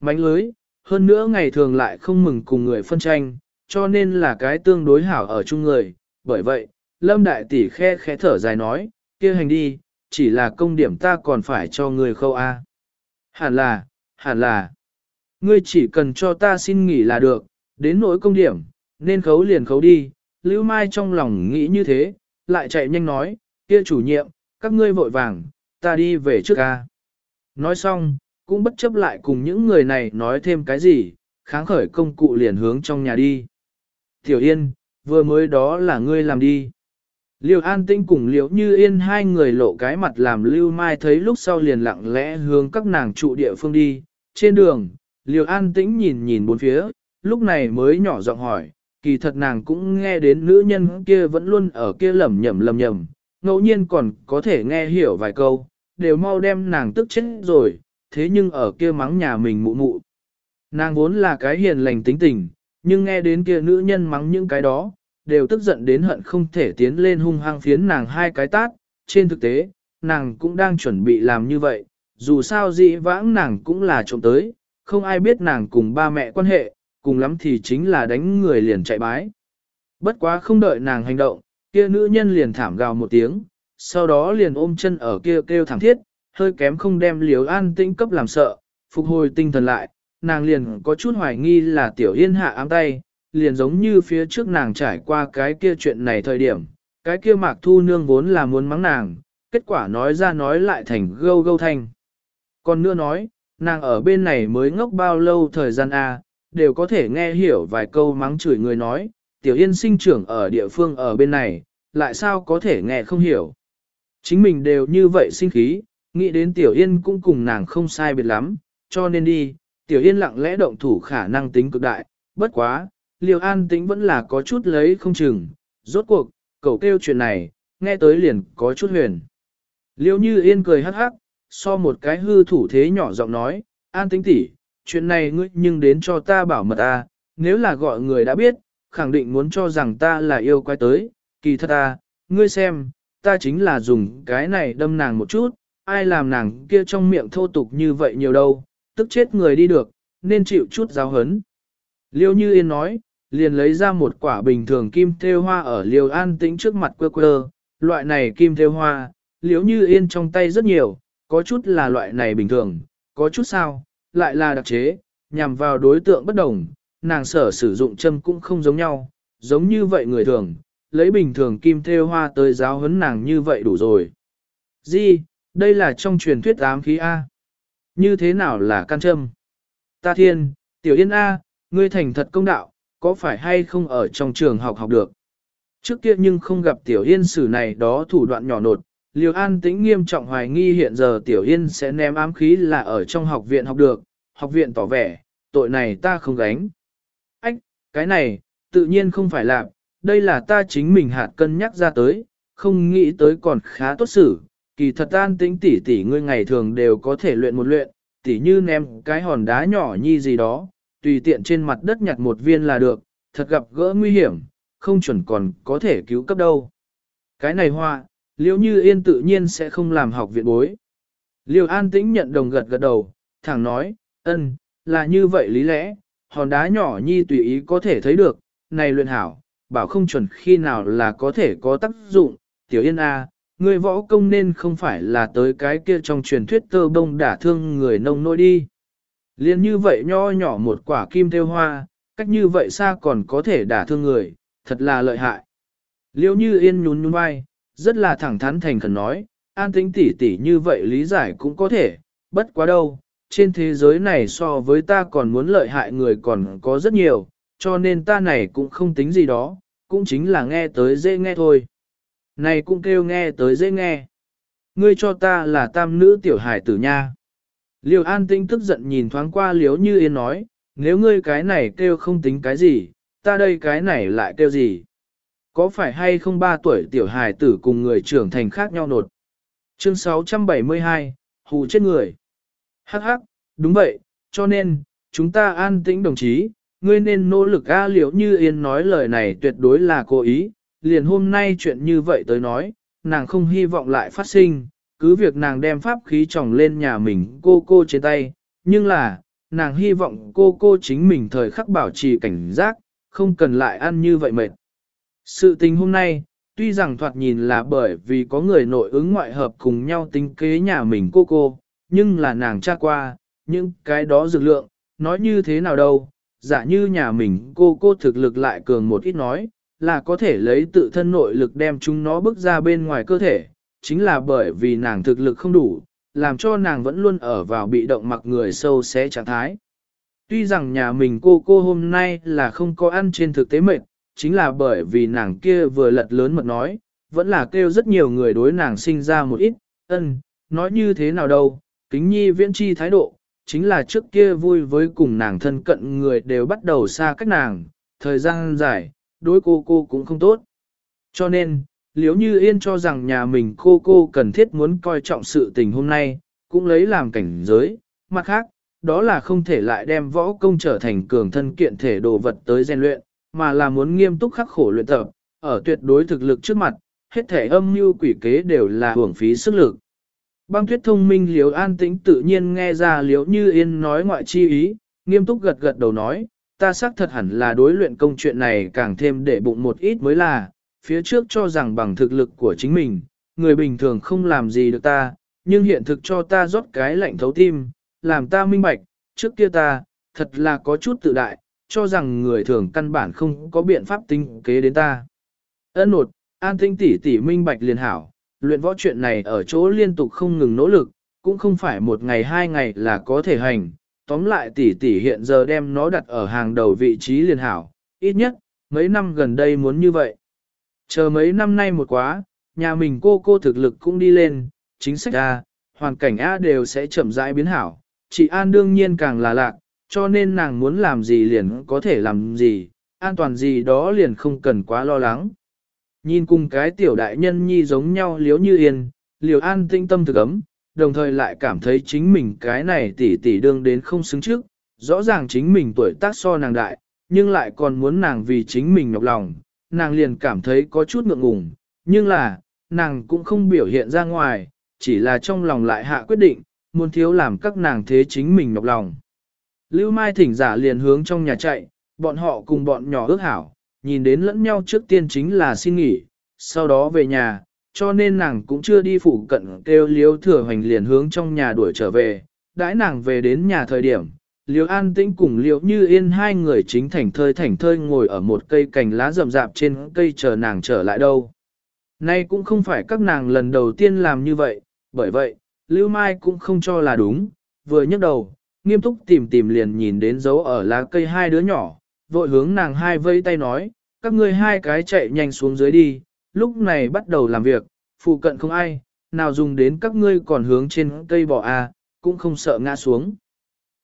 mánh lưới, hơn nữa ngày thường lại không mừng cùng người phân tranh, cho nên là cái tương đối hảo ở chung người, bởi vậy, Lâm Đại Tỷ khe khẽ thở dài nói, kia hành đi, chỉ là công điểm ta còn phải cho người khâu A. Hẳn là, hẳn là, ngươi chỉ cần cho ta xin nghỉ là được, đến nỗi công điểm, nên khấu liền khấu đi, Lưu Mai trong lòng nghĩ như thế, lại chạy nhanh nói, kia chủ nhiệm, các ngươi vội vàng, ta đi về trước A. Nói xong, cũng bất chấp lại cùng những người này nói thêm cái gì, kháng khởi công cụ liền hướng trong nhà đi. Tiểu Yên, vừa mới đó là ngươi làm đi. Liêu An Tinh cùng Liễu Như Yên hai người lộ cái mặt làm Lưu Mai thấy lúc sau liền lặng lẽ hướng các nàng trụ địa phương đi. Trên đường, Liêu An Tĩnh nhìn nhìn bốn phía, lúc này mới nhỏ giọng hỏi, kỳ thật nàng cũng nghe đến nữ nhân kia vẫn luôn ở kia lẩm nhẩm lẩm nhẩm, ngẫu nhiên còn có thể nghe hiểu vài câu, đều mau đem nàng tức chết rồi, thế nhưng ở kia mắng nhà mình mụ mụ. Nàng vốn là cái hiền lành tính tình, nhưng nghe đến kia nữ nhân mắng những cái đó, đều tức giận đến hận không thể tiến lên hung hăng phiến nàng hai cái tát. Trên thực tế, nàng cũng đang chuẩn bị làm như vậy, dù sao dị vãng nàng cũng là trộm tới, không ai biết nàng cùng ba mẹ quan hệ, cùng lắm thì chính là đánh người liền chạy bái. Bất quá không đợi nàng hành động, kia nữ nhân liền thảm gào một tiếng, sau đó liền ôm chân ở kia kêu thảm thiết, hơi kém không đem liều an tĩnh cấp làm sợ, phục hồi tinh thần lại, nàng liền có chút hoài nghi là tiểu yên hạ ám tay, liền giống như phía trước nàng trải qua cái kia chuyện này thời điểm, cái kia mạc thu nương vốn là muốn mắng nàng, kết quả nói ra nói lại thành gâu gâu thanh. Còn nữa nói, nàng ở bên này mới ngốc bao lâu thời gian A, đều có thể nghe hiểu vài câu mắng chửi người nói, tiểu yên sinh trưởng ở địa phương ở bên này, lại sao có thể nghe không hiểu. Chính mình đều như vậy sinh khí, nghĩ đến tiểu yên cũng cùng nàng không sai biệt lắm, cho nên đi, tiểu yên lặng lẽ động thủ khả năng tính cực đại, bất quá, liêu an tính vẫn là có chút lấy không chừng, rốt cuộc, cậu kêu chuyện này, nghe tới liền có chút huyền. Liêu như yên cười hắc hắc, so một cái hư thủ thế nhỏ giọng nói, an tính tỷ, chuyện này ngươi nhưng đến cho ta bảo mật ta, nếu là gọi người đã biết, khẳng định muốn cho rằng ta là yêu quay tới, kỳ thật ta, ngươi xem, ta chính là dùng cái này đâm nàng một chút, ai làm nàng kia trong miệng thô tục như vậy nhiều đâu, tức chết người đi được, nên chịu chút giáo hấn. Liêu Như Yên nói, liền lấy ra một quả bình thường kim thêu hoa ở Liêu An Tĩnh trước mặt quơ quơ, loại này kim thêu hoa, Liêu Như Yên trong tay rất nhiều, có chút là loại này bình thường, có chút sao, lại là đặc chế, nhằm vào đối tượng bất đồng, nàng sở sử dụng châm cũng không giống nhau, giống như vậy người thường, lấy bình thường kim thêu hoa tới giáo huấn nàng như vậy đủ rồi. Di, đây là trong truyền thuyết ám khí A. Như thế nào là can châm? Ta thiên, tiểu yên A, ngươi thành thật công đạo, có phải hay không ở trong trường học học được? Trước kia nhưng không gặp tiểu yên sử này đó thủ đoạn nhỏ nột, liều an tĩnh nghiêm trọng hoài nghi hiện giờ tiểu yên sẽ ném ám khí là ở trong học viện học được, học viện tỏ vẻ, tội này ta không gánh. Ách, cái này, tự nhiên không phải làm, đây là ta chính mình hạt cân nhắc ra tới, không nghĩ tới còn khá tốt xử, kỳ thật an tĩnh tỉ tỉ ngươi ngày thường đều có thể luyện một luyện, tỉ như ném cái hòn đá nhỏ nhi gì đó, tùy tiện trên mặt đất nhặt một viên là được, thật gặp gỡ nguy hiểm, không chuẩn còn có thể cứu cấp đâu. Cái này hoa, liễu như yên tự nhiên sẽ không làm học viện bối. Liêu an tĩnh nhận đồng gật gật đầu, thẳng nói, ân, là như vậy lý lẽ, hòn đá nhỏ nhi tùy ý có thể thấy được, này luyện hảo, bảo không chuẩn khi nào là có thể có tác dụng, tiểu yên a, à, người võ công nên không phải là tới cái kia trong truyền thuyết tơ bông đả thương người nông nỗi đi. Liên như vậy nho nhỏ một quả kim theo hoa, cách như vậy xa còn có thể đả thương người, thật là lợi hại. Liêu như yên nhún nhún vai, rất là thẳng thắn thành khẩn nói, an tính tỉ tỉ như vậy lý giải cũng có thể, bất quá đâu, trên thế giới này so với ta còn muốn lợi hại người còn có rất nhiều, cho nên ta này cũng không tính gì đó, cũng chính là nghe tới dễ nghe thôi. Này cũng kêu nghe tới dễ nghe. Ngươi cho ta là tam nữ tiểu hải tử nha. Liêu an tinh tức giận nhìn thoáng qua liếu như yên nói, nếu ngươi cái này kêu không tính cái gì, ta đây cái này lại kêu gì? Có phải hay không ba tuổi tiểu hài tử cùng người trưởng thành khác nhau nột? Chương 672, hù chết người. Hắc hắc, đúng vậy, cho nên, chúng ta an tĩnh đồng chí, ngươi nên nỗ lực A liễu như yên nói lời này tuyệt đối là cố ý, liền hôm nay chuyện như vậy tới nói, nàng không hy vọng lại phát sinh, cứ việc nàng đem pháp khí tròng lên nhà mình cô cô trên tay, nhưng là, nàng hy vọng cô cô chính mình thời khắc bảo trì cảnh giác, không cần lại ăn như vậy mệt. Sự tình hôm nay, tuy rằng thoạt nhìn là bởi vì có người nội ứng ngoại hợp cùng nhau tính kế nhà mình cô cô, nhưng là nàng tra qua, những cái đó dược lượng, nói như thế nào đâu, giả như nhà mình cô cô thực lực lại cường một ít nói, là có thể lấy tự thân nội lực đem chúng nó bước ra bên ngoài cơ thể, chính là bởi vì nàng thực lực không đủ, làm cho nàng vẫn luôn ở vào bị động mặc người sâu xé trạng thái. Tuy rằng nhà mình cô cô hôm nay là không có ăn trên thực tế mệt, chính là bởi vì nàng kia vừa lật lớn mật nói, vẫn là kêu rất nhiều người đối nàng sinh ra một ít, ân, nói như thế nào đâu, kính nhi viễn chi thái độ, chính là trước kia vui với cùng nàng thân cận người đều bắt đầu xa cách nàng, thời gian dài, đối cô cô cũng không tốt. Cho nên, liếu như yên cho rằng nhà mình cô cô cần thiết muốn coi trọng sự tình hôm nay, cũng lấy làm cảnh giới, mặt khác, đó là không thể lại đem võ công trở thành cường thân kiện thể đồ vật tới rèn luyện, mà là muốn nghiêm túc khắc khổ luyện tập, ở tuyệt đối thực lực trước mặt, hết thể âm mưu quỷ kế đều là hưởng phí sức lực. Băng tuyết thông minh liếu an tĩnh tự nhiên nghe ra liếu như yên nói ngoại chi ý, nghiêm túc gật gật đầu nói, ta xác thật hẳn là đối luyện công chuyện này càng thêm để bụng một ít mới là, phía trước cho rằng bằng thực lực của chính mình, người bình thường không làm gì được ta, nhưng hiện thực cho ta rót cái lạnh thấu tim, làm ta minh bạch, trước kia ta, thật là có chút tự đại, cho rằng người thường căn bản không có biện pháp tinh kế đến ta. Ấn nột, an tinh tỷ tỷ minh bạch liền hảo, luyện võ chuyện này ở chỗ liên tục không ngừng nỗ lực, cũng không phải một ngày hai ngày là có thể hành. Tóm lại tỷ tỷ hiện giờ đem nó đặt ở hàng đầu vị trí liền hảo, ít nhất, mấy năm gần đây muốn như vậy. Chờ mấy năm nay một quá, nhà mình cô cô thực lực cũng đi lên, chính sách A, hoàn cảnh A đều sẽ chậm rãi biến hảo. Chị An đương nhiên càng là lạc, cho nên nàng muốn làm gì liền có thể làm gì, an toàn gì đó liền không cần quá lo lắng. Nhìn cùng cái tiểu đại nhân nhi giống nhau liếu như yên, liều an tinh tâm thực ấm, đồng thời lại cảm thấy chính mình cái này tỷ tỷ đương đến không xứng trước, rõ ràng chính mình tuổi tác so nàng đại, nhưng lại còn muốn nàng vì chính mình nhọc lòng, nàng liền cảm thấy có chút ngượng ngùng, nhưng là, nàng cũng không biểu hiện ra ngoài, chỉ là trong lòng lại hạ quyết định, muốn thiếu làm các nàng thế chính mình nhọc lòng. Lưu Mai thỉnh giả liền hướng trong nhà chạy, bọn họ cùng bọn nhỏ ước hảo, nhìn đến lẫn nhau trước tiên chính là xin nghỉ, sau đó về nhà, cho nên nàng cũng chưa đi phụ cận kêu liếu thừa hoành liền hướng trong nhà đuổi trở về, đãi nàng về đến nhà thời điểm. Liêu An Tĩnh cùng Liêu Như Yên hai người chính thảnh thơi thảnh thơi ngồi ở một cây cành lá rậm rạp trên cây chờ nàng trở lại đâu. Nay cũng không phải các nàng lần đầu tiên làm như vậy, bởi vậy, Lưu Mai cũng không cho là đúng, vừa nhấc đầu, nghiêm túc tìm tìm liền nhìn đến dấu ở lá cây hai đứa nhỏ, vội hướng nàng hai vây tay nói, các ngươi hai cái chạy nhanh xuống dưới đi, lúc này bắt đầu làm việc, phụ cận không ai, nào dùng đến các ngươi còn hướng trên cây bò à, cũng không sợ ngã xuống.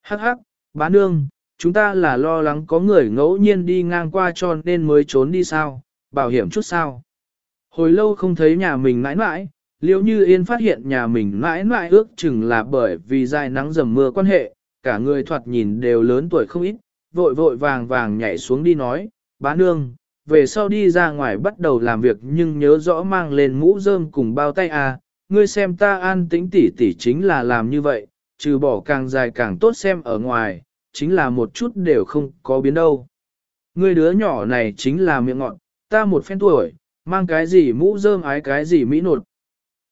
Hắc hắc, bá nương, chúng ta là lo lắng có người ngẫu nhiên đi ngang qua cho nên mới trốn đi sao, bảo hiểm chút sao. Hồi lâu không thấy nhà mình mãi mãi, liệu như yên phát hiện nhà mình mãi mãi ước chừng là bởi vì dài nắng dầm mưa quan hệ, cả người thoạt nhìn đều lớn tuổi không ít, vội vội vàng vàng nhảy xuống đi nói, bá nương, về sau đi ra ngoài bắt đầu làm việc nhưng nhớ rõ mang lên mũ rơm cùng bao tay à, ngươi xem ta an tĩnh tỉ tỉ chính là làm như vậy, trừ bỏ càng dài càng tốt xem ở ngoài, chính là một chút đều không có biến đâu. Ngươi đứa nhỏ này chính là miệng ngọn, ta một phen tuổi, mang cái gì mũ rơm ái cái gì mỹ nột.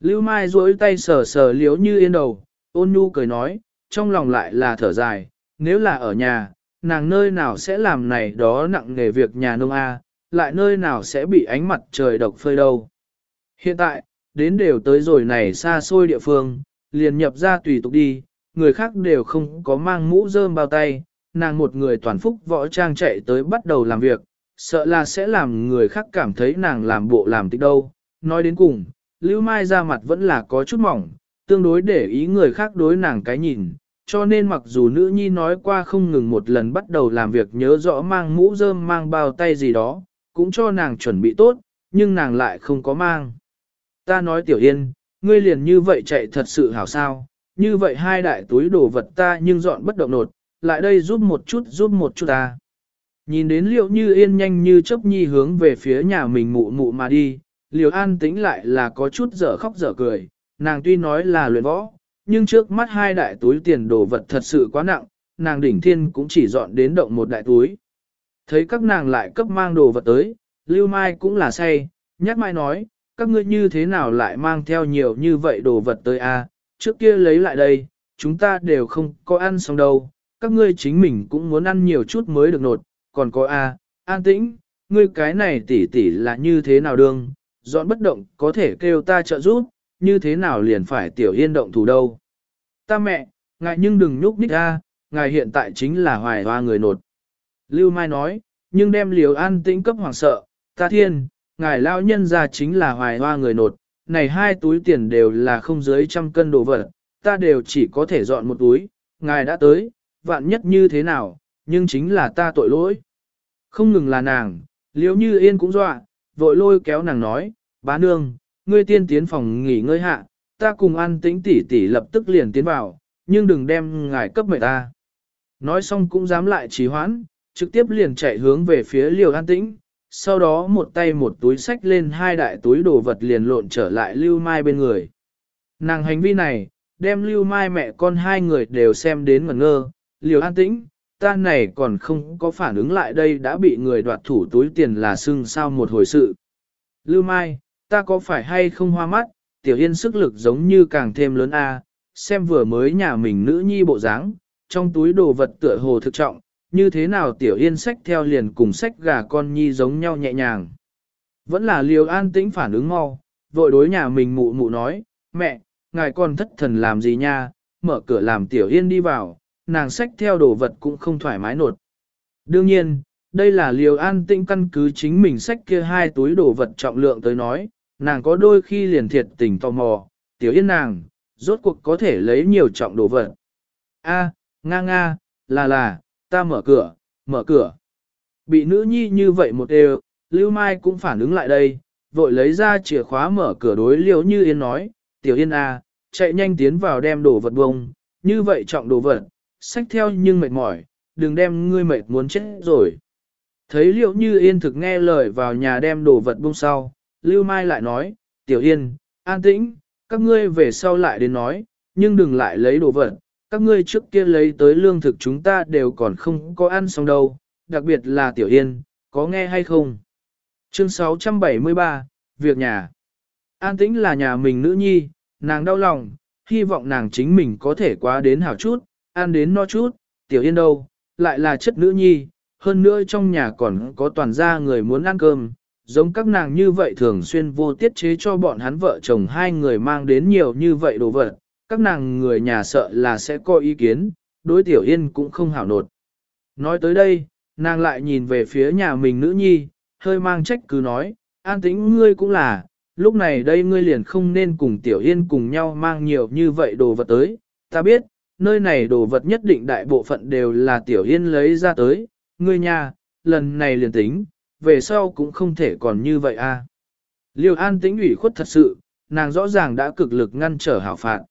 Lưu Mai duỗi tay sờ sờ liếu như yên đầu, ôn nhu cười nói, trong lòng lại là thở dài, nếu là ở nhà, nàng nơi nào sẽ làm này đó nặng nghề việc nhà nông A, lại nơi nào sẽ bị ánh mặt trời độc phơi đâu. Hiện tại, đến đều tới rồi này xa xôi địa phương, liền nhập ra tùy tục đi, người khác đều không có mang mũ rơm bao tay, nàng một người toàn phúc võ trang chạy tới bắt đầu làm việc, sợ là sẽ làm người khác cảm thấy nàng làm bộ làm tích đâu. Nói đến cùng, Lưu Mai ra mặt vẫn là có chút mỏng, tương đối để ý người khác đối nàng cái nhìn, cho nên mặc dù nữ nhi nói qua không ngừng một lần bắt đầu làm việc nhớ rõ mang mũ rơm mang bao tay gì đó, cũng cho nàng chuẩn bị tốt, nhưng nàng lại không có mang. Ta nói tiểu yên, ngươi liền như vậy chạy thật sự hảo sao, như vậy hai đại túi đồ vật ta nhưng dọn bất động nột, lại đây giúp một chút giúp một chút ta. Nhìn đến liệu như yên nhanh như chớp nhi hướng về phía nhà mình mụ mụ mà đi, liều an tính lại là có chút dở khóc dở cười, nàng tuy nói là luyện võ, nhưng trước mắt hai đại túi tiền đồ vật thật sự quá nặng, nàng đỉnh thiên cũng chỉ dọn đến động một đại túi. Thấy các nàng lại cấp mang đồ vật tới, Lưu Mai cũng là say, nhắc Mai nói, các ngươi như thế nào lại mang theo nhiều như vậy đồ vật tới a? trước kia lấy lại đây, chúng ta đều không có ăn xong đâu, các ngươi chính mình cũng muốn ăn nhiều chút mới được nột, còn có a, an tĩnh, ngươi cái này tỉ tỉ là như thế nào đương, dọn bất động có thể kêu ta trợ giúp, như thế nào liền phải tiểu yên động thủ đâu. Ta mẹ, ngài nhưng đừng nhúc nhích a, ngài hiện tại chính là hoài hoa người nột. Lưu Mai nói, nhưng đem liều an tĩnh cấp hoàng sợ, ta thiên, ngài lao nhân ra chính là hoài hoa người nột, này hai túi tiền đều là không dưới trăm cân đồ vật, ta đều chỉ có thể dọn một túi, ngài đã tới, vạn nhất như thế nào, nhưng chính là ta tội lỗi. Không ngừng là nàng, liếu như yên cũng dọa, vội lôi kéo nàng nói, bá nương, ngươi tiên tiến phòng nghỉ ngơi hạ, ta cùng an tĩnh tỷ tỷ lập tức liền tiến vào, nhưng đừng đem ngài cấp mệnh ta. Nói xong cũng dám lại trì hoãn, trực tiếp liền chạy hướng về phía liều an tĩnh, sau đó một tay một túi sách lên hai đại túi đồ vật liền lộn trở lại lưu mai bên người. Nàng hành vi này, đem lưu mai mẹ con hai người đều xem đến ngẩn ngơ, liều an tĩnh, ta này còn không có phản ứng lại đây đã bị người đoạt thủ túi tiền là xưng sao một hồi sự. Lưu mai, ta có phải hay không hoa mắt, tiểu yên sức lực giống như càng thêm lớn a xem vừa mới nhà mình nữ nhi bộ dáng, trong túi đồ vật tựa hồ thực trọng, như thế nào tiểu yên sách theo liền cùng sách gà con nhi giống nhau nhẹ nhàng. Vẫn là liều an tĩnh phản ứng mau, vội đối nhà mình mụ mụ nói, mẹ, ngài con thất thần làm gì nha, mở cửa làm tiểu yên đi vào, nàng sách theo đồ vật cũng không thoải mái nột. Đương nhiên, đây là liều an tĩnh căn cứ chính mình sách kia hai túi đồ vật trọng lượng tới nói, nàng có đôi khi liền thiệt tình tò mò, tiểu yên nàng, rốt cuộc có thể lấy nhiều trọng đồ vật. A, nga nga, là là, ta mở cửa, mở cửa. Bị nữ nhi như vậy một đều, Lưu Mai cũng phản ứng lại đây, vội lấy ra chìa khóa mở cửa đối liễu như yên nói, tiểu yên a, chạy nhanh tiến vào đem đồ vật bông, như vậy trọng đồ vật, sách theo nhưng mệt mỏi, đừng đem ngươi mệt muốn chết rồi. Thấy liễu như yên thực nghe lời vào nhà đem đồ vật bông sau, Lưu Mai lại nói, tiểu yên, an tĩnh, các ngươi về sau lại đến nói, nhưng đừng lại lấy đồ vật, các ngươi trước kia lấy tới lương thực chúng ta đều còn không có ăn xong đâu, đặc biệt là Tiểu Yên, có nghe hay không? Chương 673, Việc nhà An tĩnh là nhà mình nữ nhi, nàng đau lòng, hy vọng nàng chính mình có thể qua đến hảo chút, ăn đến no chút, Tiểu Yên đâu, lại là chất nữ nhi, hơn nữa trong nhà còn có toàn gia người muốn ăn cơm, giống các nàng như vậy thường xuyên vô tiết chế cho bọn hắn vợ chồng hai người mang đến nhiều như vậy đồ vật, các nàng người nhà sợ là sẽ có ý kiến, đối tiểu yên cũng không hảo nột. Nói tới đây, nàng lại nhìn về phía nhà mình nữ nhi, hơi mang trách cứ nói, an tĩnh ngươi cũng là, lúc này đây ngươi liền không nên cùng tiểu yên cùng nhau mang nhiều như vậy đồ vật tới, ta biết, nơi này đồ vật nhất định đại bộ phận đều là tiểu yên lấy ra tới, ngươi nhà, lần này liền tính, về sau cũng không thể còn như vậy a. À. Liêu an tĩnh ủy khuất thật sự, nàng rõ ràng đã cực lực ngăn trở hảo phạt.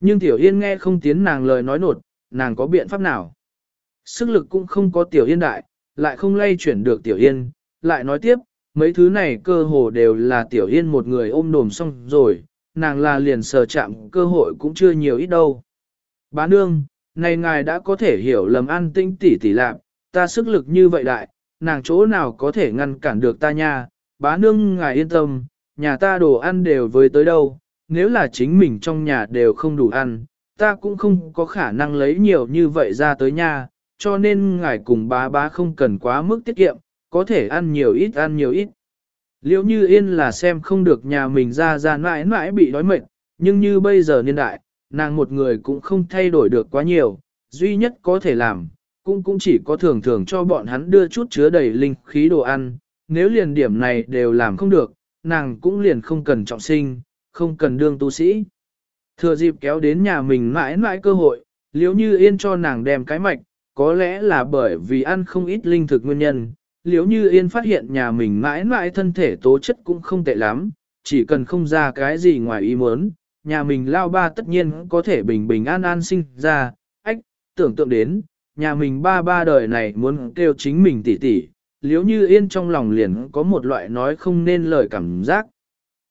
Nhưng Tiểu Yên nghe không tiến nàng lời nói nột, nàng có biện pháp nào? Sức lực cũng không có Tiểu Yên đại, lại không lay chuyển được Tiểu Yên, lại nói tiếp, mấy thứ này cơ hồ đều là Tiểu Yên một người ôm đồm xong rồi, nàng là liền sờ chạm cơ hội cũng chưa nhiều ít đâu. Bá nương, này ngài đã có thể hiểu lầm an tinh tỷ tỷ lạc, ta sức lực như vậy đại, nàng chỗ nào có thể ngăn cản được ta nha, bá nương ngài yên tâm, nhà ta đồ ăn đều với tới đâu, nếu là chính mình trong nhà đều không đủ ăn, ta cũng không có khả năng lấy nhiều như vậy ra tới nhà, cho nên ngài cùng bá bá không cần quá mức tiết kiệm, có thể ăn nhiều ít ăn nhiều ít. Liệu như yên là xem không được nhà mình ra ra mãi mãi bị đói mệt, nhưng như bây giờ niên đại, nàng một người cũng không thay đổi được quá nhiều, duy nhất có thể làm, cũng cũng chỉ có thường thường cho bọn hắn đưa chút chứa đầy linh khí đồ ăn, nếu liền điểm này đều làm không được, nàng cũng liền không cần trọng sinh, không cần đương tu sĩ. Thừa dịp kéo đến nhà mình mãi mãi cơ hội, liếu như yên cho nàng đem cái mạch, có lẽ là bởi vì ăn không ít linh thực nguyên nhân. Liếu như yên phát hiện nhà mình mãi mãi thân thể tố chất cũng không tệ lắm, chỉ cần không ra cái gì ngoài ý muốn, nhà mình lao ba tất nhiên có thể bình bình an an sinh ra, ách, tưởng tượng đến, nhà mình ba ba đời này muốn kêu chính mình tỉ tỉ, liếu như yên trong lòng liền có một loại nói không nên lời cảm giác.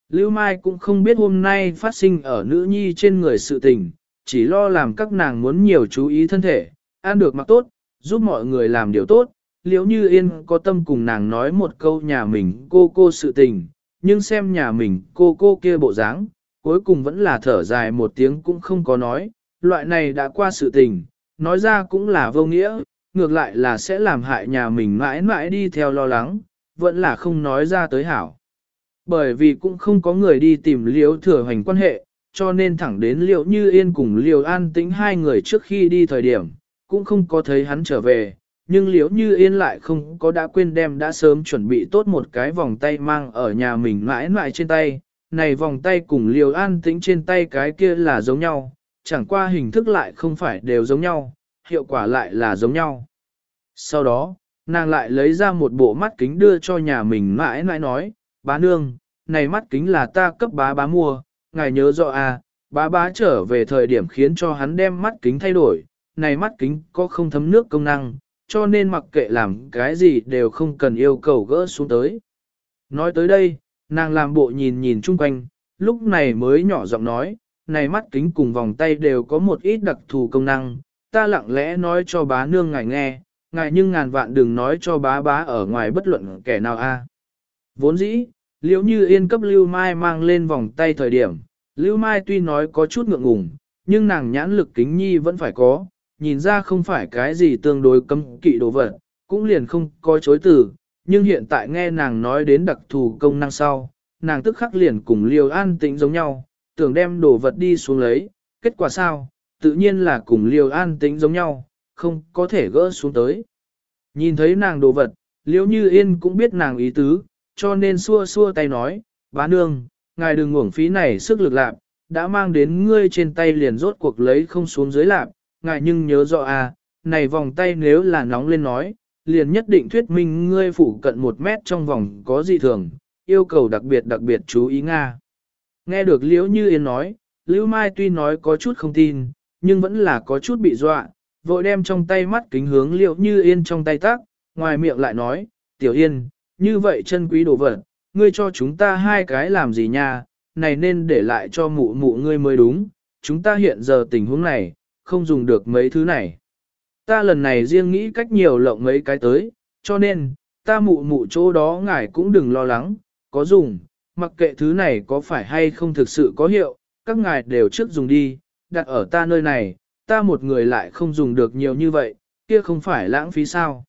Lưu Mai cũng không biết hôm nay phát sinh ở nữ nhi trên người sự tình, chỉ lo làm các nàng muốn nhiều chú ý thân thể, ăn được mặc tốt, giúp mọi người làm điều tốt, liễu như yên có tâm cùng nàng nói một câu nhà mình cô cô sự tình, nhưng xem nhà mình cô cô kia bộ dáng, cuối cùng vẫn là thở dài một tiếng cũng không có nói, loại này đã qua sự tình, nói ra cũng là vô nghĩa, ngược lại là sẽ làm hại nhà mình mãi mãi đi theo lo lắng, vẫn là không nói ra tới hảo. Bởi vì cũng không có người đi tìm liễu thừa hành quan hệ, cho nên thẳng đến liễu như yên cùng liễu an tĩnh hai người trước khi đi thời điểm, cũng không có thấy hắn trở về, nhưng liễu như yên lại không có đã quên đem đã sớm chuẩn bị tốt một cái vòng tay mang ở nhà mình mãi mãi trên tay, này vòng tay cùng liễu an tĩnh trên tay cái kia là giống nhau, chẳng qua hình thức lại không phải đều giống nhau, hiệu quả lại là giống nhau. Sau đó, nàng lại lấy ra một bộ mắt kính đưa cho nhà mình mãi mãi nói, bá nương, này mắt kính là ta cấp bá bá mua, ngài nhớ rõ à, bá bá trở về thời điểm khiến cho hắn đem mắt kính thay đổi, này mắt kính có không thấm nước công năng, cho nên mặc kệ làm cái gì đều không cần yêu cầu gỡ xuống tới. Nói tới đây, nàng làm bộ nhìn nhìn chung quanh, lúc này mới nhỏ giọng nói, này mắt kính cùng vòng tay đều có một ít đặc thù công năng, ta lặng lẽ nói cho bá nương ngài nghe, ngài nhưng ngàn vạn đừng nói cho bá bá ở ngoài bất luận kẻ nào a. Vốn dĩ, liễu như yên cấp Lưu Mai mang lên vòng tay thời điểm, Lưu Mai tuy nói có chút ngượng ngùng, nhưng nàng nhãn lực kính nhi vẫn phải có, nhìn ra không phải cái gì tương đối cấm kỵ đồ vật, cũng liền không có chối từ, nhưng hiện tại nghe nàng nói đến đặc thù công năng sau, nàng tức khắc liền cùng liêu an tĩnh giống nhau, tưởng đem đồ vật đi xuống lấy, kết quả sao, tự nhiên là cùng liêu an tĩnh giống nhau, không có thể gỡ xuống tới. Nhìn thấy nàng đồ vật, liếu như yên cũng biết nàng ý tứ, cho nên xua xua tay nói, bá nương, ngài đừng uổng phí này sức lực lạp, đã mang đến ngươi trên tay liền rốt cuộc lấy không xuống dưới lạp, ngài nhưng nhớ rõ à, này vòng tay nếu là nóng lên nói, liền nhất định thuyết minh ngươi phủ cận một mét trong vòng có dị thường, yêu cầu đặc biệt đặc biệt chú ý Nga. Nghe được Liễu Như Yên nói, Liễu Mai tuy nói có chút không tin, nhưng vẫn là có chút bị dọa, vội đem trong tay mắt kính hướng Liễu Như Yên trong tay tác, ngoài miệng lại nói, Tiểu Yên, như vậy chân quý đồ vật, ngươi cho chúng ta hai cái làm gì nha, này nên để lại cho mụ mụ ngươi mới đúng, chúng ta hiện giờ tình huống này, không dùng được mấy thứ này. Ta lần này riêng nghĩ cách nhiều lộng mấy cái tới, cho nên, ta mụ mụ chỗ đó ngài cũng đừng lo lắng, có dùng, mặc kệ thứ này có phải hay không thực sự có hiệu, các ngài đều trước dùng đi, đặt ở ta nơi này, ta một người lại không dùng được nhiều như vậy, kia không phải lãng phí sao.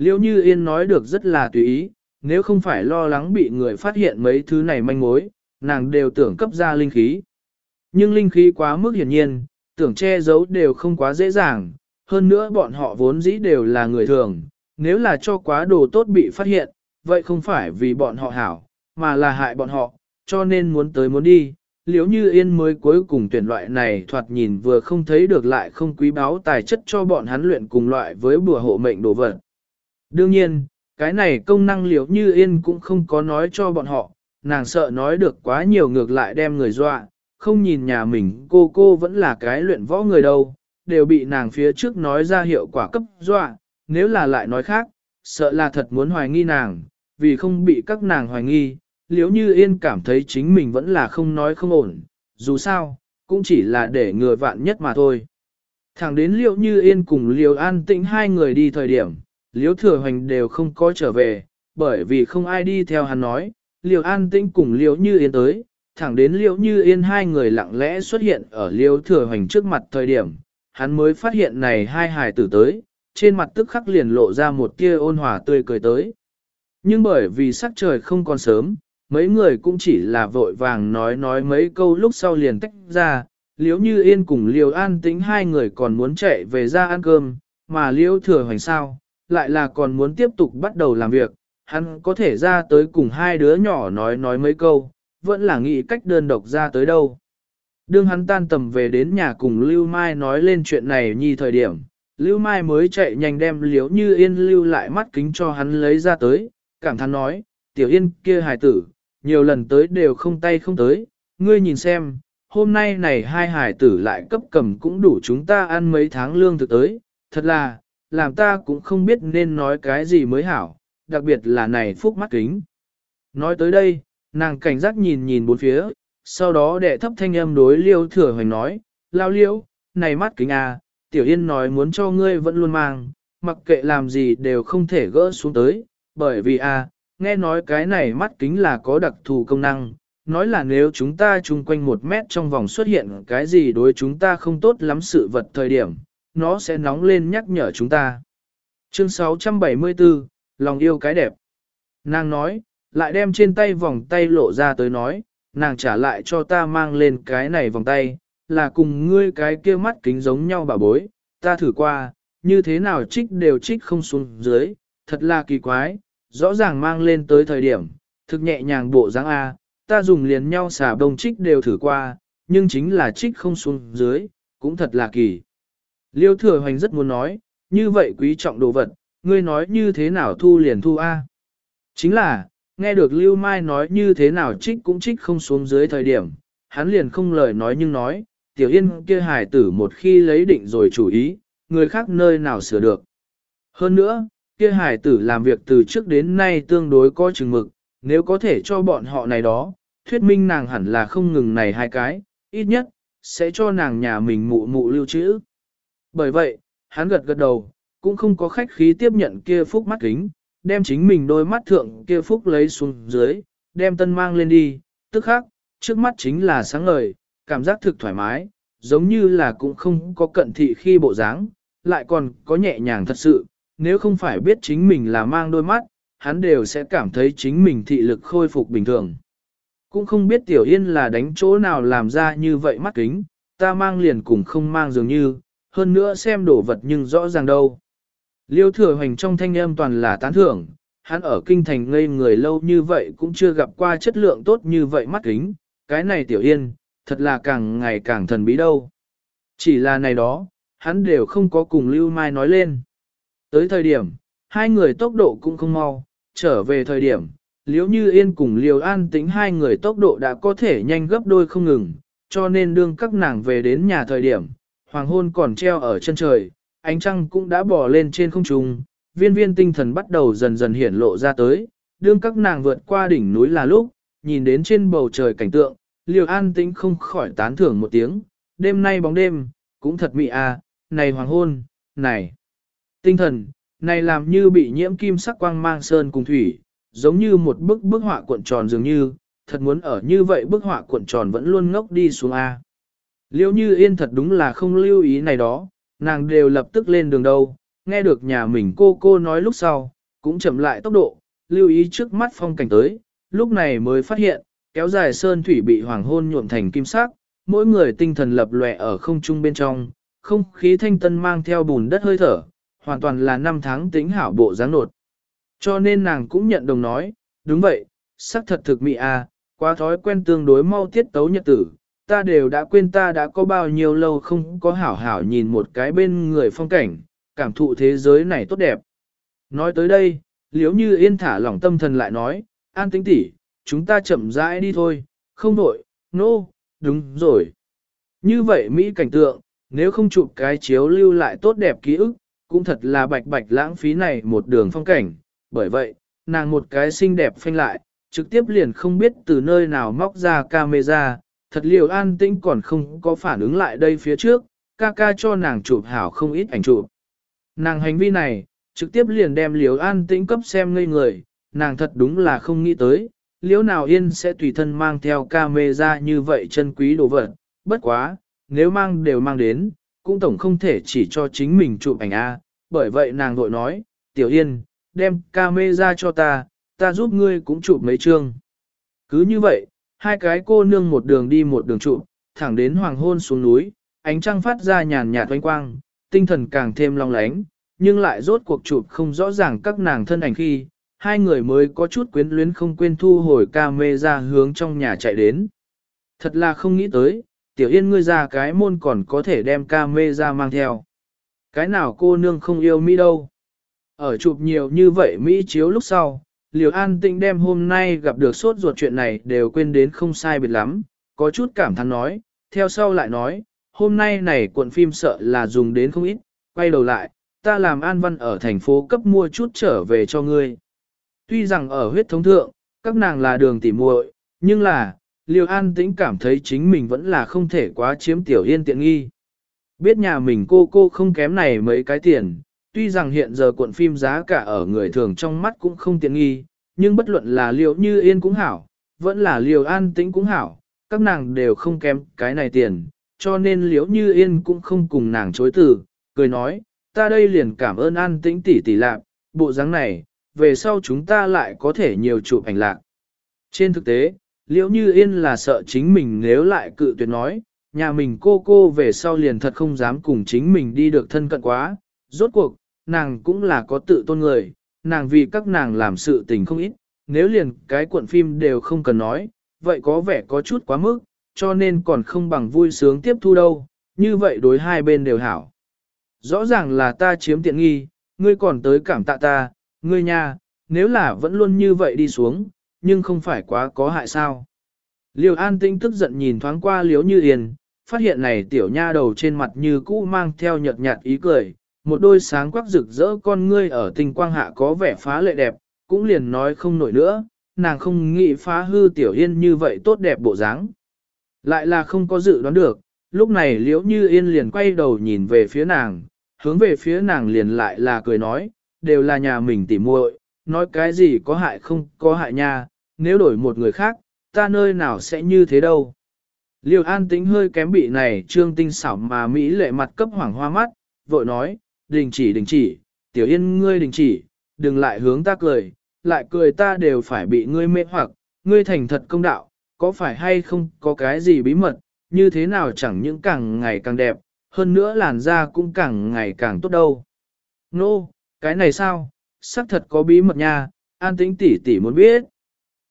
Liêu như yên nói được rất là tùy ý, nếu không phải lo lắng bị người phát hiện mấy thứ này manh mối, nàng đều tưởng cấp ra linh khí. Nhưng linh khí quá mức hiển nhiên, tưởng che giấu đều không quá dễ dàng, hơn nữa bọn họ vốn dĩ đều là người thường, nếu là cho quá đồ tốt bị phát hiện, vậy không phải vì bọn họ hảo, mà là hại bọn họ, cho nên muốn tới muốn đi, liếu như yên mới cuối cùng tuyển loại này thoạt nhìn vừa không thấy được lại không quý báu tài chất cho bọn hắn luyện cùng loại với bùa hộ mệnh đồ vật. Đương nhiên, cái này công năng liếu như yên cũng không có nói cho bọn họ, nàng sợ nói được quá nhiều ngược lại đem người dọa, không nhìn nhà mình cô cô vẫn là cái luyện võ người đâu, đều bị nàng phía trước nói ra hiệu quả cấp dọa, nếu là lại nói khác, sợ là thật muốn hoài nghi nàng, vì không bị các nàng hoài nghi, liếu như yên cảm thấy chính mình vẫn là không nói không ổn, dù sao, cũng chỉ là để người vạn nhất mà thôi. Thẳng đến liễu như yên cùng liệu an tĩnh hai người đi thời điểm, liễu thừa hoành đều không có trở về, bởi vì không ai đi theo hắn nói, liễu an tĩnh cùng liễu như yên tới, thẳng đến liễu như yên hai người lặng lẽ xuất hiện ở liễu thừa hoành trước mặt thời điểm, hắn mới phát hiện này hai hài tử tới, trên mặt tức khắc liền lộ ra một tia ôn hòa tươi cười tới. Nhưng bởi vì sắc trời không còn sớm, mấy người cũng chỉ là vội vàng nói nói mấy câu lúc sau liền tách ra, liễu như yên cùng liễu an tĩnh hai người còn muốn chạy về ra ăn cơm, mà liễu thừa hoành sao, lại là còn muốn tiếp tục bắt đầu làm việc, hắn có thể ra tới cùng hai đứa nhỏ nói nói mấy câu, vẫn là nghĩ cách đơn độc ra tới đâu. Đương hắn tan tầm về đến nhà cùng Lưu Mai nói lên chuyện này nhi thời điểm, Lưu Mai mới chạy nhanh đem liếu như yên lưu lại mắt kính cho hắn lấy ra tới, cảm thán nói, tiểu yên kia hài tử, nhiều lần tới đều không tay không tới, ngươi nhìn xem, hôm nay này hai hài tử lại cấp cầm cũng đủ chúng ta ăn mấy tháng lương thực tới, thật là, làm ta cũng không biết nên nói cái gì mới hảo, đặc biệt là này phúc mắt kính. Nói tới đây, nàng cảnh giác nhìn nhìn bốn phía, sau đó đệ thấp thanh âm đối liêu thừa hoành nói, lao liêu, này mắt kính à, Tiểu Yên nói muốn cho ngươi vẫn luôn mang, mặc kệ làm gì đều không thể gỡ xuống tới, bởi vì à, nghe nói cái này mắt kính là có đặc thù công năng, nói là nếu chúng ta chung quanh một mét trong vòng xuất hiện cái gì đối chúng ta không tốt lắm sự vật thời điểm, nó sẽ nóng lên nhắc nhở chúng ta. Chương 674, lòng yêu cái đẹp. Nàng nói, lại đem trên tay vòng tay lộ ra tới nói, nàng trả lại cho ta mang lên cái này vòng tay, là cùng ngươi cái kia mắt kính giống nhau bà bối, ta thử qua, như thế nào trích đều trích không xuống dưới, thật là kỳ quái, rõ ràng mang lên tới thời điểm, thực nhẹ nhàng bộ dáng A, ta dùng liền nhau xả bông trích đều thử qua, nhưng chính là trích không xuống dưới, cũng thật là kỳ. Liêu thừa hoành rất muốn nói, như vậy quý trọng đồ vật, ngươi nói như thế nào thu liền thu A. Chính là, nghe được Lưu Mai nói như thế nào trích cũng trích không xuống dưới thời điểm, hắn liền không lời nói nhưng nói, tiểu yên kia hài tử một khi lấy định rồi chủ ý, người khác nơi nào sửa được. Hơn nữa, kia hài tử làm việc từ trước đến nay tương đối có chừng mực, nếu có thể cho bọn họ này đó, thuyết minh nàng hẳn là không ngừng này hai cái, ít nhất, sẽ cho nàng nhà mình mụ mụ lưu trữ. Bởi vậy, hắn gật gật đầu, cũng không có khách khí tiếp nhận kia phúc mắt kính, đem chính mình đôi mắt thượng kia phúc lấy xuống dưới, đem tân mang lên đi, tức khác, trước mắt chính là sáng ngời, cảm giác thực thoải mái, giống như là cũng không có cận thị khi bộ dáng, lại còn có nhẹ nhàng thật sự, nếu không phải biết chính mình là mang đôi mắt, hắn đều sẽ cảm thấy chính mình thị lực khôi phục bình thường. Cũng không biết Tiểu Yên là đánh chỗ nào làm ra như vậy mắt kính, ta mang liền cùng không mang dường như, hơn nữa xem đồ vật nhưng rõ ràng đâu. Liêu thừa hoành trong thanh âm toàn là tán thưởng, hắn ở kinh thành ngây người lâu như vậy cũng chưa gặp qua chất lượng tốt như vậy mắt kính, cái này Tiểu Yên, thật là càng ngày càng thần bí đâu. Chỉ là này đó, hắn đều không có cùng Lưu Mai nói lên. Tới thời điểm, hai người tốc độ cũng không mau, trở về thời điểm, liếu như yên cùng Liêu an tính hai người tốc độ đã có thể nhanh gấp đôi không ngừng, cho nên đương các nàng về đến nhà thời điểm, hoàng hôn còn treo ở chân trời, ánh trăng cũng đã bò lên trên không trung, viên viên tinh thần bắt đầu dần dần hiển lộ ra tới, đương các nàng vượt qua đỉnh núi là lúc, nhìn đến trên bầu trời cảnh tượng, liều an tĩnh không khỏi tán thưởng một tiếng, đêm nay bóng đêm, cũng thật mị à, này hoàng hôn, này, tinh thần, này làm như bị nhiễm kim sắc quang mang sơn cùng thủy, giống như một bức bức họa cuộn tròn dường như, thật muốn ở như vậy bức họa cuộn tròn vẫn luôn ngốc đi xuống A. Liêu như yên thật đúng là không lưu ý này đó, nàng đều lập tức lên đường đâu, nghe được nhà mình cô cô nói lúc sau, cũng chậm lại tốc độ, lưu ý trước mắt phong cảnh tới, lúc này mới phát hiện, kéo dài sơn thủy bị hoàng hôn nhuộm thành kim sắc, mỗi người tinh thần lập lòe ở không trung bên trong, không khí thanh tân mang theo bùn đất hơi thở, hoàn toàn là năm tháng tính hảo bộ dáng nột. Cho nên nàng cũng nhận đồng nói, đúng vậy, sắc thật thực mị à, quá thói quen tương đối mau tiết tấu nhật tử, ta đều đã quên ta đã có bao nhiêu lâu không có hảo hảo nhìn một cái bên người phong cảnh, cảm thụ thế giới này tốt đẹp. Nói tới đây, liếu như yên thả lỏng tâm thần lại nói, an tính tỉ, chúng ta chậm rãi đi thôi, không đổi, nô, no, đúng rồi. Như vậy Mỹ cảnh tượng, nếu không chụp cái chiếu lưu lại tốt đẹp ký ức, cũng thật là bạch bạch lãng phí này một đường phong cảnh, bởi vậy, nàng một cái xinh đẹp phanh lại, trực tiếp liền không biết từ nơi nào móc ra camera, thật liều an tĩnh còn không có phản ứng lại đây phía trước, ca ca cho nàng chụp hảo không ít ảnh chụp. Nàng hành vi này, trực tiếp liền đem liều an tĩnh cấp xem ngây người, nàng thật đúng là không nghĩ tới, liễu nào yên sẽ tùy thân mang theo camera như vậy chân quý đồ vật, bất quá, nếu mang đều mang đến, cũng tổng không thể chỉ cho chính mình chụp ảnh A, bởi vậy nàng vội nói, tiểu yên, đem camera cho ta, ta giúp ngươi cũng chụp mấy chương. Cứ như vậy, hai cái cô nương một đường đi một đường chụp, thẳng đến hoàng hôn xuống núi, ánh trăng phát ra nhàn nhạt oanh quang, tinh thần càng thêm long lánh, nhưng lại rốt cuộc chụp không rõ ràng các nàng thân ảnh khi, hai người mới có chút quyến luyến không quên thu hồi camera hướng trong nhà chạy đến. Thật là không nghĩ tới, tiểu yên ngươi ra cái môn còn có thể đem camera mang theo. Cái nào cô nương không yêu Mỹ đâu. Ở chụp nhiều như vậy Mỹ chiếu lúc sau, Liều An Tĩnh đem hôm nay gặp được sốt ruột chuyện này đều quên đến không sai biệt lắm, có chút cảm thán nói, theo sau lại nói, hôm nay này cuộn phim sợ là dùng đến không ít, quay đầu lại, ta làm an văn ở thành phố cấp mua chút trở về cho ngươi. Tuy rằng ở huyết thống thượng, các nàng là đường tỉ muội, nhưng là, Liêu An Tĩnh cảm thấy chính mình vẫn là không thể quá chiếm Tiểu Yên tiện nghi. Biết nhà mình cô cô không kém này mấy cái tiền, tuy rằng hiện giờ cuộn phim giá cả ở người thường trong mắt cũng không tiện nghi, nhưng bất luận là liệu như yên cũng hảo, vẫn là liều an tĩnh cũng hảo, các nàng đều không kém cái này tiền, cho nên liễu như yên cũng không cùng nàng chối từ, cười nói, ta đây liền cảm ơn an tĩnh tỷ tỷ lạc, bộ dáng này, về sau chúng ta lại có thể nhiều chụp ảnh lạc. Trên thực tế, liễu như yên là sợ chính mình nếu lại cự tuyệt nói, nhà mình cô cô về sau liền thật không dám cùng chính mình đi được thân cận quá, rốt cuộc, nàng cũng là có tự tôn người, nàng vì các nàng làm sự tình không ít, nếu liền cái cuộn phim đều không cần nói, vậy có vẻ có chút quá mức, cho nên còn không bằng vui sướng tiếp thu đâu, như vậy đối hai bên đều hảo. Rõ ràng là ta chiếm tiện nghi, ngươi còn tới cảm tạ ta, ngươi nha, nếu là vẫn luôn như vậy đi xuống, nhưng không phải quá có hại sao. Liêu an tinh tức giận nhìn thoáng qua liếu như yên, phát hiện này tiểu nha đầu trên mặt như cũ mang theo nhợt nhạt ý cười, một đôi sáng quắc rực rỡ con ngươi ở tinh quang hạ có vẻ phá lệ đẹp, cũng liền nói không nổi nữa, nàng không nghĩ phá hư tiểu yên như vậy tốt đẹp bộ dáng. Lại là không có dự đoán được, lúc này liễu như yên liền quay đầu nhìn về phía nàng, hướng về phía nàng liền lại là cười nói, đều là nhà mình tỉ muội, nói cái gì có hại không có hại nha, nếu đổi một người khác, ta nơi nào sẽ như thế đâu. Liêu an tính hơi kém bị này trương tinh xảo mà Mỹ lệ mặt cấp hoảng hoa mắt, vội nói, đình chỉ đình chỉ, tiểu yên ngươi đình chỉ, đừng lại hướng ta cười, lại cười ta đều phải bị ngươi mê hoặc, ngươi thành thật công đạo, có phải hay không có cái gì bí mật, như thế nào chẳng những càng ngày càng đẹp, hơn nữa làn da cũng càng ngày càng tốt đâu. Nô, no, cái này sao, xác thật có bí mật nha, an tĩnh tỉ tỉ muốn biết.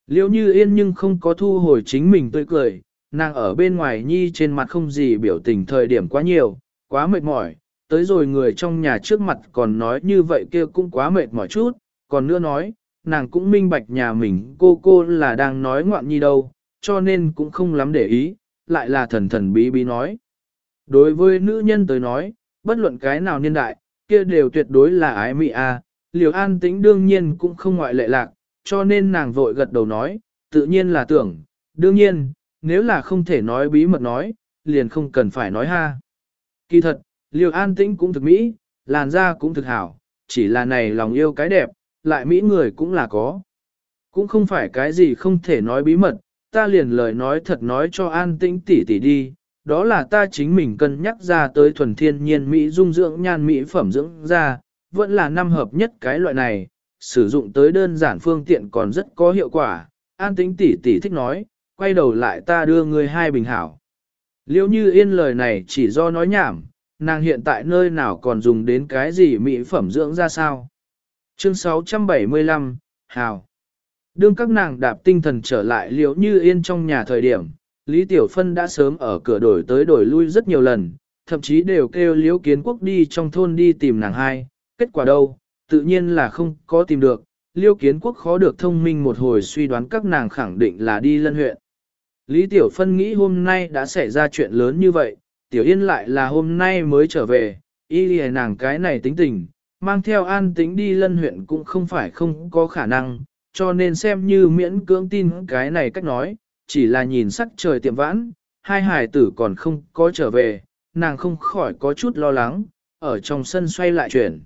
Liêu như yên nhưng không có thu hồi chính mình tươi cười, nàng ở bên ngoài nhi trên mặt không gì biểu tình thời điểm quá nhiều, quá mệt mỏi, tới rồi người trong nhà trước mặt còn nói như vậy kia cũng quá mệt mỏi chút, còn nữa nói, nàng cũng minh bạch nhà mình cô cô là đang nói ngoạn nhi đâu, cho nên cũng không lắm để ý, lại là thần thần bí bí nói. Đối với nữ nhân tới nói, bất luận cái nào niên đại, kia đều tuyệt đối là ái mị a. À. liều an tĩnh đương nhiên cũng không ngoại lệ lạc, cho nên nàng vội gật đầu nói, tự nhiên là tưởng, đương nhiên, nếu là không thể nói bí mật nói, liền không cần phải nói ha. Kỳ thật, liều an tĩnh cũng thực mỹ, làn da cũng thực hảo, chỉ là này lòng yêu cái đẹp, lại mỹ người cũng là có. Cũng không phải cái gì không thể nói bí mật, ta liền lời nói thật nói cho an tĩnh tỉ tỉ đi, đó là ta chính mình cân nhắc ra tới thuần thiên nhiên mỹ dung dưỡng nhan mỹ phẩm dưỡng ra, vẫn là năm hợp nhất cái loại này, sử dụng tới đơn giản phương tiện còn rất có hiệu quả. An tĩnh tỉ tỉ thích nói, quay đầu lại ta đưa người hai bình hảo. liễu như yên lời này chỉ do nói nhảm, nàng hiện tại nơi nào còn dùng đến cái gì mỹ phẩm dưỡng ra sao. Chương 675, Hào Đương các nàng đạp tinh thần trở lại liễu như yên trong nhà thời điểm, Lý Tiểu Phân đã sớm ở cửa đổi tới đổi lui rất nhiều lần, thậm chí đều kêu liễu kiến quốc đi trong thôn đi tìm nàng hai, kết quả đâu, tự nhiên là không có tìm được, liễu kiến quốc khó được thông minh một hồi suy đoán các nàng khẳng định là đi lân huyện. Lý Tiểu Phân nghĩ hôm nay đã xảy ra chuyện lớn như vậy, Tiểu Yên lại là hôm nay mới trở về, y lìa nàng cái này tính tình, mang theo an tính đi lân huyện cũng không phải không có khả năng, cho nên xem như miễn cưỡng tin cái này cách nói, chỉ là nhìn sắc trời tiệm vãn, hai hải tử còn không có trở về, nàng không khỏi có chút lo lắng, ở trong sân xoay lại chuyển.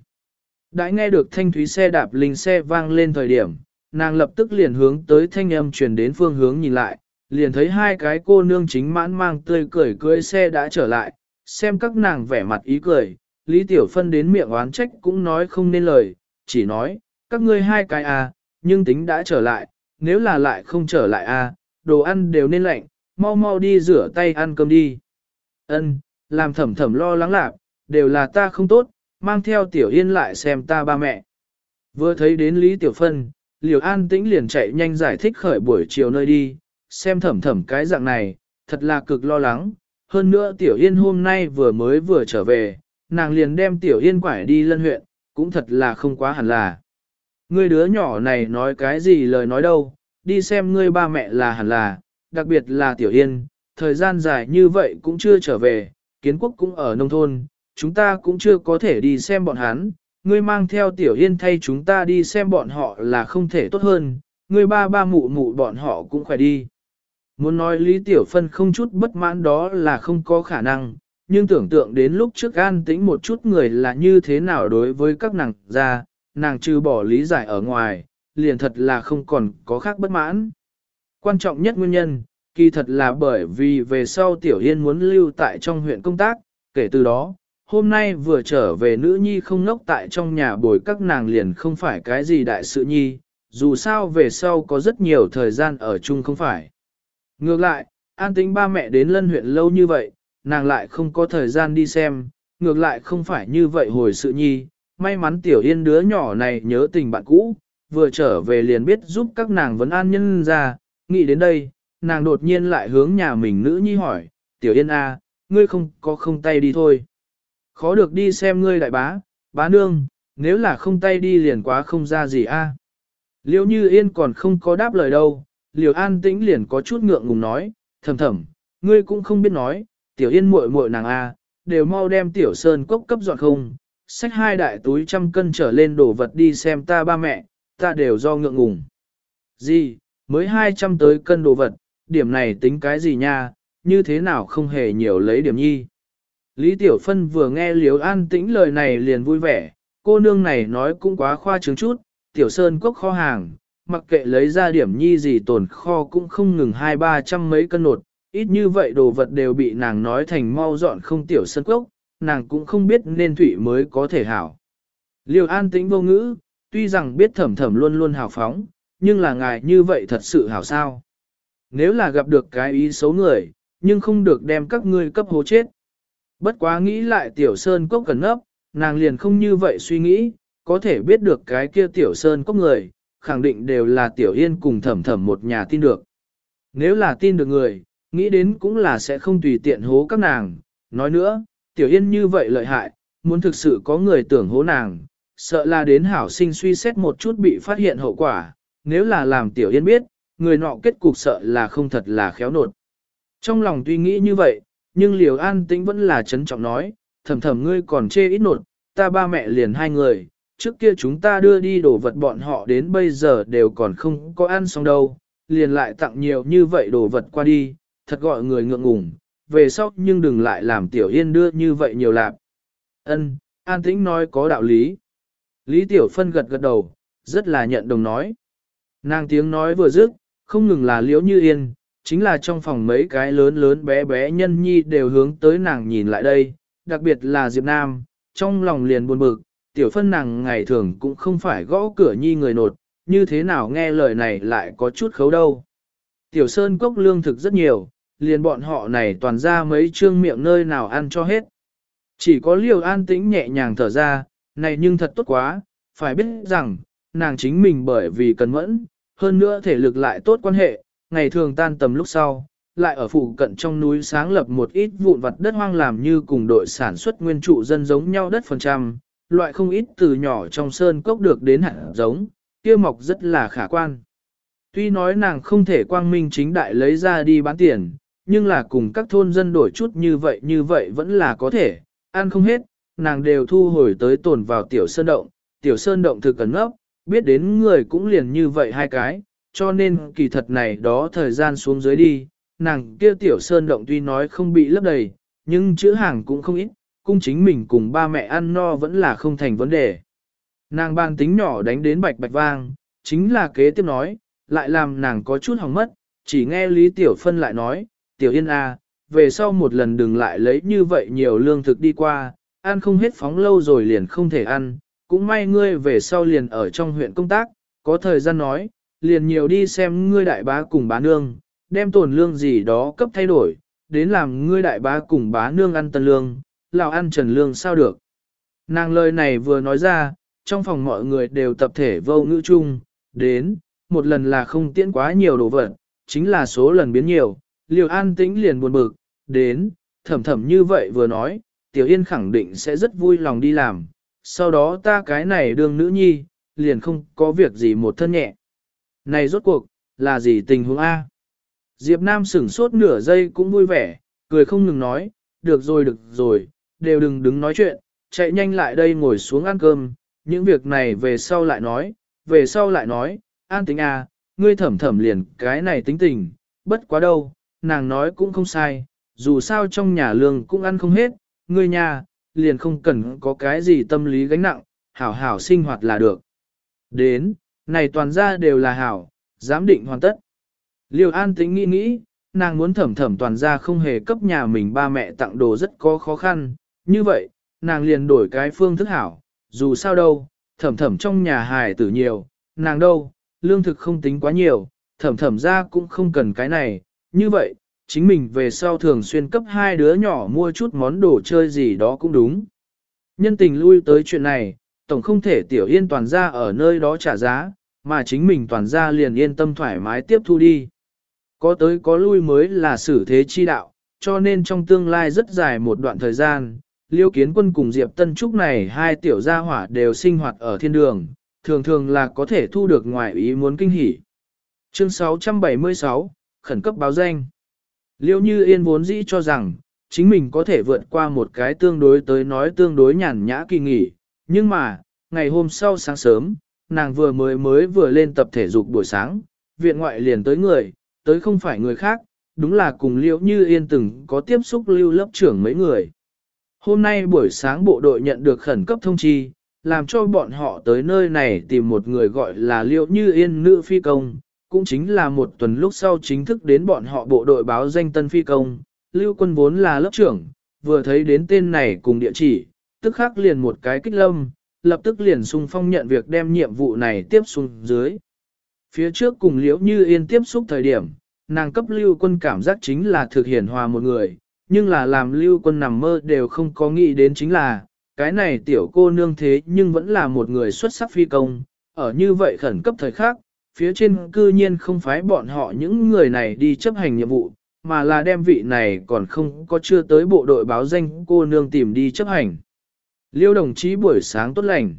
Đã nghe được thanh thúy xe đạp linh xe vang lên thời điểm, nàng lập tức liền hướng tới thanh âm truyền đến phương hướng nhìn lại, liền thấy hai cái cô nương chính mãn mang tươi cười cưỡi xe đã trở lại, xem các nàng vẻ mặt ý cười, Lý Tiểu Phân đến miệng oán trách cũng nói không nên lời, chỉ nói, các ngươi hai cái à, nhưng tính đã trở lại, nếu là lại không trở lại à, đồ ăn đều nên lạnh, mau mau đi rửa tay ăn cơm đi. Ân, làm thầm thầm lo lắng lạc, đều là ta không tốt, mang theo Tiểu Yên lại xem ta ba mẹ. Vừa thấy đến Lý Tiểu Phân, Liều An tĩnh liền chạy nhanh giải thích khởi buổi chiều nơi đi, xem thầm thầm cái dạng này, thật là cực lo lắng. Hơn nữa Tiểu Yên hôm nay vừa mới vừa trở về, nàng liền đem Tiểu Yên quải đi lân huyện, cũng thật là không quá hẳn là. Ngươi đứa nhỏ này nói cái gì lời nói đâu, đi xem ngươi ba mẹ là hẳn là, đặc biệt là Tiểu Yên, thời gian dài như vậy cũng chưa trở về, kiến quốc cũng ở nông thôn, chúng ta cũng chưa có thể đi xem bọn hắn, ngươi mang theo Tiểu Yên thay chúng ta đi xem bọn họ là không thể tốt hơn, ngươi ba ba mụ mụ bọn họ cũng khỏe đi. Muốn nói Lý Tiểu Phân không chút bất mãn đó là không có khả năng, nhưng tưởng tượng đến lúc trước an tĩnh một chút người là như thế nào đối với các nàng ra, nàng trừ bỏ lý giải ở ngoài, liền thật là không còn có khác bất mãn. Quan trọng nhất nguyên nhân, kỳ thật là bởi vì về sau Tiểu Yên muốn lưu tại trong huyện công tác, kể từ đó, hôm nay vừa trở về nữ nhi không ngốc tại trong nhà bồi các nàng liền không phải cái gì đại sự nhi, dù sao về sau có rất nhiều thời gian ở chung không phải. Ngược lại, an tính ba mẹ đến lân huyện lâu như vậy, nàng lại không có thời gian đi xem, ngược lại không phải như vậy hồi sự nhi, may mắn tiểu yên đứa nhỏ này nhớ tình bạn cũ, vừa trở về liền biết giúp các nàng vấn an nhân ra, nghĩ đến đây, nàng đột nhiên lại hướng nhà mình nữ nhi hỏi, tiểu yên a, ngươi không có không tay đi thôi. Khó được đi xem ngươi đại bá, bá nương, nếu là không tay đi liền quá không ra gì a. Liêu như yên còn không có đáp lời đâu, liều an tĩnh liền có chút ngượng ngùng nói, thầm thầm, ngươi cũng không biết nói, tiểu yên muội muội nàng a, đều mau đem tiểu sơn cốc cấp dọn không, xách hai đại túi trăm cân trở lên đổ vật đi xem ta ba mẹ, ta đều do ngượng ngùng. Gì, mới hai trăm tới cân đồ vật, điểm này tính cái gì nha, như thế nào không hề nhiều lấy điểm nhi. Lý Tiểu Phân vừa nghe Liếu An tĩnh lời này liền vui vẻ, cô nương này nói cũng quá khoa trương chút, Tiểu Sơn cốc kho hàng, mặc kệ lấy ra điểm nhi gì tồn kho cũng không ngừng hai ba trăm mấy cân nột, ít như vậy đồ vật đều bị nàng nói thành mau dọn không Tiểu Sơn cốc, nàng cũng không biết nên thủy mới có thể hảo. Liêu An tĩnh vô ngữ, tuy rằng biết thẩm thẩm luôn luôn hào phóng, nhưng là ngài như vậy thật sự hảo sao. Nếu là gặp được cái ý xấu người, nhưng không được đem các ngươi cấp hố chết. Bất quá nghĩ lại tiểu sơn cốc cần nấp, nàng liền không như vậy suy nghĩ, có thể biết được cái kia tiểu sơn cốc người, khẳng định đều là tiểu yên cùng thẩm thẩm một nhà tin được. Nếu là tin được người, nghĩ đến cũng là sẽ không tùy tiện hố các nàng. Nói nữa, tiểu yên như vậy lợi hại, muốn thực sự có người tưởng hố nàng, sợ là đến hảo sinh suy xét một chút bị phát hiện hậu quả, nếu là làm tiểu yên biết, người nọ kết cục sợ là không thật là khéo nột. Trong lòng tuy nghĩ như vậy, nhưng liều an tĩnh vẫn là trấn trọng nói, thầm thầm ngươi còn chê ít nột, ta ba mẹ liền hai người, trước kia chúng ta đưa đi đồ vật bọn họ đến bây giờ đều còn không có ăn xong đâu, liền lại tặng nhiều như vậy đồ vật qua đi, thật gọi người ngượng ngùng, về sau nhưng đừng lại làm tiểu yên đưa như vậy nhiều lạp. Ân, an tĩnh nói có đạo lý. Lý Tiểu Phân gật gật đầu, rất là nhận đồng nói. Nàng tiếng nói vừa dứt, không ngừng là liễu như yên, chính là trong phòng mấy cái lớn lớn bé bé nhân nhi đều hướng tới nàng nhìn lại đây, đặc biệt là Diệp Nam, trong lòng liền buồn bực, tiểu phân nàng ngày thường cũng không phải gõ cửa nhi người nột, như thế nào nghe lời này lại có chút khấu đâu. Tiểu Sơn cốc lương thực rất nhiều, liền bọn họ này toàn ra mấy trương miệng nơi nào ăn cho hết. Chỉ có liều an tĩnh nhẹ nhàng thở ra, này nhưng thật tốt quá, phải biết rằng, nàng chính mình bởi vì cần mẫn, hơn nữa thể lực lại tốt quan hệ, ngày thường tan tầm lúc sau, lại ở phụ cận trong núi sáng lập một ít vụn vặt đất hoang làm như cùng đội sản xuất nguyên trụ dân giống nhau đất phần trăm, loại không ít từ nhỏ trong sơn cốc được đến hạt giống, kia mọc rất là khả quan. Tuy nói nàng không thể quang minh chính đại lấy ra đi bán tiền, nhưng là cùng các thôn dân đổi chút như vậy như vậy vẫn là có thể, ăn không hết, nàng đều thu hồi tới tồn vào tiểu sơn động, tiểu sơn động thực cẩn ngốc, biết đến người cũng liền như vậy hai cái, cho nên kỳ thật này đó thời gian xuống dưới đi, nàng kia tiểu sơn động tuy nói không bị lấp đầy, nhưng chữ hàng cũng không ít, cung chính mình cùng ba mẹ ăn no vẫn là không thành vấn đề. Nàng bàn tính nhỏ đánh đến bạch bạch vang, chính là kế tiếp nói, lại làm nàng có chút hỏng mất, chỉ nghe Lý Tiểu Phân lại nói, Tiểu Yên A, à, về sau một lần đừng lại lấy như vậy nhiều lương thực đi qua, ăn không hết phóng lâu rồi liền không thể ăn, cũng may ngươi về sau liền ở trong huyện công tác, có thời gian nói, liền nhiều đi xem ngươi đại bá cùng bá nương, đem tổn lương gì đó cấp thay đổi, đến làm ngươi đại bá cùng bá nương ăn tân lương, lào ăn trần lương sao được. Nàng lời này vừa nói ra, trong phòng mọi người đều tập thể vô ngữ chung, đến, một lần là không tiễn quá nhiều đồ vật, chính là số lần biến nhiều, liều an tĩnh liền buồn bực, đến, thầm thầm như vậy vừa nói, tiểu yên khẳng định sẽ rất vui lòng đi làm, sau đó ta cái này đương nữ nhi, liền không có việc gì một thân nhẹ. Này rốt cuộc, là gì tình huống A? Diệp Nam sửng sốt nửa giây cũng vui vẻ, cười không ngừng nói, được rồi được rồi, đều đừng đứng nói chuyện, chạy nhanh lại đây ngồi xuống ăn cơm, những việc này về sau lại nói, về sau lại nói, an tính à, ngươi thẩm thẩm liền cái này tính tình, bất quá đâu, nàng nói cũng không sai, dù sao trong nhà lương cũng ăn không hết, ngươi nhà, liền không cần có cái gì tâm lý gánh nặng, hảo hảo sinh hoạt là được. Đến, này toàn ra đều là hảo, giám định hoàn tất. Liêu an tính nghĩ nghĩ, nàng muốn thẩm thẩm toàn ra không hề cấp nhà mình ba mẹ tặng đồ rất có khó khăn, như vậy, nàng liền đổi cái phương thức hảo, dù sao đâu, thẩm thẩm trong nhà hài tử nhiều, nàng đâu, lương thực không tính quá nhiều, thẩm thẩm ra cũng không cần cái này, như vậy, chính mình về sau thường xuyên cấp hai đứa nhỏ mua chút món đồ chơi gì đó cũng đúng. Nhân tình lui tới chuyện này, tổng không thể tiểu yên toàn ra ở nơi đó trả giá, mà chính mình toàn ra liền yên tâm thoải mái tiếp thu đi. Có tới có lui mới là xử thế chi đạo, cho nên trong tương lai rất dài một đoạn thời gian, Liêu Kiến Quân cùng Diệp Tân Trúc này hai tiểu gia hỏa đều sinh hoạt ở thiên đường, thường thường là có thể thu được ngoài ý muốn kinh hỉ. Chương 676, khẩn cấp báo danh. Liêu Như Yên vốn dĩ cho rằng, chính mình có thể vượt qua một cái tương đối tới nói tương đối nhàn nhã kỳ nghỉ, nhưng mà, ngày hôm sau sáng sớm, nàng vừa mới mới vừa lên tập thể dục buổi sáng, viện ngoại liền tới người, tới không phải người khác, đúng là cùng Liêu Như Yên từng có tiếp xúc lưu lớp trưởng mấy người. Hôm nay buổi sáng bộ đội nhận được khẩn cấp thông chi, làm cho bọn họ tới nơi này tìm một người gọi là Liễu Như Yên nữ phi công, cũng chính là một tuần lúc sau chính thức đến bọn họ bộ đội báo danh tân phi công, lưu quân vốn là lớp trưởng, vừa thấy đến tên này cùng địa chỉ, tức khắc liền một cái kích lâm, lập tức liền sung phong nhận việc đem nhiệm vụ này tiếp xuống dưới. Phía trước cùng liễu như yên tiếp xúc thời điểm, nàng cấp lưu quân cảm giác chính là thực hiện hòa một người, nhưng là làm lưu quân nằm mơ đều không có nghĩ đến chính là, cái này tiểu cô nương thế nhưng vẫn là một người xuất sắc phi công, ở như vậy khẩn cấp thời khắc, phía trên cư nhiên không phái bọn họ những người này đi chấp hành nhiệm vụ, mà là đem vị này còn không có chưa tới bộ đội báo danh cô nương tìm đi chấp hành. Liêu đồng chí buổi sáng tốt lành.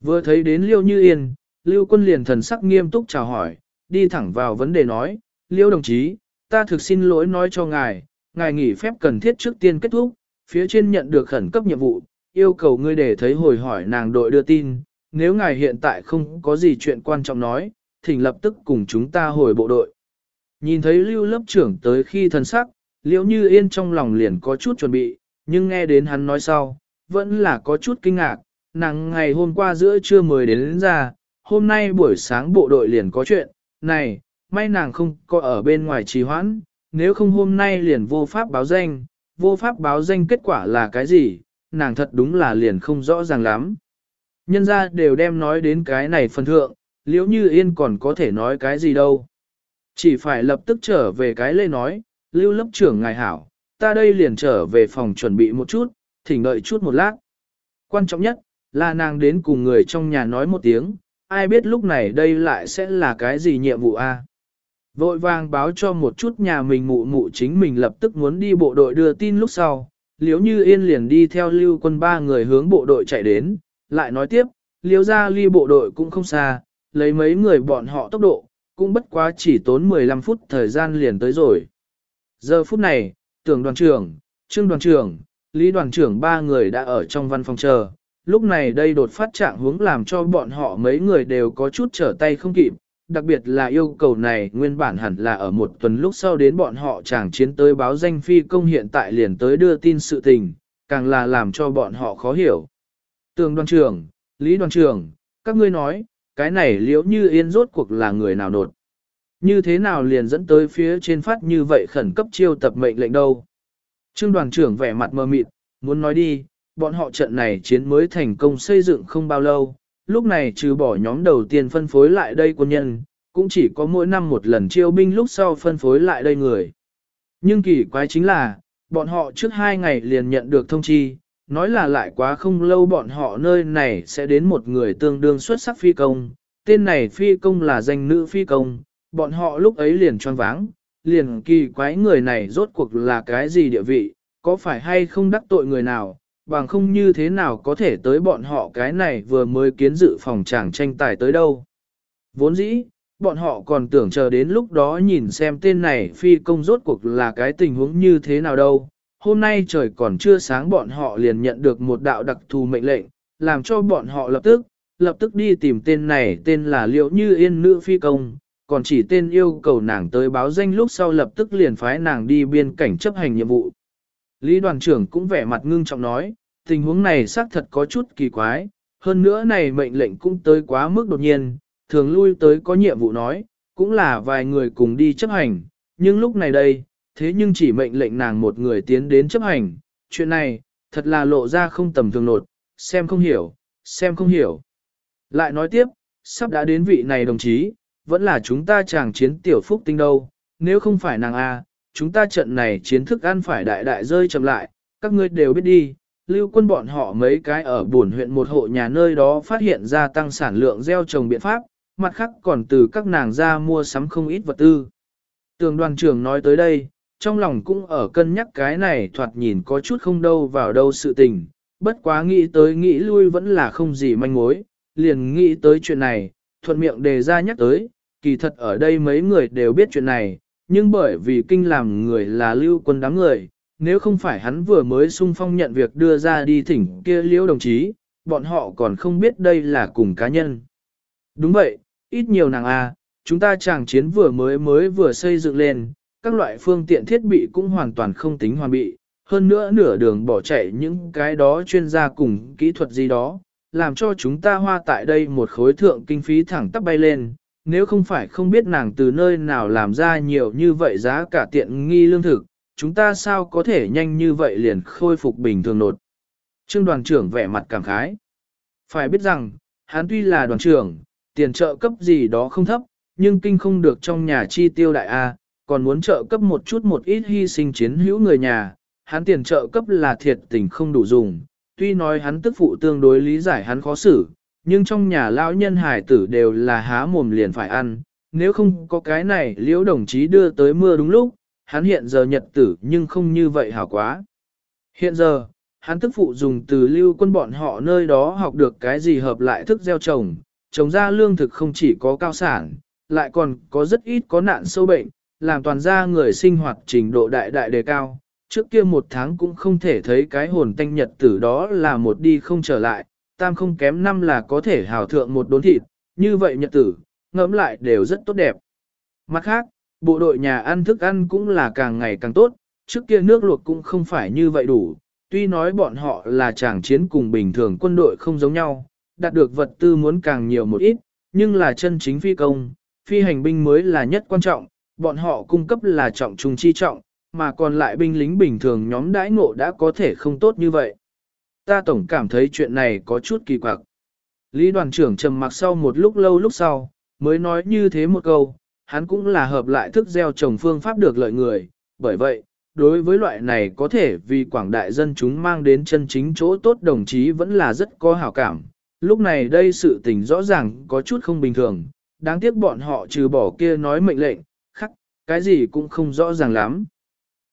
Vừa thấy đến Liêu Như Yên, Liêu quân liền thần sắc nghiêm túc chào hỏi, đi thẳng vào vấn đề nói, Liêu đồng chí, ta thực xin lỗi nói cho ngài, ngài nghỉ phép cần thiết trước tiên kết thúc, phía trên nhận được khẩn cấp nhiệm vụ, yêu cầu ngươi để thấy hồi hỏi nàng đội đưa tin, nếu ngài hiện tại không có gì chuyện quan trọng nói, thỉnh lập tức cùng chúng ta hồi bộ đội. Nhìn thấy lưu lớp trưởng tới khi thần sắc, liễu như yên trong lòng liền có chút chuẩn bị, nhưng nghe đến hắn nói sau, vẫn là có chút kinh ngạc, nàng ngày hôm qua giữa trưa mới đến, đến ra, hôm nay buổi sáng bộ đội liền có chuyện, này, may nàng không có ở bên ngoài trì hoãn, nếu không hôm nay liền vô pháp báo danh, vô pháp báo danh kết quả là cái gì, nàng thật đúng là liền không rõ ràng lắm. Nhân ra đều đem nói đến cái này phần thượng, liễu như yên còn có thể nói cái gì đâu. Chỉ phải lập tức trở về cái lê nói, lưu lớp trưởng ngài hảo, ta đây liền trở về phòng chuẩn bị một chút, thỉnh đợi chút một lát. Quan trọng nhất, là nàng đến cùng người trong nhà nói một tiếng, ai biết lúc này đây lại sẽ là cái gì nhiệm vụ a? Vội vàng báo cho một chút nhà mình mụ mụ chính mình lập tức muốn đi bộ đội đưa tin lúc sau, liếu như yên liền đi theo lưu quân ba người hướng bộ đội chạy đến, lại nói tiếp, liếu ra ly bộ đội cũng không xa, lấy mấy người bọn họ tốc độ, cũng bất quá chỉ tốn 15 phút thời gian liền tới rồi. Giờ phút này, tưởng đoàn trưởng, trương đoàn trưởng, lý đoàn trưởng ba người đã ở trong văn phòng chờ, lúc này đây đột phát trạng hướng làm cho bọn họ mấy người đều có chút trở tay không kịp, đặc biệt là yêu cầu này nguyên bản hẳn là ở một tuần lúc sau đến bọn họ chàng chiến tới báo danh phi công hiện tại liền tới đưa tin sự tình, càng là làm cho bọn họ khó hiểu. Tường đoàn trưởng, Lý đoàn trưởng, các ngươi nói, cái này liễu như yên rốt cuộc là người nào nột. Như thế nào liền dẫn tới phía trên phát như vậy khẩn cấp chiêu tập mệnh lệnh đâu. Trương đoàn trưởng vẻ mặt mờ mịt, muốn nói đi, bọn họ trận này chiến mới thành công xây dựng không bao lâu, lúc này trừ bỏ nhóm đầu tiên phân phối lại đây quân nhân, cũng chỉ có mỗi năm một lần chiêu binh lúc sau phân phối lại đây người. Nhưng kỳ quái chính là, bọn họ trước hai ngày liền nhận được thông chi, nói là lại quá không lâu bọn họ nơi này sẽ đến một người tương đương xuất sắc phi công, tên này phi công là danh nữ phi công, bọn họ lúc ấy liền choáng váng, liền kỳ quái người này rốt cuộc là cái gì địa vị, có phải hay không đắc tội người nào, bằng không như thế nào có thể tới bọn họ cái này vừa mới kiến dự phòng tràng tranh tài tới đâu. Vốn dĩ, bọn họ còn tưởng chờ đến lúc đó nhìn xem tên này phi công rốt cuộc là cái tình huống như thế nào đâu. Hôm nay trời còn chưa sáng bọn họ liền nhận được một đạo đặc thù mệnh lệnh, làm cho bọn họ lập tức, lập tức đi tìm tên này tên là Liễu Như Yên nữ phi công, còn chỉ tên yêu cầu nàng tới báo danh lúc sau lập tức liền phái nàng đi biên cảnh chấp hành nhiệm vụ. Lý đoàn trưởng cũng vẻ mặt ngưng trọng nói, tình huống này xác thật có chút kỳ quái, hơn nữa này mệnh lệnh cũng tới quá mức đột nhiên, thường lui tới có nhiệm vụ nói, cũng là vài người cùng đi chấp hành, nhưng lúc này đây, thế nhưng chỉ mệnh lệnh nàng một người tiến đến chấp hành, chuyện này, thật là lộ ra không tầm thường nột, xem không hiểu, xem không hiểu. Lại nói tiếp, sắp đã đến vị này đồng chí, vẫn là chúng ta chàng chiến tiểu phúc tinh đâu, nếu không phải nàng A, chúng ta trận này chiến thức ăn phải đại đại rơi chậm lại, các ngươi đều biết đi, lưu quân bọn họ mấy cái ở buồn huyện một hộ nhà nơi đó phát hiện ra tăng sản lượng gieo trồng biện pháp, mặt khác còn từ các nàng ra mua sắm không ít vật tư. Tường đoàn trưởng nói tới đây, trong lòng cũng ở cân nhắc cái này thoạt nhìn có chút không đâu vào đâu sự tình, bất quá nghĩ tới nghĩ lui vẫn là không gì manh mối, liền nghĩ tới chuyện này, thuận miệng đề ra nhắc tới, kỳ thật ở đây mấy người đều biết chuyện này, nhưng bởi vì kinh làm người là lưu quân đám người, nếu không phải hắn vừa mới sung phong nhận việc đưa ra đi thỉnh kia liễu đồng chí, bọn họ còn không biết đây là cùng cá nhân. Đúng vậy, ít nhiều nàng a, à, chúng ta chàng chiến vừa mới mới vừa xây dựng lên, các loại phương tiện thiết bị cũng hoàn toàn không tính hoàn bị, hơn nữa nửa đường bỏ chạy những cái đó chuyên gia cùng kỹ thuật gì đó, làm cho chúng ta hoa tại đây một khối thượng kinh phí thẳng tắp bay lên, nếu không phải không biết nàng từ nơi nào làm ra nhiều như vậy giá cả tiện nghi lương thực, chúng ta sao có thể nhanh như vậy liền khôi phục bình thường nột. Trương đoàn trưởng vẻ mặt cảm khái. Phải biết rằng, hắn tuy là đoàn trưởng, tiền trợ cấp gì đó không thấp, nhưng kinh không được trong nhà chi tiêu đại A, còn muốn trợ cấp một chút một ít hy sinh chiến hữu người nhà, hắn tiền trợ cấp là thiệt tình không đủ dùng. Tuy nói hắn tức phụ tương đối lý giải hắn khó xử, nhưng trong nhà lão nhân hải tử đều là há mồm liền phải ăn, nếu không có cái này liễu đồng chí đưa tới mưa đúng lúc, hắn hiện giờ nhật tử nhưng không như vậy hảo quá. Hiện giờ, hắn tức phụ dùng từ lưu quân bọn họ nơi đó học được cái gì hợp lại thức gieo trồng, trồng ra lương thực không chỉ có cao sản, lại còn có rất ít có nạn sâu bệnh, làm toàn gia người sinh hoạt trình độ đại đại đề cao. Trước kia một tháng cũng không thể thấy cái hồn tanh nhật tử đó là một đi không trở lại, tam không kém năm là có thể hào thượng một đốn thịt, như vậy nhật tử, ngẫm lại đều rất tốt đẹp. Mặt khác, bộ đội nhà ăn thức ăn cũng là càng ngày càng tốt, trước kia nước luộc cũng không phải như vậy đủ, tuy nói bọn họ là chàng chiến cùng bình thường quân đội không giống nhau, đạt được vật tư muốn càng nhiều một ít, nhưng là chân chính phi công, phi hành binh mới là nhất quan trọng, bọn họ cung cấp là trọng trung chi trọng, mà còn lại binh lính bình thường nhóm đãi ngộ đã có thể không tốt như vậy. Ta tổng cảm thấy chuyện này có chút kỳ quặc. Lý đoàn trưởng trầm mặc sau một lúc lâu lúc sau, mới nói như thế một câu, hắn cũng là hợp lại thức gieo trồng phương pháp được lợi người, bởi vậy, đối với loại này có thể vì quảng đại dân chúng mang đến chân chính chỗ tốt đồng chí vẫn là rất có hảo cảm. Lúc này đây sự tình rõ ràng có chút không bình thường, đáng tiếc bọn họ trừ bỏ kia nói mệnh lệnh, khắc, cái gì cũng không rõ ràng lắm.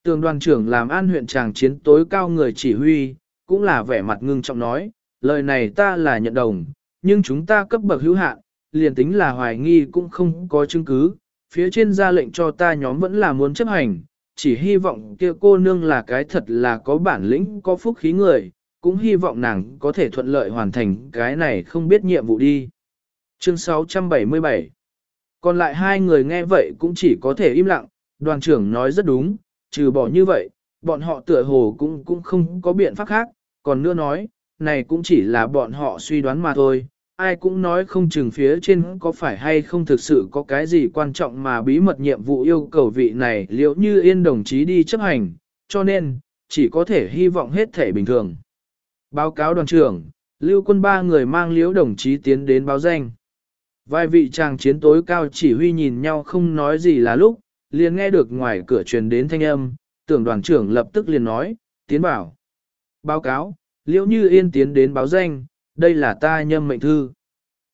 Tường đoàn trưởng làm an huyện tràng chiến tối cao người chỉ huy, cũng là vẻ mặt ngưng trọng nói, lời này ta là nhận đồng, nhưng chúng ta cấp bậc hữu hạn, liền tính là hoài nghi cũng không có chứng cứ, phía trên ra lệnh cho ta nhóm vẫn là muốn chấp hành, chỉ hy vọng kia cô nương là cái thật là có bản lĩnh, có phúc khí người, cũng hy vọng nàng có thể thuận lợi hoàn thành cái này không biết nhiệm vụ đi. Chương 677 Còn lại hai người nghe vậy cũng chỉ có thể im lặng, đoàn trưởng nói rất đúng, trừ bỏ như vậy, bọn họ tựa hồ cũng cũng không có biện pháp khác, còn nữa nói, này cũng chỉ là bọn họ suy đoán mà thôi, ai cũng nói không chừng phía trên có phải hay không thực sự có cái gì quan trọng mà bí mật nhiệm vụ yêu cầu vị này liệu như yên đồng chí đi chấp hành, cho nên, chỉ có thể hy vọng hết thể bình thường. Báo cáo đoàn trưởng, lưu quân ba người mang liễu đồng chí tiến đến báo danh. Vài vị chàng chiến tối cao chỉ huy nhìn nhau không nói gì là lúc, liền nghe được ngoài cửa truyền đến thanh âm, tưởng đoàn trưởng lập tức liền nói, tiến bảo. Báo cáo, liễu như yên tiến đến báo danh, đây là ta nhâm mệnh thư.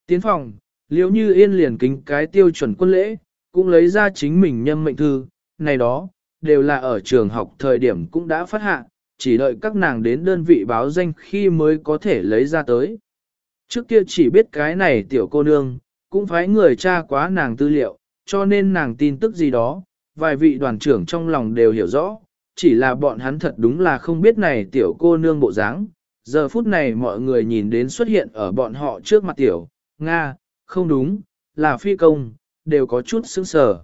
Tiến phòng, liễu như yên liền kính cái tiêu chuẩn quân lễ, cũng lấy ra chính mình nhâm mệnh thư, này đó, đều là ở trường học thời điểm cũng đã phát hạ, chỉ đợi các nàng đến đơn vị báo danh khi mới có thể lấy ra tới. Trước kia chỉ biết cái này tiểu cô nương, cũng phải người cha quá nàng tư liệu, cho nên nàng tin tức gì đó, vài vị đoàn trưởng trong lòng đều hiểu rõ, chỉ là bọn hắn thật đúng là không biết này tiểu cô nương bộ dáng, Giờ phút này mọi người nhìn đến xuất hiện ở bọn họ trước mặt tiểu, Nga, không đúng, là phi công, đều có chút sững sờ.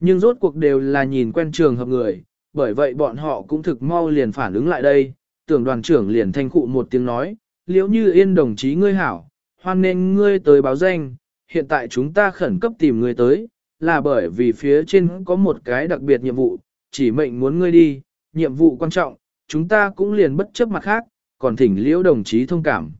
Nhưng rốt cuộc đều là nhìn quen trường hợp người, bởi vậy bọn họ cũng thực mau liền phản ứng lại đây, tưởng đoàn trưởng liền thanh cụ một tiếng nói, liễu như yên đồng chí ngươi hảo, hoan nên ngươi tới báo danh, hiện tại chúng ta khẩn cấp tìm ngươi tới, là bởi vì phía trên có một cái đặc biệt nhiệm vụ, chỉ mệnh muốn ngươi đi, nhiệm vụ quan trọng, chúng ta cũng liền bất chấp mặt khác, còn thỉnh liễu đồng chí thông cảm.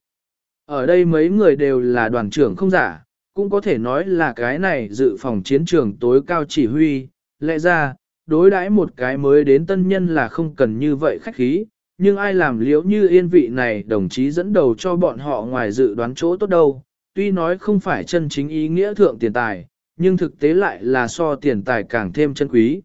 Ở đây mấy người đều là đoàn trưởng không giả, cũng có thể nói là cái này dự phòng chiến trường tối cao chỉ huy, lẽ ra, đối đãi một cái mới đến tân nhân là không cần như vậy khách khí, nhưng ai làm liễu như yên vị này đồng chí dẫn đầu cho bọn họ ngoài dự đoán chỗ tốt đâu, tuy nói không phải chân chính ý nghĩa thượng tiền tài, nhưng thực tế lại là so tiền tài càng thêm chân quý.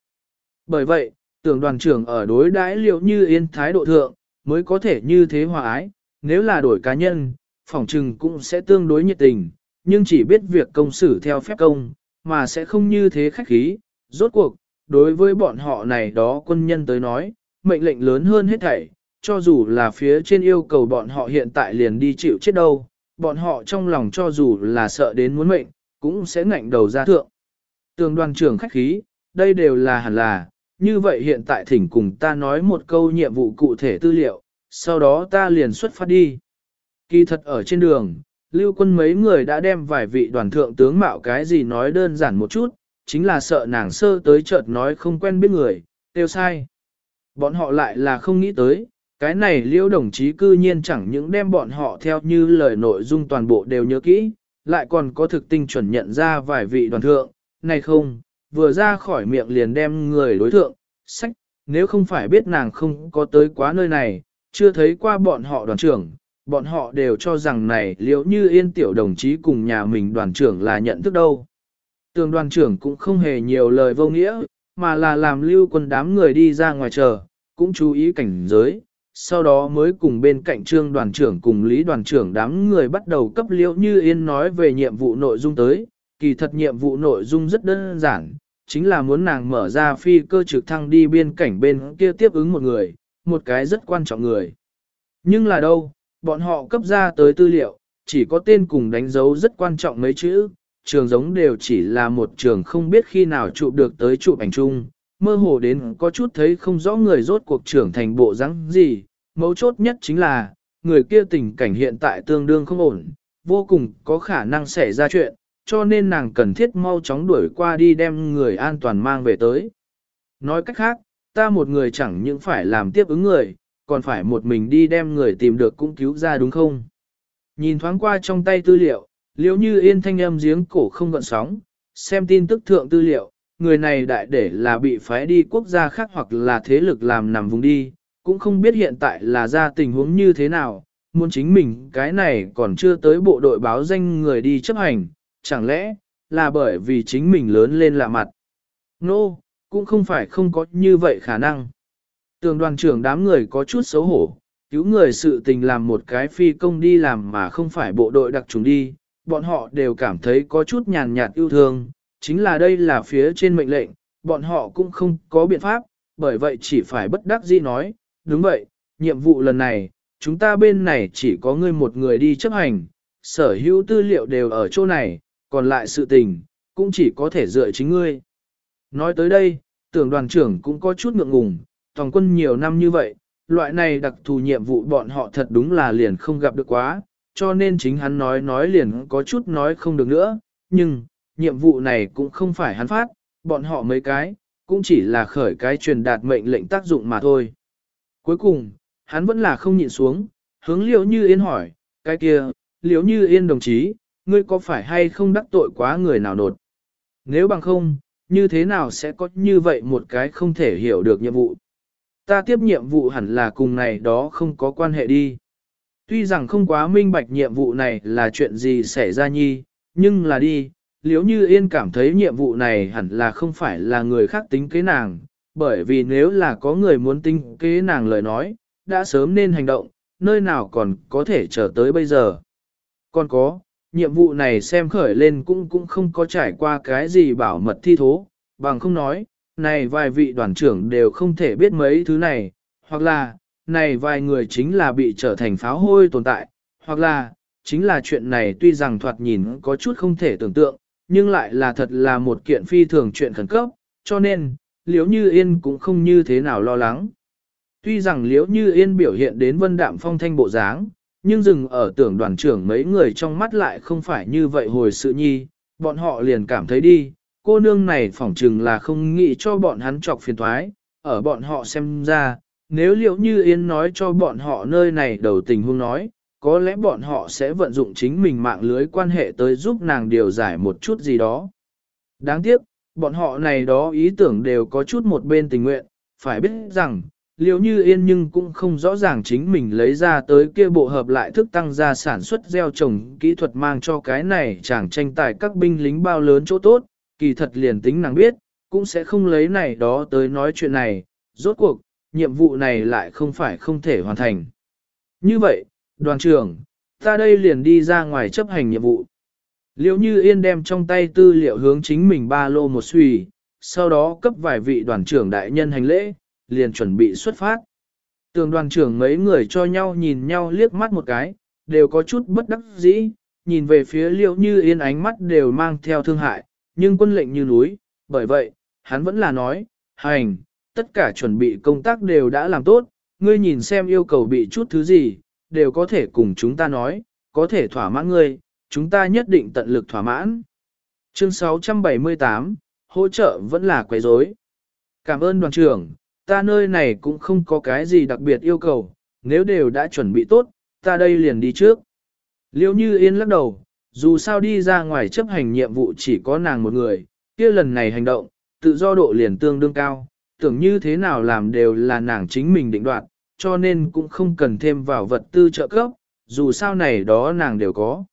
Bởi vậy, tưởng đoàn trưởng ở đối đãi liệu như yên thái độ thượng, mới có thể như thế hòa ái, nếu là đổi cá nhân, phỏng trừng cũng sẽ tương đối nhiệt tình, nhưng chỉ biết việc công xử theo phép công, mà sẽ không như thế khách khí. Rốt cuộc, đối với bọn họ này đó quân nhân tới nói, mệnh lệnh lớn hơn hết thảy, cho dù là phía trên yêu cầu bọn họ hiện tại liền đi chịu chết đâu, bọn họ trong lòng cho dù là sợ đến muốn mệnh, cũng sẽ ngạnh đầu ra thượng. Tường đoàn trưởng khách khí, đây đều là hẳn là, như vậy hiện tại thỉnh cùng ta nói một câu nhiệm vụ cụ thể tư liệu, sau đó ta liền xuất phát đi. Kỳ thật ở trên đường, lưu quân mấy người đã đem vài vị đoàn thượng tướng mạo cái gì nói đơn giản một chút, chính là sợ nàng sơ tới chợt nói không quen biết người, tiêu sai. Bọn họ lại là không nghĩ tới, cái này liêu đồng chí cư nhiên chẳng những đem bọn họ theo như lời nội dung toàn bộ đều nhớ kỹ, lại còn có thực tinh chuẩn nhận ra vài vị đoàn thượng, này không, vừa ra khỏi miệng liền đem người đối thượng, sách, nếu không phải biết nàng không có tới quá nơi này, chưa thấy qua bọn họ đoàn trưởng, bọn họ đều cho rằng này liệu như yên tiểu đồng chí cùng nhà mình đoàn trưởng là nhận thức đâu. Tường đoàn trưởng cũng không hề nhiều lời vô nghĩa, mà là làm lưu quân đám người đi ra ngoài chờ, cũng chú ý cảnh giới, sau đó mới cùng bên cạnh trương đoàn trưởng cùng lý đoàn trưởng đám người bắt đầu cấp liễu như yên nói về nhiệm vụ nội dung tới, kỳ thật nhiệm vụ nội dung rất đơn giản, chính là muốn nàng mở ra phi cơ trực thăng đi biên cảnh bên kia tiếp ứng một người, một cái rất quan trọng người. Nhưng là đâu, bọn họ cấp ra tới tư liệu, chỉ có tên cùng đánh dấu rất quan trọng mấy chữ, trường giống đều chỉ là một trường không biết khi nào chụp được tới chụp ảnh chung, mơ hồ đến có chút thấy không rõ người rốt cuộc trưởng thành bộ rắn gì, mấu chốt nhất chính là, người kia tình cảnh hiện tại tương đương không ổn, vô cùng có khả năng xảy ra chuyện, cho nên nàng cần thiết mau chóng đuổi qua đi đem người an toàn mang về tới. Nói cách khác, ta một người chẳng những phải làm tiếp ứng người, còn phải một mình đi đem người tìm được cũng cứu ra đúng không? Nhìn thoáng qua trong tay tư liệu, liếu như yên thanh âm giếng cổ không gợn sóng, xem tin tức thượng tư liệu, người này đại để là bị phái đi quốc gia khác hoặc là thế lực làm nằm vùng đi, cũng không biết hiện tại là ra tình huống như thế nào, muốn chính mình cái này còn chưa tới bộ đội báo danh người đi chấp hành, chẳng lẽ là bởi vì chính mình lớn lên lạ mặt. Nô, no, cũng không phải không có như vậy khả năng. Tường đoàn trưởng đám người có chút xấu hổ, cứu người sự tình làm một cái phi công đi làm mà không phải bộ đội đặc trùng đi, bọn họ đều cảm thấy có chút nhàn nhạt yêu thương, chính là đây là phía trên mệnh lệnh, bọn họ cũng không có biện pháp, bởi vậy chỉ phải bất đắc dĩ nói, đúng vậy, nhiệm vụ lần này, chúng ta bên này chỉ có ngươi một người đi chấp hành, sở hữu tư liệu đều ở chỗ này, còn lại sự tình, cũng chỉ có thể dựa chính ngươi. Nói tới đây, tưởng đoàn trưởng cũng có chút ngượng ngùng, toàn quân nhiều năm như vậy, loại này đặc thù nhiệm vụ bọn họ thật đúng là liền không gặp được quá, cho nên chính hắn nói nói liền có chút nói không được nữa, nhưng, nhiệm vụ này cũng không phải hắn phát, bọn họ mấy cái, cũng chỉ là khởi cái truyền đạt mệnh lệnh tác dụng mà thôi. Cuối cùng, hắn vẫn là không nhịn xuống, hướng liễu như yên hỏi, cái kia, liễu như yên đồng chí, ngươi có phải hay không đắc tội quá người nào nột? Nếu bằng không, như thế nào sẽ có như vậy một cái không thể hiểu được nhiệm vụ? Ta tiếp nhiệm vụ hẳn là cùng này đó không có quan hệ đi. Tuy rằng không quá minh bạch nhiệm vụ này là chuyện gì xảy ra nhi, nhưng là đi, liếu như yên cảm thấy nhiệm vụ này hẳn là không phải là người khác tính kế nàng, bởi vì nếu là có người muốn tính kế nàng lời nói, đã sớm nên hành động, nơi nào còn có thể chờ tới bây giờ. Còn có, nhiệm vụ này xem khởi lên cũng cũng không có trải qua cái gì bảo mật thi thố, bằng không nói, này vài vị đoàn trưởng đều không thể biết mấy thứ này, hoặc là, này vài người chính là bị trở thành pháo hôi tồn tại, hoặc là, chính là chuyện này tuy rằng thoạt nhìn có chút không thể tưởng tượng, nhưng lại là thật là một kiện phi thường chuyện khẩn cấp, cho nên, liếu như yên cũng không như thế nào lo lắng. Tuy rằng liếu như yên biểu hiện đến vân đạm phong thanh bộ dáng, nhưng dừng ở tưởng đoàn trưởng mấy người trong mắt lại không phải như vậy hồi sự nhi, bọn họ liền cảm thấy đi, cô nương này phỏng chừng là không nghĩ cho bọn hắn chọc phiền thoái, ở bọn họ xem ra, nếu liệu như Yên nói cho bọn họ nơi này đầu tình huống nói, có lẽ bọn họ sẽ vận dụng chính mình mạng lưới quan hệ tới giúp nàng điều giải một chút gì đó. Đáng tiếc, bọn họ này đó ý tưởng đều có chút một bên tình nguyện, phải biết rằng, liều như yên nhưng cũng không rõ ràng chính mình lấy ra tới kia bộ hợp lại thức tăng gia sản xuất gieo trồng kỹ thuật mang cho cái này chẳng tranh tài các binh lính bao lớn chỗ tốt, kỳ thật liền tính nàng biết, cũng sẽ không lấy này đó tới nói chuyện này, rốt cuộc, nhiệm vụ này lại không phải không thể hoàn thành. Như vậy, đoàn trưởng, ta đây liền đi ra ngoài chấp hành nhiệm vụ. Liệu như yên đem trong tay tư liệu hướng chính mình ba lô một suy, sau đó cấp vài vị đoàn trưởng đại nhân hành lễ, liền chuẩn bị xuất phát. Tường đoàn trưởng mấy người cho nhau nhìn nhau liếc mắt một cái, đều có chút bất đắc dĩ, nhìn về phía liệu như yên ánh mắt đều mang theo thương hại, nhưng quân lệnh như núi, bởi vậy, hắn vẫn là nói, hành, tất cả chuẩn bị công tác đều đã làm tốt, ngươi nhìn xem yêu cầu bị chút thứ gì, đều có thể cùng chúng ta nói, có thể thỏa mãn ngươi, chúng ta nhất định tận lực thỏa mãn. Chương 678, hỗ trợ vẫn là quấy rối. Cảm ơn đoàn trưởng, ta nơi này cũng không có cái gì đặc biệt yêu cầu, nếu đều đã chuẩn bị tốt, ta đây liền đi trước. Liêu như yên lắc đầu, dù sao đi ra ngoài chấp hành nhiệm vụ chỉ có nàng một người, kia lần này hành động, tự do độ liền tương đương cao, tưởng như thế nào làm đều là nàng chính mình định đoạt, cho nên cũng không cần thêm vào vật tư trợ cấp, dù sao này đó nàng đều có.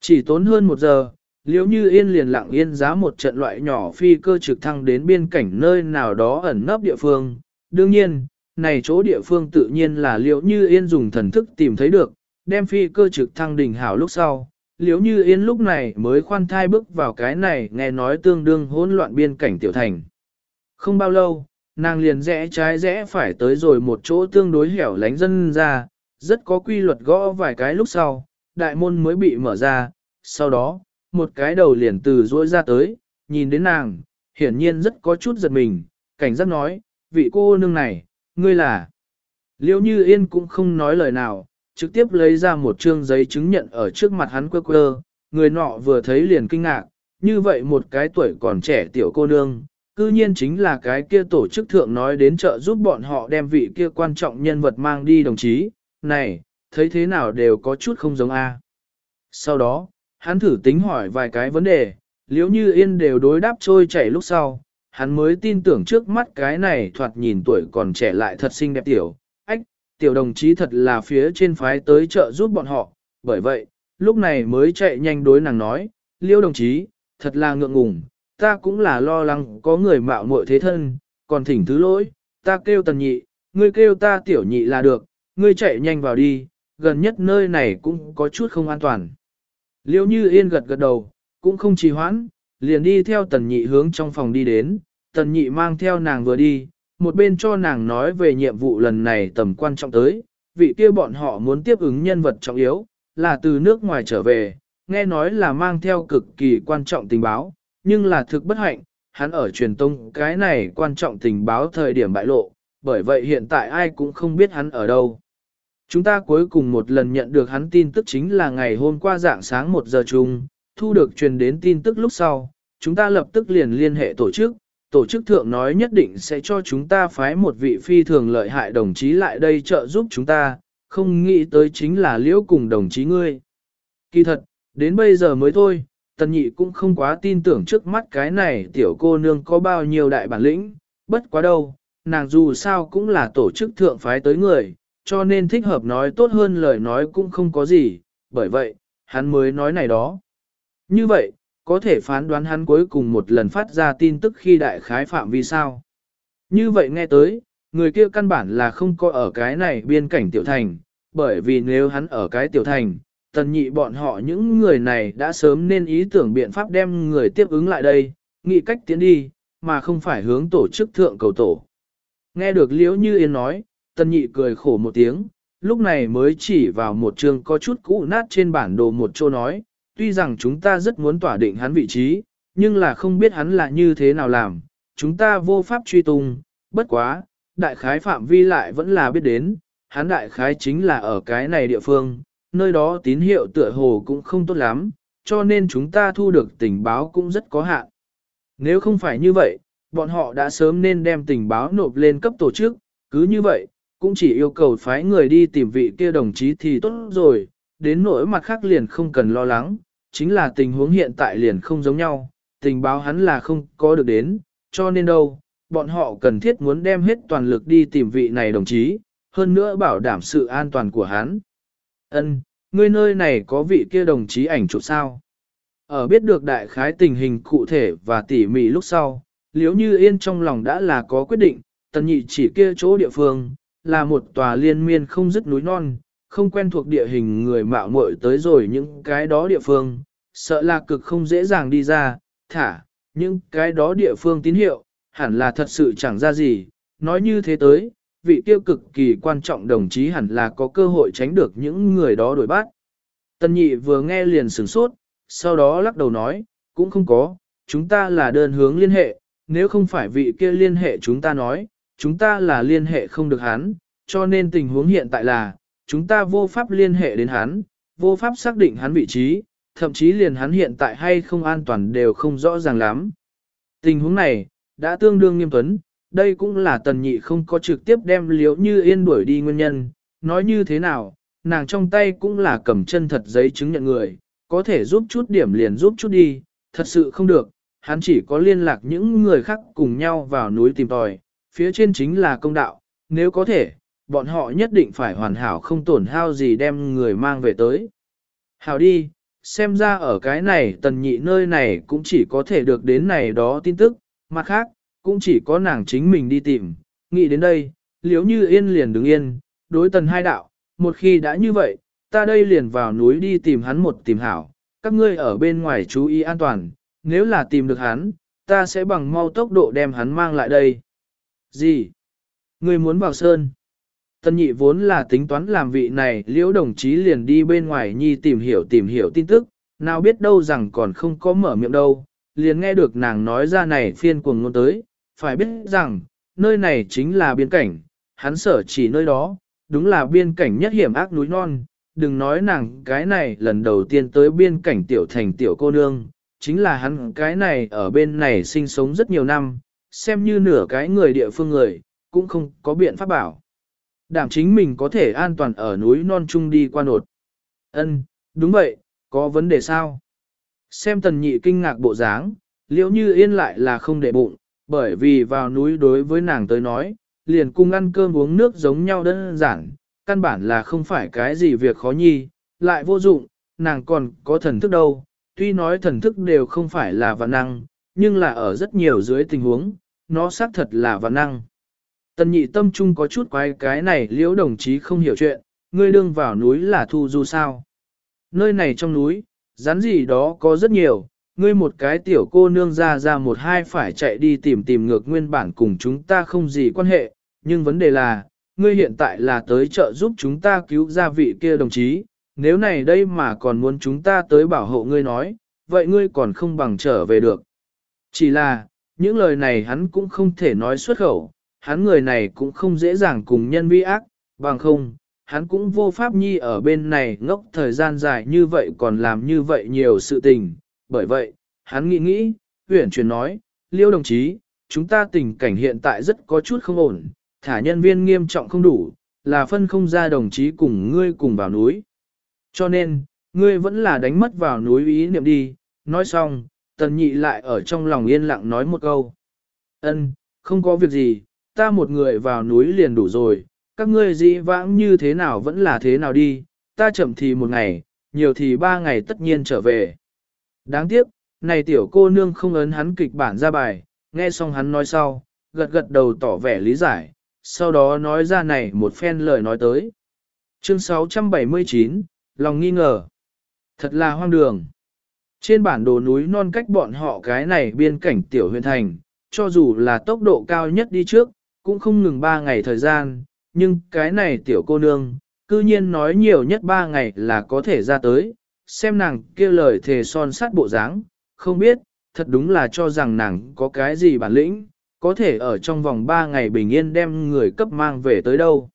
Chỉ tốn hơn một giờ, liếu như yên liền lặng yên giá một trận loại nhỏ phi cơ trực thăng đến biên cảnh nơi nào đó ẩn nấp địa phương. Đương nhiên, này chỗ địa phương tự nhiên là liễu như yên dùng thần thức tìm thấy được, đem phi cơ trực thăng đỉnh hảo lúc sau. Liễu như yên lúc này mới khoan thai bước vào cái này nghe nói tương đương hỗn loạn biên cảnh tiểu thành. Không bao lâu, nàng liền rẽ trái rẽ phải tới rồi một chỗ tương đối hẻo lánh dân ra, rất có quy luật gõ vài cái lúc sau, đại môn mới bị mở ra, sau đó, một cái đầu liền từ rỗi ra tới, nhìn đến nàng, hiển nhiên rất có chút giật mình, cảnh giác nói, vị cô nương này, ngươi là. Liêu như yên cũng không nói lời nào, trực tiếp lấy ra một trương giấy chứng nhận ở trước mặt hắn quơ quơ, người nọ vừa thấy liền kinh ngạc, như vậy một cái tuổi còn trẻ tiểu cô nương, cư nhiên chính là cái kia tổ chức thượng nói đến trợ giúp bọn họ đem vị kia quan trọng nhân vật mang đi đồng chí, này, thấy thế nào đều có chút không giống A. Sau đó, hắn thử tính hỏi vài cái vấn đề, liếu như yên đều đối đáp trôi chảy lúc sau, hắn mới tin tưởng trước mắt cái này thoạt nhìn tuổi còn trẻ lại thật xinh đẹp tiểu, ách, tiểu đồng chí thật là phía trên phái tới chợ giúp bọn họ, bởi vậy, lúc này mới chạy nhanh đối nàng nói, liêu đồng chí, thật là ngượng ngùng, ta cũng là lo lắng có người mạo muội thế thân, còn thỉnh thứ lỗi, ta kêu tần nhị, ngươi kêu ta tiểu nhị là được, ngươi chạy nhanh vào đi, gần nhất nơi này cũng có chút không an toàn. Liêu như yên gật gật đầu, cũng không trì hoãn, liền đi theo tần nhị hướng trong phòng đi đến, tần nhị mang theo nàng vừa đi, một bên cho nàng nói về nhiệm vụ lần này tầm quan trọng tới, vị kia bọn họ muốn tiếp ứng nhân vật trọng yếu, là từ nước ngoài trở về, nghe nói là mang theo cực kỳ quan trọng tình báo, nhưng là thực bất hạnh, hắn ở truyền tông cái này quan trọng tình báo thời điểm bại lộ, bởi vậy hiện tại ai cũng không biết hắn ở đâu. Chúng ta cuối cùng một lần nhận được hắn tin tức chính là ngày hôm qua dạng sáng 1 giờ chung, thu được truyền đến tin tức lúc sau, chúng ta lập tức liền liên hệ tổ chức, tổ chức thượng nói nhất định sẽ cho chúng ta phái một vị phi thường lợi hại đồng chí lại đây trợ giúp chúng ta, không nghĩ tới chính là liễu cùng đồng chí ngươi. Kỳ thật, đến bây giờ mới thôi, tần nhị cũng không quá tin tưởng trước mắt cái này tiểu cô nương có bao nhiêu đại bản lĩnh, bất quá đâu, nàng dù sao cũng là tổ chức thượng phái tới người, cho nên thích hợp nói tốt hơn lời nói cũng không có gì, bởi vậy, hắn mới nói này đó. Như vậy, có thể phán đoán hắn cuối cùng một lần phát ra tin tức khi đại khái phạm vì sao. Như vậy nghe tới, người kia căn bản là không có ở cái này biên cảnh tiểu thành, bởi vì nếu hắn ở cái tiểu thành, tần nhị bọn họ những người này đã sớm nên ý tưởng biện pháp đem người tiếp ứng lại đây, nghĩ cách tiến đi, mà không phải hướng tổ chức thượng cầu tổ. Nghe được Liễu Như Yên nói, tần nhị cười khổ một tiếng, lúc này mới chỉ vào một trường có chút cũ nát trên bản đồ một chỗ nói, tuy rằng chúng ta rất muốn tỏa định hắn vị trí, nhưng là không biết hắn là như thế nào làm, chúng ta vô pháp truy tung, bất quá, đại khái phạm vi lại vẫn là biết đến, hắn đại khái chính là ở cái này địa phương, nơi đó tín hiệu tựa hồ cũng không tốt lắm, cho nên chúng ta thu được tình báo cũng rất có hạn. Nếu không phải như vậy, bọn họ đã sớm nên đem tình báo nộp lên cấp tổ chức, cứ như vậy, cũng chỉ yêu cầu phái người đi tìm vị kia đồng chí thì tốt rồi, đến nỗi mặt khác liền không cần lo lắng, chính là tình huống hiện tại liền không giống nhau, tình báo hắn là không có được đến, cho nên đâu, bọn họ cần thiết muốn đem hết toàn lực đi tìm vị này đồng chí, hơn nữa bảo đảm sự an toàn của hắn. Ân, ngươi nơi này có vị kia đồng chí ảnh chụp sao? Ở biết được đại khái tình hình cụ thể và tỉ mỉ lúc sau, liếu như yên trong lòng đã là có quyết định, tần nhị chỉ kia chỗ địa phương, là một tòa liên miên không dứt núi non, không quen thuộc địa hình người mạo muội tới rồi những cái đó địa phương, sợ là cực không dễ dàng đi ra, thả, những cái đó địa phương tín hiệu, hẳn là thật sự chẳng ra gì, nói như thế tới, vị tiêu cực kỳ quan trọng đồng chí hẳn là có cơ hội tránh được những người đó đuổi bắt. Tân nhị vừa nghe liền sửng sốt, sau đó lắc đầu nói, cũng không có, chúng ta là đơn hướng liên hệ, nếu không phải vị kia liên hệ chúng ta nói, chúng ta là liên hệ không được hắn, cho nên tình huống hiện tại là, chúng ta vô pháp liên hệ đến hắn, vô pháp xác định hắn vị trí, thậm chí liền hắn hiện tại hay không an toàn đều không rõ ràng lắm. Tình huống này, đã tương đương nghiêm tuấn, đây cũng là tần nhị không có trực tiếp đem liễu như yên đuổi đi nguyên nhân, nói như thế nào, nàng trong tay cũng là cầm chân thật giấy chứng nhận người, có thể giúp chút điểm liền giúp chút đi, thật sự không được, hắn chỉ có liên lạc những người khác cùng nhau vào núi tìm tòi, phía trên chính là công đạo, nếu có thể, bọn họ nhất định phải hoàn hảo không tổn hao gì đem người mang về tới. Hảo đi, xem ra ở cái này tần nhị nơi này cũng chỉ có thể được đến này đó tin tức, mặt khác, cũng chỉ có nàng chính mình đi tìm, nghĩ đến đây, liếu như yên liền đứng yên, đối tần hai đạo, một khi đã như vậy, ta đây liền vào núi đi tìm hắn một tìm hảo, các ngươi ở bên ngoài chú ý an toàn, nếu là tìm được hắn, ta sẽ bằng mau tốc độ đem hắn mang lại đây. Gì? Ngươi muốn vào sơn? Tân nhị vốn là tính toán làm vị này liễu đồng chí liền đi bên ngoài nhi tìm hiểu tìm hiểu tin tức, nào biết đâu rằng còn không có mở miệng đâu, liền nghe được nàng nói ra này phiên cuồng ngôn tới, phải biết rằng, nơi này chính là biên cảnh, hắn sở chỉ nơi đó, đúng là biên cảnh nhất hiểm ác núi non, đừng nói nàng cái này lần đầu tiên tới biên cảnh tiểu thành tiểu cô nương, chính là hắn cái này ở bên này sinh sống rất nhiều năm, xem như nửa cái người địa phương người, cũng không có biện pháp bảo. Đảm chính mình có thể an toàn ở núi non trung đi qua nột. Ân, đúng vậy, có vấn đề sao? Xem tần nhị kinh ngạc bộ dáng, liễu như yên lại là không để bụng, bởi vì vào núi đối với nàng tới nói, liền cùng ăn cơm uống nước giống nhau đơn giản, căn bản là không phải cái gì việc khó nhi, lại vô dụng, nàng còn có thần thức đâu, tuy nói thần thức đều không phải là vạn năng, nhưng là ở rất nhiều dưới tình huống, nó xác thật là vạn năng. Tần nhị tâm trung có chút quái cái này liễu đồng chí không hiểu chuyện, ngươi đương vào núi là thu du sao. Nơi này trong núi, rắn gì đó có rất nhiều, ngươi một cái tiểu cô nương ra ra một hai phải chạy đi tìm tìm ngược nguyên bản cùng chúng ta không gì quan hệ, nhưng vấn đề là, ngươi hiện tại là tới trợ giúp chúng ta cứu ra vị kia đồng chí, nếu này đây mà còn muốn chúng ta tới bảo hộ ngươi nói, vậy ngươi còn không bằng trở về được. Chỉ là, những lời này hắn cũng không thể nói xuất khẩu, hắn người này cũng không dễ dàng cùng nhân vi ác, bằng không, hắn cũng vô pháp nhi ở bên này ngốc thời gian dài như vậy còn làm như vậy nhiều sự tình. Bởi vậy, hắn nghĩ nghĩ, huyển truyền nói, liêu đồng chí, chúng ta tình cảnh hiện tại rất có chút không ổn, thả nhân viên nghiêm trọng không đủ, là phân không ra đồng chí cùng ngươi cùng vào núi. Cho nên, ngươi vẫn là đánh mất vào núi ý niệm đi, nói xong, tần nhị lại ở trong lòng yên lặng nói một câu. ân không có việc gì, ta một người vào núi liền đủ rồi, các ngươi dĩ vãng như thế nào vẫn là thế nào đi, ta chậm thì một ngày, nhiều thì ba ngày tất nhiên trở về. Đáng tiếc, này tiểu cô nương không ấn hắn kịch bản ra bài, nghe xong hắn nói sau, gật gật đầu tỏ vẻ lý giải, sau đó nói ra này một phen lời nói tới. Chương 679, lòng nghi ngờ. Thật là hoang đường. Trên bản đồ núi non cách bọn họ cái này biên cảnh tiểu huyện thành, cho dù là tốc độ cao nhất đi trước, cũng không ngừng 3 ngày thời gian, nhưng cái này tiểu cô nương, cư nhiên nói nhiều nhất 3 ngày là có thể ra tới, xem nàng kia lời thề son sát bộ dáng, không biết, thật đúng là cho rằng nàng có cái gì bản lĩnh, có thể ở trong vòng 3 ngày bình yên đem người cấp mang về tới đâu.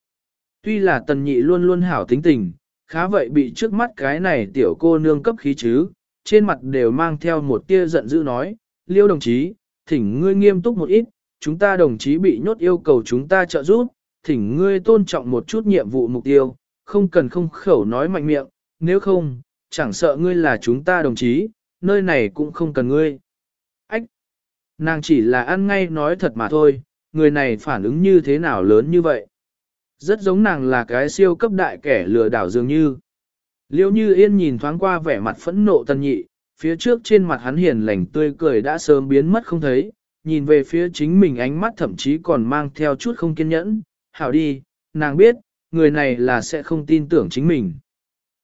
Tuy là tần nhị luôn luôn hảo tính tình, khá vậy bị trước mắt cái này tiểu cô nương cấp khí chứ, trên mặt đều mang theo một tia giận dữ nói, liêu đồng chí, thỉnh ngươi nghiêm túc một ít, chúng ta đồng chí bị nhốt yêu cầu chúng ta trợ giúp, thỉnh ngươi tôn trọng một chút nhiệm vụ mục tiêu, không cần không khẩu nói mạnh miệng, nếu không, chẳng sợ ngươi là chúng ta đồng chí, nơi này cũng không cần ngươi. Ách! Nàng chỉ là ăn ngay nói thật mà thôi, người này phản ứng như thế nào lớn như vậy? Rất giống nàng là cái siêu cấp đại kẻ lừa đảo dường như. Liêu như yên nhìn thoáng qua vẻ mặt phẫn nộ tân nhị, phía trước trên mặt hắn hiền lành tươi cười đã sớm biến mất không thấy, nhìn về phía chính mình ánh mắt thậm chí còn mang theo chút không kiên nhẫn, hảo đi, nàng biết, người này là sẽ không tin tưởng chính mình.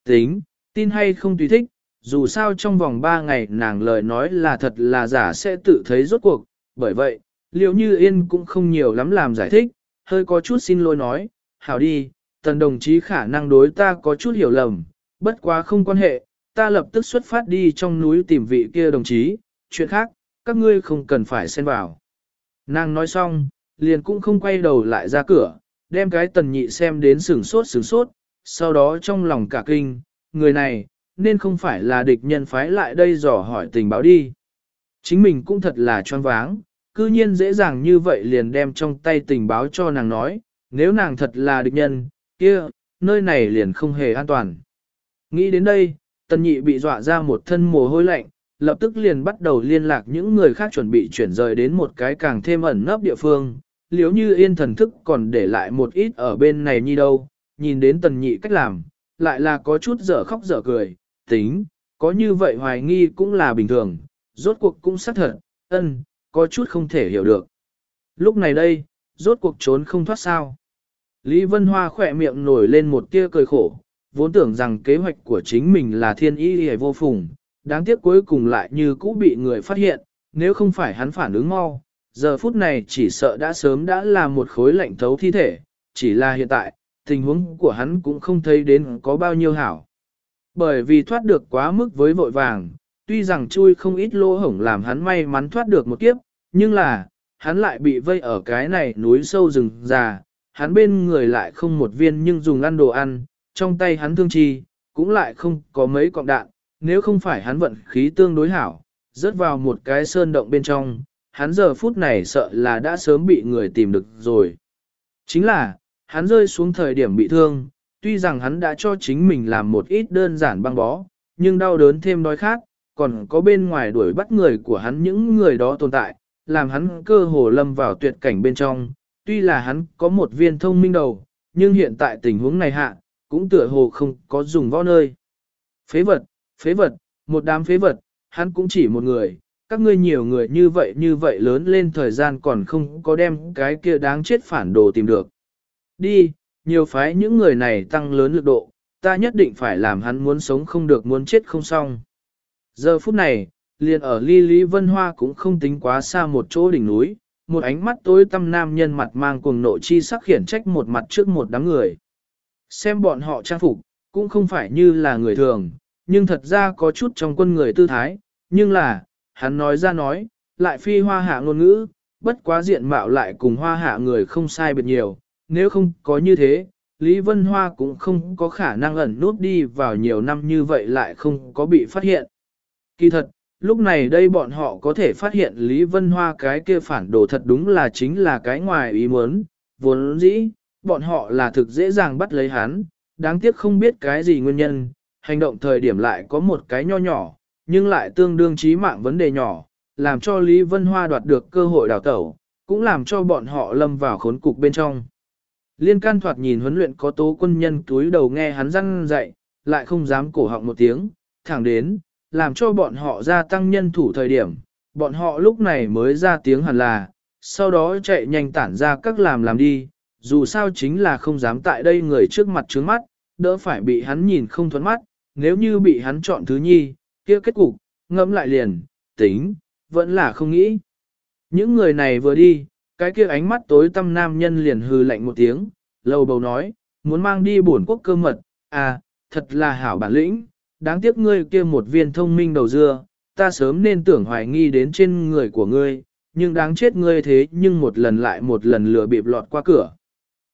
Tính, tin hay không tùy thích, dù sao trong vòng 3 ngày nàng lời nói là thật là giả sẽ tự thấy rốt cuộc, bởi vậy, liệu như yên cũng không nhiều lắm làm giải thích, hơi có chút xin lỗi nói, hảo đi, tần đồng chí khả năng đối ta có chút hiểu lầm, bất quá không quan hệ, ta lập tức xuất phát đi trong núi tìm vị kia đồng chí, chuyện khác, các ngươi không cần phải xen vào. Nàng nói xong, liền cũng không quay đầu lại ra cửa, đem cái tần nhị xem đến sửng sốt sửng sốt, sau đó trong lòng cả kinh, người này, nên không phải là địch nhân phái lại đây dò hỏi tình báo đi. Chính mình cũng thật là choáng váng, cư nhiên dễ dàng như vậy liền đem trong tay tình báo cho nàng nói, nếu nàng thật là địch nhân, kia, nơi này liền không hề an toàn. Nghĩ đến đây, tần nhị bị dọa ra một thân mồ hôi lạnh, lập tức liền bắt đầu liên lạc những người khác chuẩn bị chuyển rời đến một cái càng thêm ẩn nấp địa phương. Liếu như yên thần thức còn để lại một ít ở bên này như đâu, nhìn đến tần nhị cách làm, lại là có chút dở khóc dở cười, tính, có như vậy hoài nghi cũng là bình thường, rốt cuộc cũng xác thật, ân, có chút không thể hiểu được. Lúc này đây, rốt cuộc trốn không thoát sao. Lý Vân Hoa khỏe miệng nổi lên một tia cười khổ, vốn tưởng rằng kế hoạch của chính mình là thiên ý hề vô phùng, đáng tiếc cuối cùng lại như cũ bị người phát hiện, nếu không phải hắn phản ứng mau, giờ phút này chỉ sợ đã sớm đã là một khối lạnh thấu thi thể, chỉ là hiện tại, tình huống của hắn cũng không thấy đến có bao nhiêu hảo. Bởi vì thoát được quá mức với vội vàng, tuy rằng chui không ít lỗ hổng làm hắn may mắn thoát được một kiếp, nhưng là, hắn lại bị vây ở cái này núi sâu rừng già, hắn bên người lại không một viên nhưng dùng ăn đồ ăn, trong tay hắn thương chi, cũng lại không có mấy cọng đạn, nếu không phải hắn vận khí tương đối hảo, rớt vào một cái sơn động bên trong, hắn giờ phút này sợ là đã sớm bị người tìm được rồi. Chính là, hắn rơi xuống thời điểm bị thương, tuy rằng hắn đã cho chính mình làm một ít đơn giản băng bó, nhưng đau đớn thêm đói khác, còn có bên ngoài đuổi bắt người của hắn những người đó tồn tại, làm hắn cơ hồ lâm vào tuyệt cảnh bên trong. Tuy là hắn có một viên thông minh đầu, nhưng hiện tại tình huống này hạ, cũng tựa hồ không có dùng võ nơi. Phế vật, phế vật, một đám phế vật, hắn cũng chỉ một người, các ngươi nhiều người như vậy như vậy lớn lên thời gian còn không có đem cái kia đáng chết phản đồ tìm được. Đi, nhiều phái những người này tăng lớn lực độ, ta nhất định phải làm hắn muốn sống không được muốn chết không xong. Giờ phút này, liền ở ly Lý Vân Hoa cũng không tính quá xa một chỗ đỉnh núi, một ánh mắt tối tăm nam nhân mặt mang cuồng nộ chi sắc khiển trách một mặt trước một đám người. Xem bọn họ trang phục, cũng không phải như là người thường, nhưng thật ra có chút trong quân người tư thái, nhưng là, hắn nói ra nói, lại phi hoa hạ ngôn ngữ, bất quá diện mạo lại cùng hoa hạ người không sai biệt nhiều, nếu không có như thế, Lý Vân Hoa cũng không có khả năng ẩn nút đi vào nhiều năm như vậy lại không có bị phát hiện. Kỳ thật, lúc này đây bọn họ có thể phát hiện Lý Vân Hoa cái kia phản đồ thật đúng là chính là cái ngoài ý muốn, vốn dĩ, bọn họ là thực dễ dàng bắt lấy hắn, đáng tiếc không biết cái gì nguyên nhân, hành động thời điểm lại có một cái nho nhỏ, nhưng lại tương đương chí mạng vấn đề nhỏ, làm cho Lý Vân Hoa đoạt được cơ hội đào tẩu, cũng làm cho bọn họ lâm vào khốn cục bên trong. Liên can thoạt nhìn huấn luyện có tố quân nhân túi đầu nghe hắn răng dạy, lại không dám cổ họng một tiếng, thẳng đến, làm cho bọn họ gia tăng nhân thủ thời điểm, bọn họ lúc này mới ra tiếng hẳn là, sau đó chạy nhanh tản ra các làm làm đi, dù sao chính là không dám tại đây người trước mặt trướng mắt, đỡ phải bị hắn nhìn không thuẫn mắt, nếu như bị hắn chọn thứ nhi, kia kết cục, ngẫm lại liền, tính, vẫn là không nghĩ. Những người này vừa đi, cái kia ánh mắt tối tâm nam nhân liền hừ lạnh một tiếng, lầu bầu nói, muốn mang đi bổn quốc cơ mật, à, thật là hảo bản lĩnh, đáng tiếc ngươi kia một viên thông minh đầu dưa, ta sớm nên tưởng hoài nghi đến trên người của ngươi, nhưng đáng chết ngươi thế nhưng một lần lại một lần lừa bịp lọt qua cửa.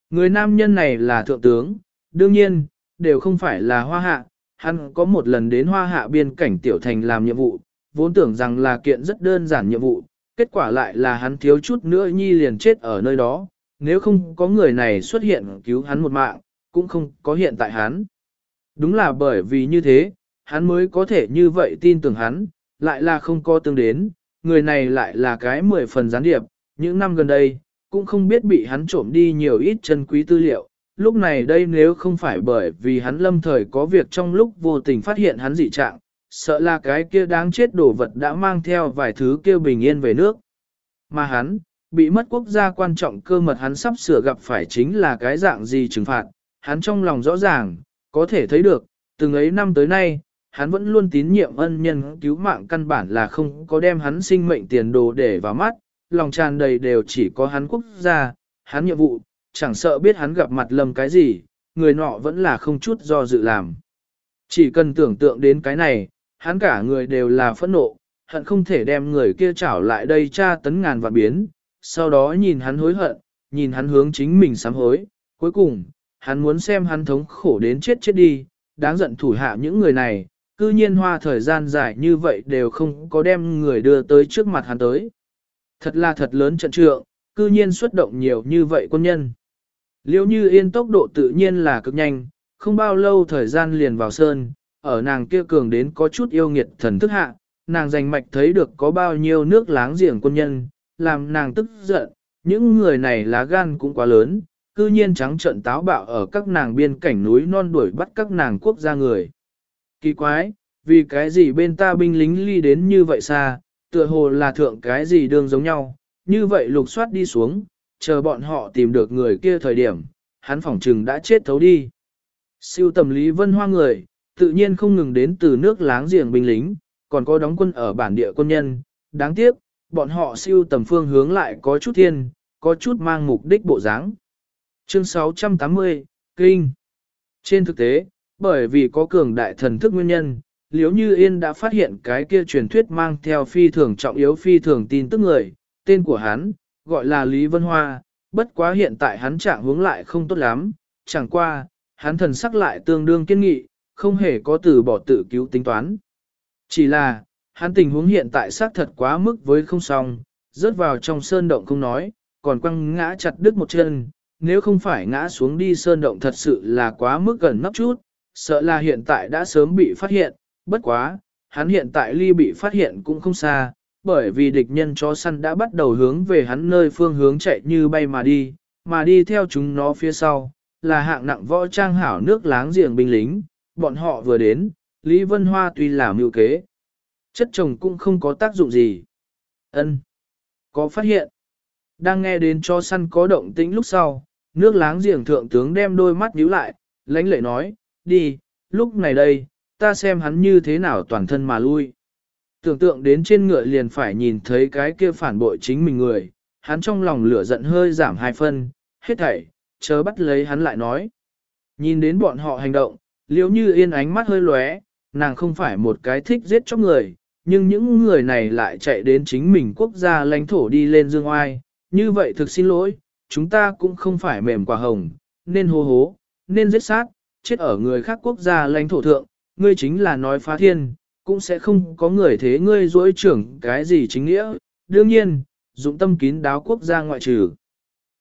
Người nam nhân này là thượng tướng, đương nhiên, đều không phải là hoa hạ, hắn có một lần đến hoa hạ biên cảnh tiểu thành làm nhiệm vụ, vốn tưởng rằng là kiện rất đơn giản nhiệm vụ, kết quả lại là hắn thiếu chút nữa nhi liền chết ở nơi đó, nếu không có người này xuất hiện cứu hắn một mạng, cũng không có hiện tại hắn. Đúng là bởi vì như thế, hắn mới có thể như vậy tin tưởng hắn, lại là không có tương đến, người này lại là cái mười phần gián điệp, những năm gần đây, cũng không biết bị hắn trộm đi nhiều ít chân quý tư liệu. Lúc này đây nếu không phải bởi vì hắn lâm thời có việc trong lúc vô tình phát hiện hắn dị trạng, sợ là cái kia đáng chết đồ vật đã mang theo vài thứ kêu bình yên về nước. Mà hắn, bị mất quốc gia quan trọng cơ mật hắn sắp sửa gặp phải chính là cái dạng gì trừng phạt, hắn trong lòng rõ ràng, có thể thấy được, từng ấy năm tới nay, hắn vẫn luôn tín nhiệm ân nhân cứu mạng căn bản là không có đem hắn sinh mệnh tiền đồ để vào mắt, lòng tràn đầy đều chỉ có hắn quốc gia, hắn nhiệm vụ, chẳng sợ biết hắn gặp mặt lầm cái gì, người nọ vẫn là không chút do dự làm. Chỉ cần tưởng tượng đến cái này, hắn cả người đều là phẫn nộ, hận không thể đem người kia trảo lại đây tra tấn ngàn vạn biến, sau đó nhìn hắn hối hận, nhìn hắn hướng chính mình sám hối, cuối cùng, hắn muốn xem hắn thống khổ đến chết chết đi, đáng giận thủ hạ những người này, cư nhiên hoa thời gian dài như vậy đều không có đem người đưa tới trước mặt hắn tới. Thật là thật lớn trận trượng, cư nhiên xuất động nhiều như vậy quân nhân. Liêu như yên tốc độ tự nhiên là cực nhanh, không bao lâu thời gian liền vào sơn, ở nàng kia cường đến có chút yêu nghiệt thần thức hạ, nàng giành mạch thấy được có bao nhiêu nước láng giềng quân nhân, làm nàng tức giận, những người này lá gan cũng quá lớn, cư nhiên trắng trận táo bạo ở các nàng biên cảnh núi non đuổi bắt các nàng quốc gia người. Kỳ quái, vì cái gì bên ta binh lính ly đến như vậy xa, tựa hồ là thượng cái gì đương giống nhau, như vậy lục soát đi xuống, chờ bọn họ tìm được người kia thời điểm, hắn phỏng trừng đã chết thấu đi. Siêu tầm Lý Vân Hoa người, tự nhiên không ngừng đến từ nước láng giềng binh lính, còn có đóng quân ở bản địa quân nhân, đáng tiếc, bọn họ siêu tầm phương hướng lại có chút thiên, có chút mang mục đích bộ dáng. Chương 680, Kinh Trên thực tế, bởi vì có cường đại thần thức nguyên nhân, Liếu Như Yên đã phát hiện cái kia truyền thuyết mang theo phi thường trọng yếu phi thường tin tức người, tên của hắn, gọi là Lý Vân Hoa, bất quá hiện tại hắn trạng hướng lại không tốt lắm, chẳng qua, hắn thần sắc lại tương đương kiên nghị, không hề có từ bỏ tự cứu tính toán. Chỉ là, hắn tình huống hiện tại xác thật quá mức với không xong, rớt vào trong sơn động không nói, còn quăng ngã chặt đứt một chân, nếu không phải ngã xuống đi sơn động thật sự là quá mức gần nấp chút, sợ là hiện tại đã sớm bị phát hiện, bất quá, hắn hiện tại ly bị phát hiện cũng không xa, bởi vì địch nhân chó săn đã bắt đầu hướng về hắn nơi phương hướng chạy như bay mà đi, mà đi theo chúng nó phía sau, là hạng nặng võ trang hảo nước láng giềng binh lính, bọn họ vừa đến, Lý Vân Hoa tuy là mưu kế, chất chồng cũng không có tác dụng gì. Ân, Có phát hiện. Đang nghe đến cho săn có động tĩnh lúc sau, nước láng giềng thượng tướng đem đôi mắt nhíu lại, lãnh lệ nói, đi, lúc này đây, ta xem hắn như thế nào toàn thân mà lui. Tưởng tượng đến trên ngựa liền phải nhìn thấy cái kia phản bội chính mình người, hắn trong lòng lửa giận hơi giảm hai phân, hết thảy, chớ bắt lấy hắn lại nói. Nhìn đến bọn họ hành động, liếu như yên ánh mắt hơi lóe, nàng không phải một cái thích giết chóc người, nhưng những người này lại chạy đến chính mình quốc gia lãnh thổ đi lên dương oai, như vậy thực xin lỗi, chúng ta cũng không phải mềm quả hồng, nên hô hố, nên giết sát, chết ở người khác quốc gia lãnh thổ thượng, ngươi chính là nói phá thiên, cũng sẽ không có người thế ngươi dỗi trưởng cái gì chính nghĩa, đương nhiên, dụng tâm kín đáo quốc gia ngoại trừ.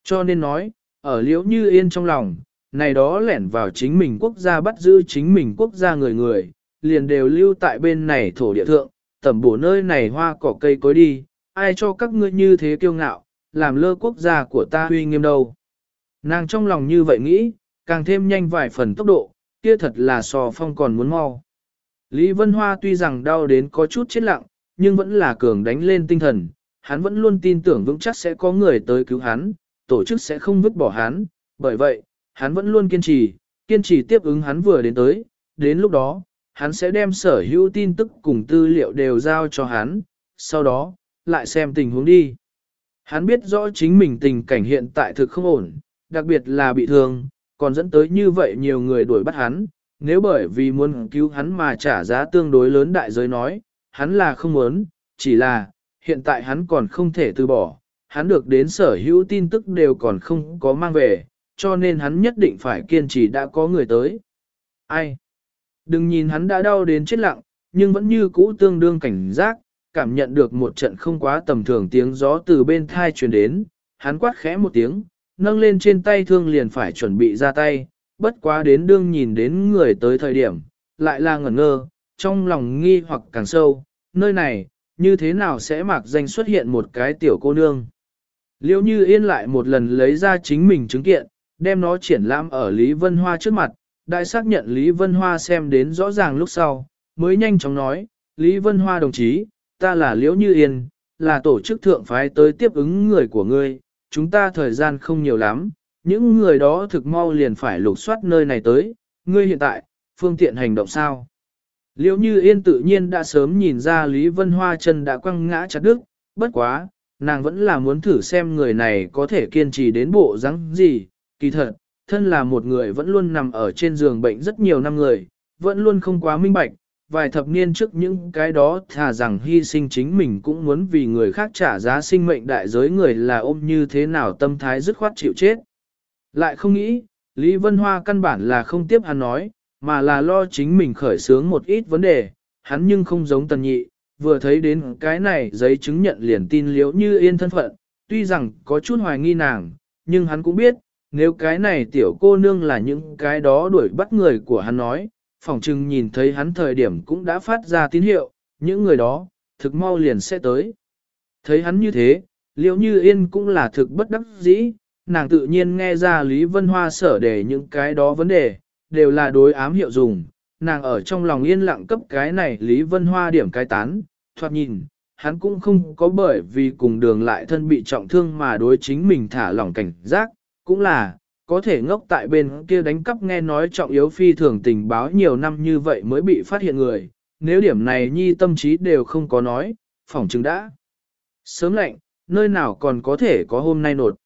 Cho nên nói, ở liễu như yên trong lòng, này đó lẻn vào chính mình quốc gia bắt giữ chính mình quốc gia người người, liền đều lưu tại bên này thổ địa thượng, tẩm bổ nơi này hoa cỏ cây cối đi, ai cho các ngươi như thế kiêu ngạo, làm lơ quốc gia của ta huy nghiêm đâu. Nàng trong lòng như vậy nghĩ, càng thêm nhanh vài phần tốc độ, kia thật là sò phong còn muốn mau. Lý Vân Hoa tuy rằng đau đến có chút chết lặng, nhưng vẫn là cường đánh lên tinh thần, hắn vẫn luôn tin tưởng vững chắc sẽ có người tới cứu hắn, tổ chức sẽ không vứt bỏ hắn, bởi vậy, hắn vẫn luôn kiên trì, kiên trì tiếp ứng hắn vừa đến tới, đến lúc đó, hắn sẽ đem sở hữu tin tức cùng tư liệu đều giao cho hắn, sau đó, lại xem tình huống đi. Hắn biết rõ chính mình tình cảnh hiện tại thực không ổn, đặc biệt là bị thương, còn dẫn tới như vậy nhiều người đuổi bắt hắn, nếu bởi vì muốn cứu hắn mà trả giá tương đối lớn đại giới nói, hắn là không muốn, chỉ là, hiện tại hắn còn không thể từ bỏ, hắn được đến sở hữu tin tức đều còn không có mang về, cho nên hắn nhất định phải kiên trì đã có người tới. Ai? Đừng nhìn hắn đã đau đến chết lặng, nhưng vẫn như cũ tương đương cảnh giác, cảm nhận được một trận không quá tầm thường tiếng gió từ bên thai truyền đến, hắn quát khẽ một tiếng, nâng lên trên tay thương liền phải chuẩn bị ra tay, bất quá đến đương nhìn đến người tới thời điểm, lại là ngẩn ngơ, trong lòng nghi hoặc càng sâu, nơi này, như thế nào sẽ mặc danh xuất hiện một cái tiểu cô nương. Liêu như yên lại một lần lấy ra chính mình chứng kiện, đem nó triển lãm ở Lý Vân Hoa trước mặt, đại xác nhận Lý Vân Hoa xem đến rõ ràng lúc sau, mới nhanh chóng nói, Lý Vân Hoa đồng chí, ta là Liễu Như Yên, là tổ chức thượng phái tới tiếp ứng người của ngươi, chúng ta thời gian không nhiều lắm, những người đó thực mau liền phải lục soát nơi này tới, ngươi hiện tại, phương tiện hành động sao? Liễu Như Yên tự nhiên đã sớm nhìn ra Lý Vân Hoa chân đã quăng ngã chặt đứt, bất quá, nàng vẫn là muốn thử xem người này có thể kiên trì đến bộ rắn gì, kỳ thật, thân là một người vẫn luôn nằm ở trên giường bệnh rất nhiều năm người, vẫn luôn không quá minh bạch, vài thập niên trước những cái đó thà rằng hy sinh chính mình cũng muốn vì người khác trả giá sinh mệnh đại giới người là ôm như thế nào tâm thái dứt khoát chịu chết. Lại không nghĩ, Lý Vân Hoa căn bản là không tiếp hắn nói, mà là lo chính mình khởi sướng một ít vấn đề, hắn nhưng không giống tần nhị, vừa thấy đến cái này giấy chứng nhận liền tin liễu như yên thân phận, tuy rằng có chút hoài nghi nàng, nhưng hắn cũng biết, nếu cái này tiểu cô nương là những cái đó đuổi bắt người của hắn nói, phỏng chừng nhìn thấy hắn thời điểm cũng đã phát ra tín hiệu, những người đó, thực mau liền sẽ tới. Thấy hắn như thế, liễu như yên cũng là thực bất đắc dĩ, nàng tự nhiên nghe ra Lý Vân Hoa sở để những cái đó vấn đề, đều là đối ám hiệu dùng, nàng ở trong lòng yên lặng cấp cái này Lý Vân Hoa điểm cái tán, thoạt nhìn, hắn cũng không có bởi vì cùng đường lại thân bị trọng thương mà đối chính mình thả lỏng cảnh giác, cũng là, có thể ngốc tại bên kia đánh cắp nghe nói trọng yếu phi thường tình báo nhiều năm như vậy mới bị phát hiện người, nếu điểm này nhi tâm trí đều không có nói, phỏng chứng đã. Sớm lạnh, nơi nào còn có thể có hôm nay nột.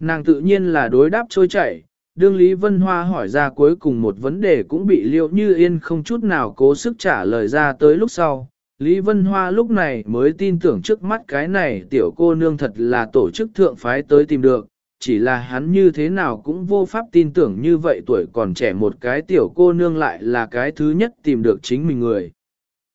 Nàng tự nhiên là đối đáp trôi chảy, đương Lý Vân Hoa hỏi ra cuối cùng một vấn đề cũng bị liệu như yên không chút nào cố sức trả lời ra tới lúc sau. Lý Vân Hoa lúc này mới tin tưởng trước mắt cái này tiểu cô nương thật là tổ chức thượng phái tới tìm được, chỉ là hắn như thế nào cũng vô pháp tin tưởng như vậy tuổi còn trẻ một cái tiểu cô nương lại là cái thứ nhất tìm được chính mình người.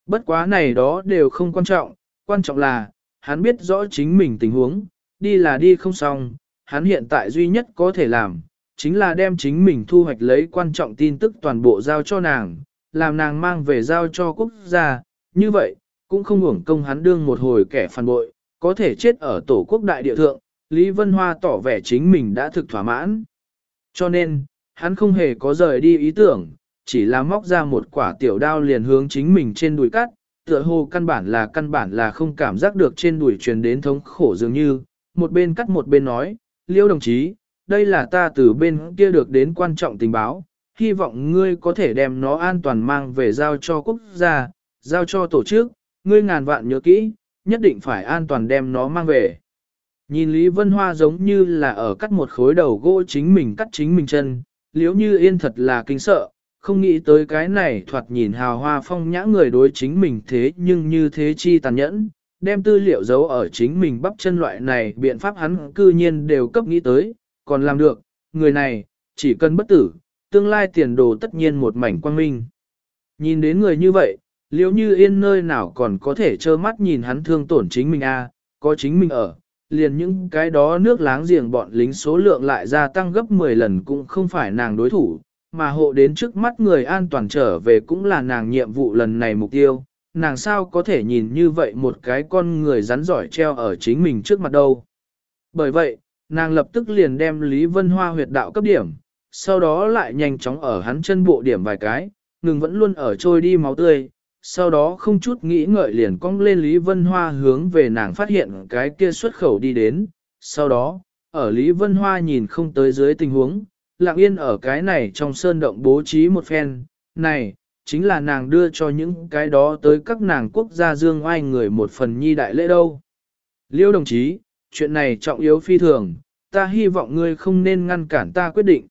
Bất quá này đó đều không quan trọng, quan trọng là, hắn biết rõ chính mình tình huống, đi là đi không xong, hắn hiện tại duy nhất có thể làm, chính là đem chính mình thu hoạch lấy quan trọng tin tức toàn bộ giao cho nàng, làm nàng mang về giao cho quốc gia, như vậy, cũng không hưởng công hắn đương một hồi kẻ phản bội, có thể chết ở tổ quốc đại địa thượng, Lý Vân Hoa tỏ vẻ chính mình đã thực thỏa mãn. Cho nên, hắn không hề có rời đi ý tưởng, chỉ là móc ra một quả tiểu đao liền hướng chính mình trên đùi cắt, tựa hồ căn bản là căn bản là không cảm giác được trên đùi truyền đến thống khổ dường như, một bên cắt một bên nói, liêu đồng chí, đây là ta từ bên kia được đến quan trọng tình báo, hy vọng ngươi có thể đem nó an toàn mang về giao cho quốc gia, giao cho tổ chức, ngươi ngàn vạn nhớ kỹ, nhất định phải an toàn đem nó mang về. Nhìn Lý Vân Hoa giống như là ở cắt một khối đầu gỗ chính mình cắt chính mình chân, liếu như yên thật là kinh sợ, không nghĩ tới cái này thoạt nhìn hào hoa phong nhã người đối chính mình thế nhưng như thế chi tàn nhẫn, đem tư liệu giấu ở chính mình bắp chân loại này biện pháp hắn cư nhiên đều cấp nghĩ tới, còn làm được, người này, chỉ cần bất tử, tương lai tiền đồ tất nhiên một mảnh quang minh. Nhìn đến người như vậy, liếu như yên nơi nào còn có thể trơ mắt nhìn hắn thương tổn chính mình a có chính mình ở, liền những cái đó nước láng giềng bọn lính số lượng lại gia tăng gấp 10 lần cũng không phải nàng đối thủ, mà hộ đến trước mắt người an toàn trở về cũng là nàng nhiệm vụ lần này mục tiêu, nàng sao có thể nhìn như vậy một cái con người rắn giỏi treo ở chính mình trước mặt đâu. Bởi vậy, nàng lập tức liền đem Lý Vân Hoa huyệt đạo cấp điểm, sau đó lại nhanh chóng ở hắn chân bộ điểm vài cái, ngừng vẫn luôn ở trôi đi máu tươi, sau đó không chút nghĩ ngợi liền cong lên Lý Vân Hoa hướng về nàng phát hiện cái kia xuất khẩu đi đến. Sau đó, ở Lý Vân Hoa nhìn không tới dưới tình huống, lặng yên ở cái này trong sơn động bố trí một phen, này, chính là nàng đưa cho những cái đó tới các nàng quốc gia dương oai người một phần nhi đại lễ đâu. Liêu đồng chí, chuyện này trọng yếu phi thường, ta hy vọng ngươi không nên ngăn cản ta quyết định.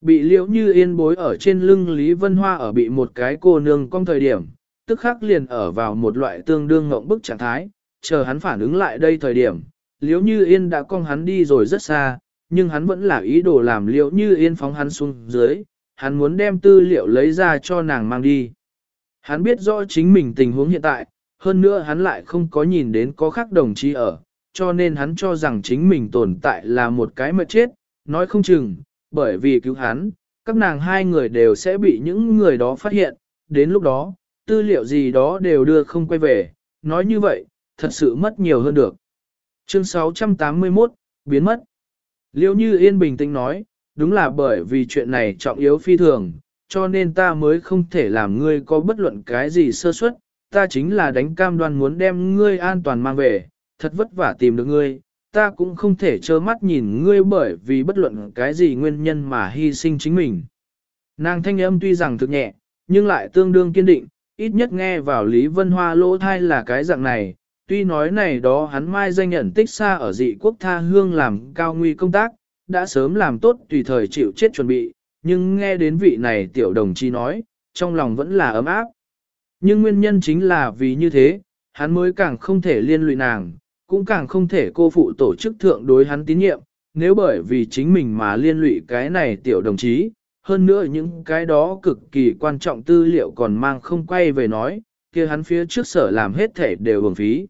Bị liễu như yên bối ở trên lưng Lý Vân Hoa ở bị một cái cô nương cong thời điểm, tức khắc liền ở vào một loại tương đương ngộng bức trạng thái, chờ hắn phản ứng lại đây thời điểm, liễu như yên đã cong hắn đi rồi rất xa, nhưng hắn vẫn là ý đồ làm liễu như yên phóng hắn xuống dưới, hắn muốn đem tư liệu lấy ra cho nàng mang đi. Hắn biết rõ chính mình tình huống hiện tại, hơn nữa hắn lại không có nhìn đến có khác đồng chí ở, cho nên hắn cho rằng chính mình tồn tại là một cái mệt chết, nói không chừng, bởi vì cứu hắn, các nàng hai người đều sẽ bị những người đó phát hiện, đến lúc đó, tư liệu gì đó đều đưa không quay về, nói như vậy, thật sự mất nhiều hơn được. Chương 681, biến mất. Liêu như yên bình tĩnh nói, đúng là bởi vì chuyện này trọng yếu phi thường, cho nên ta mới không thể làm ngươi có bất luận cái gì sơ suất, ta chính là đánh cam đoan muốn đem ngươi an toàn mang về, thật vất vả tìm được ngươi, ta cũng không thể trơ mắt nhìn ngươi bởi vì bất luận cái gì nguyên nhân mà hy sinh chính mình. Nàng thanh âm tuy rằng thực nhẹ, nhưng lại tương đương kiên định, ít nhất nghe vào Lý Vân Hoa lỗ thai là cái dạng này, tuy nói này đó hắn mai danh nhận tích xa ở dị quốc tha hương làm cao nguy công tác, đã sớm làm tốt tùy thời chịu chết chuẩn bị, nhưng nghe đến vị này tiểu đồng chí nói, trong lòng vẫn là ấm áp. Nhưng nguyên nhân chính là vì như thế, hắn mới càng không thể liên lụy nàng, cũng càng không thể cô phụ tổ chức thượng đối hắn tín nhiệm, nếu bởi vì chính mình mà liên lụy cái này tiểu đồng chí, hơn nữa những cái đó cực kỳ quan trọng tư liệu còn mang không quay về nói, kia hắn phía trước sở làm hết thể đều uổng phí.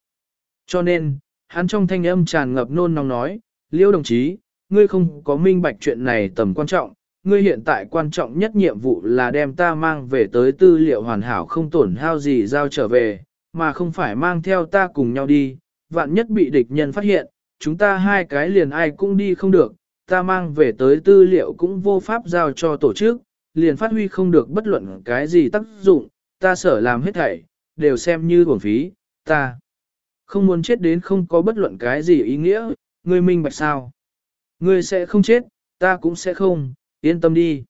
Cho nên, hắn trong thanh âm tràn ngập nôn nóng nói, liêu đồng chí, ngươi không có minh bạch chuyện này tầm quan trọng, ngươi hiện tại quan trọng nhất nhiệm vụ là đem ta mang về tới tư liệu hoàn hảo không tổn hao gì giao trở về, mà không phải mang theo ta cùng nhau đi, vạn nhất bị địch nhân phát hiện, chúng ta hai cái liền ai cũng đi không được, ta mang về tới tư liệu cũng vô pháp giao cho tổ chức, liền phát huy không được bất luận cái gì tác dụng, ta sở làm hết thảy, đều xem như uổng phí, ta không muốn chết đến không có bất luận cái gì ý nghĩa, ngươi minh bạch sao. Ngươi sẽ không chết, ta cũng sẽ không, yên tâm đi.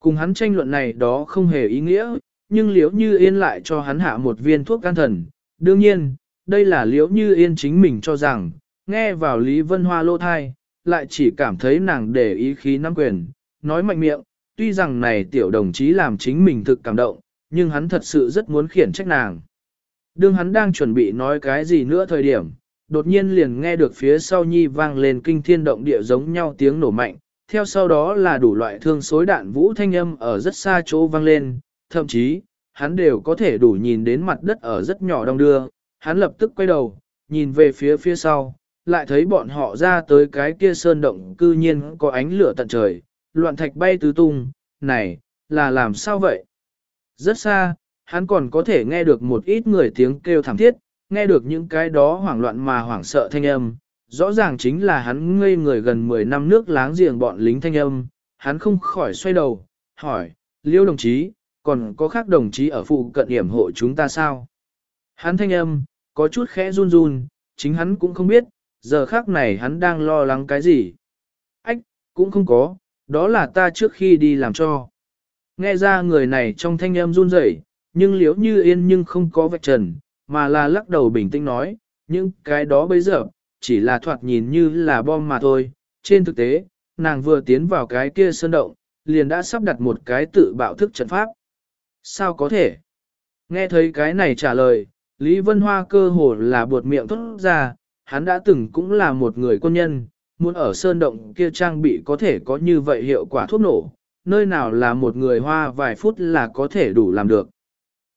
Cùng hắn tranh luận này đó không hề ý nghĩa, nhưng liếu như yên lại cho hắn hạ một viên thuốc can thần. Đương nhiên, đây là liếu như yên chính mình cho rằng, nghe vào Lý Vân Hoa lô thai, lại chỉ cảm thấy nàng để ý khí nắm quyền, nói mạnh miệng, tuy rằng này tiểu đồng chí làm chính mình thực cảm động, nhưng hắn thật sự rất muốn khiển trách nàng. Đương hắn đang chuẩn bị nói cái gì nữa thời điểm, đột nhiên liền nghe được phía sau nhi vang lên kinh thiên động địa giống nhau tiếng nổ mạnh, theo sau đó là đủ loại thương xối đạn vũ thanh âm ở rất xa chỗ vang lên, thậm chí, hắn đều có thể đủ nhìn đến mặt đất ở rất nhỏ đông đưa, hắn lập tức quay đầu, nhìn về phía phía sau, lại thấy bọn họ ra tới cái kia sơn động cư nhiên có ánh lửa tận trời, loạn thạch bay tứ tung, này, là làm sao vậy? Rất xa, hắn còn có thể nghe được một ít người tiếng kêu thảm thiết, nghe được những cái đó hoảng loạn mà hoảng sợ thanh âm, rõ ràng chính là hắn ngây người gần 10 năm nước láng giềng bọn lính thanh âm, hắn không khỏi xoay đầu, hỏi, liêu đồng chí, còn có khác đồng chí ở phụ cận điểm hộ chúng ta sao? Hắn thanh âm, có chút khẽ run run, chính hắn cũng không biết, giờ khác này hắn đang lo lắng cái gì. Ách, cũng không có, đó là ta trước khi đi làm cho. Nghe ra người này trong thanh âm run rẩy, nhưng liếu như yên nhưng không có vạch trần, mà là lắc đầu bình tĩnh nói, những cái đó bây giờ, chỉ là thoạt nhìn như là bom mà thôi. Trên thực tế, nàng vừa tiến vào cái kia sơn động, liền đã sắp đặt một cái tự bạo thức trận pháp. Sao có thể? Nghe thấy cái này trả lời, Lý Vân Hoa cơ hồ là buột miệng thốt ra, hắn đã từng cũng là một người quân nhân, muốn ở sơn động kia trang bị có thể có như vậy hiệu quả thuốc nổ, nơi nào là một người hoa vài phút là có thể đủ làm được.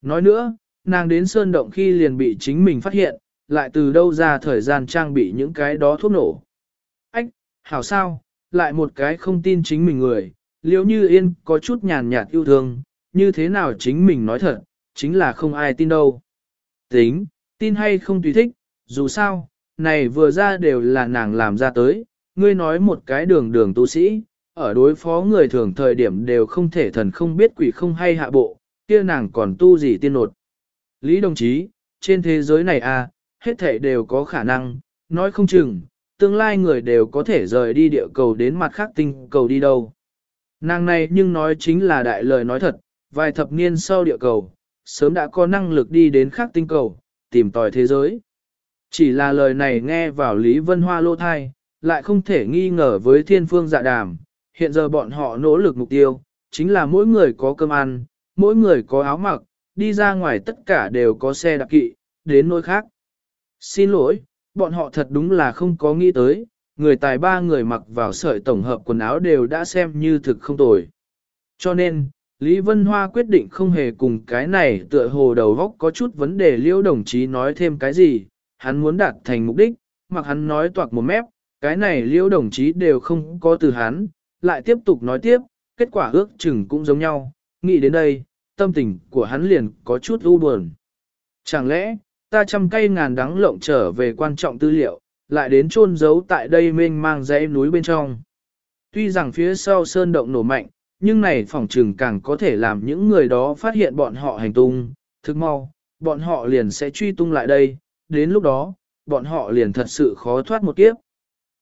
Nói nữa, nàng đến sơn động khi liền bị chính mình phát hiện, lại từ đâu ra thời gian trang bị những cái đó thuốc nổ. Ách, hảo sao, lại một cái không tin chính mình người, liếu như yên có chút nhàn nhạt yêu thương, như thế nào chính mình nói thật, chính là không ai tin đâu. Tính, tin hay không tùy thích, dù sao, này vừa ra đều là nàng làm ra tới, ngươi nói một cái đường đường tu sĩ, ở đối phó người thường thời điểm đều không thể thần không biết quỷ không hay hạ bộ, kia nàng còn tu gì tiên nột. Lý đồng chí, trên thế giới này à, hết thể đều có khả năng, nói không chừng, tương lai người đều có thể rời đi địa cầu đến mặt khác tinh cầu đi đâu. Nàng này nhưng nói chính là đại lời nói thật, vài thập niên sau địa cầu, sớm đã có năng lực đi đến khác tinh cầu, tìm tòi thế giới. Chỉ là lời này nghe vào Lý Vân Hoa lô thai, lại không thể nghi ngờ với thiên phương dạ đàm, hiện giờ bọn họ nỗ lực mục tiêu, chính là mỗi người có cơm ăn, mỗi người có áo mặc, đi ra ngoài tất cả đều có xe đặc kỵ, đến nơi khác. Xin lỗi, bọn họ thật đúng là không có nghĩ tới, người tài ba người mặc vào sợi tổng hợp quần áo đều đã xem như thực không tồi. Cho nên, Lý Vân Hoa quyết định không hề cùng cái này tựa hồ đầu góc có chút vấn đề liễu đồng chí nói thêm cái gì, hắn muốn đạt thành mục đích, mặc hắn nói toạc một mép, cái này liễu đồng chí đều không có từ hắn, lại tiếp tục nói tiếp, kết quả ước chừng cũng giống nhau, nghĩ đến đây, tâm tình của hắn liền có chút u buồn. Chẳng lẽ, ta trăm cây ngàn đắng lộng trở về quan trọng tư liệu, lại đến chôn giấu tại đây mênh mang dãy núi bên trong. Tuy rằng phía sau sơn động nổ mạnh, nhưng này phòng trừng càng có thể làm những người đó phát hiện bọn họ hành tung, thức mau, bọn họ liền sẽ truy tung lại đây, đến lúc đó, bọn họ liền thật sự khó thoát một kiếp.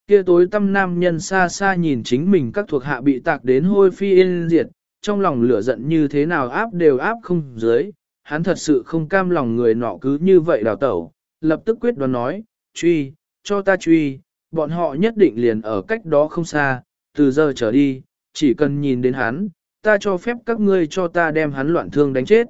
Kia tối tâm nam nhân xa xa nhìn chính mình các thuộc hạ bị tạc đến hôi phi yên diệt, trong lòng lửa giận như thế nào áp đều áp không dưới, hắn thật sự không cam lòng người nọ cứ như vậy đào tẩu, lập tức quyết đoán nói, truy, cho ta truy, bọn họ nhất định liền ở cách đó không xa, từ giờ trở đi, chỉ cần nhìn đến hắn, ta cho phép các ngươi cho ta đem hắn loạn thương đánh chết.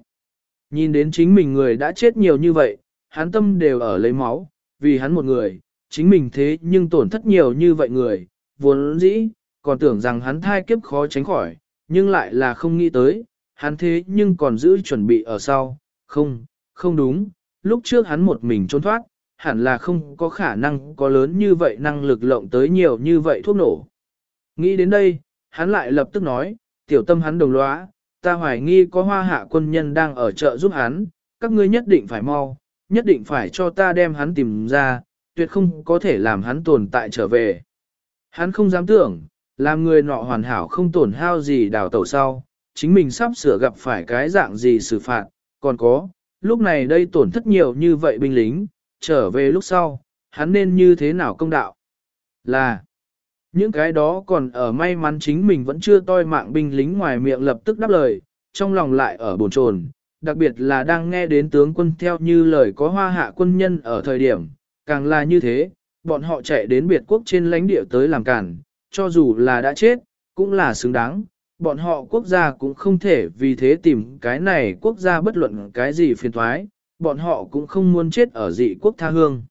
Nhìn đến chính mình người đã chết nhiều như vậy, hắn tâm đều ở lấy máu, vì hắn một người, chính mình thế nhưng tổn thất nhiều như vậy người, vốn dĩ, còn tưởng rằng hắn thai kiếp khó tránh khỏi, nhưng lại là không nghĩ tới, hắn thế nhưng còn giữ chuẩn bị ở sau, không, không đúng, lúc trước hắn một mình trốn thoát, hẳn là không có khả năng có lớn như vậy năng lực lộng tới nhiều như vậy thuốc nổ. Nghĩ đến đây, hắn lại lập tức nói, tiểu tâm hắn đồng lõa, ta hoài nghi có hoa hạ quân nhân đang ở chợ giúp hắn, các ngươi nhất định phải mau, nhất định phải cho ta đem hắn tìm ra, tuyệt không có thể làm hắn tồn tại trở về. Hắn không dám tưởng, làm người nọ hoàn hảo không tổn hao gì đào tẩu sau, chính mình sắp sửa gặp phải cái dạng gì xử phạt, còn có, lúc này đây tổn thất nhiều như vậy binh lính, trở về lúc sau, hắn nên như thế nào công đạo? Là, những cái đó còn ở may mắn chính mình vẫn chưa toi mạng binh lính ngoài miệng lập tức đáp lời, trong lòng lại ở bồn chồn, đặc biệt là đang nghe đến tướng quân theo như lời có hoa hạ quân nhân ở thời điểm, càng là như thế, bọn họ chạy đến biệt quốc trên lãnh địa tới làm cản, cho dù là đã chết, cũng là xứng đáng, bọn họ quốc gia cũng không thể vì thế tìm cái này quốc gia bất luận cái gì phiền thoái, bọn họ cũng không muốn chết ở dị quốc tha hương.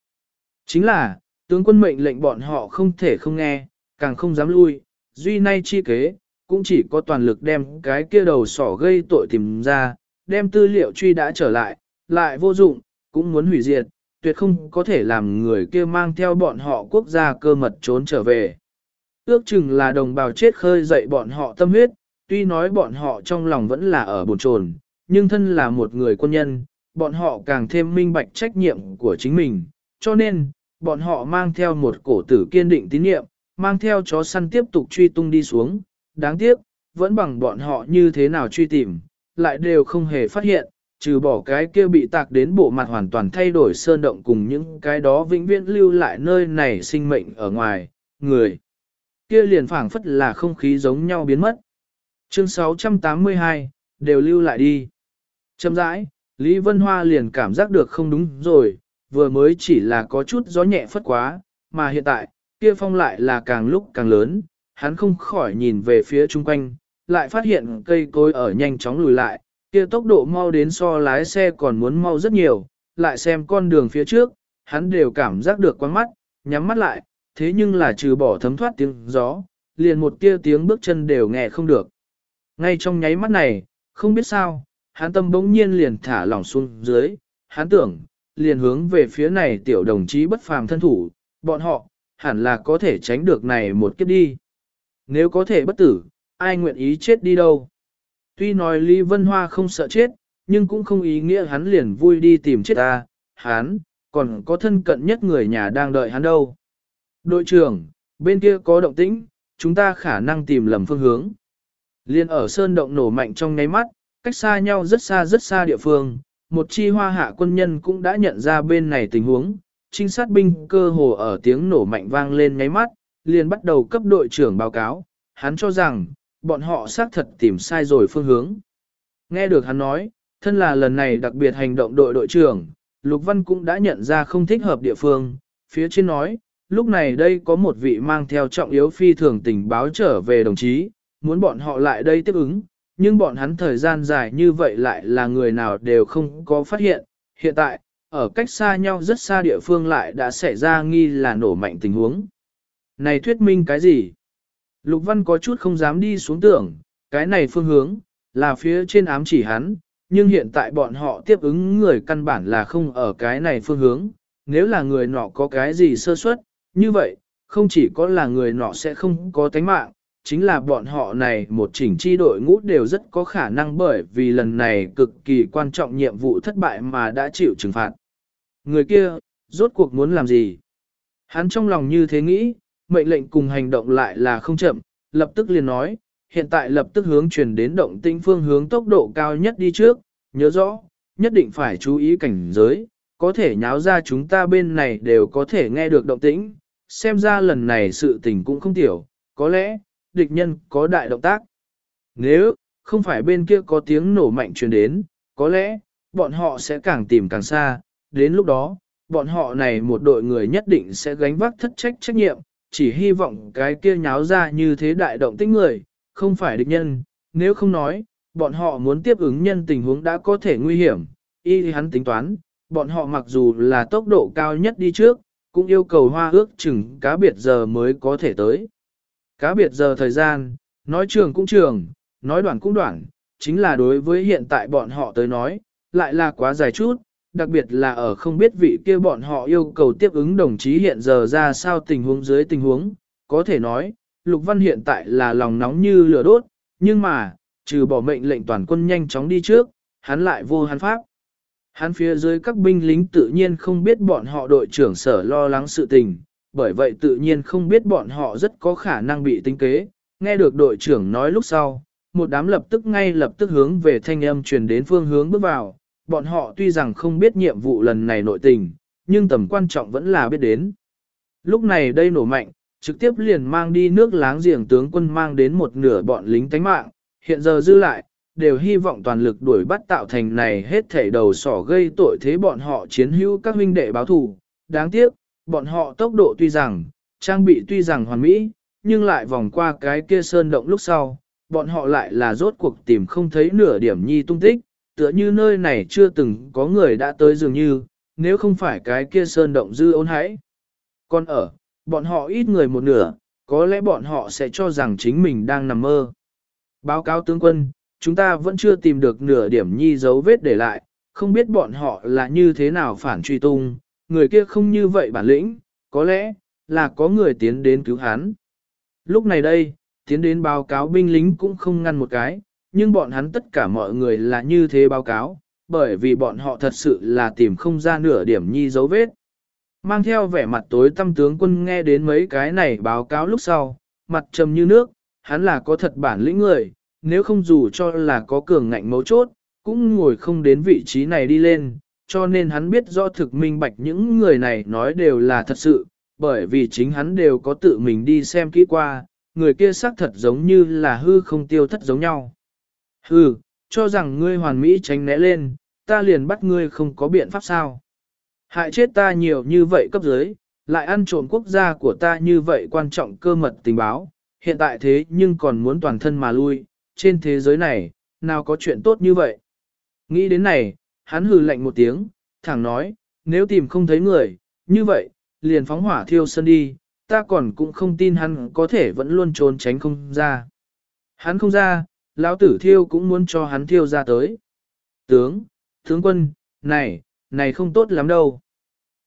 Chính là, tướng quân mệnh lệnh bọn họ không thể không nghe, càng không dám lui, duy nay chi kế, cũng chỉ có toàn lực đem cái kia đầu sỏ gây tội tìm ra, đem tư liệu truy đã trở lại, lại vô dụng, cũng muốn hủy diệt, tuyệt không có thể làm người kia mang theo bọn họ quốc gia cơ mật trốn trở về. Ước chừng là đồng bào chết khơi dậy bọn họ tâm huyết, tuy nói bọn họ trong lòng vẫn là ở bồn chồn, nhưng thân là một người quân nhân, bọn họ càng thêm minh bạch trách nhiệm của chính mình, cho nên, bọn họ mang theo một cổ tử kiên định tín nhiệm, mang theo chó săn tiếp tục truy tung đi xuống, đáng tiếc, vẫn bằng bọn họ như thế nào truy tìm, lại đều không hề phát hiện, trừ bỏ cái kia bị tạc đến bộ mặt hoàn toàn thay đổi sơn động cùng những cái đó vĩnh viễn lưu lại nơi này sinh mệnh ở ngoài, người. Kia liền phảng phất là không khí giống nhau biến mất. Chương 682, đều lưu lại đi. Châm rãi, Lý Vân Hoa liền cảm giác được không đúng rồi, vừa mới chỉ là có chút gió nhẹ phất quá, mà hiện tại, kia phong lại là càng lúc càng lớn, hắn không khỏi nhìn về phía chung quanh, lại phát hiện cây cối ở nhanh chóng lùi lại, kia tốc độ mau đến so lái xe còn muốn mau rất nhiều, lại xem con đường phía trước, hắn đều cảm giác được quăng mắt, nhắm mắt lại, thế nhưng là trừ bỏ thấm thoát tiếng gió, liền một tia tiếng bước chân đều nghe không được. Ngay trong nháy mắt này, không biết sao, hắn tâm bỗng nhiên liền thả lỏng xuống dưới, hắn tưởng, liền hướng về phía này tiểu đồng chí bất phàm thân thủ, bọn họ, hẳn là có thể tránh được này một kiếp đi. Nếu có thể bất tử, ai nguyện ý chết đi đâu. Tuy nói Lý Vân Hoa không sợ chết, nhưng cũng không ý nghĩa hắn liền vui đi tìm chết ta, hắn, còn có thân cận nhất người nhà đang đợi hắn đâu. Đội trưởng, bên kia có động tĩnh, chúng ta khả năng tìm lầm phương hướng. Liên ở sơn động nổ mạnh trong nháy mắt, cách xa nhau rất xa rất xa địa phương, một chi hoa hạ quân nhân cũng đã nhận ra bên này tình huống, trinh sát binh cơ hồ ở tiếng nổ mạnh vang lên nháy mắt, liền bắt đầu cấp đội trưởng báo cáo, hắn cho rằng, bọn họ xác thật tìm sai rồi phương hướng. Nghe được hắn nói, thân là lần này đặc biệt hành động đội đội trưởng, Lục Văn cũng đã nhận ra không thích hợp địa phương, phía trên nói, lúc này đây có một vị mang theo trọng yếu phi thường tình báo trở về đồng chí, muốn bọn họ lại đây tiếp ứng, nhưng bọn hắn thời gian dài như vậy lại là người nào đều không có phát hiện. Hiện tại, ở cách xa nhau rất xa địa phương lại đã xảy ra nghi là nổ mạnh tình huống. Này thuyết minh cái gì? Lục Văn có chút không dám đi xuống tưởng, cái này phương hướng, là phía trên ám chỉ hắn, nhưng hiện tại bọn họ tiếp ứng người căn bản là không ở cái này phương hướng. Nếu là người nọ có cái gì sơ suất, như vậy, không chỉ có là người nọ sẽ không có tánh mạng, chính là bọn họ này một chỉnh chi đội ngũ đều rất có khả năng bởi vì lần này cực kỳ quan trọng nhiệm vụ thất bại mà đã chịu trừng phạt. Người kia, rốt cuộc muốn làm gì? Hắn trong lòng như thế nghĩ, mệnh lệnh cùng hành động lại là không chậm, lập tức liền nói, hiện tại lập tức hướng chuyển đến động tinh phương hướng tốc độ cao nhất đi trước, nhớ rõ, nhất định phải chú ý cảnh giới, có thể nháo ra chúng ta bên này đều có thể nghe được động tĩnh, xem ra lần này sự tình cũng không tiểu, có lẽ, địch nhân có đại động tác. Nếu, không phải bên kia có tiếng nổ mạnh truyền đến, có lẽ, bọn họ sẽ càng tìm càng xa, đến lúc đó, bọn họ này một đội người nhất định sẽ gánh vác thất trách trách nhiệm, chỉ hy vọng cái kia nháo ra như thế đại động tích người, không phải địch nhân, nếu không nói, bọn họ muốn tiếp ứng nhân tình huống đã có thể nguy hiểm, y hắn tính toán, bọn họ mặc dù là tốc độ cao nhất đi trước, cũng yêu cầu hoa ước chừng cá biệt giờ mới có thể tới. Cá biệt giờ thời gian, nói trường cũng trường, nói đoạn cũng đoạn, chính là đối với hiện tại bọn họ tới nói, lại là quá dài chút, đặc biệt là ở không biết vị kia bọn họ yêu cầu tiếp ứng đồng chí hiện giờ ra sao tình huống dưới tình huống, có thể nói, Lục Văn hiện tại là lòng nóng như lửa đốt, nhưng mà, trừ bỏ mệnh lệnh toàn quân nhanh chóng đi trước, hắn lại vô hắn pháp. Hắn phía dưới các binh lính tự nhiên không biết bọn họ đội trưởng sở lo lắng sự tình, bởi vậy tự nhiên không biết bọn họ rất có khả năng bị tính kế. Nghe được đội trưởng nói lúc sau, một đám lập tức ngay lập tức hướng về thanh âm truyền đến phương hướng bước vào, bọn họ tuy rằng không biết nhiệm vụ lần này nội tình, nhưng tầm quan trọng vẫn là biết đến. Lúc này đây nổ mạnh, trực tiếp liền mang đi nước láng giềng tướng quân mang đến một nửa bọn lính tánh mạng, hiện giờ dư lại, đều hy vọng toàn lực đuổi bắt tạo thành này hết thể đầu sỏ gây tội thế bọn họ chiến hữu các huynh đệ báo thù. Đáng tiếc, bọn họ tốc độ tuy rằng, trang bị tuy rằng hoàn mỹ, nhưng lại vòng qua cái kia sơn động lúc sau, bọn họ lại là rốt cuộc tìm không thấy nửa điểm nhi tung tích, tựa như nơi này chưa từng có người đã tới dường như, nếu không phải cái kia sơn động dư ôn hãy. Còn ở, bọn họ ít người một nửa, có lẽ bọn họ sẽ cho rằng chính mình đang nằm mơ. Báo cáo tướng quân, chúng ta vẫn chưa tìm được nửa điểm nhi dấu vết để lại, không biết bọn họ là như thế nào phản truy tung, người kia không như vậy bản lĩnh, có lẽ là có người tiến đến cứu hắn. Lúc này đây, tiến đến báo cáo binh lính cũng không ngăn một cái, nhưng bọn hắn tất cả mọi người là như thế báo cáo, bởi vì bọn họ thật sự là tìm không ra nửa điểm nhi dấu vết. Mang theo vẻ mặt tối tâm tướng quân nghe đến mấy cái này báo cáo lúc sau, mặt trầm như nước, hắn là có thật bản lĩnh người, nếu không dù cho là có cường ngạnh mấu chốt, cũng ngồi không đến vị trí này đi lên, cho nên hắn biết rõ thực minh bạch những người này nói đều là thật sự, bởi vì chính hắn đều có tự mình đi xem kỹ qua, người kia xác thật giống như là hư không tiêu thất giống nhau. Hư, cho rằng ngươi hoàn mỹ tránh né lên, ta liền bắt ngươi không có biện pháp sao. Hại chết ta nhiều như vậy cấp dưới, lại ăn trộm quốc gia của ta như vậy quan trọng cơ mật tình báo, hiện tại thế nhưng còn muốn toàn thân mà lui, trên thế giới này, nào có chuyện tốt như vậy. Nghĩ đến này, hắn hừ lạnh một tiếng, thẳng nói, nếu tìm không thấy người, như vậy, liền phóng hỏa thiêu sân đi, ta còn cũng không tin hắn có thể vẫn luôn trốn tránh không ra. Hắn không ra, lão tử thiêu cũng muốn cho hắn thiêu ra tới. Tướng, tướng quân, này, này không tốt lắm đâu.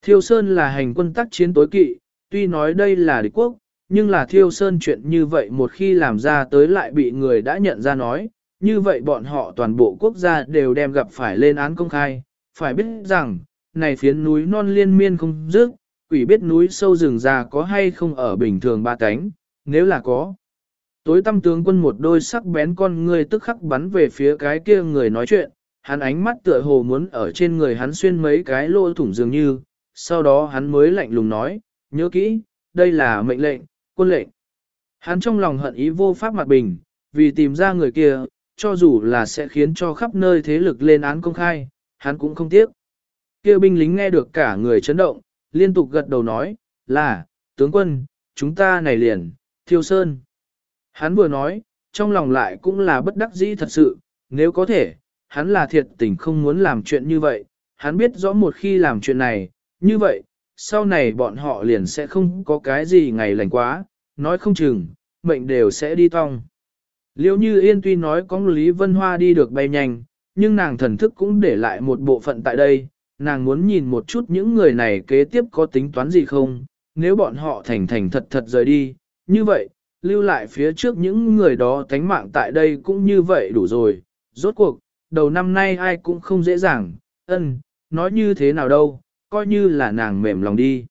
Thiêu Sơn là hành quân tác chiến tối kỵ, tuy nói đây là địch quốc, nhưng là Thiêu Sơn chuyện như vậy một khi làm ra tới lại bị người đã nhận ra nói, như vậy bọn họ toàn bộ quốc gia đều đem gặp phải lên án công khai, phải biết rằng, này phiến núi non liên miên không dứt, quỷ biết núi sâu rừng già có hay không ở bình thường ba cánh, nếu là có. Tối tâm tướng quân một đôi sắc bén con người tức khắc bắn về phía cái kia người nói chuyện, hắn ánh mắt tựa hồ muốn ở trên người hắn xuyên mấy cái lỗ thủng dường như, sau đó hắn mới lạnh lùng nói, nhớ kỹ, đây là mệnh lệnh, quân lệnh. Hắn trong lòng hận ý vô pháp mặt bình, vì tìm ra người kia, cho dù là sẽ khiến cho khắp nơi thế lực lên án công khai, hắn cũng không tiếc. Kia binh lính nghe được cả người chấn động, liên tục gật đầu nói, là, tướng quân, chúng ta này liền, thiêu sơn. Hắn vừa nói, trong lòng lại cũng là bất đắc dĩ thật sự, nếu có thể, hắn là thiệt tình không muốn làm chuyện như vậy, hắn biết rõ một khi làm chuyện này, như vậy, sau này bọn họ liền sẽ không có cái gì ngày lành quá, nói không chừng, mệnh đều sẽ đi tong. Liêu như yên tuy nói có Lý Vân Hoa đi được bay nhanh, nhưng nàng thần thức cũng để lại một bộ phận tại đây, nàng muốn nhìn một chút những người này kế tiếp có tính toán gì không, nếu bọn họ thành thành thật thật rời đi, như vậy, lưu lại phía trước những người đó tánh mạng tại đây cũng như vậy đủ rồi, rốt cuộc, đầu năm nay ai cũng không dễ dàng, ân, nói như thế nào đâu, coi như là nàng mềm lòng đi.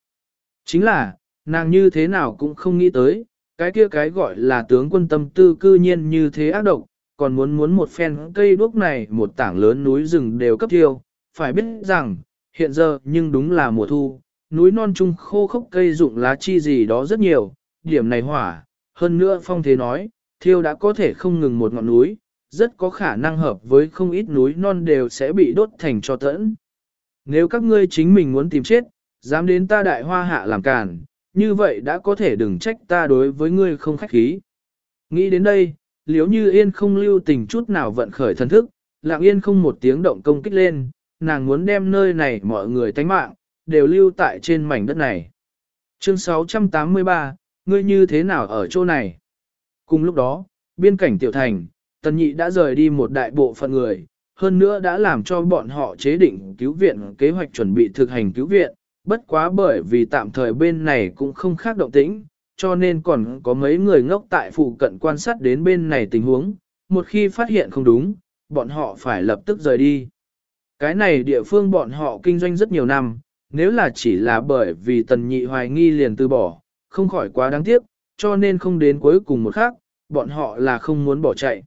Chính là, nàng như thế nào cũng không nghĩ tới, cái kia cái gọi là tướng quân tâm tư cư nhiên như thế ác độc, còn muốn muốn một phen cây đuốc này một tảng lớn núi rừng đều cấp tiêu, phải biết rằng, hiện giờ nhưng đúng là mùa thu, núi non trung khô khốc cây rụng lá chi gì đó rất nhiều, điểm này hỏa, hơn nữa phong thế nói, thiêu đã có thể không ngừng một ngọn núi, rất có khả năng hợp với không ít núi non đều sẽ bị đốt thành cho tẫn. Nếu các ngươi chính mình muốn tìm chết, dám đến ta đại hoa hạ làm càn, như vậy đã có thể đừng trách ta đối với ngươi không khách khí. Nghĩ đến đây, liếu như yên không lưu tình chút nào vận khởi thần thức, lặng yên không một tiếng động công kích lên, nàng muốn đem nơi này mọi người tánh mạng, đều lưu tại trên mảnh đất này. Chương 683, ngươi như thế nào ở chỗ này? Cùng lúc đó, biên cảnh tiểu thành, tần nhị đã rời đi một đại bộ phận người, hơn nữa đã làm cho bọn họ chế định cứu viện kế hoạch chuẩn bị thực hành cứu viện, bất quá bởi vì tạm thời bên này cũng không khác động tĩnh, cho nên còn có mấy người ngốc tại phụ cận quan sát đến bên này tình huống, một khi phát hiện không đúng, bọn họ phải lập tức rời đi. Cái này địa phương bọn họ kinh doanh rất nhiều năm, nếu là chỉ là bởi vì tần nhị hoài nghi liền từ bỏ, không khỏi quá đáng tiếc, cho nên không đến cuối cùng một khác, bọn họ là không muốn bỏ chạy.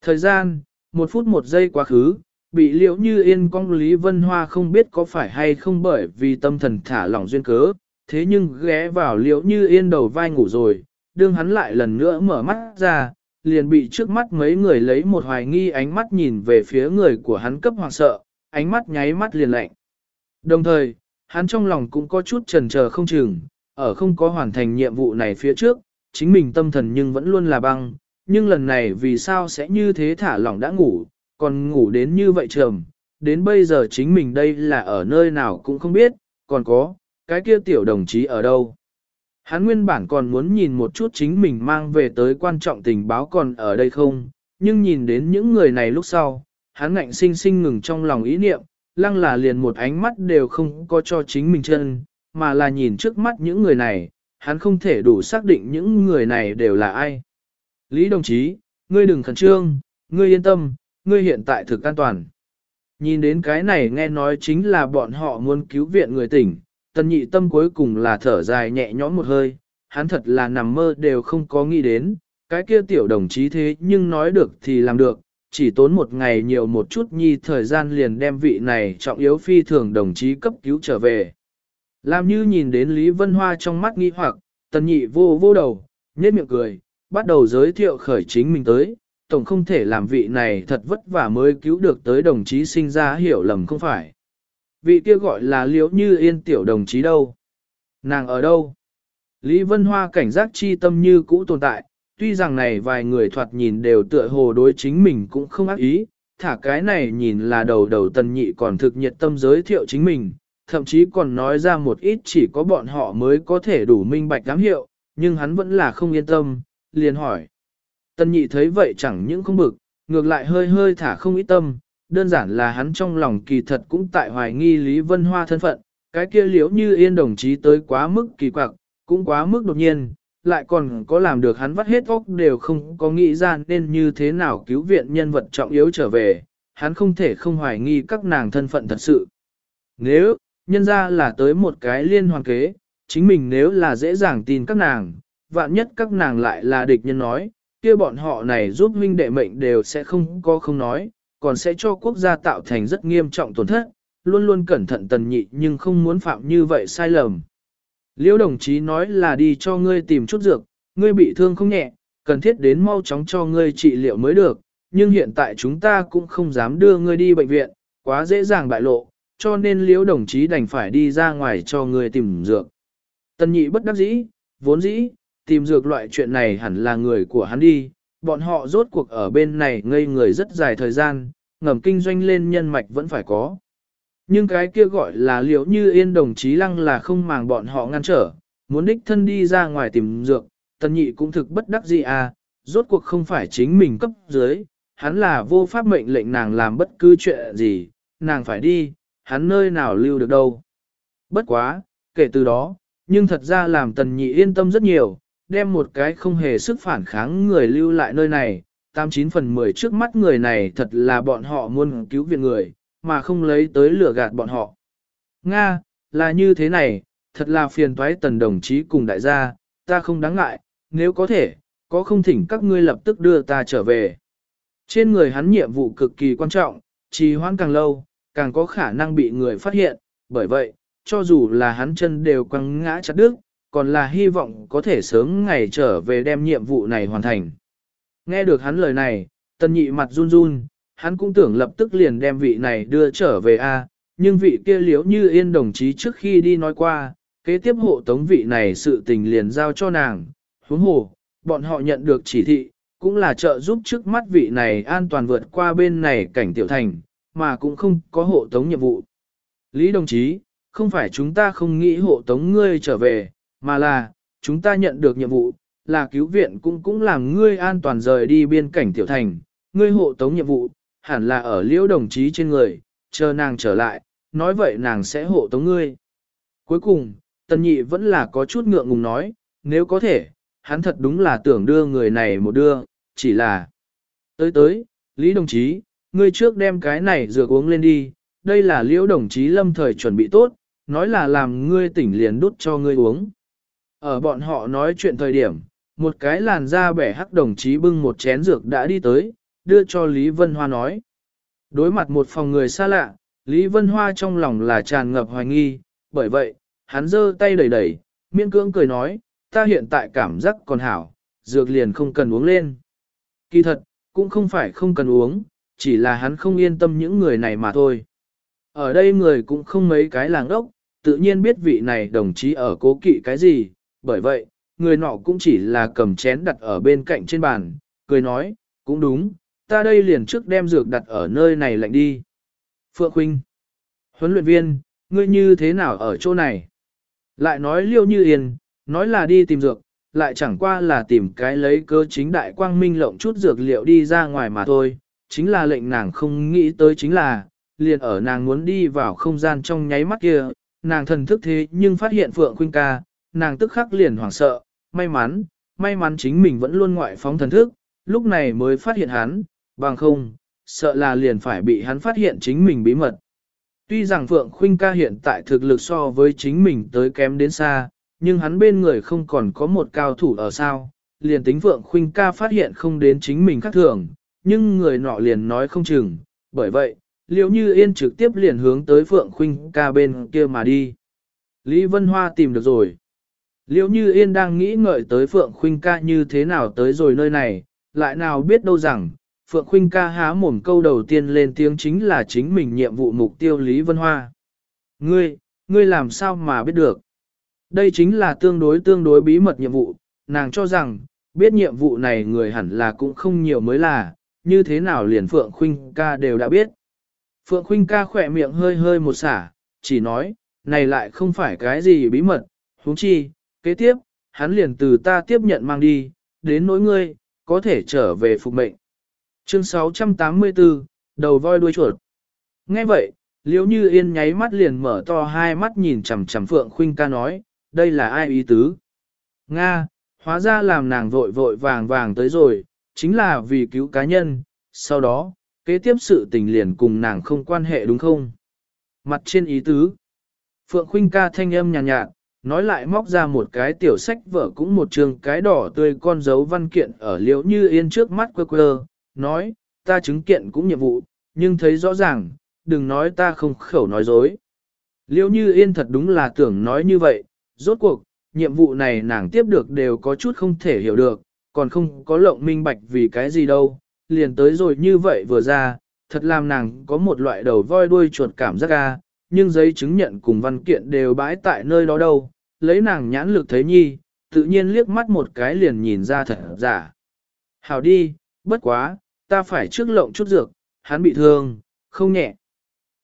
Thời gian, một phút một giây quá khứ, bị liễu như yên cong Lý Vân Hoa không biết có phải hay không bởi vì tâm thần thả lỏng duyên cớ, thế nhưng ghé vào liễu như yên đầu vai ngủ rồi, đương hắn lại lần nữa mở mắt ra, liền bị trước mắt mấy người lấy một hoài nghi ánh mắt nhìn về phía người của hắn cấp hoàng sợ, ánh mắt nháy mắt liền lạnh. Đồng thời, hắn trong lòng cũng có chút trần chờ không chừng, ở không có hoàn thành nhiệm vụ này phía trước, chính mình tâm thần nhưng vẫn luôn là băng, nhưng lần này vì sao sẽ như thế thả lỏng đã ngủ, còn ngủ đến như vậy trầm, đến bây giờ chính mình đây là ở nơi nào cũng không biết, còn có, cái kia tiểu đồng chí ở đâu. Hắn nguyên bản còn muốn nhìn một chút chính mình mang về tới quan trọng tình báo còn ở đây không, nhưng nhìn đến những người này lúc sau, hắn ngạnh sinh sinh ngừng trong lòng ý niệm, lăng là liền một ánh mắt đều không có cho chính mình chân, mà là nhìn trước mắt những người này, hắn không thể đủ xác định những người này đều là ai. Lý đồng chí, ngươi đừng khẩn trương, ngươi yên tâm, ngươi hiện tại thực an toàn. Nhìn đến cái này nghe nói chính là bọn họ muốn cứu viện người tỉnh, tần nhị tâm cuối cùng là thở dài nhẹ nhõm một hơi, hắn thật là nằm mơ đều không có nghĩ đến, cái kia tiểu đồng chí thế nhưng nói được thì làm được, chỉ tốn một ngày nhiều một chút nhi thời gian liền đem vị này trọng yếu phi thường đồng chí cấp cứu trở về. Làm như nhìn đến Lý Vân Hoa trong mắt nghi hoặc, tần nhị vô vô đầu, nhếch miệng cười, bắt đầu giới thiệu khởi chính mình tới, tổng không thể làm vị này thật vất vả mới cứu được tới đồng chí sinh ra hiểu lầm không phải. Vị kia gọi là liễu như yên tiểu đồng chí đâu? Nàng ở đâu? Lý Vân Hoa cảnh giác chi tâm như cũ tồn tại, tuy rằng này vài người thoạt nhìn đều tựa hồ đối chính mình cũng không ác ý, thả cái này nhìn là đầu đầu tần nhị còn thực nhiệt tâm giới thiệu chính mình, thậm chí còn nói ra một ít chỉ có bọn họ mới có thể đủ minh bạch giám hiệu, nhưng hắn vẫn là không yên tâm, liền hỏi. Tần nhị thấy vậy chẳng những không bực, ngược lại hơi hơi thả không ít tâm, đơn giản là hắn trong lòng kỳ thật cũng tại hoài nghi Lý Vân Hoa thân phận, cái kia liếu như yên đồng chí tới quá mức kỳ quặc, cũng quá mức đột nhiên, lại còn có làm được hắn vắt hết óc đều không có nghĩ ra nên như thế nào cứu viện nhân vật trọng yếu trở về, hắn không thể không hoài nghi các nàng thân phận thật sự. Nếu, nhân ra là tới một cái liên hoàn kế, chính mình nếu là dễ dàng tin các nàng, vạn nhất các nàng lại là địch nhân nói, kia bọn họ này giúp huynh đệ mệnh đều sẽ không có không nói, còn sẽ cho quốc gia tạo thành rất nghiêm trọng tổn thất, luôn luôn cẩn thận tần nhị nhưng không muốn phạm như vậy sai lầm. Liễu đồng chí nói là đi cho ngươi tìm chút dược, ngươi bị thương không nhẹ, cần thiết đến mau chóng cho ngươi trị liệu mới được, nhưng hiện tại chúng ta cũng không dám đưa ngươi đi bệnh viện, quá dễ dàng bại lộ, cho nên liễu đồng chí đành phải đi ra ngoài cho ngươi tìm dược. Tần nhị bất đắc dĩ, vốn dĩ, tìm dược loại chuyện này hẳn là người của hắn đi, bọn họ rốt cuộc ở bên này ngây người rất dài thời gian, ngầm kinh doanh lên nhân mạch vẫn phải có. Nhưng cái kia gọi là liệu như yên đồng chí lăng là không màng bọn họ ngăn trở, muốn đích thân đi ra ngoài tìm dược, tần nhị cũng thực bất đắc dĩ à, rốt cuộc không phải chính mình cấp dưới, hắn là vô pháp mệnh lệnh nàng làm bất cứ chuyện gì, nàng phải đi, hắn nơi nào lưu được đâu. Bất quá, kể từ đó, nhưng thật ra làm tần nhị yên tâm rất nhiều, đem một cái không hề sức phản kháng người lưu lại nơi này, 89 phần 10 trước mắt người này thật là bọn họ muốn cứu viện người, mà không lấy tới lửa gạt bọn họ. Nga, là như thế này, thật là phiền toái tần đồng chí cùng đại gia, ta không đáng ngại, nếu có thể, có không thỉnh các ngươi lập tức đưa ta trở về. Trên người hắn nhiệm vụ cực kỳ quan trọng, trì hoãn càng lâu, càng có khả năng bị người phát hiện, bởi vậy, cho dù là hắn chân đều quăng ngã chặt đứt, còn là hy vọng có thể sớm ngày trở về đem nhiệm vụ này hoàn thành. Nghe được hắn lời này, tần nhị mặt run run, hắn cũng tưởng lập tức liền đem vị này đưa trở về A, nhưng vị kia liếu như yên đồng chí trước khi đi nói qua, kế tiếp hộ tống vị này sự tình liền giao cho nàng, huống hồ, bọn họ nhận được chỉ thị, cũng là trợ giúp trước mắt vị này an toàn vượt qua bên này cảnh tiểu thành, mà cũng không có hộ tống nhiệm vụ. Lý đồng chí, không phải chúng ta không nghĩ hộ tống ngươi trở về, mà là, chúng ta nhận được nhiệm vụ, là cứu viện cũng cũng làm ngươi an toàn rời đi biên cảnh tiểu thành, ngươi hộ tống nhiệm vụ, hẳn là ở liễu đồng chí trên người, chờ nàng trở lại, nói vậy nàng sẽ hộ tống ngươi. Cuối cùng, tần nhị vẫn là có chút ngượng ngùng nói, nếu có thể, hắn thật đúng là tưởng đưa người này một đưa, chỉ là tới tới, Lý đồng chí, ngươi trước đem cái này dược uống lên đi, đây là liễu đồng chí lâm thời chuẩn bị tốt, nói là làm ngươi tỉnh liền đút cho ngươi uống. Ở bọn họ nói chuyện thời điểm, một cái làn da bẻ hắc đồng chí bưng một chén dược đã đi tới, đưa cho Lý Vân Hoa nói. Đối mặt một phòng người xa lạ, Lý Vân Hoa trong lòng là tràn ngập hoài nghi, bởi vậy, hắn giơ tay đẩy đẩy, miên cưỡng cười nói, ta hiện tại cảm giác còn hảo, dược liền không cần uống lên. Kỳ thật, cũng không phải không cần uống, chỉ là hắn không yên tâm những người này mà thôi. Ở đây người cũng không mấy cái làng ốc, tự nhiên biết vị này đồng chí ở cố kỵ cái gì, bởi vậy, người nọ cũng chỉ là cầm chén đặt ở bên cạnh trên bàn, cười nói, cũng đúng, ta đây liền trước đem dược đặt ở nơi này lạnh đi. Phượng Huynh, huấn luyện viên, ngươi như thế nào ở chỗ này? Lại nói liêu như yên, nói là đi tìm dược, lại chẳng qua là tìm cái lấy cơ chính đại quang minh lộng chút dược liệu đi ra ngoài mà thôi, chính là lệnh nàng không nghĩ tới chính là, liền ở nàng muốn đi vào không gian trong nháy mắt kia, nàng thần thức thế nhưng phát hiện Phượng Khuynh ca, nàng tức khắc liền hoảng sợ, may mắn, may mắn chính mình vẫn luôn ngoại phóng thần thức, lúc này mới phát hiện hắn, bằng không, sợ là liền phải bị hắn phát hiện chính mình bí mật. Tuy rằng Phượng Khuynh ca hiện tại thực lực so với chính mình tới kém đến xa, nhưng hắn bên người không còn có một cao thủ ở sao, liền tính Phượng Khuynh ca phát hiện không đến chính mình khác thường, nhưng người nọ liền nói không chừng, bởi vậy, liễu như yên trực tiếp liền hướng tới Phượng Khuynh ca bên kia mà đi. Lý Vân Hoa tìm được rồi. Liễu như yên đang nghĩ ngợi tới Phượng Khuynh ca như thế nào tới rồi nơi này, lại nào biết đâu rằng, Phượng Khuynh ca há mồm câu đầu tiên lên tiếng chính là chính mình nhiệm vụ mục tiêu Lý Vân Hoa. Ngươi, ngươi làm sao mà biết được? Đây chính là tương đối tương đối bí mật nhiệm vụ, nàng cho rằng, biết nhiệm vụ này người hẳn là cũng không nhiều mới là, như thế nào liền Phượng Khuynh ca đều đã biết. Phượng Khuynh ca khỏe miệng hơi hơi một xả, chỉ nói, này lại không phải cái gì bí mật, huống chi, kế tiếp, hắn liền từ ta tiếp nhận mang đi, đến nỗi ngươi, có thể trở về phục mệnh. Chương 684, đầu voi đuôi chuột. Nghe vậy, liếu như yên nháy mắt liền mở to hai mắt nhìn chằm chằm Phượng Khuynh ca nói, đây là ai ý tứ? Nga, hóa ra làm nàng vội vội vàng vàng tới rồi, chính là vì cứu cá nhân, sau đó, kế tiếp sự tình liền cùng nàng không quan hệ đúng không? Mặt trên ý tứ. Phượng Khuynh ca thanh âm nhàn nhạt, nhạt, nói lại móc ra một cái tiểu sách vở cũng một trường cái đỏ tươi con dấu văn kiện ở liễu như yên trước mắt quơ quơ, nói, ta chứng kiện cũng nhiệm vụ, nhưng thấy rõ ràng, đừng nói ta không khẩu nói dối. Liễu như yên thật đúng là tưởng nói như vậy, rốt cuộc, nhiệm vụ này nàng tiếp được đều có chút không thể hiểu được, còn không có lộng minh bạch vì cái gì đâu, liền tới rồi như vậy vừa ra, thật làm nàng có một loại đầu voi đuôi chuột cảm giác ga, nhưng giấy chứng nhận cùng văn kiện đều bãi tại nơi đó đâu, lấy nàng nhãn lực thấy nhi, tự nhiên liếc mắt một cái liền nhìn ra thật giả. Hảo đi, bất quá, ta phải trước lộng chút dược, hắn bị thương, không nhẹ.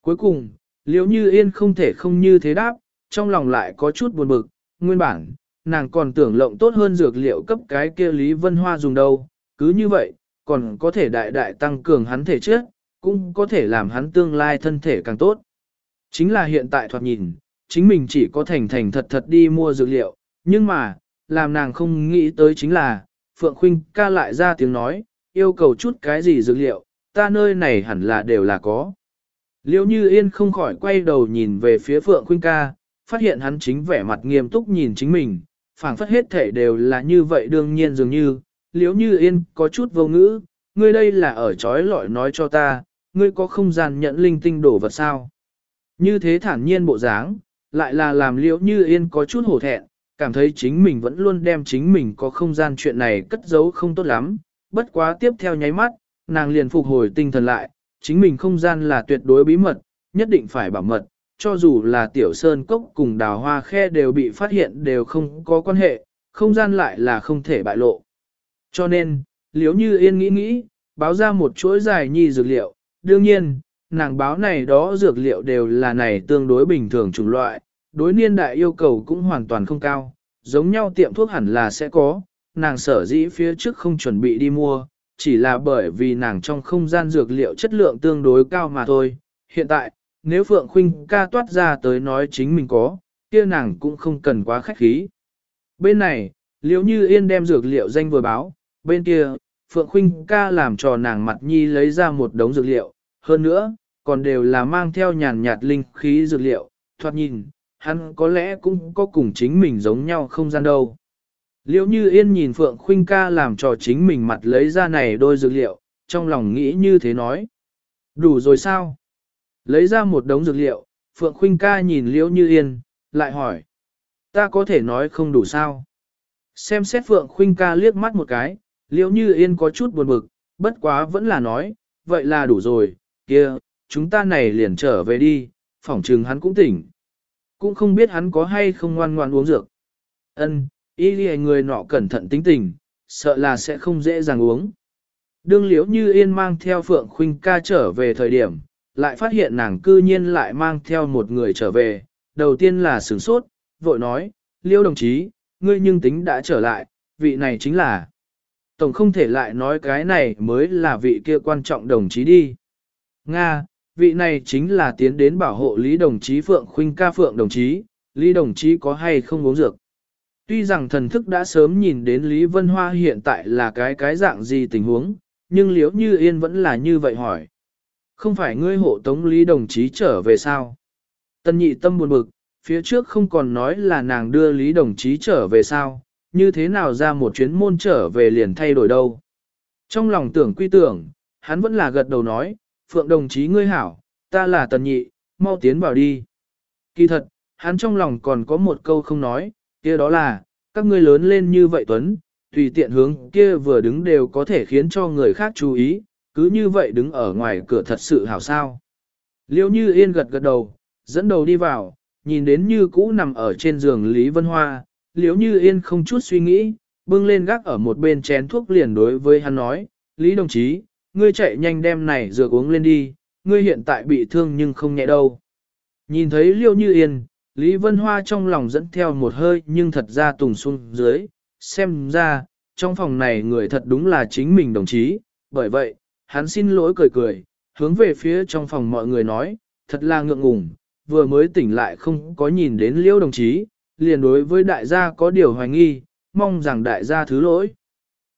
Cuối cùng, liếu như yên không thể không như thế đáp, trong lòng lại có chút buồn bực, nguyên bản, nàng còn tưởng lộng tốt hơn dược liệu cấp cái kia Lý Vân Hoa dùng đâu, cứ như vậy, còn có thể đại đại tăng cường hắn thể chất, cũng có thể làm hắn tương lai thân thể càng tốt. Chính là hiện tại thoạt nhìn, chính mình chỉ có thành thành thật thật đi mua dược liệu, nhưng mà, làm nàng không nghĩ tới chính là, Phượng Khuynh ca lại ra tiếng nói, yêu cầu chút cái gì dược liệu, ta nơi này hẳn là đều là có. Liễu như yên không khỏi quay đầu nhìn về phía Phượng Khuynh ca, phát hiện hắn chính vẻ mặt nghiêm túc nhìn chính mình, phảng phất hết thể đều là như vậy đương nhiên dường như, liếu như yên có chút vô ngữ, ngươi đây là ở trói lọi nói cho ta, ngươi có không gian nhận linh tinh đổ vật sao. Như thế thản nhiên bộ dáng, lại là làm liễu như yên có chút hổ thẹn, cảm thấy chính mình vẫn luôn đem chính mình có không gian chuyện này cất giấu không tốt lắm, bất quá tiếp theo nháy mắt, nàng liền phục hồi tinh thần lại, chính mình không gian là tuyệt đối bí mật, nhất định phải bảo mật, cho dù là tiểu sơn cốc cùng đào hoa khe đều bị phát hiện đều không có quan hệ, không gian lại là không thể bại lộ. Cho nên, liếu như yên nghĩ nghĩ, báo ra một chuỗi dài nhi dược liệu, đương nhiên, nàng báo này đó dược liệu đều là này tương đối bình thường chủng loại, đối niên đại yêu cầu cũng hoàn toàn không cao, giống nhau tiệm thuốc hẳn là sẽ có, nàng sở dĩ phía trước không chuẩn bị đi mua, chỉ là bởi vì nàng trong không gian dược liệu chất lượng tương đối cao mà thôi. Hiện tại, nếu Phượng Khuynh ca toát ra tới nói chính mình có, kia nàng cũng không cần quá khách khí. Bên này, liễu như yên đem dược liệu danh vừa báo, bên kia, Phượng Khuynh ca làm cho nàng mặt nhi lấy ra một đống dược liệu, hơn nữa, còn đều là mang theo nhàn nhạt linh khí dược liệu, thoạt nhìn, hắn có lẽ cũng có cùng chính mình giống nhau không gian đâu. Liễu như yên nhìn Phượng Khuynh ca làm cho chính mình mặt lấy ra này đôi dược liệu, trong lòng nghĩ như thế nói. Đủ rồi sao? Lấy ra một đống dược liệu, Phượng Khuynh ca nhìn Liễu như yên, lại hỏi. Ta có thể nói không đủ sao? Xem xét Phượng Khuynh ca liếc mắt một cái, Liễu như yên có chút buồn bực, bất quá vẫn là nói, vậy là đủ rồi, kia, chúng ta này liền trở về đi, phỏng trừng hắn cũng tỉnh. Cũng không biết hắn có hay không ngoan ngoan uống dược. Ân, y lìa người nọ cẩn thận tính tình, sợ là sẽ không dễ dàng uống. Đương liễu như yên mang theo Phượng Khuynh ca trở về thời điểm, lại phát hiện nàng cư nhiên lại mang theo một người trở về. Đầu tiên là sửng sốt, vội nói, liễu đồng chí, ngươi nhưng tính đã trở lại, vị này chính là. Tổng không thể lại nói cái này mới là vị kia quan trọng đồng chí đi. Nga, vị này chính là tiến đến bảo hộ Lý đồng chí Phượng Khuynh ca Phượng đồng chí, Lý đồng chí có hay không uống dược. Tuy rằng thần thức đã sớm nhìn đến Lý Vân Hoa hiện tại là cái cái dạng gì tình huống, nhưng liếu như yên vẫn là như vậy hỏi. Không phải ngươi hộ tống Lý đồng chí trở về sao? Tân nhị tâm buồn bực, phía trước không còn nói là nàng đưa Lý đồng chí trở về sao, như thế nào ra một chuyến môn trở về liền thay đổi đâu. Trong lòng tưởng quy tưởng, hắn vẫn là gật đầu nói, Phượng đồng chí ngươi hảo, ta là tần nhị, mau tiến vào đi. Kỳ thật, hắn trong lòng còn có một câu không nói, kia đó là, các ngươi lớn lên như vậy Tuấn, tùy tiện hướng kia vừa đứng đều có thể khiến cho người khác chú ý, cứ như vậy đứng ở ngoài cửa thật sự hảo sao. Liêu như yên gật gật đầu, dẫn đầu đi vào, nhìn đến như cũ nằm ở trên giường Lý Vân Hoa, liêu như yên không chút suy nghĩ, bưng lên gác ở một bên chén thuốc liền đối với hắn nói, Lý đồng chí, ngươi chạy nhanh đem này dược uống lên đi, ngươi hiện tại bị thương nhưng không nhẹ đâu. Nhìn thấy liêu như yên, Lý Vân Hoa trong lòng dẫn theo một hơi nhưng thật ra tùng xuống dưới, xem ra, trong phòng này người thật đúng là chính mình đồng chí, bởi vậy, hắn xin lỗi cười cười, hướng về phía trong phòng mọi người nói, thật là ngượng ngùng, vừa mới tỉnh lại không có nhìn đến liêu đồng chí, liền đối với đại gia có điều hoài nghi, mong rằng đại gia thứ lỗi.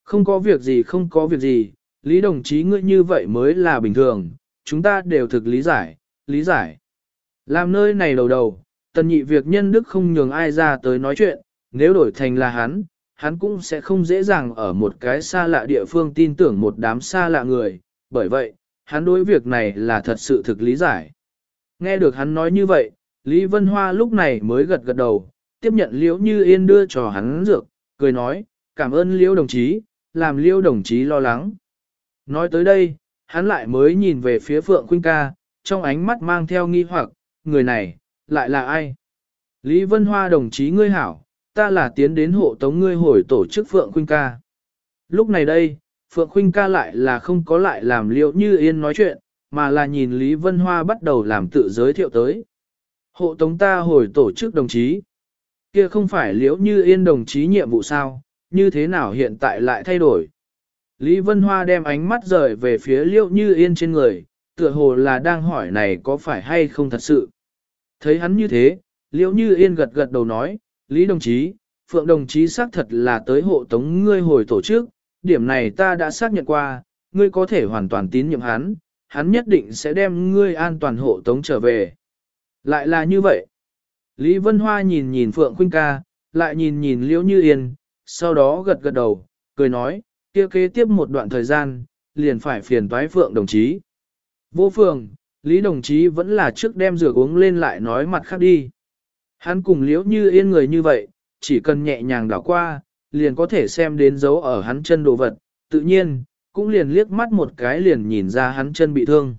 Không có việc gì không có việc gì, Lý đồng chí ngươi như vậy mới là bình thường, chúng ta đều thực lý giải, lý giải. Làm nơi này đầu đầu, tần nhị việc nhân đức không nhường ai ra tới nói chuyện, nếu đổi thành là hắn, hắn cũng sẽ không dễ dàng ở một cái xa lạ địa phương tin tưởng một đám xa lạ người, bởi vậy, hắn đối việc này là thật sự thực lý giải. Nghe được hắn nói như vậy, Lý Vân Hoa lúc này mới gật gật đầu, tiếp nhận liễu như yên đưa cho hắn dược, cười nói, cảm ơn liễu đồng chí, làm liễu đồng chí lo lắng. Nói tới đây, hắn lại mới nhìn về phía Phượng Khuynh ca, trong ánh mắt mang theo nghi hoặc, người này, lại là ai? Lý Vân Hoa đồng chí ngươi hảo, ta là tiến đến hộ tống ngươi hồi tổ chức Phượng Khuynh ca. Lúc này đây, Phượng Khuynh ca lại là không có lại làm liệu như yên nói chuyện, mà là nhìn Lý Vân Hoa bắt đầu làm tự giới thiệu tới. Hộ tống ta hồi tổ chức đồng chí. Kia không phải liễu như yên đồng chí nhiệm vụ sao, như thế nào hiện tại lại thay đổi. Lý Vân Hoa đem ánh mắt rời về phía liễu như yên trên người, tựa hồ là đang hỏi này có phải hay không thật sự. Thấy hắn như thế, liễu như yên gật gật đầu nói, Lý đồng chí, Phượng đồng chí xác thật là tới hộ tống ngươi hồi tổ chức, điểm này ta đã xác nhận qua, ngươi có thể hoàn toàn tín nhiệm hắn, hắn nhất định sẽ đem ngươi an toàn hộ tống trở về. Lại là như vậy. Lý Vân Hoa nhìn nhìn Phượng Khuynh ca, lại nhìn nhìn Liễu Như Yên, sau đó gật gật đầu, cười nói, kia kế tiếp một đoạn thời gian, liền phải phiền toái Phượng đồng chí. Vô phường, Lý đồng chí vẫn là trước đem rửa uống lên lại nói mặt khác đi. Hắn cùng Liễu Như Yên người như vậy, chỉ cần nhẹ nhàng đảo qua, liền có thể xem đến dấu ở hắn chân đồ vật, tự nhiên, cũng liền liếc mắt một cái liền nhìn ra hắn chân bị thương.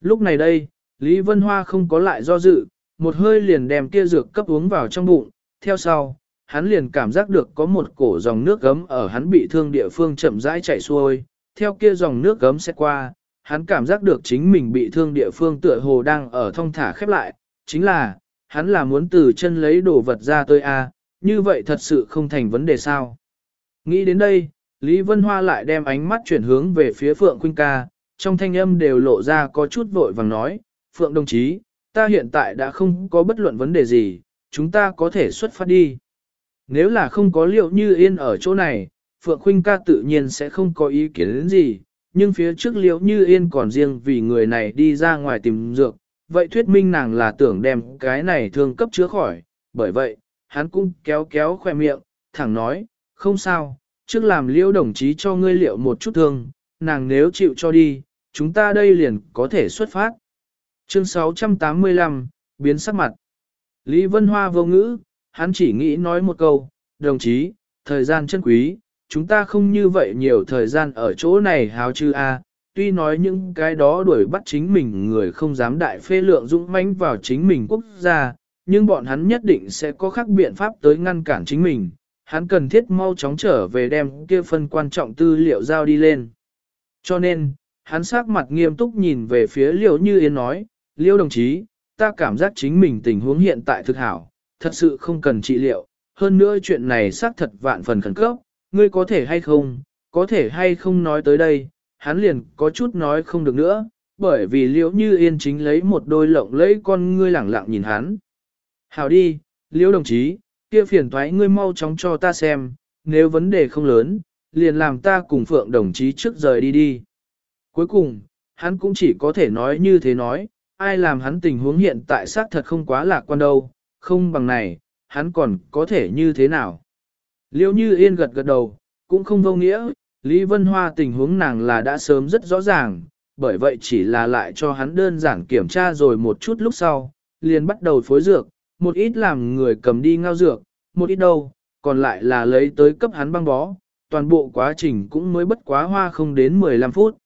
Lúc này đây, Lý Vân Hoa không có lại do dự, một hơi liền đem kia dược cấp uống vào trong bụng, theo sau, hắn liền cảm giác được có một cổ dòng nước gấm ở hắn bị thương địa phương chậm rãi chảy xuôi, theo kia dòng nước gấm sẽ qua, hắn cảm giác được chính mình bị thương địa phương tựa hồ đang ở thông thả khép lại, chính là, hắn là muốn từ chân lấy đồ vật ra tôi a, như vậy thật sự không thành vấn đề sao. Nghĩ đến đây, Lý Vân Hoa lại đem ánh mắt chuyển hướng về phía Phượng Khuynh ca, trong thanh âm đều lộ ra có chút vội vàng nói, Phượng đồng chí, ta hiện tại đã không có bất luận vấn đề gì, chúng ta có thể xuất phát đi. Nếu là không có liệu như yên ở chỗ này, Phượng Khuynh ca tự nhiên sẽ không có ý kiến đến gì, nhưng phía trước liệu như yên còn riêng vì người này đi ra ngoài tìm dược, vậy thuyết minh nàng là tưởng đem cái này thương cấp chữa khỏi, bởi vậy, hắn cũng kéo kéo khoe miệng, thẳng nói, không sao, trước làm liễu đồng chí cho ngươi liệu một chút thương, nàng nếu chịu cho đi, chúng ta đây liền có thể xuất phát. Chương 685, biến sắc mặt. Lý Vân Hoa vô ngữ, hắn chỉ nghĩ nói một câu, đồng chí, thời gian chân quý, chúng ta không như vậy nhiều thời gian ở chỗ này háo chư a. tuy nói những cái đó đuổi bắt chính mình người không dám đại phê lượng dũng mãnh vào chính mình quốc gia, nhưng bọn hắn nhất định sẽ có khác biện pháp tới ngăn cản chính mình, hắn cần thiết mau chóng trở về đem kia phân quan trọng tư liệu giao đi lên. Cho nên, hắn sắc mặt nghiêm túc nhìn về phía Liễu Như Yên nói, Liễu đồng chí, ta cảm giác chính mình tình huống hiện tại thực hảo, thật sự không cần trị liệu, hơn nữa chuyện này xác thật vạn phần khẩn cấp, ngươi có thể hay không, có thể hay không nói tới đây, hắn liền có chút nói không được nữa, bởi vì Liễu Như Yên chính lấy một đôi lộng lẫy con ngươi lẳng lặng nhìn hắn. hào đi, Liễu đồng chí, kia phiền thoái ngươi mau chóng cho ta xem, nếu vấn đề không lớn, liền làm ta cùng Phượng đồng chí trước rời đi đi. Cuối cùng, hắn cũng chỉ có thể nói như thế nói, ai làm hắn tình huống hiện tại xác thật không quá lạc quan đâu, không bằng này, hắn còn có thể như thế nào. Liêu như yên gật gật đầu, cũng không vô nghĩa, Lý Vân Hoa tình huống nàng là đã sớm rất rõ ràng, bởi vậy chỉ là lại cho hắn đơn giản kiểm tra rồi một chút lúc sau, liền bắt đầu phối dược, một ít làm người cầm đi ngao dược, một ít đâu, còn lại là lấy tới cấp hắn băng bó, toàn bộ quá trình cũng mới bất quá hoa không đến 15 phút.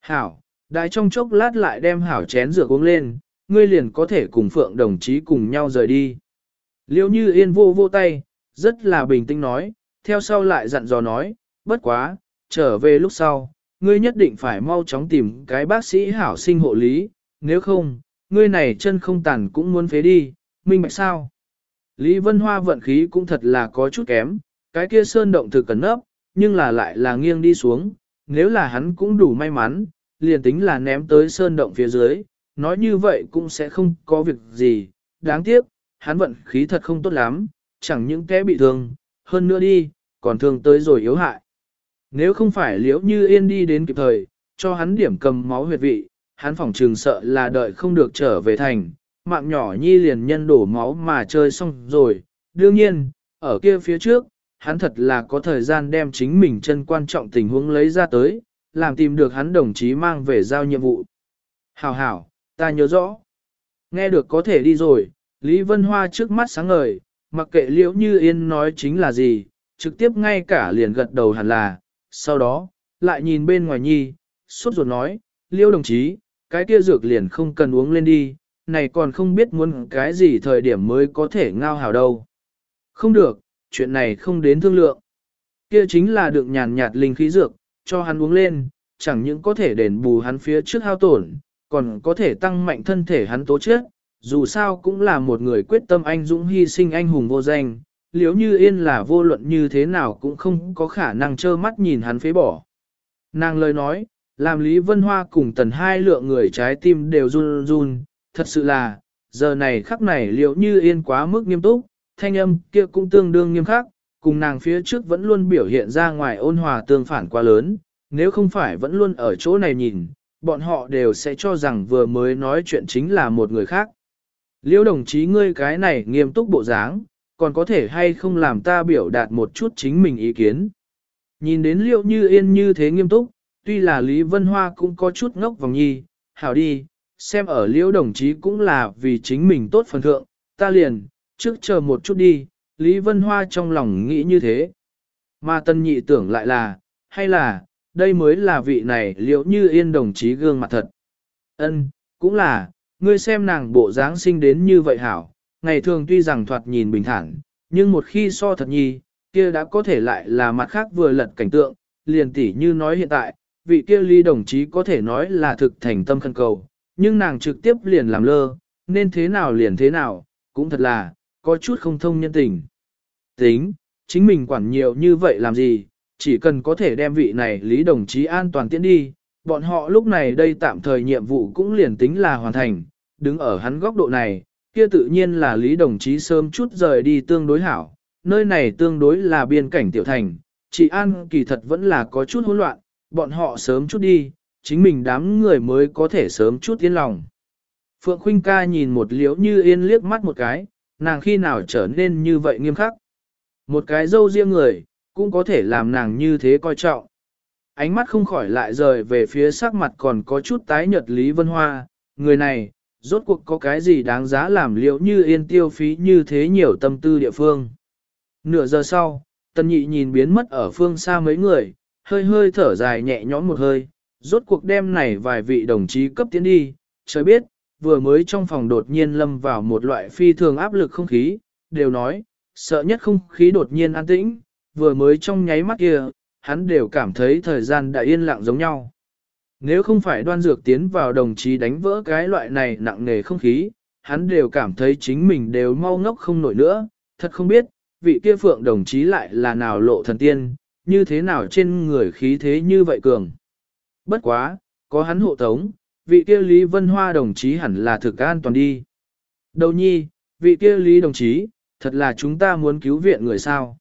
Hảo, đại trong chốc lát lại đem hảo chén dược uống lên, ngươi liền có thể cùng Phượng đồng chí cùng nhau rời đi. Liêu như yên vô vô tay, rất là bình tĩnh nói, theo sau lại dặn dò nói, bất quá, trở về lúc sau, ngươi nhất định phải mau chóng tìm cái bác sĩ hảo sinh hộ lý, nếu không, ngươi này chân không tàn cũng muốn phế đi, minh bạch sao? Lý Vân Hoa vận khí cũng thật là có chút kém, cái kia sơn động thực cẩn nấp, nhưng là lại là nghiêng đi xuống, nếu là hắn cũng đủ may mắn, liền tính là ném tới sơn động phía dưới, nói như vậy cũng sẽ không có việc gì, đáng tiếc, hắn vận khí thật không tốt lắm, chẳng những kẻ bị thương, hơn nữa đi, còn thương tới rồi yếu hại. Nếu không phải liễu như yên đi đến kịp thời, cho hắn điểm cầm máu huyệt vị, hắn phỏng trường sợ là đợi không được trở về thành, mạng nhỏ nhi liền nhân đổ máu mà chơi xong rồi. Đương nhiên, ở kia phía trước, hắn thật là có thời gian đem chính mình chân quan trọng tình huống lấy ra tới, làm tìm được hắn đồng chí mang về giao nhiệm vụ. Hảo hảo, ta nhớ rõ. Nghe được có thể đi rồi, Lý Vân Hoa trước mắt sáng ngời, mặc kệ liễu như yên nói chính là gì, trực tiếp ngay cả liền gật đầu hẳn là, sau đó, lại nhìn bên ngoài nhi, suốt ruột nói, liễu đồng chí, cái kia dược liền không cần uống lên đi, này còn không biết muốn cái gì thời điểm mới có thể ngao hào đâu. Không được, chuyện này không đến thương lượng. Kia chính là được nhàn nhạt linh khí dược, cho hắn uống lên, chẳng những có thể đền bù hắn phía trước hao tổn, còn có thể tăng mạnh thân thể hắn tố chất, dù sao cũng là một người quyết tâm anh dũng hy sinh anh hùng vô danh, liếu như yên là vô luận như thế nào cũng không có khả năng trơ mắt nhìn hắn phế bỏ. Nàng lời nói, làm Lý Vân Hoa cùng tần hai lượng người trái tim đều run run, thật sự là, giờ này khắc này liếu như yên quá mức nghiêm túc, thanh âm kia cũng tương đương nghiêm khắc, cùng nàng phía trước vẫn luôn biểu hiện ra ngoài ôn hòa tương phản quá lớn, nếu không phải vẫn luôn ở chỗ này nhìn, bọn họ đều sẽ cho rằng vừa mới nói chuyện chính là một người khác. Liêu đồng chí ngươi cái này nghiêm túc bộ dáng, còn có thể hay không làm ta biểu đạt một chút chính mình ý kiến. Nhìn đến liệu như yên như thế nghiêm túc, tuy là Lý Vân Hoa cũng có chút ngốc vòng nhi, hảo đi, xem ở liễu đồng chí cũng là vì chính mình tốt phần thượng, ta liền, trước chờ một chút đi, Lý Vân Hoa trong lòng nghĩ như thế. Mà tân nhị tưởng lại là, hay là, đây mới là vị này liệu như yên đồng chí gương mặt thật. Ân, cũng là, ngươi xem nàng bộ dáng sinh đến như vậy hảo, ngày thường tuy rằng thoạt nhìn bình thản, nhưng một khi so thật nhi, kia đã có thể lại là mặt khác vừa lật cảnh tượng, liền tỉ như nói hiện tại, vị kia ly đồng chí có thể nói là thực thành tâm khẩn cầu, nhưng nàng trực tiếp liền làm lơ, nên thế nào liền thế nào, cũng thật là, có chút không thông nhân tình. Tính, chính mình quản nhiều như vậy làm gì, chỉ cần có thể đem vị này lý đồng chí an toàn tiễn đi, bọn họ lúc này đây tạm thời nhiệm vụ cũng liền tính là hoàn thành, đứng ở hắn góc độ này, kia tự nhiên là lý đồng chí sớm chút rời đi tương đối hảo, nơi này tương đối là biên cảnh tiểu thành, chị An kỳ thật vẫn là có chút hỗn loạn, bọn họ sớm chút đi, chính mình đám người mới có thể sớm chút yên lòng. Phượng Khuynh ca nhìn một liễu như yên liếc mắt một cái, nàng khi nào trở nên như vậy nghiêm khắc. Một cái dâu riêng người, cũng có thể làm nàng như thế coi trọng. Ánh mắt không khỏi lại rời về phía sắc mặt còn có chút tái nhợt Lý Vân Hoa, người này, rốt cuộc có cái gì đáng giá làm liệu như yên tiêu phí như thế nhiều tâm tư địa phương. Nửa giờ sau, tần nhị nhìn biến mất ở phương xa mấy người, hơi hơi thở dài nhẹ nhõm một hơi, rốt cuộc đêm này vài vị đồng chí cấp tiến đi, trời biết, vừa mới trong phòng đột nhiên lâm vào một loại phi thường áp lực không khí, đều nói, sợ nhất không khí đột nhiên an tĩnh, vừa mới trong nháy mắt kia, hắn đều cảm thấy thời gian đã yên lặng giống nhau. Nếu không phải đoan dược tiến vào đồng chí đánh vỡ cái loại này nặng nề không khí, hắn đều cảm thấy chính mình đều mau ngốc không nổi nữa, thật không biết, vị kia phượng đồng chí lại là nào lộ thần tiên, như thế nào trên người khí thế như vậy cường. Bất quá, có hắn hộ tống, vị kia Lý Vân Hoa đồng chí hẳn là thực an toàn đi. Đầu nhi, vị kia Lý đồng chí, thật là chúng ta muốn cứu viện người sao.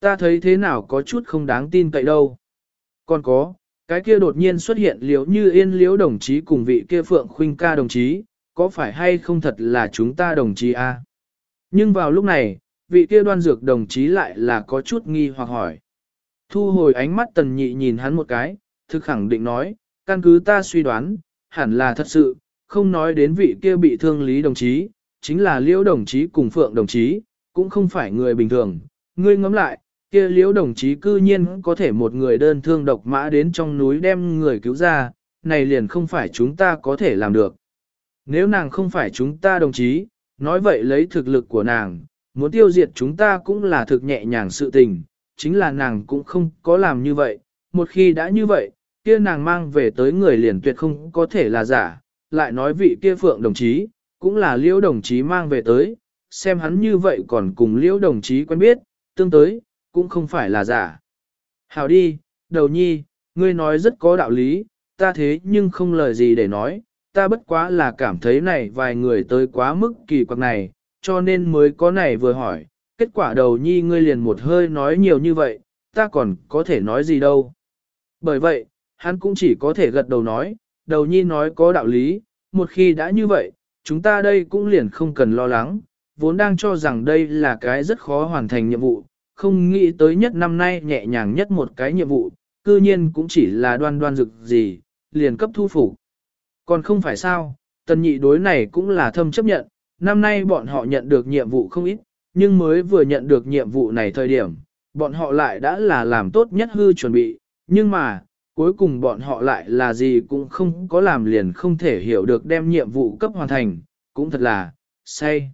Ta thấy thế nào có chút không đáng tin cậy đâu. Còn có, cái kia đột nhiên xuất hiện liếu như yên liếu đồng chí cùng vị kia phượng khuynh ca đồng chí, có phải hay không thật là chúng ta đồng chí a? À? Nhưng vào lúc này, vị kia đoan dược đồng chí lại là có chút nghi hoặc hỏi. Thu hồi ánh mắt tần nhị nhìn hắn một cái, thực khẳng định nói, căn cứ ta suy đoán, hẳn là thật sự, không nói đến vị kia bị thương lý đồng chí, chính là liễu đồng chí cùng phượng đồng chí, cũng không phải người bình thường. Ngươi ngẫm lại, kia liễu đồng chí cư nhiên có thể một người đơn thương độc mã đến trong núi đem người cứu ra, này liền không phải chúng ta có thể làm được. Nếu nàng không phải chúng ta đồng chí, nói vậy lấy thực lực của nàng, muốn tiêu diệt chúng ta cũng là thực nhẹ nhàng sự tình, chính là nàng cũng không có làm như vậy, một khi đã như vậy, kia nàng mang về tới người liền tuyệt không có thể là giả, lại nói vị kia phượng đồng chí, cũng là liễu đồng chí mang về tới, xem hắn như vậy còn cùng liễu đồng chí quen biết, tương tới, cũng không phải là giả. Hảo đi, đầu nhi, ngươi nói rất có đạo lý, ta thế nhưng không lời gì để nói, ta bất quá là cảm thấy này vài người tới quá mức kỳ quặc này, cho nên mới có này vừa hỏi, kết quả đầu nhi ngươi liền một hơi nói nhiều như vậy, ta còn có thể nói gì đâu. Bởi vậy, hắn cũng chỉ có thể gật đầu nói, đầu nhi nói có đạo lý, một khi đã như vậy, chúng ta đây cũng liền không cần lo lắng, vốn đang cho rằng đây là cái rất khó hoàn thành nhiệm vụ, không nghĩ tới nhất năm nay nhẹ nhàng nhất một cái nhiệm vụ, cư nhiên cũng chỉ là đoan đoan dực gì, liền cấp thu phục. Còn không phải sao, tần nhị đối này cũng là thâm chấp nhận, năm nay bọn họ nhận được nhiệm vụ không ít, nhưng mới vừa nhận được nhiệm vụ này thời điểm, bọn họ lại đã là làm tốt nhất hư chuẩn bị, nhưng mà, cuối cùng bọn họ lại là gì cũng không có làm liền không thể hiểu được đem nhiệm vụ cấp hoàn thành, cũng thật là, say.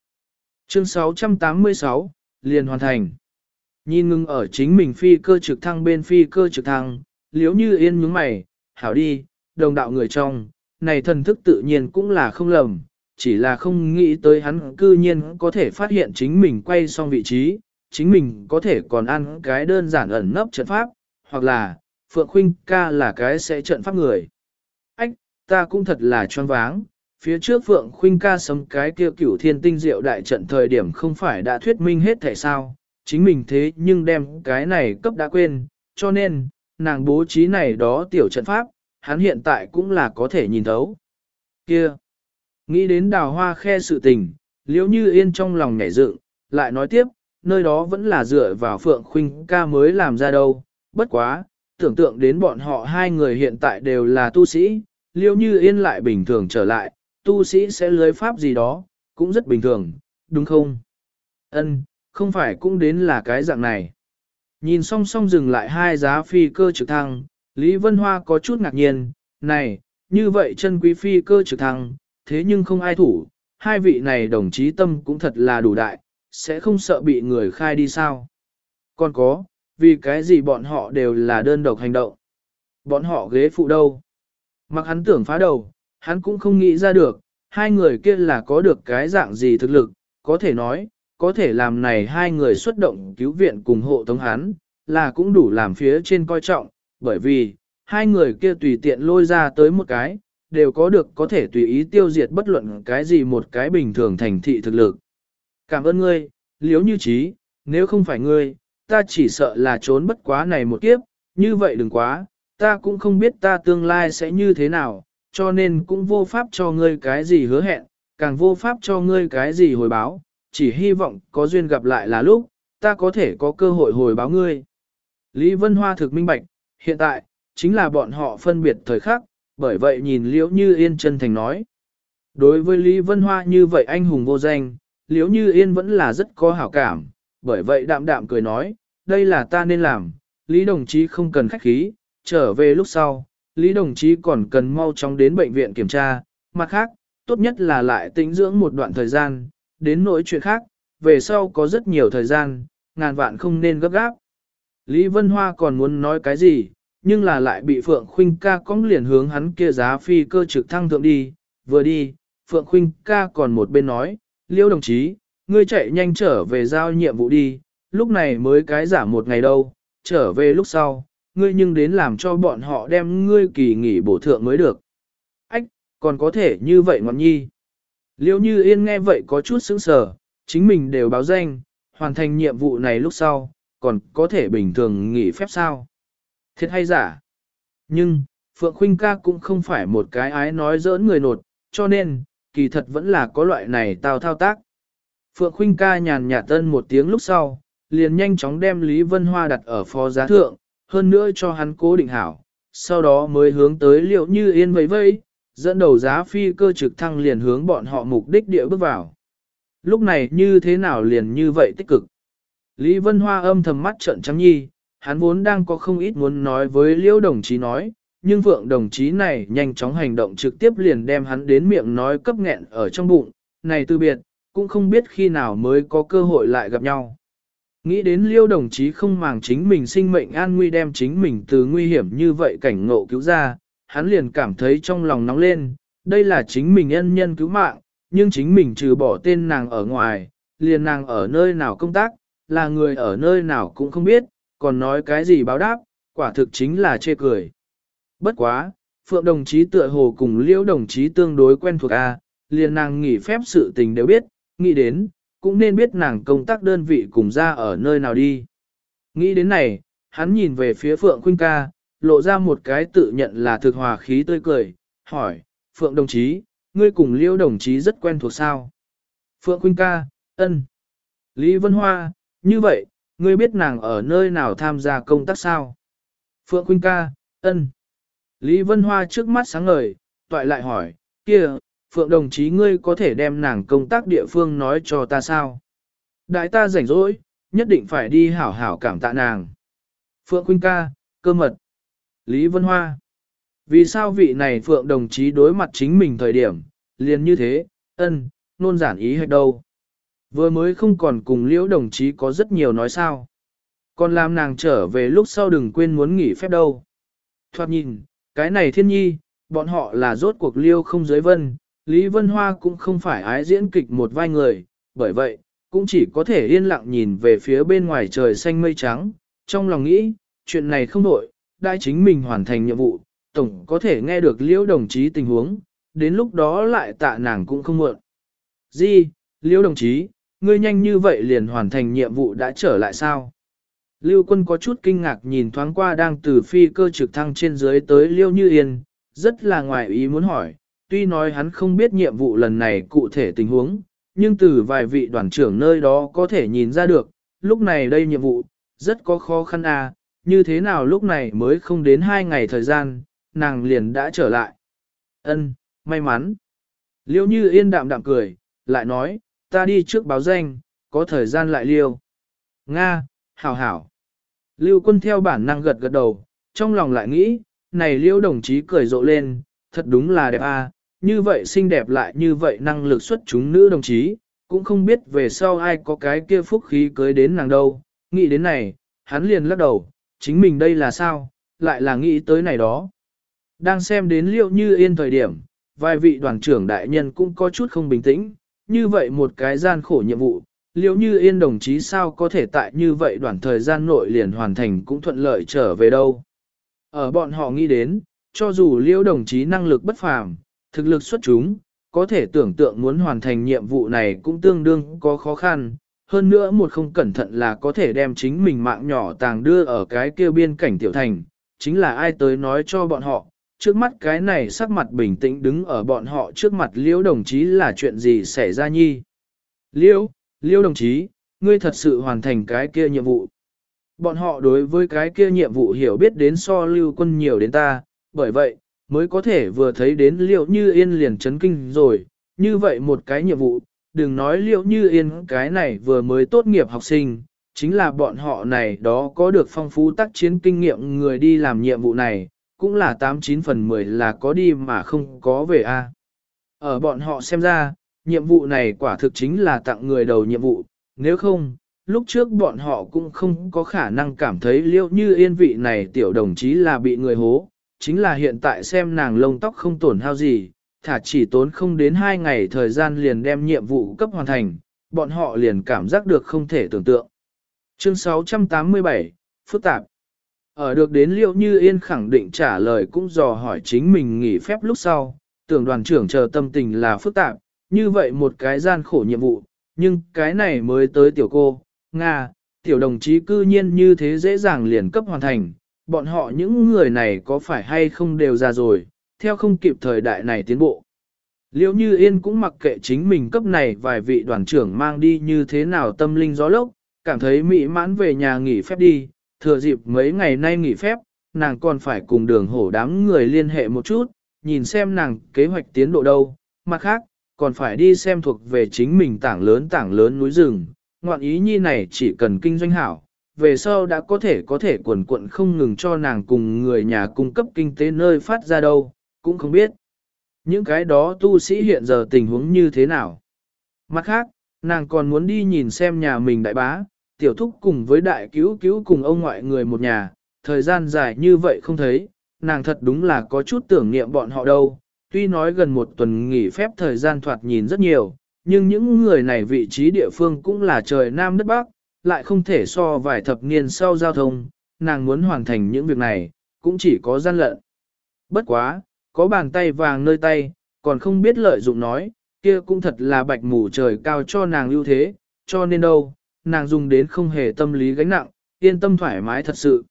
Chương 686, liền hoàn thành. Nhìn ngưng ở chính mình phi cơ trực thăng bên phi cơ trực thăng, liếu như yên nhướng mày, hảo đi, đồng đạo người trong, này thần thức tự nhiên cũng là không lầm, chỉ là không nghĩ tới hắn cư nhiên có thể phát hiện chính mình quay xong vị trí, chính mình có thể còn ăn cái đơn giản ẩn nấp trận pháp, hoặc là, Phượng Khuynh ca là cái sẽ trận pháp người. Ách, ta cũng thật là choáng váng, phía trước Phượng Khuynh ca sấm cái kia cửu thiên tinh diệu đại trận thời điểm không phải đã thuyết minh hết thể sao, chính mình thế nhưng đem cái này cấp đã quên, cho nên, nàng bố trí này đó tiểu trận pháp, hắn hiện tại cũng là có thể nhìn thấu. Kia, nghĩ đến đào hoa khe sự tình, liễu như yên trong lòng nhảy dựng, lại nói tiếp, nơi đó vẫn là dựa vào Phượng Khuynh ca mới làm ra đâu, bất quá, tưởng tượng đến bọn họ hai người hiện tại đều là tu sĩ, liễu như yên lại bình thường trở lại, tu sĩ sẽ lưới pháp gì đó, cũng rất bình thường, đúng không? Ân, không phải cũng đến là cái dạng này. Nhìn song song dừng lại hai giá phi cơ trực thăng, Lý Vân Hoa có chút ngạc nhiên, này, như vậy chân quý phi cơ trực thăng, thế nhưng không ai thủ, hai vị này đồng chí tâm cũng thật là đủ đại, sẽ không sợ bị người khai đi sao. Còn có, vì cái gì bọn họ đều là đơn độc hành động. Bọn họ ghế phụ đâu. Mặc hắn tưởng phá đầu, hắn cũng không nghĩ ra được, hai người kia là có được cái dạng gì thực lực, có thể nói, có thể làm này hai người xuất động cứu viện cùng hộ tống hắn, là cũng đủ làm phía trên coi trọng, bởi vì, hai người kia tùy tiện lôi ra tới một cái, đều có được có thể tùy ý tiêu diệt bất luận cái gì một cái bình thường thành thị thực lực. Cảm ơn ngươi, liếu như trí, nếu không phải ngươi, ta chỉ sợ là trốn bất quá này một kiếp, như vậy đừng quá, ta cũng không biết ta tương lai sẽ như thế nào, cho nên cũng vô pháp cho ngươi cái gì hứa hẹn, càng vô pháp cho ngươi cái gì hồi báo, chỉ hy vọng có duyên gặp lại là lúc, ta có thể có cơ hội hồi báo ngươi. Lý Vân Hoa thực minh bạch, hiện tại, chính là bọn họ phân biệt thời khắc, bởi vậy nhìn Liễu Như Yên chân thành nói. Đối với Lý Vân Hoa như vậy anh hùng vô danh, Liễu Như Yên vẫn là rất có hảo cảm, bởi vậy đạm đạm cười nói, đây là ta nên làm, Lý đồng chí không cần khách khí, trở về lúc sau, Lý đồng chí còn cần mau chóng đến bệnh viện kiểm tra, mặt khác, tốt nhất là lại tĩnh dưỡng một đoạn thời gian, đến nỗi chuyện khác, về sau có rất nhiều thời gian, ngàn vạn không nên gấp gáp. Lý Vân Hoa còn muốn nói cái gì, nhưng là lại bị Phượng Khuynh ca cong liền hướng hắn kia giá phi cơ trực thăng thượng đi, vừa đi, Phượng Khuynh ca còn một bên nói, liêu đồng chí, ngươi chạy nhanh trở về giao nhiệm vụ đi, lúc này mới cái giả một ngày đâu, trở về lúc sau, ngươi nhưng đến làm cho bọn họ đem ngươi kỳ nghỉ bổ thượng mới được. Ách, còn có thể như vậy ngọn nhi. Liêu như yên nghe vậy có chút sững sờ, chính mình đều báo danh, hoàn thành nhiệm vụ này lúc sau, còn có thể bình thường nghỉ phép sao. Thiệt hay giả? Nhưng, Phượng Khuynh ca cũng không phải một cái ái nói giỡn người nột, cho nên, kỳ thật vẫn là có loại này tao thao tác. Phượng Khuynh ca nhàn nhạt tân một tiếng lúc sau, liền nhanh chóng đem Lý Vân Hoa đặt ở phó giá thượng, hơn nữa cho hắn cố định hảo, sau đó mới hướng tới liệu như yên vẫy vẫy, dẫn đầu giá phi cơ trực thăng liền hướng bọn họ mục đích địa bước vào. Lúc này như thế nào liền như vậy tích cực. Lý Vân Hoa âm thầm mắt trận trắng nhi, hắn vốn đang có không ít muốn nói với liễu đồng chí nói, nhưng vượng đồng chí này nhanh chóng hành động trực tiếp liền đem hắn đến miệng nói cấp nghẹn ở trong bụng, này từ biệt, cũng không biết khi nào mới có cơ hội lại gặp nhau. Nghĩ đến liêu đồng chí không màng chính mình sinh mệnh an nguy đem chính mình từ nguy hiểm như vậy cảnh ngộ cứu ra, hắn liền cảm thấy trong lòng nóng lên, đây là chính mình nhân nhân cứu mạng, nhưng chính mình trừ bỏ tên nàng ở ngoài, liền nàng ở nơi nào công tác, là người ở nơi nào cũng không biết, còn nói cái gì báo đáp, quả thực chính là chê cười. Bất quá, Phượng đồng chí tựa hồ cùng liễu đồng chí tương đối quen thuộc A, liền nàng nghỉ phép sự tình đều biết, nghĩ đến, cũng nên biết nàng công tác đơn vị cùng ra ở nơi nào đi. Nghĩ đến này, hắn nhìn về phía Phượng Khuynh ca, lộ ra một cái tự nhận là thực hòa khí tươi cười, hỏi, Phượng đồng chí, ngươi cùng liêu đồng chí rất quen thuộc sao? Phượng quynh ca, ân. Lý Vân Hoa, như vậy, ngươi biết nàng ở nơi nào tham gia công tác sao? Phượng quynh ca, ân. Lý Vân Hoa trước mắt sáng ngời, toại lại hỏi, kia, Phượng đồng chí ngươi có thể đem nàng công tác địa phương nói cho ta sao? Đại ta rảnh rỗi, nhất định phải đi hảo hảo cảm tạ nàng. Phượng quynh ca, cơ mật. Lý Vân Hoa. Vì sao vị này Phượng đồng chí đối mặt chính mình thời điểm, liền như thế, ân, nôn giản ý hay đâu. Vừa mới không còn cùng liễu đồng chí có rất nhiều nói sao. Còn làm nàng trở về lúc sau đừng quên muốn nghỉ phép đâu. Thoạt nhìn, cái này thiên nhi, bọn họ là rốt cuộc liêu không giới vân, Lý Vân Hoa cũng không phải ái diễn kịch một vai người, bởi vậy, cũng chỉ có thể yên lặng nhìn về phía bên ngoài trời xanh mây trắng, trong lòng nghĩ, chuyện này không đổi, đại chính mình hoàn thành nhiệm vụ, tổng có thể nghe được liễu đồng chí tình huống, đến lúc đó lại tạ nàng cũng không muộn. Di, liễu đồng chí, ngươi nhanh như vậy liền hoàn thành nhiệm vụ đã trở lại sao? Lưu quân có chút kinh ngạc nhìn thoáng qua đang từ phi cơ trực thăng trên dưới tới Liêu Như Yên, rất là ngoài ý muốn hỏi, tuy nói hắn không biết nhiệm vụ lần này cụ thể tình huống, nhưng từ vài vị đoàn trưởng nơi đó có thể nhìn ra được, lúc này đây nhiệm vụ, rất có khó khăn à, như thế nào lúc này mới không đến hai ngày thời gian, nàng liền đã trở lại. Ân, may mắn. Liêu như yên đạm đạm cười, lại nói, ta đi trước báo danh, có thời gian lại liêu. Nga, hảo hảo. Lưu quân theo bản năng gật gật đầu, trong lòng lại nghĩ, này liêu đồng chí cười rộ lên, thật đúng là đẹp à, như vậy xinh đẹp lại như vậy năng lực xuất chúng nữ đồng chí, cũng không biết về sau ai có cái kia phúc khí cưới đến nàng đâu. Nghĩ đến này, hắn liền lắc đầu, chính mình đây là sao, lại là nghĩ tới này đó. Đang xem đến liệu như yên thời điểm, vài vị đoàn trưởng đại nhân cũng có chút không bình tĩnh, như vậy một cái gian khổ nhiệm vụ, liệu như yên đồng chí sao có thể tại như vậy đoạn thời gian nội liền hoàn thành cũng thuận lợi trở về đâu. Ở bọn họ nghĩ đến, cho dù liễu đồng chí năng lực bất phàm, thực lực xuất chúng, có thể tưởng tượng muốn hoàn thành nhiệm vụ này cũng tương đương có khó khăn. Hơn nữa một không cẩn thận là có thể đem chính mình mạng nhỏ tàng đưa ở cái kia biên cảnh tiểu thành, chính là ai tới nói cho bọn họ, trước mắt cái này sắc mặt bình tĩnh đứng ở bọn họ trước mặt liễu đồng chí là chuyện gì xảy ra nhi. Liễu, liễu đồng chí, ngươi thật sự hoàn thành cái kia nhiệm vụ. Bọn họ đối với cái kia nhiệm vụ hiểu biết đến so lưu quân nhiều đến ta, bởi vậy, mới có thể vừa thấy đến liệu như yên liền chấn kinh rồi, như vậy một cái nhiệm vụ, đừng nói liệu như yên cái này vừa mới tốt nghiệp học sinh, chính là bọn họ này đó có được phong phú tác chiến kinh nghiệm người đi làm nhiệm vụ này, cũng là 89 phần 10 là có đi mà không có về a. Ở bọn họ xem ra, nhiệm vụ này quả thực chính là tặng người đầu nhiệm vụ, nếu không, lúc trước bọn họ cũng không có khả năng cảm thấy liệu như yên vị này tiểu đồng chí là bị người hố, chính là hiện tại xem nàng lông tóc không tổn hao gì, thả chỉ tốn không đến hai ngày thời gian liền đem nhiệm vụ cấp hoàn thành, bọn họ liền cảm giác được không thể tưởng tượng. Chương 687, Phức tạp Ở được đến liệu như yên khẳng định trả lời cũng dò hỏi chính mình nghỉ phép lúc sau, tưởng đoàn trưởng chờ tâm tình là phức tạp, như vậy một cái gian khổ nhiệm vụ, nhưng cái này mới tới tiểu cô, Nga, tiểu đồng chí cư nhiên như thế dễ dàng liền cấp hoàn thành, bọn họ những người này có phải hay không đều ra rồi, theo không kịp thời đại này tiến bộ. liễu như yên cũng mặc kệ chính mình cấp này vài vị đoàn trưởng mang đi như thế nào tâm linh gió lốc, cảm thấy mỹ mãn về nhà nghỉ phép đi, thừa dịp mấy ngày nay nghỉ phép, nàng còn phải cùng đường hổ đám người liên hệ một chút, nhìn xem nàng kế hoạch tiến độ đâu, mặt khác, còn phải đi xem thuộc về chính mình tảng lớn tảng lớn núi rừng, ngoạn ý nhi này chỉ cần kinh doanh hảo, về sau đã có thể có thể quần quận không ngừng cho nàng cùng người nhà cung cấp kinh tế nơi phát ra đâu, cũng không biết. Những cái đó tu sĩ hiện giờ tình huống như thế nào. Mặt khác, nàng còn muốn đi nhìn xem nhà mình đại bá, tiểu thúc cùng với đại cứu cứu cùng ông ngoại người một nhà, thời gian dài như vậy không thấy, nàng thật đúng là có chút tưởng niệm bọn họ đâu. Tuy nói gần một tuần nghỉ phép thời gian thoạt nhìn rất nhiều, nhưng những người này vị trí địa phương cũng là trời Nam đất Bắc, lại không thể so vài thập niên sau giao thông, nàng muốn hoàn thành những việc này, cũng chỉ có gian lận. Bất quá, có bàn tay vàng nơi tay, còn không biết lợi dụng nói, kia cũng thật là bạch mù trời cao cho nàng ưu thế, cho nên đâu, nàng dùng đến không hề tâm lý gánh nặng, yên tâm thoải mái thật sự.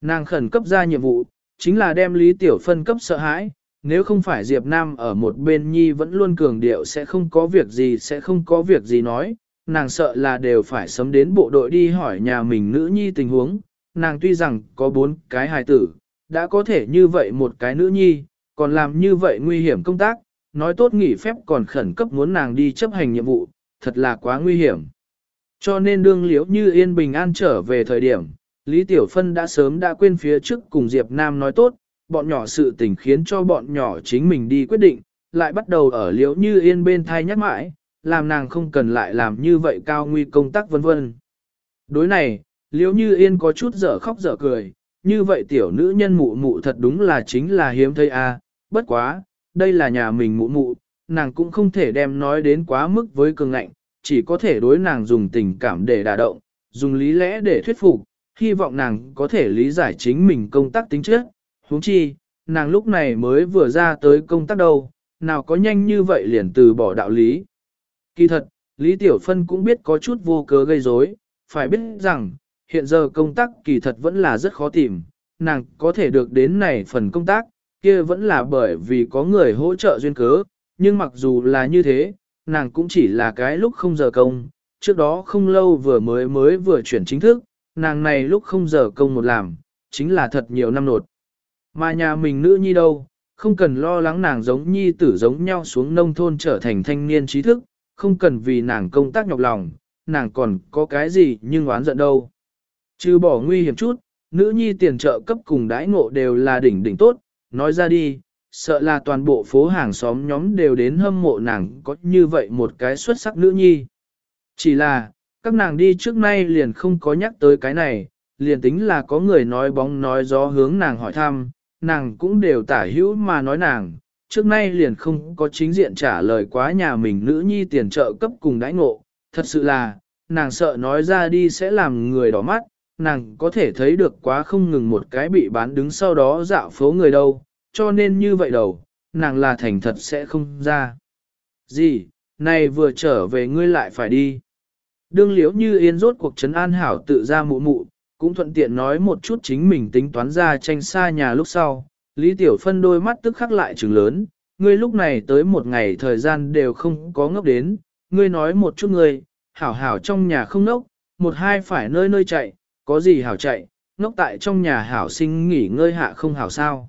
Nàng khẩn cấp ra nhiệm vụ, chính là đem Lý Tiểu phân cấp sợ hãi, nếu không phải Diệp Nam ở một bên nhi vẫn luôn cường điệu sẽ không có việc gì sẽ không có việc gì nói, nàng sợ là đều phải sớm đến bộ đội đi hỏi nhà mình nữ nhi tình huống, nàng tuy rằng có bốn cái hài tử, đã có thể như vậy một cái nữ nhi, còn làm như vậy nguy hiểm công tác, nói tốt nghỉ phép còn khẩn cấp muốn nàng đi chấp hành nhiệm vụ, thật là quá nguy hiểm. Cho nên đương liễu như yên bình an trở về thời điểm, Lý Tiểu Phân đã sớm đã quên phía trước cùng Diệp Nam nói tốt, bọn nhỏ sự tình khiến cho bọn nhỏ chính mình đi quyết định, lại bắt đầu ở liễu như yên bên thai nhắc mãi, làm nàng không cần lại làm như vậy cao nguy công tác vân vân. Đối này, liễu như yên có chút dở khóc dở cười, như vậy tiểu nữ nhân mụ mụ thật đúng là chính là hiếm thấy a bất quá, đây là nhà mình mụ mụ, nàng cũng không thể đem nói đến quá mức với cường ngạnh, chỉ có thể đối nàng dùng tình cảm để đả động, dùng lý lẽ để thuyết phục, hy vọng nàng có thể lý giải chính mình công tác tính chất. huống chi, nàng lúc này mới vừa ra tới công tác đâu, nào có nhanh như vậy liền từ bỏ đạo lý. Kỳ thật, Lý Tiểu Phân cũng biết có chút vô cớ gây rối, phải biết rằng, hiện giờ công tác kỳ thật vẫn là rất khó tìm, nàng có thể được đến này phần công tác, kia vẫn là bởi vì có người hỗ trợ duyên cớ, nhưng mặc dù là như thế, nàng cũng chỉ là cái lúc không giờ công, trước đó không lâu vừa mới mới vừa chuyển chính thức, nàng này lúc không giờ công một làm, chính là thật nhiều năm nột. Mà nhà mình nữ nhi đâu, không cần lo lắng nàng giống nhi tử giống nhau xuống nông thôn trở thành thanh niên trí thức, không cần vì nàng công tác nhọc lòng, nàng còn có cái gì nhưng oán giận đâu. Trừ bỏ nguy hiểm chút, nữ nhi tiền trợ cấp cùng đãi ngộ đều là đỉnh đỉnh tốt, nói ra đi, sợ là toàn bộ phố hàng xóm nhóm đều đến hâm mộ nàng có như vậy một cái xuất sắc nữ nhi. Chỉ là, các nàng đi trước nay liền không có nhắc tới cái này, liền tính là có người nói bóng nói gió hướng nàng hỏi thăm, nàng cũng đều tả hữu mà nói nàng, trước nay liền không có chính diện trả lời quá nhà mình nữ nhi tiền trợ cấp cùng đãi ngộ, thật sự là, nàng sợ nói ra đi sẽ làm người đỏ mắt, nàng có thể thấy được quá không ngừng một cái bị bán đứng sau đó dạo phố người đâu, cho nên như vậy đầu, nàng là thành thật sẽ không ra. Gì, này vừa trở về ngươi lại phải đi. Đương liễu như yên rốt cuộc trấn an hảo tự ra mụ mụ, cũng thuận tiện nói một chút chính mình tính toán ra tranh xa nhà lúc sau. Lý Tiểu Phân đôi mắt tức khắc lại trừng lớn, ngươi lúc này tới một ngày thời gian đều không có ngốc đến, ngươi nói một chút ngươi, hảo hảo trong nhà không ngốc, một hai phải nơi nơi chạy, có gì hảo chạy, ngốc tại trong nhà hảo sinh nghỉ ngơi hạ không hảo sao.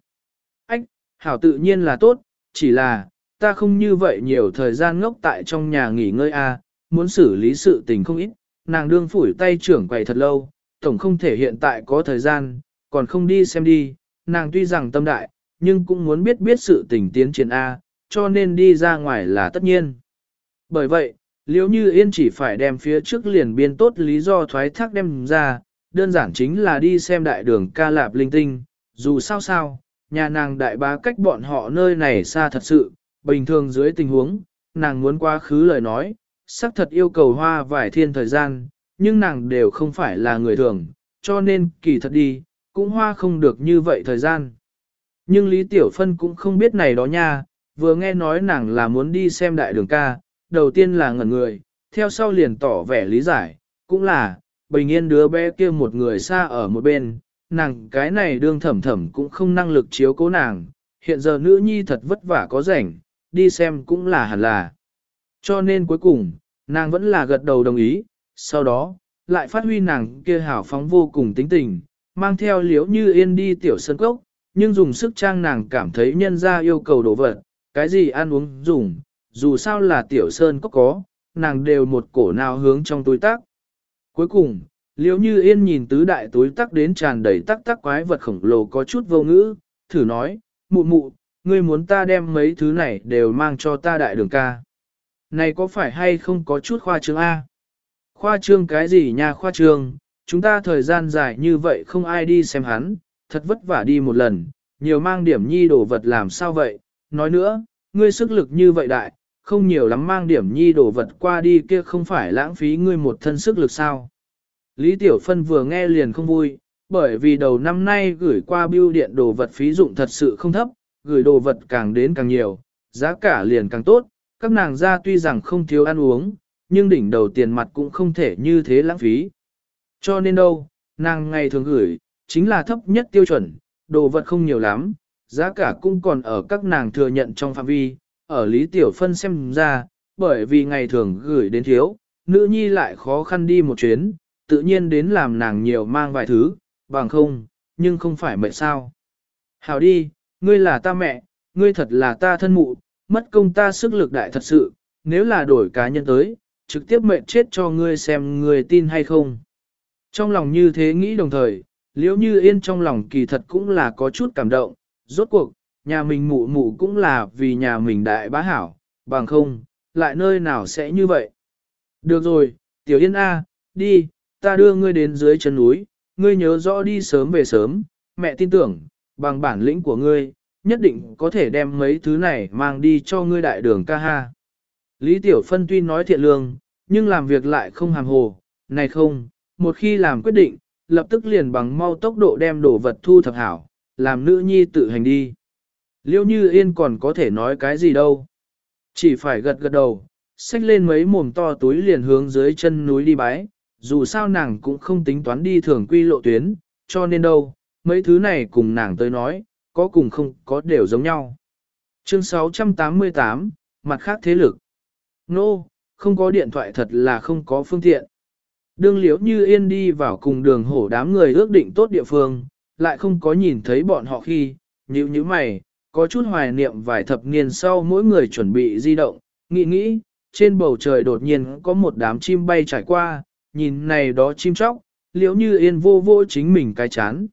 Ách, hảo tự nhiên là tốt, chỉ là, ta không như vậy nhiều thời gian ngốc tại trong nhà nghỉ ngơi a, muốn xử lý sự tình không ít, nàng đương phủi tay trưởng quầy thật lâu, tổng không thể hiện tại có thời gian, còn không đi xem đi, nàng tuy rằng tâm đại, nhưng cũng muốn biết biết sự tình tiến triển A, cho nên đi ra ngoài là tất nhiên. Bởi vậy, liếu như yên chỉ phải đem phía trước liền biên tốt lý do thoái thác đem ra, đơn giản chính là đi xem đại đường ca lạp linh tinh, dù sao sao, nhà nàng đại bá cách bọn họ nơi này xa thật sự, bình thường dưới tình huống, nàng muốn quá khứ lời nói, xác thật yêu cầu hoa vài thiên thời gian, nhưng nàng đều không phải là người thường, cho nên kỳ thật đi, cũng hoa không được như vậy thời gian. Nhưng Lý Tiểu Phân cũng không biết này đó nha, vừa nghe nói nàng là muốn đi xem đại đường ca, đầu tiên là ngẩn người, theo sau liền tỏ vẻ lý giải, cũng là, bình yên đứa bé kia một người xa ở một bên, nàng cái này đương thẩm thẩm cũng không năng lực chiếu cố nàng, hiện giờ nữ nhi thật vất vả có rảnh, đi xem cũng là hẳn là. Cho nên cuối cùng, nàng vẫn là gật đầu đồng ý, sau đó, lại phát huy nàng kia hảo phóng vô cùng tính tình, mang theo liễu như yên đi tiểu sân cốc, nhưng dùng sức trang nàng cảm thấy nhân ra yêu cầu đồ vật, cái gì ăn uống dùng, dù sao là tiểu sơn cốc có, nàng đều một cổ nào hướng trong túi tác. Cuối cùng, liếu như yên nhìn tứ đại túi tắc đến tràn đầy tắc tắc quái vật khổng lồ có chút vô ngữ, thử nói, mụ mụ, ngươi muốn ta đem mấy thứ này đều mang cho ta đại đường ca. Này có phải hay không có chút khoa trương A? Khoa trương cái gì nha khoa trương, chúng ta thời gian dài như vậy không ai đi xem hắn, thật vất vả đi một lần, nhiều mang điểm nhi đồ vật làm sao vậy, nói nữa, ngươi sức lực như vậy đại, không nhiều lắm mang điểm nhi đồ vật qua đi kia không phải lãng phí ngươi một thân sức lực sao. Lý Tiểu Phân vừa nghe liền không vui, bởi vì đầu năm nay gửi qua bưu điện đồ vật phí dụng thật sự không thấp, gửi đồ vật càng đến càng nhiều, giá cả liền càng tốt, các nàng ra tuy rằng không thiếu ăn uống, nhưng đỉnh đầu tiền mặt cũng không thể như thế lãng phí. Cho nên đâu, nàng ngày thường gửi, chính là thấp nhất tiêu chuẩn, đồ vật không nhiều lắm, giá cả cũng còn ở các nàng thừa nhận trong phạm vi, ở Lý Tiểu Phân xem ra, bởi vì ngày thường gửi đến thiếu, nữ nhi lại khó khăn đi một chuyến, tự nhiên đến làm nàng nhiều mang vài thứ, bằng không, nhưng không phải mệt sao. Hảo đi, ngươi là ta mẹ, ngươi thật là ta thân mụ, mất công ta sức lực đại thật sự, nếu là đổi cá nhân tới, trực tiếp mệt chết cho ngươi xem ngươi tin hay không. Trong lòng như thế nghĩ đồng thời, liễu như yên trong lòng kỳ thật cũng là có chút cảm động, rốt cuộc, nhà mình mụ mụ cũng là vì nhà mình đại bá hảo, bằng không, lại nơi nào sẽ như vậy. Được rồi, Tiểu Yên A, đi, ta đưa ngươi đến dưới chân núi, ngươi nhớ rõ đi sớm về sớm, mẹ tin tưởng, bằng bản lĩnh của ngươi, nhất định có thể đem mấy thứ này mang đi cho ngươi đại đường ca ha. Lý Tiểu Phân tuy nói thiện lương, nhưng làm việc lại không hàm hồ, này không, một khi làm quyết định, lập tức liền bằng mau tốc độ đem đồ vật thu thập hảo, làm nữ nhi tự hành đi. Liêu như yên còn có thể nói cái gì đâu. Chỉ phải gật gật đầu, xách lên mấy mồm to túi liền hướng dưới chân núi đi bái, dù sao nàng cũng không tính toán đi thường quy lộ tuyến, cho nên đâu, mấy thứ này cùng nàng tới nói, có cùng không có đều giống nhau. Chương 688, mặt khác thế lực. Nô, no, không có điện thoại thật là không có phương tiện. Đương liễu như yên đi vào cùng đường hổ đám người ước định tốt địa phương, lại không có nhìn thấy bọn họ khi, như như mày, có chút hoài niệm vài thập niên sau mỗi người chuẩn bị di động, nghĩ nghĩ, trên bầu trời đột nhiên có một đám chim bay trải qua, nhìn này đó chim chóc, liễu như yên vô vô chính mình cái chán.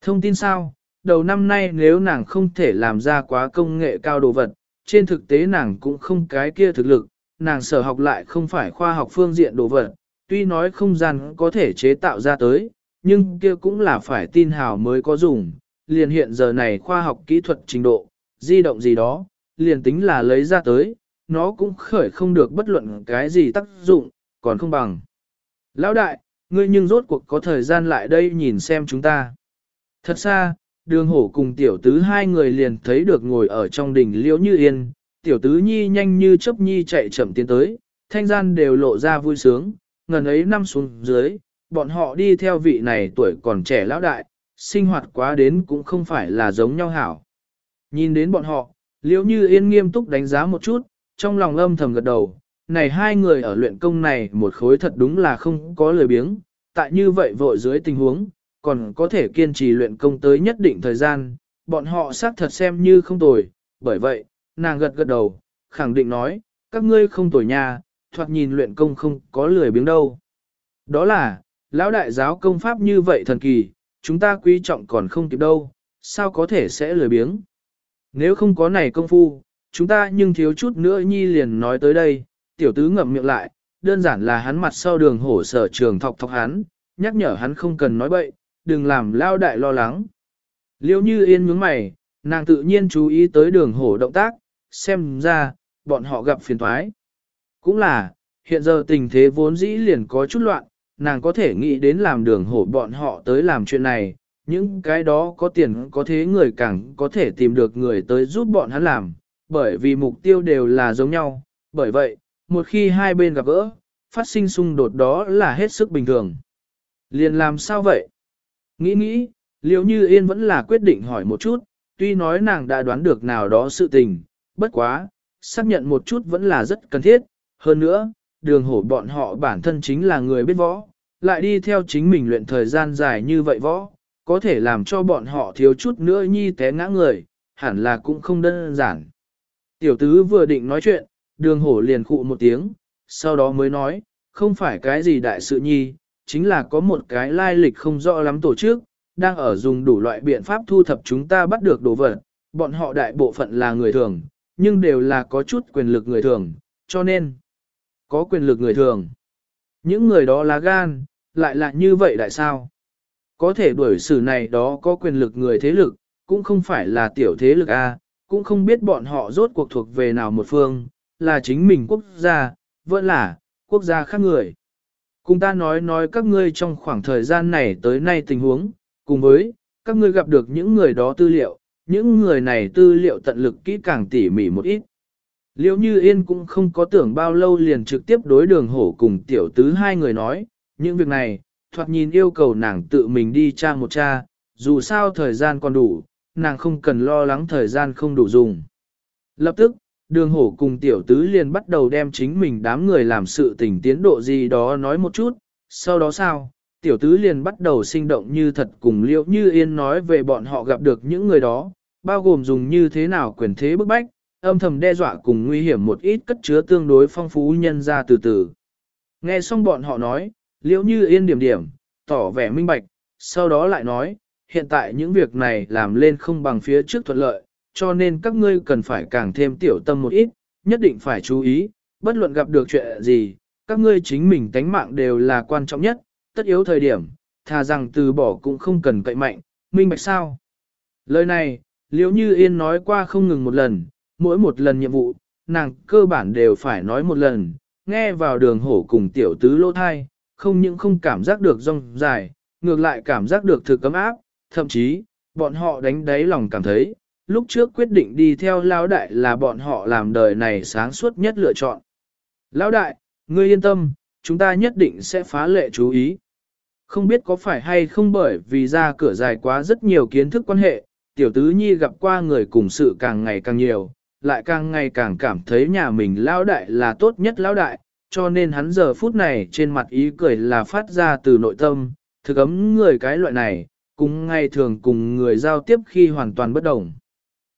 Thông tin sao, đầu năm nay nếu nàng không thể làm ra quá công nghệ cao đồ vật, trên thực tế nàng cũng không cái kia thực lực, nàng sở học lại không phải khoa học phương diện đồ vật, tuy nói không gian có thể chế tạo ra tới, nhưng kia cũng là phải tin hào mới có dùng, liền hiện giờ này khoa học kỹ thuật trình độ, di động gì đó, liền tính là lấy ra tới, nó cũng khởi không được bất luận cái gì tác dụng, còn không bằng. Lão đại, ngươi nhưng rốt cuộc có thời gian lại đây nhìn xem chúng ta. Thật xa, đường hổ cùng tiểu tứ hai người liền thấy được ngồi ở trong đỉnh liễu như yên, tiểu tứ nhi nhanh như chớp nhi chạy chậm tiến tới, thanh gian đều lộ ra vui sướng, ngần ấy năm xuống dưới, bọn họ đi theo vị này tuổi còn trẻ lão đại, sinh hoạt quá đến cũng không phải là giống nhau hảo. Nhìn đến bọn họ, liễu như yên nghiêm túc đánh giá một chút, trong lòng âm thầm gật đầu, này hai người ở luyện công này một khối thật đúng là không có lời biếng, tại như vậy vội dưới tình huống, còn có thể kiên trì luyện công tới nhất định thời gian, bọn họ xác thật xem như không tồi, bởi vậy, nàng gật gật đầu, khẳng định nói, các ngươi không tồi nha, thoạt nhìn luyện công không có lười biếng đâu. Đó là, lão đại giáo công pháp như vậy thần kỳ, chúng ta quý trọng còn không kịp đâu, sao có thể sẽ lười biếng. Nếu không có này công phu, chúng ta nhưng thiếu chút nữa nhi liền nói tới đây, tiểu tứ ngậm miệng lại, đơn giản là hắn mặt sau đường hổ sở trường thọc thọc hắn, nhắc nhở hắn không cần nói bậy, đừng làm lao đại lo lắng. Liêu như yên nhướng mày, nàng tự nhiên chú ý tới đường hổ động tác, xem ra, bọn họ gặp phiền thoái. Cũng là, hiện giờ tình thế vốn dĩ liền có chút loạn, nàng có thể nghĩ đến làm đường hổ bọn họ tới làm chuyện này, những cái đó có tiền có thế người càng có thể tìm được người tới giúp bọn hắn làm, bởi vì mục tiêu đều là giống nhau, bởi vậy, một khi hai bên gặp gỡ, phát sinh xung đột đó là hết sức bình thường. Liền làm sao vậy? Nghĩ nghĩ, liệu như yên vẫn là quyết định hỏi một chút, tuy nói nàng đã đoán được nào đó sự tình, bất quá, xác nhận một chút vẫn là rất cần thiết, hơn nữa, đường hổ bọn họ bản thân chính là người biết võ, lại đi theo chính mình luyện thời gian dài như vậy võ, có thể làm cho bọn họ thiếu chút nữa nhi té ngã người, hẳn là cũng không đơn giản. Tiểu tứ vừa định nói chuyện, đường hổ liền khụ một tiếng, sau đó mới nói, không phải cái gì đại sự nhi, chính là có một cái lai lịch không rõ lắm tổ chức, đang ở dùng đủ loại biện pháp thu thập chúng ta bắt được đồ vật, bọn họ đại bộ phận là người thường, nhưng đều là có chút quyền lực người thường, cho nên, có quyền lực người thường. Những người đó là gan, lại là như vậy tại sao? Có thể đuổi xử này đó có quyền lực người thế lực, cũng không phải là tiểu thế lực A, cũng không biết bọn họ rốt cuộc thuộc về nào một phương, là chính mình quốc gia, vẫn là, quốc gia khác người. Cùng ta nói nói các ngươi trong khoảng thời gian này tới nay tình huống, cùng với, các ngươi gặp được những người đó tư liệu, những người này tư liệu tận lực kỹ càng tỉ mỉ một ít. Liêu như yên cũng không có tưởng bao lâu liền trực tiếp đối đường hổ cùng tiểu tứ hai người nói, những việc này, thoạt nhìn yêu cầu nàng tự mình đi tra một tra, dù sao thời gian còn đủ, nàng không cần lo lắng thời gian không đủ dùng. Lập tức, đường hổ cùng tiểu tứ liền bắt đầu đem chính mình đám người làm sự tình tiến độ gì đó nói một chút, sau đó sao, tiểu tứ liền bắt đầu sinh động như thật cùng liễu như yên nói về bọn họ gặp được những người đó, bao gồm dùng như thế nào quyền thế bức bách, âm thầm đe dọa cùng nguy hiểm một ít cất chứa tương đối phong phú nhân ra từ từ. Nghe xong bọn họ nói, liễu như yên điểm điểm, tỏ vẻ minh bạch, sau đó lại nói, hiện tại những việc này làm lên không bằng phía trước thuận lợi, cho nên các ngươi cần phải càng thêm tiểu tâm một ít, nhất định phải chú ý, bất luận gặp được chuyện gì, các ngươi chính mình tánh mạng đều là quan trọng nhất, tất yếu thời điểm, thà rằng từ bỏ cũng không cần cậy mạnh, minh bạch sao. Lời này, Liễu như yên nói qua không ngừng một lần, mỗi một lần nhiệm vụ, nàng cơ bản đều phải nói một lần, nghe vào đường hổ cùng tiểu tứ lô thai, không những không cảm giác được rong dài, ngược lại cảm giác được thực cấm áp, thậm chí, bọn họ đánh đáy lòng cảm thấy, lúc trước quyết định đi theo lão đại là bọn họ làm đời này sáng suốt nhất lựa chọn. Lão đại, ngươi yên tâm, chúng ta nhất định sẽ phá lệ chú ý. Không biết có phải hay không bởi vì ra cửa dài quá rất nhiều kiến thức quan hệ, tiểu tứ nhi gặp qua người cùng sự càng ngày càng nhiều, lại càng ngày càng cảm thấy nhà mình lão đại là tốt nhất lão đại, cho nên hắn giờ phút này trên mặt ý cười là phát ra từ nội tâm, thực ấm người cái loại này, cũng ngay thường cùng người giao tiếp khi hoàn toàn bất đồng.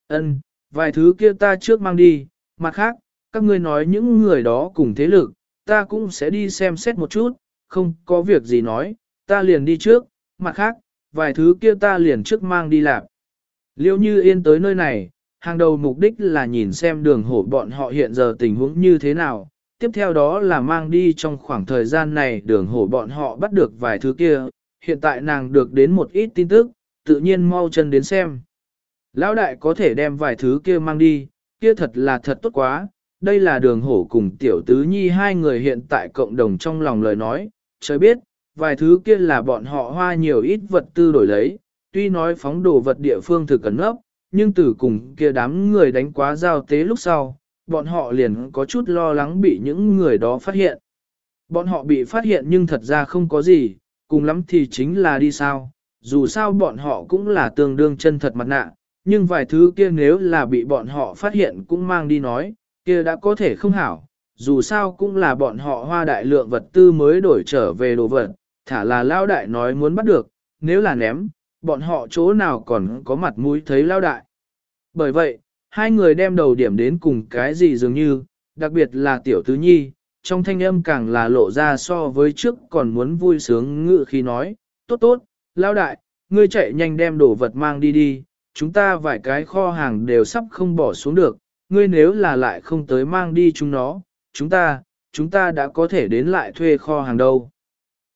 Ân, vài thứ kia ta trước mang đi, mặt khác, các ngươi nói những người đó cùng thế lực, ta cũng sẽ đi xem xét một chút, không có việc gì nói, ta liền đi trước, mặt khác, vài thứ kia ta liền trước mang đi làm. Liêu như yên tới nơi này, hàng đầu mục đích là nhìn xem đường hổ bọn họ hiện giờ tình huống như thế nào, tiếp theo đó là mang đi trong khoảng thời gian này đường hổ bọn họ bắt được vài thứ kia, hiện tại nàng được đến một ít tin tức, tự nhiên mau chân đến xem. Lão đại có thể đem vài thứ kia mang đi, kia thật là thật tốt quá, đây là đường hổ cùng tiểu tứ nhi hai người hiện tại cộng đồng trong lòng lời nói, trời biết, vài thứ kia là bọn họ hoa nhiều ít vật tư đổi lấy, tuy nói phóng đồ vật địa phương thực cẩn nấp, nhưng từ cùng kia đám người đánh quá giao tế lúc sau, bọn họ liền có chút lo lắng bị những người đó phát hiện. Bọn họ bị phát hiện nhưng thật ra không có gì, cùng lắm thì chính là đi sao, dù sao bọn họ cũng là tương đương chân thật mặt nạ, nhưng vài thứ kia nếu là bị bọn họ phát hiện cũng mang đi nói, kia đã có thể không hảo, dù sao cũng là bọn họ hoa đại lượng vật tư mới đổi trở về đồ vật, thả là lao đại nói muốn bắt được, nếu là ném, bọn họ chỗ nào còn có mặt mũi thấy lao đại. Bởi vậy, hai người đem đầu điểm đến cùng cái gì dường như, đặc biệt là tiểu tứ nhi, trong thanh âm càng là lộ ra so với trước còn muốn vui sướng ngự khi nói, tốt tốt, lao đại, ngươi chạy nhanh đem đồ vật mang đi đi, chúng ta vài cái kho hàng đều sắp không bỏ xuống được, ngươi nếu là lại không tới mang đi chúng nó, chúng ta, chúng ta đã có thể đến lại thuê kho hàng đâu.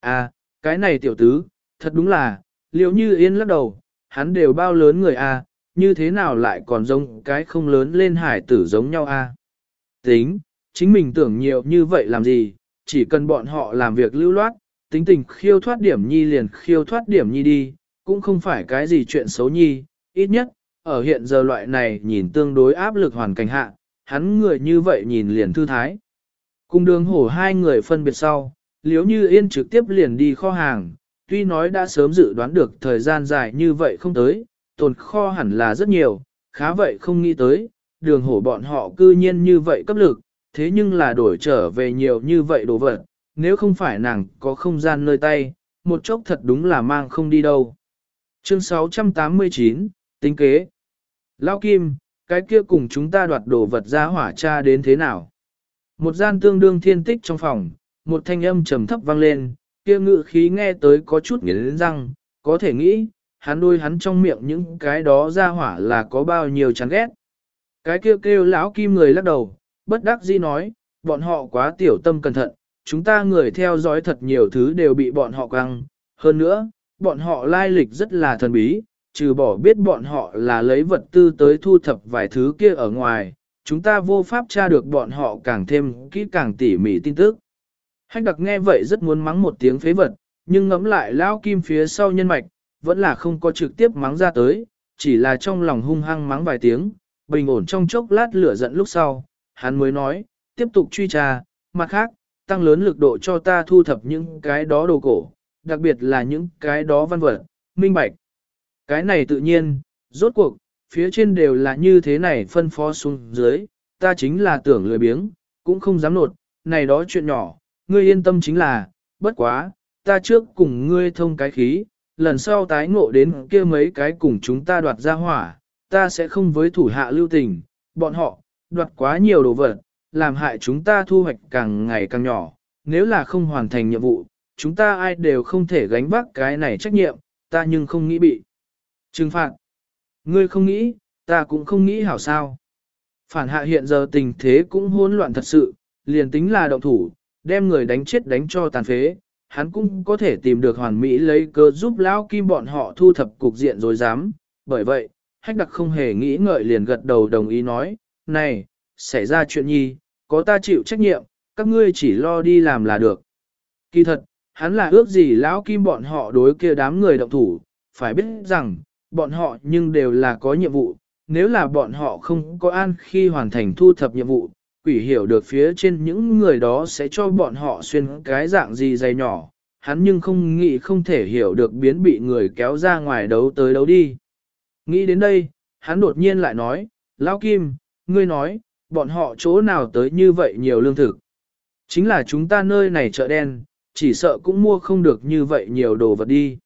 À, cái này tiểu tứ, thật đúng là, liệu như yên lắc đầu, hắn đều bao lớn người à, như thế nào lại còn giống cái không lớn lên hải tử giống nhau à. Tính, chính mình tưởng nhiều như vậy làm gì, chỉ cần bọn họ làm việc lưu loát, tính tình khiêu thoát điểm nhi liền khiêu thoát điểm nhi đi, cũng không phải cái gì chuyện xấu nhi, ít nhất, ở hiện giờ loại này nhìn tương đối áp lực hoàn cảnh hạ, hắn người như vậy nhìn liền thư thái. Cùng đường hổ hai người phân biệt sau, liếu như yên trực tiếp liền đi kho hàng, tuy nói đã sớm dự đoán được thời gian dài như vậy không tới, tồn kho hẳn là rất nhiều, khá vậy không nghĩ tới, đường hổ bọn họ cư nhiên như vậy cấp lực, thế nhưng là đổi trở về nhiều như vậy đồ vật, nếu không phải nàng có không gian nơi tay, một chốc thật đúng là mang không đi đâu. Chương 689, tính kế. Lao Kim, cái kia cùng chúng ta đoạt đồ vật ra hỏa cha đến thế nào? Một gian tương đương thiên tích trong phòng, một thanh âm trầm thấp vang lên, kia ngự khí nghe tới có chút nghiến răng, có thể nghĩ, hắn đôi hắn trong miệng những cái đó ra hỏa là có bao nhiêu chán ghét. Cái kia kêu, kêu lão kim người lắc đầu, bất đắc dĩ nói, bọn họ quá tiểu tâm cẩn thận, chúng ta người theo dõi thật nhiều thứ đều bị bọn họ căng. Hơn nữa, bọn họ lai lịch rất là thần bí, trừ bỏ biết bọn họ là lấy vật tư tới thu thập vài thứ kia ở ngoài, chúng ta vô pháp tra được bọn họ càng thêm kỹ càng tỉ mỉ tin tức. Hách đặc nghe vậy rất muốn mắng một tiếng phế vật, nhưng ngẫm lại lão kim phía sau nhân mạch, vẫn là không có trực tiếp mắng ra tới, chỉ là trong lòng hung hăng mắng vài tiếng, bình ổn trong chốc lát lửa giận lúc sau, hắn mới nói, tiếp tục truy tra, mặt khác, tăng lớn lực độ cho ta thu thập những cái đó đồ cổ, đặc biệt là những cái đó văn vật, minh bạch. Cái này tự nhiên, rốt cuộc, phía trên đều là như thế này phân phó xuống dưới, ta chính là tưởng lười biếng, cũng không dám nột, này đó chuyện nhỏ, ngươi yên tâm chính là, bất quá, ta trước cùng ngươi thông cái khí, lần sau tái ngộ đến kia mấy cái cùng chúng ta đoạt ra hỏa, ta sẽ không với thủ hạ lưu tình, bọn họ, đoạt quá nhiều đồ vật, làm hại chúng ta thu hoạch càng ngày càng nhỏ, nếu là không hoàn thành nhiệm vụ, chúng ta ai đều không thể gánh vác cái này trách nhiệm, ta nhưng không nghĩ bị. Trừng phạt. Ngươi không nghĩ, ta cũng không nghĩ hảo sao. Phản hạ hiện giờ tình thế cũng hỗn loạn thật sự, liền tính là động thủ, đem người đánh chết đánh cho tàn phế, hắn cũng có thể tìm được hoàn mỹ lấy cơ giúp lão kim bọn họ thu thập cục diện rồi dám. Bởi vậy, hách đặc không hề nghĩ ngợi liền gật đầu đồng ý nói, này, xảy ra chuyện nhi, có ta chịu trách nhiệm, các ngươi chỉ lo đi làm là được. Kỳ thật, hắn là ước gì lão kim bọn họ đối kia đám người động thủ, phải biết rằng, bọn họ nhưng đều là có nhiệm vụ, nếu là bọn họ không có an khi hoàn thành thu thập nhiệm vụ, quỷ hiểu được phía trên những người đó sẽ cho bọn họ xuyên cái dạng gì dày nhỏ, hắn nhưng không nghĩ không thể hiểu được biến bị người kéo ra ngoài đấu tới đấu đi. Nghĩ đến đây, hắn đột nhiên lại nói, Lão Kim, ngươi nói, bọn họ chỗ nào tới như vậy nhiều lương thực. Chính là chúng ta nơi này chợ đen, chỉ sợ cũng mua không được như vậy nhiều đồ vật đi.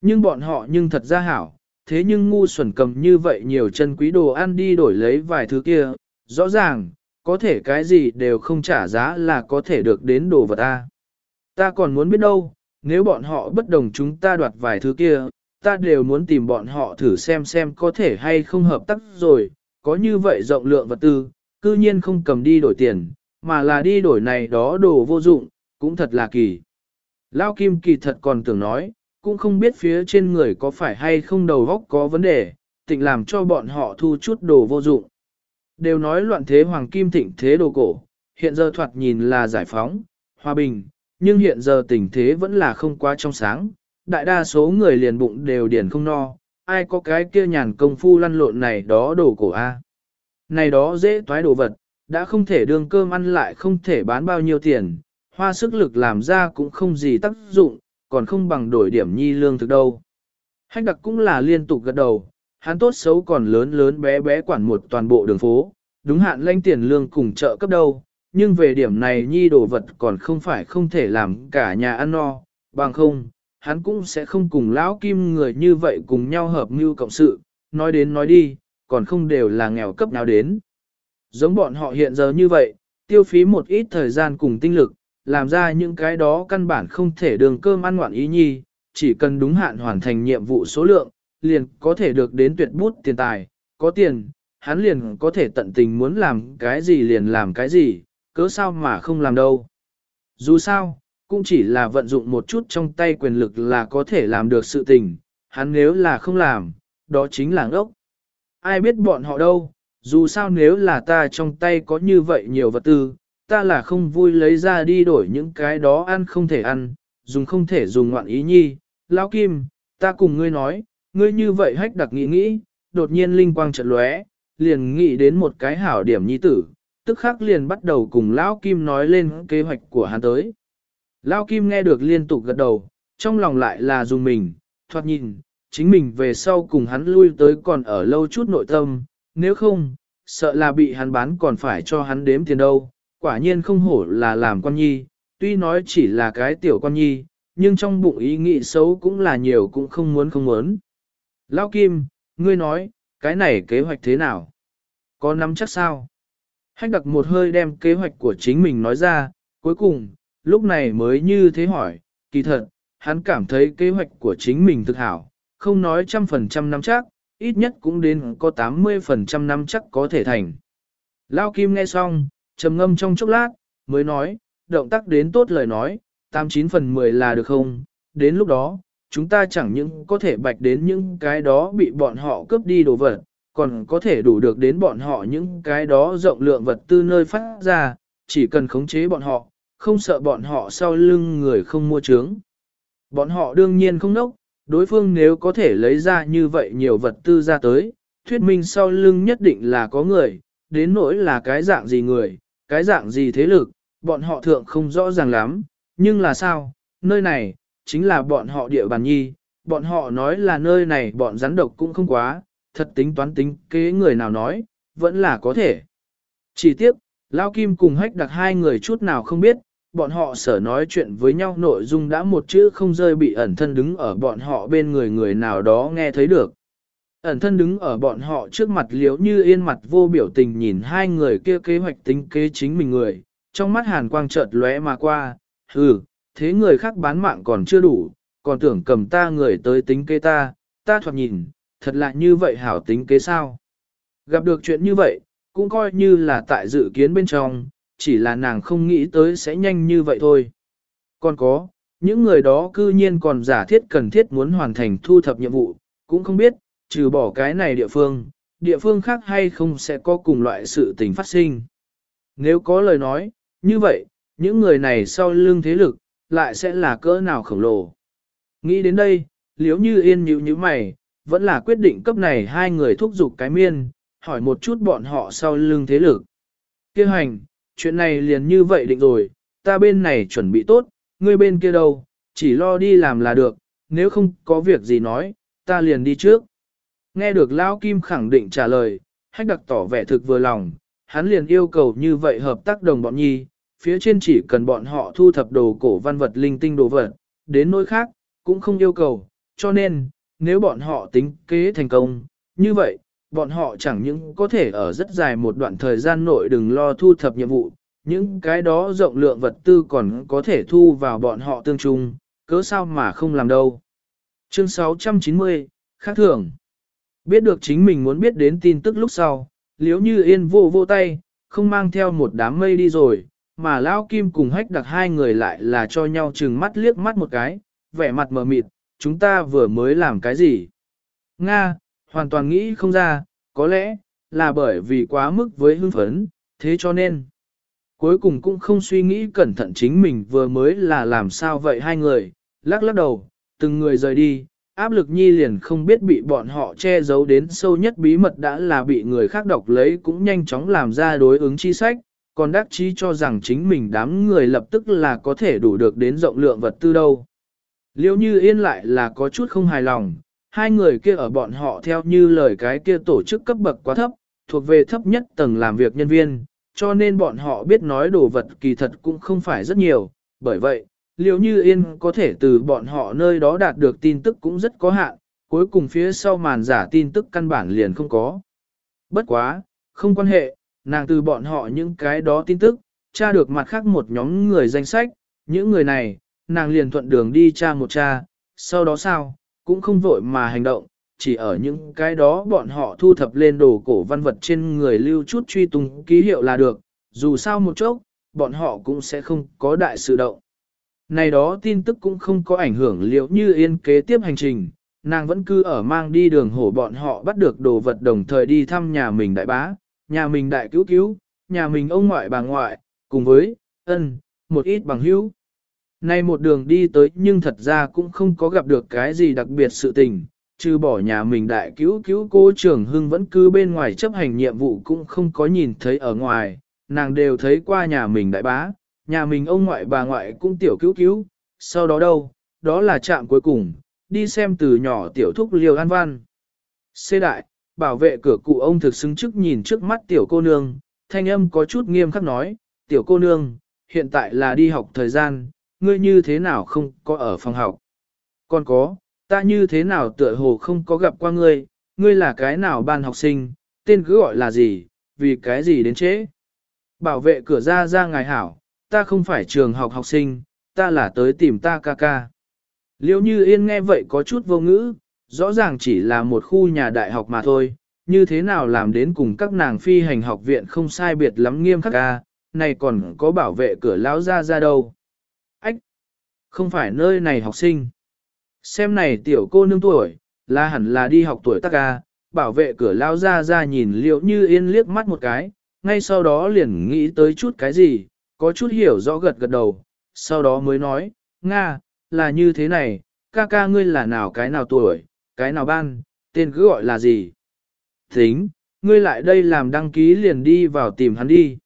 Nhưng bọn họ nhưng thật ra hảo, thế nhưng ngu xuẩn cầm như vậy nhiều chân quý đồ ăn đi đổi lấy vài thứ kia, rõ ràng, có thể cái gì đều không trả giá là có thể được đến đồ vật ta. Ta còn muốn biết đâu, nếu bọn họ bất đồng chúng ta đoạt vài thứ kia, ta đều muốn tìm bọn họ thử xem xem có thể hay không hợp tác rồi, có như vậy rộng lượng vật tư, cư nhiên không cầm đi đổi tiền, mà là đi đổi này đó đồ vô dụng, cũng thật là kỳ. Lao Kim kỳ thật còn tưởng nói, cũng không biết phía trên người có phải hay không đầu góc có vấn đề, tịnh làm cho bọn họ thu chút đồ vô dụng. Đều nói loạn thế hoàng kim thịnh thế đồ cổ, hiện giờ thoạt nhìn là giải phóng, hòa bình, nhưng hiện giờ tình thế vẫn là không quá trong sáng, đại đa số người liền bụng đều điển không no, ai có cái kia nhàn công phu lăn lộn này đó đồ cổ a. Này đó dễ toái đồ vật, đã không thể đương cơm ăn lại không thể bán bao nhiêu tiền, hoa sức lực làm ra cũng không gì tác dụng, còn không bằng đổi điểm nhi lương thực đâu. Hách đặc cũng là liên tục gật đầu, hắn tốt xấu còn lớn lớn bé bé quản một toàn bộ đường phố, đúng hạn lãnh tiền lương cùng chợ cấp đâu, nhưng về điểm này nhi đồ vật còn không phải không thể làm cả nhà ăn no, bằng không, hắn cũng sẽ không cùng lão kim người như vậy cùng nhau hợp mưu cộng sự, nói đến nói đi, còn không đều là nghèo cấp nào đến. Giống bọn họ hiện giờ như vậy, tiêu phí một ít thời gian cùng tinh lực, làm ra những cái đó căn bản không thể đường cơm ăn ngoạn ý nhi, chỉ cần đúng hạn hoàn thành nhiệm vụ số lượng, liền có thể được đến tuyệt bút tiền tài, có tiền, hắn liền có thể tận tình muốn làm cái gì liền làm cái gì, cớ sao mà không làm đâu. Dù sao, cũng chỉ là vận dụng một chút trong tay quyền lực là có thể làm được sự tình, hắn nếu là không làm, đó chính là ngốc. Ai biết bọn họ đâu, dù sao nếu là ta trong tay có như vậy nhiều vật tư, ta là không vui lấy ra đi đổi những cái đó ăn không thể ăn, dùng không thể dùng ngoạn ý nhi. Lão Kim, ta cùng ngươi nói, ngươi như vậy hách đặc nghĩ nghĩ, đột nhiên linh quang trận lóe, liền nghĩ đến một cái hảo điểm nhi tử, tức khắc liền bắt đầu cùng Lão Kim nói lên kế hoạch của hắn tới. Lão Kim nghe được liên tục gật đầu, trong lòng lại là dùng mình, thoát nhìn, chính mình về sau cùng hắn lui tới còn ở lâu chút nội tâm, nếu không, sợ là bị hắn bán còn phải cho hắn đếm tiền đâu, quả nhiên không hổ là làm con nhi, tuy nói chỉ là cái tiểu con nhi, nhưng trong bụng ý nghĩ xấu cũng là nhiều cũng không muốn không muốn. Lão Kim, ngươi nói, cái này kế hoạch thế nào? Có nắm chắc sao? Hách đặc một hơi đem kế hoạch của chính mình nói ra, cuối cùng, lúc này mới như thế hỏi, kỳ thật, hắn cảm thấy kế hoạch của chính mình thực hảo, không nói trăm phần trăm nắm chắc, ít nhất cũng đến có 80% nắm chắc có thể thành. Lao Kim nghe xong, trầm ngâm trong chốc lát, mới nói, động tác đến tốt lời nói, 89 phần 10 là được không? Đến lúc đó, chúng ta chẳng những có thể bạch đến những cái đó bị bọn họ cướp đi đồ vật, còn có thể đủ được đến bọn họ những cái đó rộng lượng vật tư nơi phát ra, chỉ cần khống chế bọn họ, không sợ bọn họ sau lưng người không mua trướng. Bọn họ đương nhiên không nốc, đối phương nếu có thể lấy ra như vậy nhiều vật tư ra tới, thuyết minh sau lưng nhất định là có người, đến nỗi là cái dạng gì người, cái dạng gì thế lực, bọn họ thượng không rõ ràng lắm, nhưng là sao, nơi này, chính là bọn họ địa bàn nhi, bọn họ nói là nơi này bọn rắn độc cũng không quá, thật tính toán tính kế người nào nói, vẫn là có thể. Chỉ tiếp, Lao Kim cùng hách đặc hai người chút nào không biết, bọn họ sở nói chuyện với nhau nội dung đã một chữ không rơi bị ẩn thân đứng ở bọn họ bên người người nào đó nghe thấy được. Ẩn thân đứng ở bọn họ trước mặt liếu như yên mặt vô biểu tình nhìn hai người kia kế hoạch tính kế chính mình người, trong mắt hàn quang chợt lóe mà qua, hừ, thế người khác bán mạng còn chưa đủ, còn tưởng cầm ta người tới tính kế ta, ta thoạt nhìn, thật là như vậy hảo tính kế sao. Gặp được chuyện như vậy, cũng coi như là tại dự kiến bên trong, chỉ là nàng không nghĩ tới sẽ nhanh như vậy thôi. Còn có, những người đó cư nhiên còn giả thiết cần thiết muốn hoàn thành thu thập nhiệm vụ, cũng không biết, trừ bỏ cái này địa phương, địa phương khác hay không sẽ có cùng loại sự tình phát sinh. Nếu có lời nói, như vậy, những người này sau lưng thế lực, lại sẽ là cỡ nào khổng lồ. Nghĩ đến đây, liếu như yên nhíu như mày, vẫn là quyết định cấp này hai người thúc giục cái miên, hỏi một chút bọn họ sau lưng thế lực. Kêu hành, chuyện này liền như vậy định rồi, ta bên này chuẩn bị tốt, ngươi bên kia đâu, chỉ lo đi làm là được, nếu không có việc gì nói, ta liền đi trước. Nghe được Lão Kim khẳng định trả lời, hách đặc tỏ vẻ thực vừa lòng, hắn liền yêu cầu như vậy hợp tác đồng bọn nhi, phía trên chỉ cần bọn họ thu thập đồ cổ văn vật linh tinh đồ vật, đến nỗi khác, cũng không yêu cầu, cho nên, nếu bọn họ tính kế thành công, như vậy, bọn họ chẳng những có thể ở rất dài một đoạn thời gian nội đừng lo thu thập nhiệm vụ, những cái đó rộng lượng vật tư còn có thể thu vào bọn họ tương trung, cớ sao mà không làm đâu. Chương 690, khác thường. Biết được chính mình muốn biết đến tin tức lúc sau, liếu như yên vô vô tay, không mang theo một đám mây đi rồi, mà Lão Kim cùng hách đặc hai người lại là cho nhau chừng mắt liếc mắt một cái, vẻ mặt mờ mịt, chúng ta vừa mới làm cái gì? Nga, hoàn toàn nghĩ không ra, có lẽ, là bởi vì quá mức với hưng phấn, thế cho nên. Cuối cùng cũng không suy nghĩ cẩn thận chính mình vừa mới là làm sao vậy hai người, lắc lắc đầu, từng người rời đi, áp lực nhi liền không biết bị bọn họ che giấu đến sâu nhất bí mật đã là bị người khác đọc lấy cũng nhanh chóng làm ra đối ứng chi sách, còn đắc chí cho rằng chính mình đám người lập tức là có thể đủ được đến rộng lượng vật tư đâu. Liêu như yên lại là có chút không hài lòng, hai người kia ở bọn họ theo như lời cái kia tổ chức cấp bậc quá thấp, thuộc về thấp nhất tầng làm việc nhân viên, cho nên bọn họ biết nói đồ vật kỳ thật cũng không phải rất nhiều, bởi vậy, liêu như yên có thể từ bọn họ nơi đó đạt được tin tức cũng rất có hạn, cuối cùng phía sau màn giả tin tức căn bản liền không có. Bất quá, không quan hệ, nàng từ bọn họ những cái đó tin tức, tra được mặt khác một nhóm người danh sách, những người này, nàng liền thuận đường đi tra một tra, sau đó sao, cũng không vội mà hành động, chỉ ở những cái đó bọn họ thu thập lên đồ cổ văn vật trên người lưu chút truy tung ký hiệu là được, dù sao một chốc, bọn họ cũng sẽ không có đại sự động. Này đó tin tức cũng không có ảnh hưởng liệu như yên kế tiếp hành trình, nàng vẫn cứ ở mang đi đường hổ bọn họ bắt được đồ vật đồng thời đi thăm nhà mình đại bá, nhà mình đại cứu cứu, nhà mình ông ngoại bà ngoại, cùng với, ân, một ít bằng hữu. Nay một đường đi tới nhưng thật ra cũng không có gặp được cái gì đặc biệt sự tình, trừ bỏ nhà mình đại cứu cứu cô trưởng hưng vẫn cứ bên ngoài chấp hành nhiệm vụ cũng không có nhìn thấy ở ngoài, nàng đều thấy qua nhà mình đại bá, nhà mình ông ngoại bà ngoại cũng tiểu cứu cứu, sau đó đâu, đó là trạm cuối cùng, đi xem từ nhỏ tiểu thúc liều an văn. Xê đại, bảo vệ cửa cụ ông thực xứng trước nhìn trước mắt tiểu cô nương, thanh âm có chút nghiêm khắc nói, tiểu cô nương, hiện tại là đi học thời gian, ngươi như thế nào không có ở phòng học. Còn có, ta như thế nào tựa hồ không có gặp qua ngươi, ngươi là cái nào ban học sinh, tên cứ gọi là gì, vì cái gì đến trễ. Bảo vệ cửa ra ra ngài hảo, ta không phải trường học học sinh, ta là tới tìm ta ca ca. Liêu như yên nghe vậy có chút vô ngữ, rõ ràng chỉ là một khu nhà đại học mà thôi, như thế nào làm đến cùng các nàng phi hành học viện không sai biệt lắm nghiêm khắc ca, này còn có bảo vệ cửa lão ra ra đâu. Ách! Không phải nơi này học sinh. Xem này tiểu cô nương tuổi, là hẳn là đi học tuổi tác ca, bảo vệ cửa lão ra ra nhìn liệu như yên liếc mắt một cái, ngay sau đó liền nghĩ tới chút cái gì, có chút hiểu rõ gật gật đầu, sau đó mới nói, Nga, là như thế này, ca ca ngươi là nào cái nào tuổi, cái nào ban, tên cứ gọi là gì. Tính, ngươi lại đây làm đăng ký liền đi vào tìm hắn đi.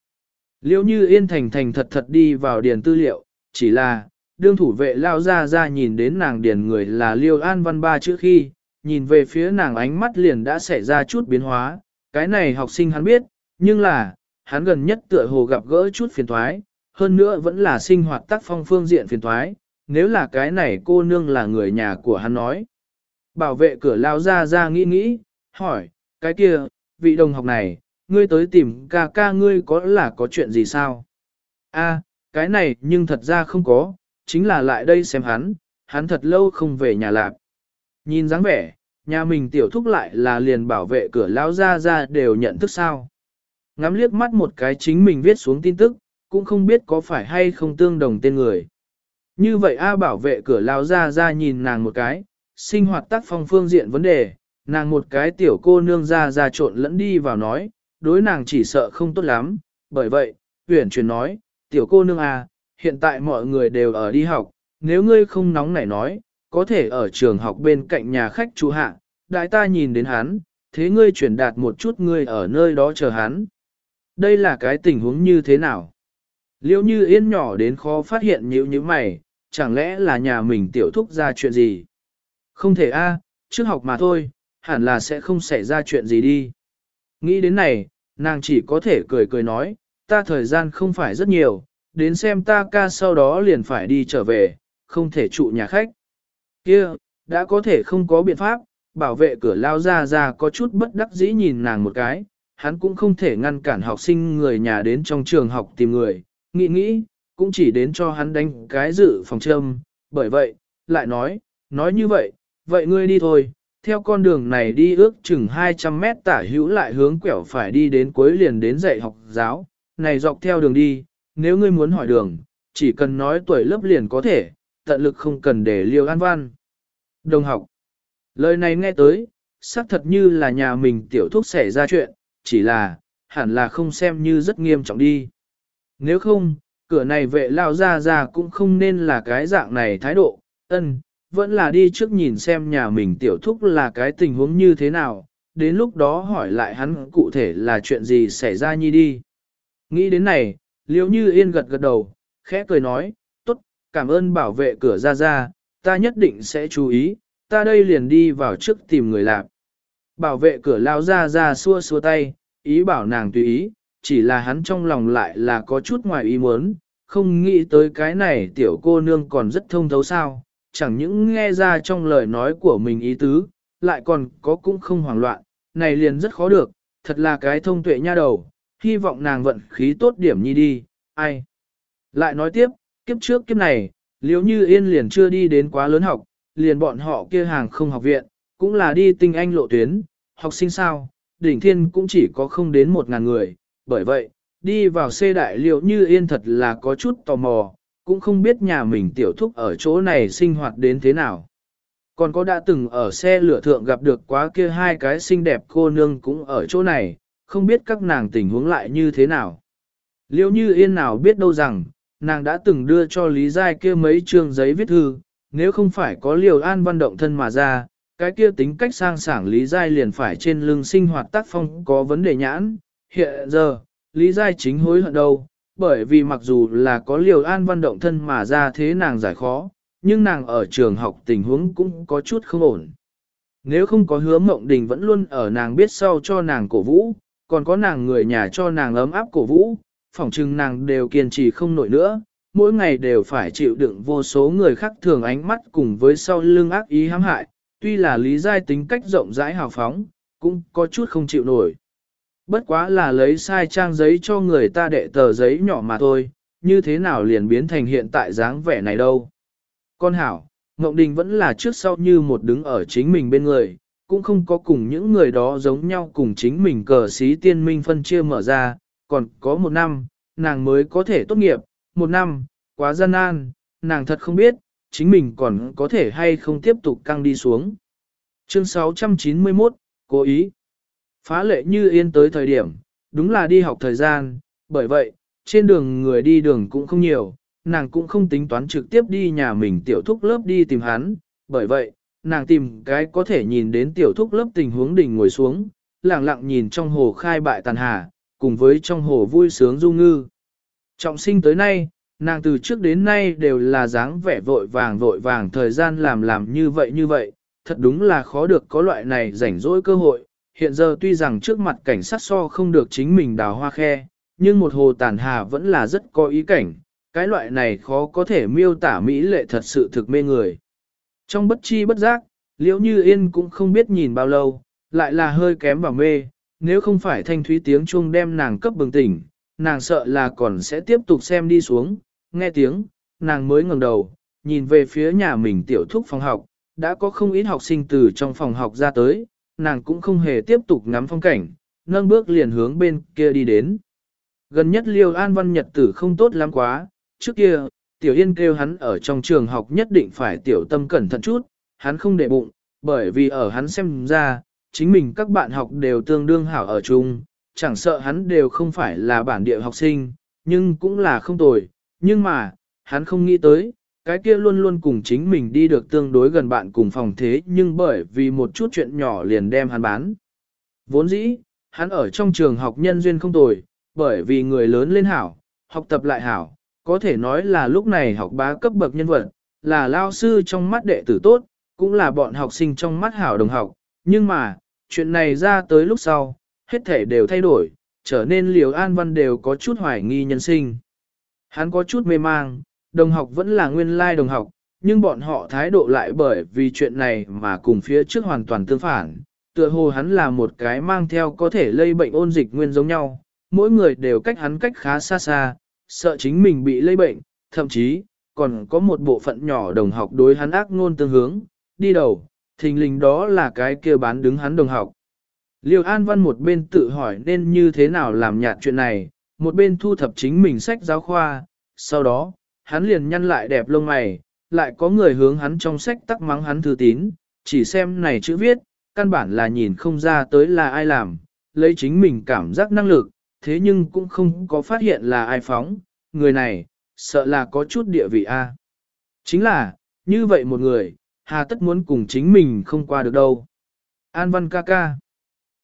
liễu như yên thành thành thật thật đi vào điền tư liệu, chỉ là, đương thủ vệ lao ra ra nhìn đến nàng điền người là liêu an văn ba chữ khi, nhìn về phía nàng ánh mắt liền đã xảy ra chút biến hóa, cái này học sinh hắn biết, nhưng là, hắn gần nhất tựa hồ gặp gỡ chút phiền thoái, hơn nữa vẫn là sinh hoạt tác phong phương diện phiền thoái, nếu là cái này cô nương là người nhà của hắn nói. Bảo vệ cửa lao ra ra nghĩ nghĩ, hỏi, cái kia, vị đồng học này, ngươi tới tìm ca ca ngươi có là có chuyện gì sao? A, cái này nhưng thật ra không có, chính là lại đây xem hắn, hắn thật lâu không về nhà lạc. Nhìn dáng vẻ, nhà mình tiểu thúc lại là liền bảo vệ cửa lao ra ra đều nhận thức sao. Ngắm liếc mắt một cái chính mình viết xuống tin tức, cũng không biết có phải hay không tương đồng tên người. Như vậy A bảo vệ cửa lao ra ra nhìn nàng một cái, sinh hoạt tác phong phương diện vấn đề, nàng một cái tiểu cô nương ra ra trộn lẫn đi vào nói, đối nàng chỉ sợ không tốt lắm, bởi vậy, huyển truyền nói, tiểu cô nương à hiện tại mọi người đều ở đi học, nếu ngươi không nóng nảy nói, có thể ở trường học bên cạnh nhà khách chú hạ, đại ta nhìn đến hắn, thế ngươi chuyển đạt một chút ngươi ở nơi đó chờ hắn. Đây là cái tình huống như thế nào? Liêu như yên nhỏ đến khó phát hiện nhíu như mày, chẳng lẽ là nhà mình tiểu thúc ra chuyện gì? Không thể a, trước học mà thôi, hẳn là sẽ không xảy ra chuyện gì đi. Nghĩ đến này, nàng chỉ có thể cười cười nói, ta thời gian không phải rất nhiều, đến xem ta ca sau đó liền phải đi trở về, không thể trụ nhà khách. Kia, đã có thể không có biện pháp, bảo vệ cửa lao ra ra có chút bất đắc dĩ nhìn nàng một cái, hắn cũng không thể ngăn cản học sinh người nhà đến trong trường học tìm người, nghĩ nghĩ, cũng chỉ đến cho hắn đánh cái dự phòng châm, bởi vậy, lại nói, nói như vậy, vậy ngươi đi thôi, theo con đường này đi ước chừng 200 mét tả hữu lại hướng quẹo phải đi đến cuối liền đến dạy học giáo, này dọc theo đường đi, nếu ngươi muốn hỏi đường, chỉ cần nói tuổi lớp liền có thể, tận lực không cần để liều an văn. Đồng học, lời này nghe tới, xác thật như là nhà mình tiểu thúc xảy ra chuyện, chỉ là, hẳn là không xem như rất nghiêm trọng đi. Nếu không, cửa này vệ lao ra ra cũng không nên là cái dạng này thái độ, ân, vẫn là đi trước nhìn xem nhà mình tiểu thúc là cái tình huống như thế nào, đến lúc đó hỏi lại hắn cụ thể là chuyện gì xảy ra nhi đi. Nghĩ đến này, liếu như yên gật gật đầu, khẽ cười nói, tốt, cảm ơn bảo vệ cửa ra ra, ta nhất định sẽ chú ý, ta đây liền đi vào trước tìm người làm. Bảo vệ cửa lao ra ra xua xua tay, ý bảo nàng tùy ý, chỉ là hắn trong lòng lại là có chút ngoài ý muốn, không nghĩ tới cái này tiểu cô nương còn rất thông thấu sao, chẳng những nghe ra trong lời nói của mình ý tứ, lại còn có cũng không hoảng loạn, này liền rất khó được, thật là cái thông tuệ nha đầu, hy vọng nàng vận khí tốt điểm nhi đi, ai. Lại nói tiếp, kiếp trước kiếp này, liếu như yên liền chưa đi đến quá lớn học, liền bọn họ kia hàng không học viện, cũng là đi tinh anh lộ tuyến, học sinh sao, đỉnh thiên cũng chỉ có không đến một ngàn người, bởi vậy, đi vào xê đại liệu như yên thật là có chút tò mò, cũng không biết nhà mình tiểu thúc ở chỗ này sinh hoạt đến thế nào. Còn có đã từng ở xe lửa thượng gặp được quá kia hai cái xinh đẹp cô nương cũng ở chỗ này, không biết các nàng tình huống lại như thế nào. Liêu như yên nào biết đâu rằng, nàng đã từng đưa cho Lý Giai kia mấy chương giấy viết thư, nếu không phải có liều an văn động thân mà ra, cái kia tính cách sang sảng Lý Giai liền phải trên lưng sinh hoạt tác phong có vấn đề nhãn. Hiện giờ, Lý Giai chính hối hận đâu, bởi vì mặc dù là có liều an văn động thân mà ra thế nàng giải khó, nhưng nàng ở trường học tình huống cũng có chút không ổn. Nếu không có hứa mộng đình vẫn luôn ở nàng biết sau cho nàng cổ vũ, còn có nàng người nhà cho nàng ấm áp cổ vũ, phỏng chừng nàng đều kiên trì không nổi nữa, mỗi ngày đều phải chịu đựng vô số người khác thường ánh mắt cùng với sau lưng ác ý hãm hại, tuy là lý giai tính cách rộng rãi hào phóng, cũng có chút không chịu nổi. Bất quá là lấy sai trang giấy cho người ta đệ tờ giấy nhỏ mà thôi, như thế nào liền biến thành hiện tại dáng vẻ này đâu. Con hảo, Ngộng Đình vẫn là trước sau như một đứng ở chính mình bên người, cũng không có cùng những người đó giống nhau cùng chính mình cờ xí tiên minh phân chia mở ra, còn có một năm, nàng mới có thể tốt nghiệp, một năm, quá gian nan, nàng thật không biết, chính mình còn có thể hay không tiếp tục căng đi xuống. Chương 691, cố ý. Phá lệ như yên tới thời điểm, đúng là đi học thời gian, bởi vậy, trên đường người đi đường cũng không nhiều, nàng cũng không tính toán trực tiếp đi nhà mình tiểu thúc lớp đi tìm hắn, bởi vậy, nàng tìm cái có thể nhìn đến tiểu thúc lớp tình huống đỉnh ngồi xuống, lặng lặng nhìn trong hồ khai bại tàn hà, cùng với trong hồ vui sướng du ngư. Trọng sinh tới nay, nàng từ trước đến nay đều là dáng vẻ vội vàng vội vàng thời gian làm làm như vậy như vậy, thật đúng là khó được có loại này rảnh rỗi cơ hội. Hiện giờ tuy rằng trước mặt cảnh sát so không được chính mình đào hoa khe, nhưng một hồ tàn hà vẫn là rất có ý cảnh, cái loại này khó có thể miêu tả mỹ lệ thật sự thực mê người. Trong bất chi bất giác, liễu như yên cũng không biết nhìn bao lâu, lại là hơi kém vào mê, nếu không phải thanh thúy tiếng chuông đem nàng cấp bừng tỉnh, nàng sợ là còn sẽ tiếp tục xem đi xuống, nghe tiếng, nàng mới ngẩng đầu, nhìn về phía nhà mình tiểu thúc phòng học, đã có không ít học sinh từ trong phòng học ra tới, nàng cũng không hề tiếp tục ngắm phong cảnh, nâng bước liền hướng bên kia đi đến. Gần nhất Liêu An Văn Nhật tử không tốt lắm quá, trước kia, Tiểu Yên kêu hắn ở trong trường học nhất định phải tiểu tâm cẩn thận chút, hắn không để bụng, bởi vì ở hắn xem ra, chính mình các bạn học đều tương đương hảo ở chung, chẳng sợ hắn đều không phải là bản địa học sinh, nhưng cũng là không tồi, nhưng mà, hắn không nghĩ tới, cái kia luôn luôn cùng chính mình đi được tương đối gần bạn cùng phòng thế nhưng bởi vì một chút chuyện nhỏ liền đem hắn bán. Vốn dĩ, hắn ở trong trường học nhân duyên không tồi, bởi vì người lớn lên hảo, học tập lại hảo, có thể nói là lúc này học bá cấp bậc nhân vật, là lao sư trong mắt đệ tử tốt, cũng là bọn học sinh trong mắt hảo đồng học, nhưng mà, chuyện này ra tới lúc sau, hết thể đều thay đổi, trở nên liều an văn đều có chút hoài nghi nhân sinh. Hắn có chút mê mang, đồng học vẫn là nguyên lai đồng học, nhưng bọn họ thái độ lại bởi vì chuyện này mà cùng phía trước hoàn toàn tương phản. Tựa hồ hắn là một cái mang theo có thể lây bệnh ôn dịch nguyên giống nhau, mỗi người đều cách hắn cách khá xa xa, sợ chính mình bị lây bệnh, thậm chí, còn có một bộ phận nhỏ đồng học đối hắn ác ngôn tương hướng, đi đầu, thình lình đó là cái kia bán đứng hắn đồng học. Liêu An Văn một bên tự hỏi nên như thế nào làm nhạt chuyện này, một bên thu thập chính mình sách giáo khoa, sau đó, hắn liền nhăn lại đẹp lông mày, lại có người hướng hắn trong sách tắc mắng hắn thư tín, chỉ xem này chữ viết, căn bản là nhìn không ra tới là ai làm, lấy chính mình cảm giác năng lực, thế nhưng cũng không có phát hiện là ai phóng, người này, sợ là có chút địa vị a. Chính là, như vậy một người, hà tất muốn cùng chính mình không qua được đâu. An văn ca ca.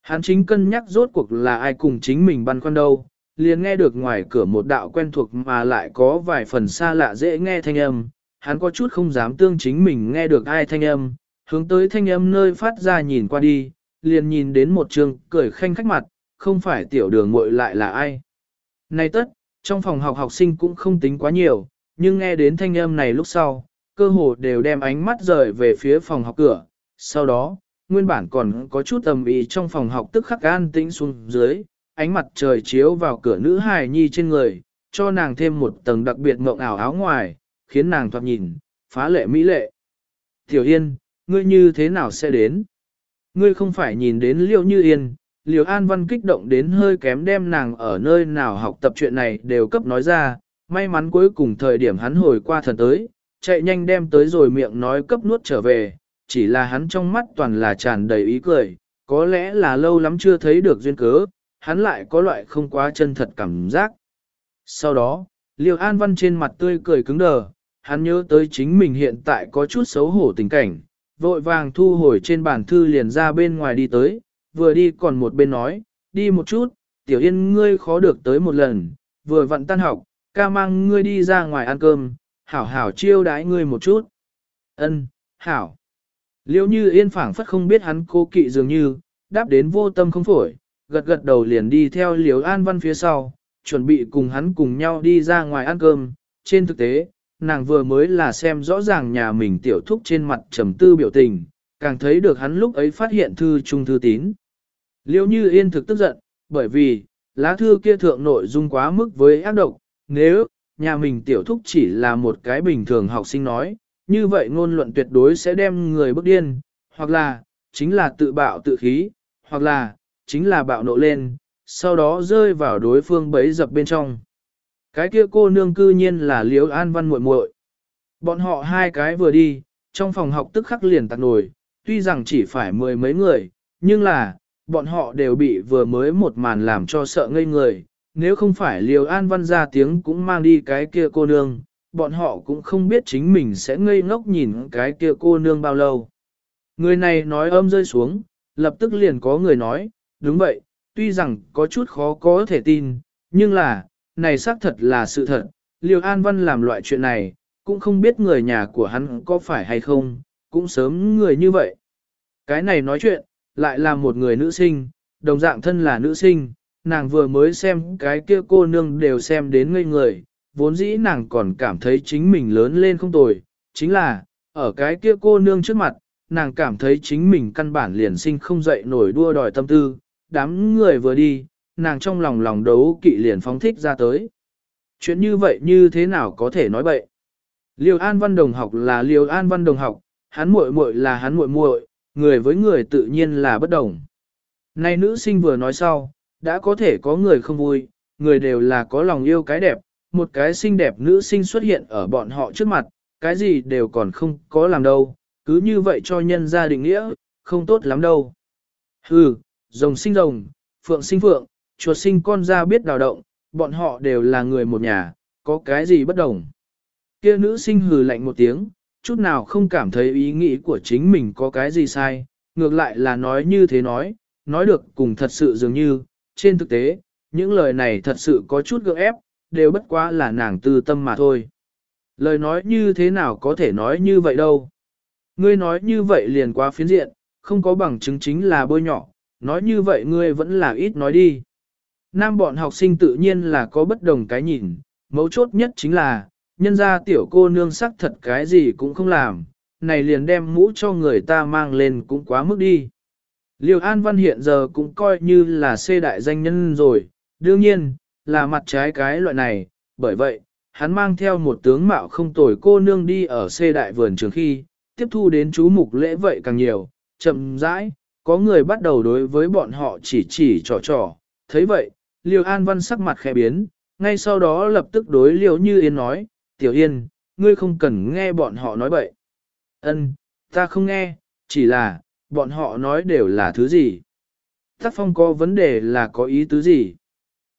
Hắn chính cân nhắc rốt cuộc là ai cùng chính mình băn khoăn đâu, liền nghe được ngoài cửa một đạo quen thuộc mà lại có vài phần xa lạ dễ nghe thanh âm, hắn có chút không dám tương chính mình nghe được ai thanh âm, hướng tới thanh âm nơi phát ra nhìn qua đi, liền nhìn đến một trường cười khanh khách mặt, không phải tiểu đường muội lại là ai. Này tất, trong phòng học học sinh cũng không tính quá nhiều, nhưng nghe đến thanh âm này lúc sau, cơ hồ đều đem ánh mắt rời về phía phòng học cửa, sau đó, nguyên bản còn có chút tầm ý trong phòng học tức khắc an tĩnh xuống dưới, ánh mặt trời chiếu vào cửa nữ hài nhi trên người, cho nàng thêm một tầng đặc biệt mộng ảo áo ngoài, khiến nàng thoạt nhìn, phá lệ mỹ lệ. Tiểu Yên, ngươi như thế nào sẽ đến? Ngươi không phải nhìn đến Liêu Như Yên, Liêu An Văn kích động đến hơi kém đem nàng ở nơi nào học tập chuyện này đều cấp nói ra, may mắn cuối cùng thời điểm hắn hồi qua thần tới, chạy nhanh đem tới rồi miệng nói cấp nuốt trở về, chỉ là hắn trong mắt toàn là tràn đầy ý cười, có lẽ là lâu lắm chưa thấy được duyên cớ, hắn lại có loại không quá chân thật cảm giác. Sau đó, Liêu An Văn trên mặt tươi cười cứng đờ, hắn nhớ tới chính mình hiện tại có chút xấu hổ tình cảnh, vội vàng thu hồi trên bản thư liền ra bên ngoài đi tới, vừa đi còn một bên nói, đi một chút, tiểu yên ngươi khó được tới một lần, vừa vặn tan học, ca mang ngươi đi ra ngoài ăn cơm, hảo hảo chiêu đãi ngươi một chút. Ân, hảo. Liêu như yên phảng phất không biết hắn cố kỵ dường như, đáp đến vô tâm không phổi, gật gật đầu liền đi theo Liễu An Văn phía sau, chuẩn bị cùng hắn cùng nhau đi ra ngoài ăn cơm. Trên thực tế, nàng vừa mới là xem rõ ràng nhà mình tiểu thúc trên mặt trầm tư biểu tình, càng thấy được hắn lúc ấy phát hiện thư trung thư tín. Liễu như yên thực tức giận, bởi vì, lá thư kia thượng nội dung quá mức với ác độc, nếu, nhà mình tiểu thúc chỉ là một cái bình thường học sinh nói, như vậy ngôn luận tuyệt đối sẽ đem người bức điên, hoặc là, chính là tự bạo tự khí, hoặc là, chính là bạo nộ lên, sau đó rơi vào đối phương bấy dập bên trong. Cái kia cô nương cư nhiên là Liễu An Văn muội muội. Bọn họ hai cái vừa đi, trong phòng học tức khắc liền tạc nổi, tuy rằng chỉ phải mười mấy người, nhưng là, bọn họ đều bị vừa mới một màn làm cho sợ ngây người. Nếu không phải Liều An Văn ra tiếng cũng mang đi cái kia cô nương, bọn họ cũng không biết chính mình sẽ ngây ngốc nhìn cái kia cô nương bao lâu. Người này nói âm rơi xuống, lập tức liền có người nói, đúng vậy, tuy rằng có chút khó có thể tin, nhưng là, này xác thật là sự thật, Liêu An Văn làm loại chuyện này, cũng không biết người nhà của hắn có phải hay không, cũng sớm người như vậy. Cái này nói chuyện, lại là một người nữ sinh, đồng dạng thân là nữ sinh, nàng vừa mới xem cái kia cô nương đều xem đến ngây người, vốn dĩ nàng còn cảm thấy chính mình lớn lên không tồi, chính là, ở cái kia cô nương trước mặt, nàng cảm thấy chính mình căn bản liền sinh không dậy nổi đua đòi tâm tư, đám người vừa đi, nàng trong lòng lòng đấu kỵ liền phóng thích ra tới. Chuyện như vậy như thế nào có thể nói bậy? Liêu An Văn Đồng học là Liêu An Văn Đồng học, hắn muội muội là hắn muội muội, người với người tự nhiên là bất đồng. Nay nữ sinh vừa nói sau, đã có thể có người không vui, người đều là có lòng yêu cái đẹp, một cái xinh đẹp nữ sinh xuất hiện ở bọn họ trước mặt, cái gì đều còn không có làm đâu, cứ như vậy cho nhân gia định nghĩa, không tốt lắm đâu. Hừ, rồng sinh rồng, phượng sinh phượng, chuột sinh con ra biết đào động, bọn họ đều là người một nhà, có cái gì bất đồng. Kia nữ sinh hừ lạnh một tiếng, chút nào không cảm thấy ý nghĩ của chính mình có cái gì sai, ngược lại là nói như thế nói, nói được cùng thật sự dường như, trên thực tế, những lời này thật sự có chút gượng ép, đều bất quá là nàng tư tâm mà thôi. Lời nói như thế nào có thể nói như vậy đâu. Ngươi nói như vậy liền quá phiến diện, không có bằng chứng chính là bôi nhỏ, nói như vậy ngươi vẫn là ít nói đi. Nam bọn học sinh tự nhiên là có bất đồng cái nhìn, mấu chốt nhất chính là, nhân ra tiểu cô nương sắc thật cái gì cũng không làm, này liền đem mũ cho người ta mang lên cũng quá mức đi. Liêu An Văn hiện giờ cũng coi như là xê đại danh nhân rồi, đương nhiên, là mặt trái cái loại này, bởi vậy, hắn mang theo một tướng mạo không tồi cô nương đi ở xê đại vườn trường khi, tiếp thu đến chú mục lễ vậy càng nhiều, chậm rãi, có người bắt đầu đối với bọn họ chỉ chỉ trò trò, thấy vậy, Liêu An Văn sắc mặt khẽ biến, ngay sau đó lập tức đối Liêu Như Yên nói, Tiểu Yên, ngươi không cần nghe bọn họ nói bậy. Ân, ta không nghe, chỉ là, bọn họ nói đều là thứ gì. Tác phong có vấn đề là có ý tứ gì.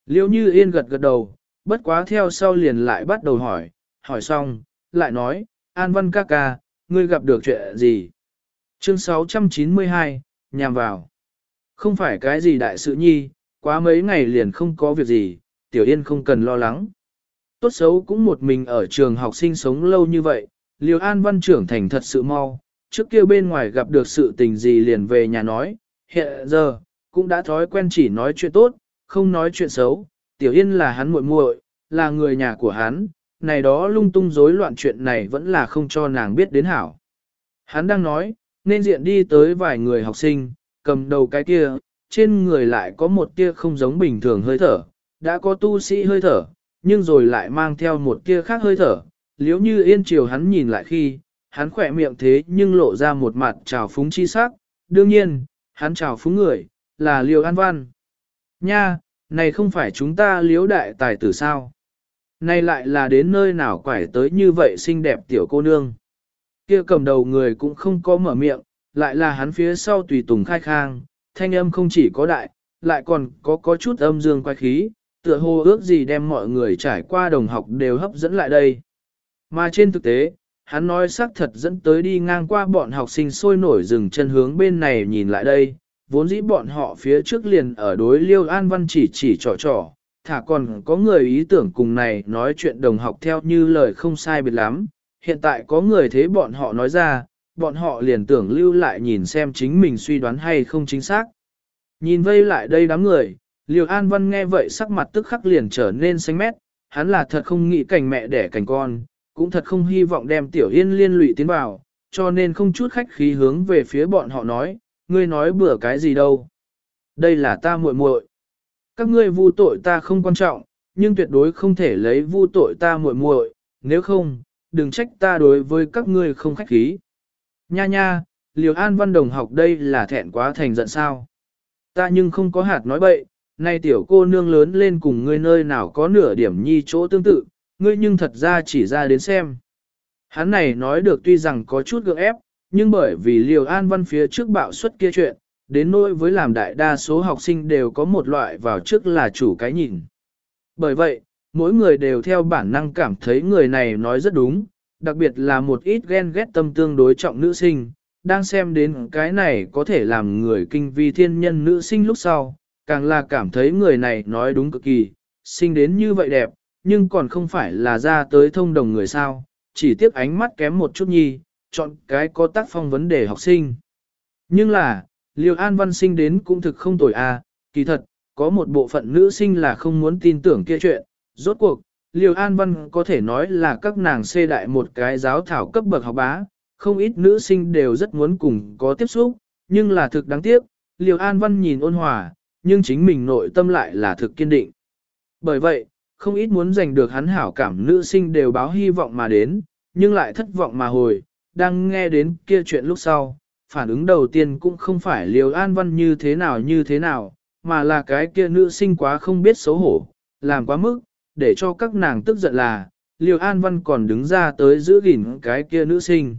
Liêu Như Yên gật gật đầu, bất quá theo sau liền lại bắt đầu hỏi, hỏi xong, lại nói, An Văn ca ca, ngươi gặp được chuyện gì? Chương 692, nhằm vào. Không phải cái gì đại sự nhi, quá mấy ngày liền không có việc gì, Tiểu Yên không cần lo lắng. Tốt xấu cũng một mình ở trường học sinh sống lâu như vậy, Liêu An Văn trưởng thành thật sự mau, trước kia bên ngoài gặp được sự tình gì liền về nhà nói, hiện giờ, cũng đã thói quen chỉ nói chuyện tốt, không nói chuyện xấu, Tiểu Yên là hắn muội muội, là người nhà của hắn, này đó lung tung rối loạn chuyện này vẫn là không cho nàng biết đến hảo. Hắn đang nói, nên diện đi tới vài người học sinh, cầm đầu cái kia, trên người lại có một tia không giống bình thường hơi thở, đã có tu sĩ hơi thở, nhưng rồi lại mang theo một tia khác hơi thở, liếu như yên chiều hắn nhìn lại khi, hắn khỏe miệng thế nhưng lộ ra một mặt trào phúng chi sắc, đương nhiên, hắn trào phúng người, là liều an văn. Nha, này không phải chúng ta liếu đại tài tử sao? Này lại là đến nơi nào quải tới như vậy xinh đẹp tiểu cô nương. Kia cầm đầu người cũng không có mở miệng, lại là hắn phía sau tùy tùng khai khang, thanh âm không chỉ có đại, lại còn có có chút âm dương quay khí, tựa hồ ước gì đem mọi người trải qua đồng học đều hấp dẫn lại đây. Mà trên thực tế, hắn nói xác thật dẫn tới đi ngang qua bọn học sinh sôi nổi dừng chân hướng bên này nhìn lại đây, vốn dĩ bọn họ phía trước liền ở đối liêu an văn chỉ chỉ trò trò, thả còn có người ý tưởng cùng này nói chuyện đồng học theo như lời không sai biệt lắm, hiện tại có người thế bọn họ nói ra, bọn họ liền tưởng lưu lại nhìn xem chính mình suy đoán hay không chính xác. Nhìn vây lại đây đám người, Liêu An Văn nghe vậy sắc mặt tức khắc liền trở nên xanh mét, hắn là thật không nghĩ cảnh mẹ đẻ cảnh con, cũng thật không hy vọng đem Tiểu Yên liên lụy tiến vào, cho nên không chút khách khí hướng về phía bọn họ nói, ngươi nói bữa cái gì đâu. Đây là ta muội muội. Các ngươi vu tội ta không quan trọng, nhưng tuyệt đối không thể lấy vu tội ta muội muội, nếu không, đừng trách ta đối với các ngươi không khách khí. Nha nha, Liều An Văn Đồng học đây là thẹn quá thành giận sao. Ta nhưng không có hạt nói bậy, nay tiểu cô nương lớn lên cùng ngươi nơi nào có nửa điểm nhi chỗ tương tự, ngươi nhưng thật ra chỉ ra đến xem. Hắn này nói được tuy rằng có chút gượng ép, nhưng bởi vì Liều An Văn phía trước bạo suất kia chuyện, đến nỗi với làm đại đa số học sinh đều có một loại vào trước là chủ cái nhìn. Bởi vậy, mỗi người đều theo bản năng cảm thấy người này nói rất đúng, đặc biệt là một ít ghen ghét tâm tương đối trọng nữ sinh, đang xem đến cái này có thể làm người kinh vi thiên nhân nữ sinh lúc sau, càng là cảm thấy người này nói đúng cực kỳ, sinh đến như vậy đẹp, nhưng còn không phải là ra tới thông đồng người sao, chỉ tiếc ánh mắt kém một chút nhi, chọn cái có tác phong vấn đề học sinh. Nhưng là, Liêu An Văn sinh đến cũng thực không tồi à, kỳ thật, có một bộ phận nữ sinh là không muốn tin tưởng kia chuyện, rốt cuộc, Liêu An Văn có thể nói là các nàng xê đại một cái giáo thảo cấp bậc học bá, không ít nữ sinh đều rất muốn cùng có tiếp xúc, nhưng là thực đáng tiếc, Liêu An Văn nhìn ôn hòa, nhưng chính mình nội tâm lại là thực kiên định. Bởi vậy, không ít muốn giành được hắn hảo cảm nữ sinh đều báo hy vọng mà đến, nhưng lại thất vọng mà hồi, đang nghe đến kia chuyện lúc sau, phản ứng đầu tiên cũng không phải Liêu An Văn như thế nào như thế nào, mà là cái kia nữ sinh quá không biết xấu hổ, làm quá mức, để cho các nàng tức giận là, Liêu An Văn còn đứng ra tới giữ gìn cái kia nữ sinh.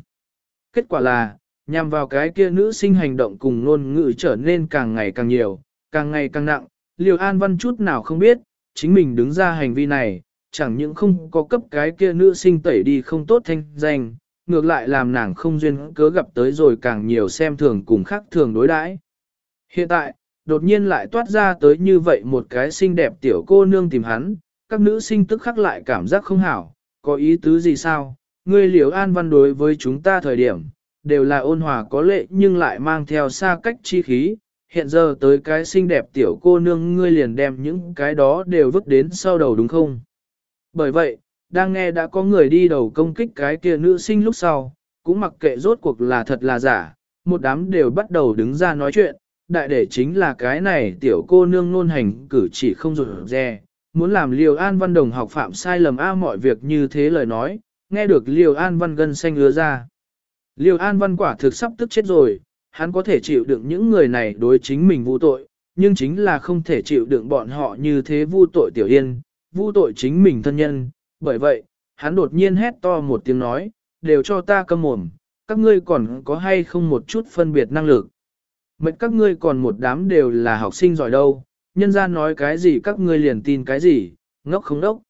Kết quả là, nhằm vào cái kia nữ sinh hành động cùng ngôn ngữ trở nên càng ngày càng nhiều, càng ngày càng nặng, Liêu An Văn chút nào không biết, chính mình đứng ra hành vi này, chẳng những không có cấp cái kia nữ sinh tẩy đi không tốt thanh danh, ngược lại làm nàng không duyên cớ gặp tới rồi càng nhiều xem thường cùng khác thường đối đãi. Hiện tại, đột nhiên lại toát ra tới như vậy một cái xinh đẹp tiểu cô nương tìm hắn, các nữ sinh tức khắc lại cảm giác không hảo, có ý tứ gì sao, ngươi liều an văn đối với chúng ta thời điểm, đều là ôn hòa có lệ nhưng lại mang theo xa cách chi khí, hiện giờ tới cái xinh đẹp tiểu cô nương ngươi liền đem những cái đó đều vứt đến sau đầu đúng không? Bởi vậy, đang nghe đã có người đi đầu công kích cái kia nữ sinh lúc sau, cũng mặc kệ rốt cuộc là thật là giả, một đám đều bắt đầu đứng ra nói chuyện, đại để chính là cái này tiểu cô nương nôn hành cử chỉ không rụt rè, muốn làm Liều An Văn đồng học phạm sai lầm a mọi việc như thế lời nói, nghe được Liều An Văn gân xanh ứa ra. Liều An Văn quả thực sắp tức chết rồi, hắn có thể chịu đựng những người này đối chính mình vu tội, nhưng chính là không thể chịu đựng bọn họ như thế vu tội Tiểu Yên, vu tội chính mình thân nhân, bởi vậy, hắn đột nhiên hét to một tiếng nói, đều cho ta câm mồm, các ngươi còn có hay không một chút phân biệt năng lực. Mệnh các ngươi còn một đám đều là học sinh giỏi đâu, nhân ra nói cái gì các ngươi liền tin cái gì, ngốc không đốc.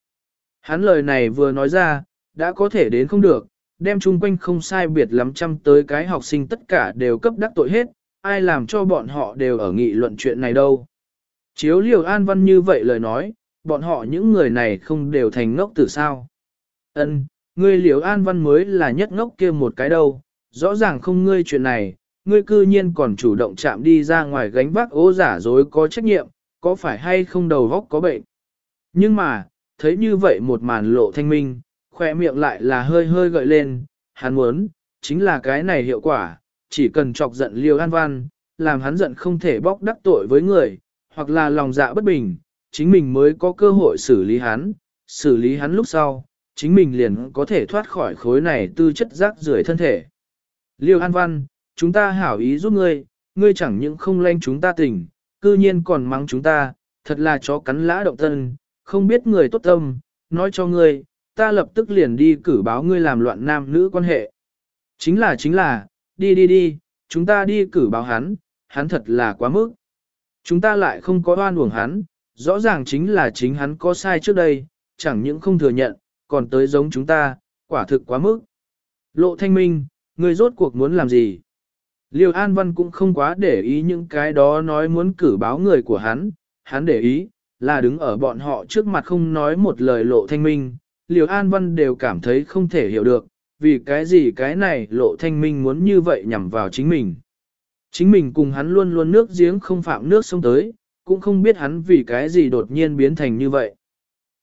Hắn lời này vừa nói ra, đã có thể đến không được, đem chung quanh không sai biệt lắm trăm tới cái học sinh tất cả đều cấp đắc tội hết, ai làm cho bọn họ đều ở nghị luận chuyện này đâu. Chiếu liều an văn như vậy lời nói, bọn họ những người này không đều thành ngốc từ sao. Ân, ngươi liều an văn mới là nhất ngốc kia một cái đâu, rõ ràng không ngươi chuyện này, ngươi cư nhiên còn chủ động chạm đi ra ngoài gánh vác ố giả dối có trách nhiệm, có phải hay không đầu góc có bệnh. Nhưng mà, thấy như vậy một màn lộ thanh minh, khoe miệng lại là hơi hơi gợi lên, hắn muốn, chính là cái này hiệu quả, chỉ cần chọc giận liều an văn, làm hắn giận không thể bóc đắc tội với người, hoặc là lòng dạ bất bình, chính mình mới có cơ hội xử lý hắn, xử lý hắn lúc sau, chính mình liền có thể thoát khỏi khối này tư chất rác rưởi thân thể. Liêu An Văn, chúng ta hảo ý giúp ngươi, ngươi chẳng những không lanh chúng ta tỉnh, cư nhiên còn mắng chúng ta, thật là chó cắn lã động thân, không biết người tốt tâm, nói cho ngươi, ta lập tức liền đi cử báo ngươi làm loạn nam nữ quan hệ. Chính là chính là, đi đi đi, chúng ta đi cử báo hắn, hắn thật là quá mức. Chúng ta lại không có oan uổng hắn, rõ ràng chính là chính hắn có sai trước đây, chẳng những không thừa nhận, còn tới giống chúng ta, quả thực quá mức. Lộ thanh minh, người rốt cuộc muốn làm gì? Liêu An Văn cũng không quá để ý những cái đó nói muốn cử báo người của hắn, hắn để ý, là đứng ở bọn họ trước mặt không nói một lời lộ thanh minh, Liêu An Văn đều cảm thấy không thể hiểu được, vì cái gì cái này lộ thanh minh muốn như vậy nhằm vào chính mình. Chính mình cùng hắn luôn luôn nước giếng không phạm nước sông tới, cũng không biết hắn vì cái gì đột nhiên biến thành như vậy.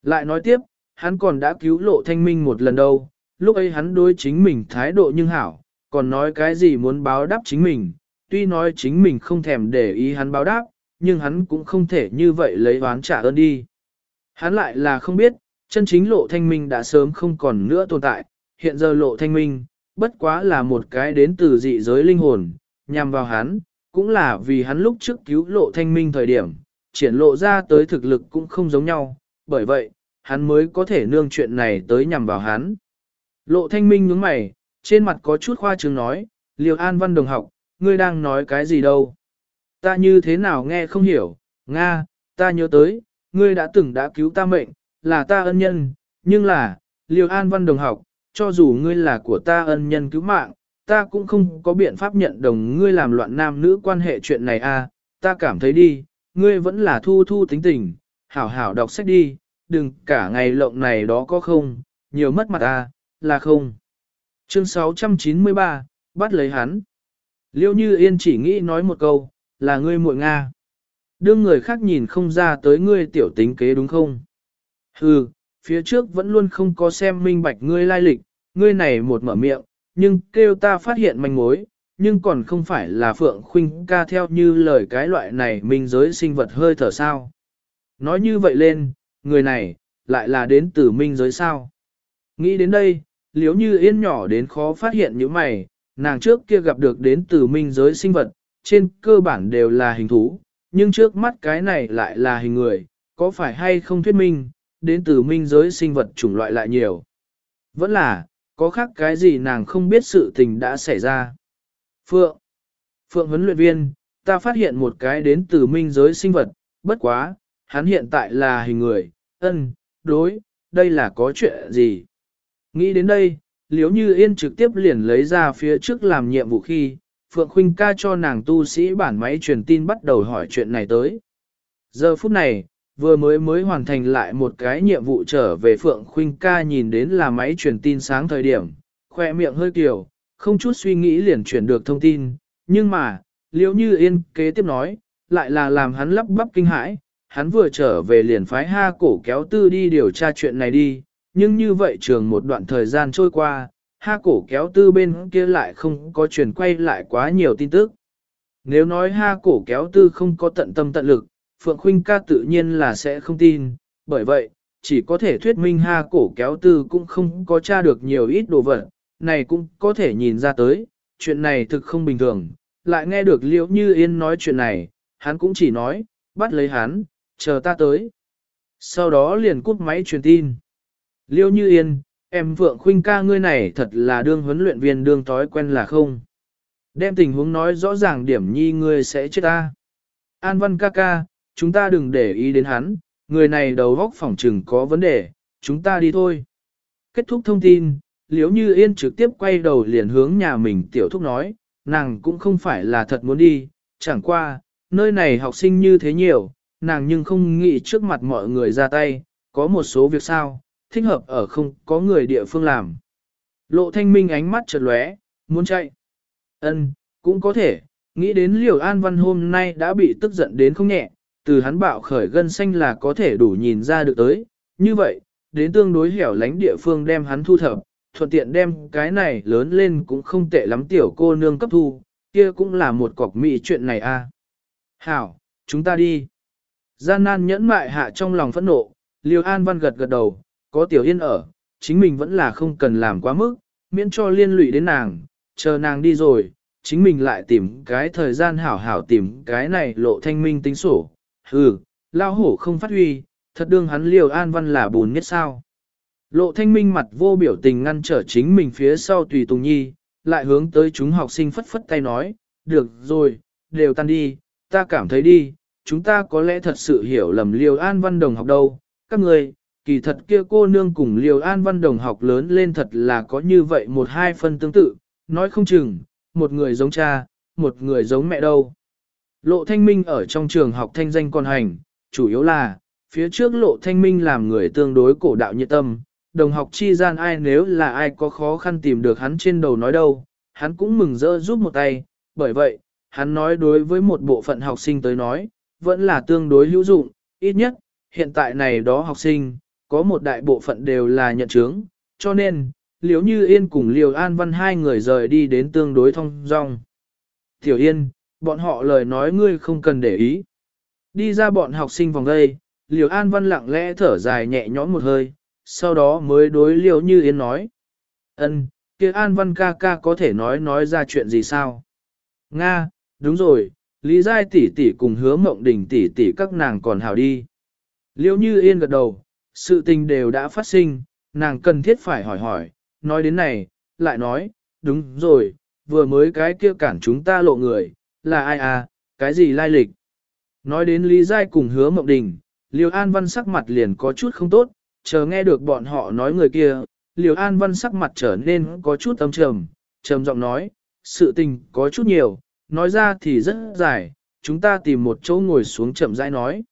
Lại nói tiếp, hắn còn đã cứu lộ thanh minh một lần đâu, lúc ấy hắn đối chính mình thái độ nhưng hảo, còn nói cái gì muốn báo đáp chính mình, tuy nói chính mình không thèm để ý hắn báo đáp, nhưng hắn cũng không thể như vậy lấy oán trả ơn đi. Hắn lại là không biết, chân chính lộ thanh minh đã sớm không còn nữa tồn tại, hiện giờ lộ thanh minh, bất quá là một cái đến từ dị giới linh hồn, nhằm vào hắn, cũng là vì hắn lúc trước cứu lộ thanh minh thời điểm, triển lộ ra tới thực lực cũng không giống nhau, bởi vậy, hắn mới có thể nương chuyện này tới nhằm vào hắn. Lộ thanh minh nhướng mày, trên mặt có chút khoa trương nói, Liêu An Văn đồng học, ngươi đang nói cái gì đâu? Ta như thế nào nghe không hiểu, Nga, ta nhớ tới, ngươi đã từng đã cứu ta mệnh, là ta ân nhân, nhưng là, Liêu An Văn đồng học, cho dù ngươi là của ta ân nhân cứu mạng, ta cũng không có biện pháp nhận đồng ngươi làm loạn nam nữ quan hệ chuyện này a. À, ta cảm thấy đi, ngươi vẫn là thu thu tính tình, hảo hảo đọc sách đi, đừng cả ngày lộng này đó có không, nhiều mất mặt a, à, là không. Chương 693, bắt lấy hắn. Liêu như yên chỉ nghĩ nói một câu, là ngươi muội Nga. Đương người khác nhìn không ra tới ngươi tiểu tính kế đúng không? Hừ, phía trước vẫn luôn không có xem minh bạch ngươi lai lịch, ngươi này một mở miệng, nhưng kêu ta phát hiện manh mối, nhưng còn không phải là Phượng Khuynh ca theo như lời cái loại này minh giới sinh vật hơi thở sao. Nói như vậy lên, người này, lại là đến từ minh giới sao. Nghĩ đến đây, liếu như yên nhỏ đến khó phát hiện những mày, nàng trước kia gặp được đến từ minh giới sinh vật, trên cơ bản đều là hình thú, nhưng trước mắt cái này lại là hình người, có phải hay không thuyết minh, đến từ minh giới sinh vật chủng loại lại nhiều. Vẫn là, có khác cái gì nàng không biết sự tình đã xảy ra. Phượng, Phượng huấn luyện viên, ta phát hiện một cái đến từ minh giới sinh vật, bất quá, hắn hiện tại là hình người, ân, đối, đây là có chuyện gì. Nghĩ đến đây, liếu như yên trực tiếp liền lấy ra phía trước làm nhiệm vụ khi, Phượng Khuynh ca cho nàng tu sĩ bản máy truyền tin bắt đầu hỏi chuyện này tới. Giờ phút này, vừa mới mới hoàn thành lại một cái nhiệm vụ trở về Phượng Khuynh ca nhìn đến là máy truyền tin sáng thời điểm, khoe miệng hơi kiều, không chút suy nghĩ liền chuyển được thông tin, nhưng mà, liếu như yên kế tiếp nói, lại là làm hắn lắp bắp kinh hãi, hắn vừa trở về liền phái ha cổ kéo tư đi điều tra chuyện này đi, nhưng như vậy trường một đoạn thời gian trôi qua, ha cổ kéo tư bên kia lại không có truyền quay lại quá nhiều tin tức. Nếu nói ha cổ kéo tư không có tận tâm tận lực, Phượng Khuynh ca tự nhiên là sẽ không tin, bởi vậy, chỉ có thể thuyết minh ha cổ kéo tư cũng không có tra được nhiều ít đồ vật, này cũng có thể nhìn ra tới, chuyện này thực không bình thường, lại nghe được liễu như yên nói chuyện này, hắn cũng chỉ nói, bắt lấy hắn, chờ ta tới. Sau đó liền cúp máy truyền tin. Liêu như yên, em vượng khuynh ca ngươi này thật là đương huấn luyện viên đương thói quen là không. Đem tình huống nói rõ ràng điểm nhi ngươi sẽ chết ta. An văn ca ca, chúng ta đừng để ý đến hắn, người này đầu góc phỏng trừng có vấn đề, chúng ta đi thôi. Kết thúc thông tin, Liêu như yên trực tiếp quay đầu liền hướng nhà mình tiểu thúc nói, nàng cũng không phải là thật muốn đi, chẳng qua, nơi này học sinh như thế nhiều, nàng nhưng không nghĩ trước mặt mọi người ra tay, có một số việc sao, thích hợp ở không có người địa phương làm. Lộ thanh minh ánh mắt chợt lóe, muốn chạy. Ân, cũng có thể, nghĩ đến liều an văn hôm nay đã bị tức giận đến không nhẹ, từ hắn bạo khởi gân xanh là có thể đủ nhìn ra được tới. Như vậy, đến tương đối hẻo lánh địa phương đem hắn thu thập, thuận tiện đem cái này lớn lên cũng không tệ lắm tiểu cô nương cấp thu, kia cũng là một cọc mỹ chuyện này a. À. Hảo, chúng ta đi. Gian nan nhẫn mại hạ trong lòng phẫn nộ, Liêu An Văn gật gật đầu, có tiểu yên ở, chính mình vẫn là không cần làm quá mức, miễn cho liên lụy đến nàng, chờ nàng đi rồi, chính mình lại tìm cái thời gian hảo hảo tìm cái này lộ thanh minh tính sổ. Hừ, lao hổ không phát huy, thật đương hắn liều An Văn là bùn nhất sao. Lộ thanh minh mặt vô biểu tình ngăn trở chính mình phía sau tùy tùng nhi, lại hướng tới chúng học sinh phất phất tay nói, được rồi, đều tan đi, ta cảm thấy đi, chúng ta có lẽ thật sự hiểu lầm liều An Văn Đồng học đâu, các người, kỳ thật kia cô nương cùng Liêu An Văn Đồng học lớn lên thật là có như vậy một hai phân tương tự, nói không chừng, một người giống cha, một người giống mẹ đâu. Lộ thanh minh ở trong trường học thanh danh còn hành, chủ yếu là, phía trước lộ thanh minh làm người tương đối cổ đạo nhiệt tâm, đồng học chi gian ai nếu là ai có khó khăn tìm được hắn trên đầu nói đâu, hắn cũng mừng rỡ giúp một tay, bởi vậy, hắn nói đối với một bộ phận học sinh tới nói, vẫn là tương đối hữu dụng, ít nhất, hiện tại này đó học sinh, có một đại bộ phận đều là nhận chứng, cho nên, liếu như Yên cùng Liều An Văn hai người rời đi đến tương đối thông dong. Tiểu Yên, bọn họ lời nói ngươi không cần để ý. Đi ra bọn học sinh vòng đây, Liều An Văn lặng lẽ thở dài nhẹ nhõm một hơi, sau đó mới đối liều như yên nói. ân kia An Văn ca ca có thể nói nói ra chuyện gì sao? Nga, đúng rồi, Lý Giai tỷ tỷ cùng hứa mộng đình tỷ tỷ các nàng còn hảo đi. Liêu như yên gật đầu, sự tình đều đã phát sinh, nàng cần thiết phải hỏi hỏi, nói đến này, lại nói, đúng rồi, vừa mới cái kia cản chúng ta lộ người, là ai à, cái gì lai lịch. Nói đến Lý Giai cùng hứa mộng đình, Liêu An Văn sắc mặt liền có chút không tốt, chờ nghe được bọn họ nói người kia, Liều An Văn sắc mặt trở nên có chút âm trầm, trầm giọng nói, sự tình có chút nhiều, nói ra thì rất dài, chúng ta tìm một chỗ ngồi xuống chậm rãi nói.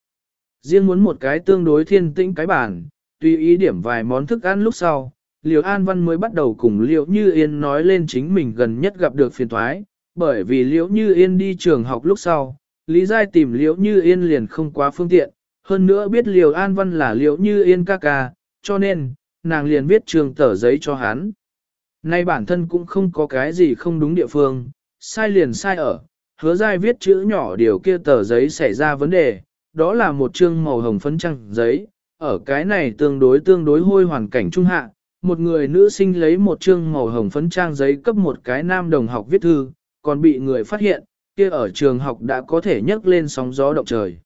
Riêng muốn một cái tương đối thiên tĩnh cái bản, tùy ý điểm vài món thức ăn lúc sau, liễu An Văn mới bắt đầu cùng Liễu Như Yên nói lên chính mình gần nhất gặp được phiền thoái, bởi vì Liễu Như Yên đi trường học lúc sau, Lý Giai tìm Liễu Như Yên liền không quá phương tiện, hơn nữa biết liễu An Văn là Liễu Như Yên ca ca, cho nên, nàng liền viết trường tờ giấy cho hắn. Nay bản thân cũng không có cái gì không đúng địa phương, sai liền sai ở, hứa dai viết chữ nhỏ điều kia tờ giấy xảy ra vấn đề, đó là một chương màu hồng phấn trăng giấy, ở cái này tương đối tương đối hôi hoàn cảnh trung hạ, một người nữ sinh lấy một chương màu hồng phấn trang giấy cấp một cái nam đồng học viết thư, còn bị người phát hiện, kia ở trường học đã có thể nhấc lên sóng gió động trời.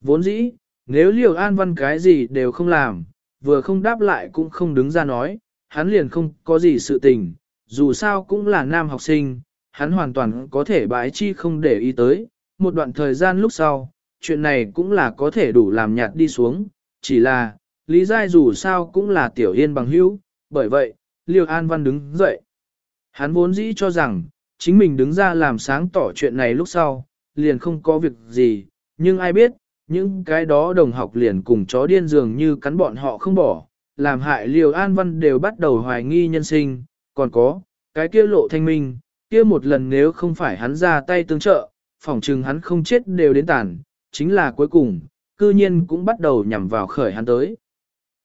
Vốn dĩ, Nếu liều An Văn cái gì đều không làm, vừa không đáp lại cũng không đứng ra nói, hắn liền không có gì sự tình, dù sao cũng là nam học sinh, hắn hoàn toàn có thể bái chi không để ý tới, một đoạn thời gian lúc sau, chuyện này cũng là có thể đủ làm nhạt đi xuống, chỉ là, Lý Giai dù sao cũng là tiểu yên bằng hữu, bởi vậy, Liêu An Văn đứng dậy. Hắn vốn dĩ cho rằng, chính mình đứng ra làm sáng tỏ chuyện này lúc sau, liền không có việc gì, nhưng ai biết, những cái đó đồng học liền cùng chó điên dường như cắn bọn họ không bỏ, làm hại Liêu An Văn đều bắt đầu hoài nghi nhân sinh, còn có, cái kia lộ thanh minh, kia một lần nếu không phải hắn ra tay tương trợ, phỏng chừng hắn không chết đều đến tàn, chính là cuối cùng, cư nhiên cũng bắt đầu nhằm vào khởi hắn tới.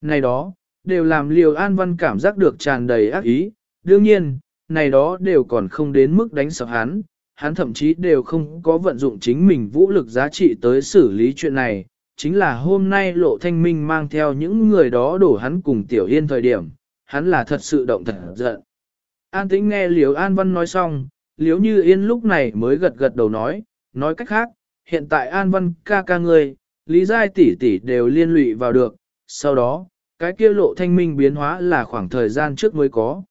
Này đó, đều làm Liêu An Văn cảm giác được tràn đầy ác ý, đương nhiên, này đó đều còn không đến mức đánh sập hắn, hắn thậm chí đều không có vận dụng chính mình vũ lực giá trị tới xử lý chuyện này, chính là hôm nay lộ thanh minh mang theo những người đó đổ hắn cùng Tiểu Yên thời điểm, hắn là thật sự động thật giận. An tĩnh nghe Liêu An Văn nói xong, liếu Như Yên lúc này mới gật gật đầu nói, nói cách khác, hiện tại An Văn ca ca người, Lý Giai tỷ tỷ đều liên lụy vào được, sau đó, cái kia lộ thanh minh biến hóa là khoảng thời gian trước mới có.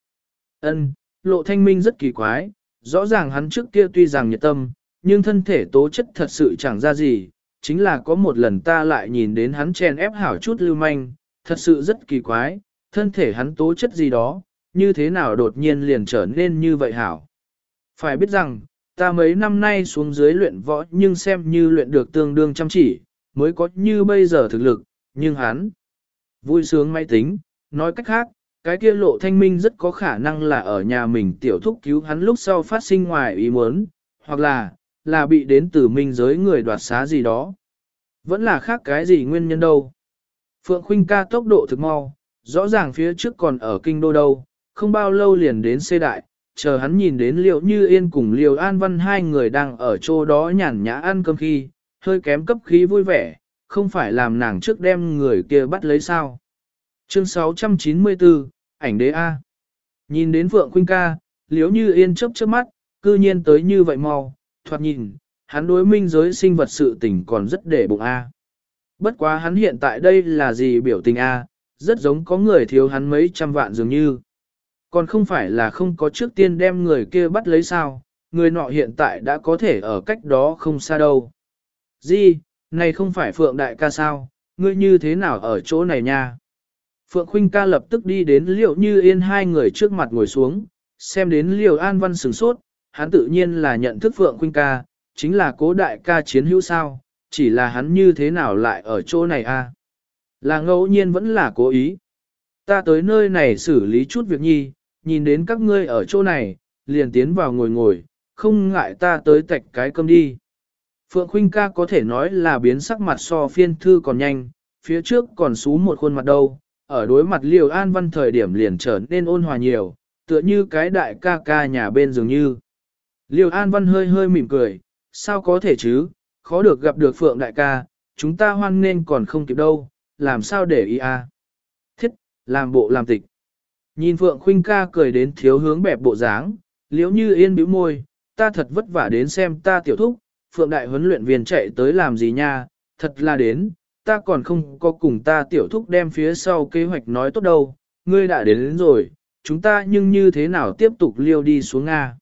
Ân, lộ thanh minh rất kỳ quái, rõ ràng hắn trước kia tuy rằng nhiệt tâm, nhưng thân thể tố chất thật sự chẳng ra gì, chính là có một lần ta lại nhìn đến hắn chen ép hảo chút lưu manh, thật sự rất kỳ quái, thân thể hắn tố chất gì đó, như thế nào đột nhiên liền trở nên như vậy hảo. Phải biết rằng, ta mấy năm nay xuống dưới luyện võ nhưng xem như luyện được tương đương chăm chỉ, mới có như bây giờ thực lực, nhưng hắn vui sướng máy tính, nói cách khác, cái kia lộ thanh minh rất có khả năng là ở nhà mình tiểu thúc cứu hắn lúc sau phát sinh ngoài ý muốn, hoặc là, là bị đến từ minh giới người đoạt xá gì đó. Vẫn là khác cái gì nguyên nhân đâu. Phượng Khuynh ca tốc độ thực mau, rõ ràng phía trước còn ở kinh đô đâu, không bao lâu liền đến xê đại, chờ hắn nhìn đến liệu như yên cùng liều an văn hai người đang ở chỗ đó nhàn nhã ăn cơm khi, hơi kém cấp khí vui vẻ, không phải làm nàng trước đem người kia bắt lấy sao. Chương 694, ảnh đế A. Nhìn đến Phượng Khuynh ca, liếu như yên chớp chớp mắt, cư nhiên tới như vậy mau, thoạt nhìn, hắn đối minh giới sinh vật sự tình còn rất để bụng A. Bất quá hắn hiện tại đây là gì biểu tình A, rất giống có người thiếu hắn mấy trăm vạn dường như. Còn không phải là không có trước tiên đem người kia bắt lấy sao, người nọ hiện tại đã có thể ở cách đó không xa đâu. Di, này không phải Phượng đại ca sao, ngươi như thế nào ở chỗ này nha? Phượng Khuynh ca lập tức đi đến Liệu Như Yên hai người trước mặt ngồi xuống, xem đến Liều An Văn sửng sốt, hắn tự nhiên là nhận thức Phượng Khuynh ca, chính là cố đại ca chiến hữu sao, chỉ là hắn như thế nào lại ở chỗ này a? Là ngẫu nhiên vẫn là cố ý. Ta tới nơi này xử lý chút việc nhi, nhìn đến các ngươi ở chỗ này, liền tiến vào ngồi ngồi, không ngại ta tới tạch cái cơm đi. Phượng Khuynh ca có thể nói là biến sắc mặt so phiên thư còn nhanh, phía trước còn xú một khuôn mặt đâu, ở đối mặt Liêu An Văn thời điểm liền trở nên ôn hòa nhiều, tựa như cái đại ca ca nhà bên dường như. Liêu An Văn hơi hơi mỉm cười, sao có thể chứ, khó được gặp được Phượng đại ca, chúng ta hoan nên còn không kịp đâu, làm sao để ý à. Thiết, làm bộ làm tịch. Nhìn Phượng Khuynh ca cười đến thiếu hướng bẹp bộ dáng, liếu như yên bĩu môi, ta thật vất vả đến xem ta tiểu thúc, Phượng đại huấn luyện viên chạy tới làm gì nha, thật là đến, ta còn không có cùng ta tiểu thúc đem phía sau kế hoạch nói tốt đâu, ngươi đã đến, đến rồi, chúng ta nhưng như thế nào tiếp tục liêu đi xuống Nga.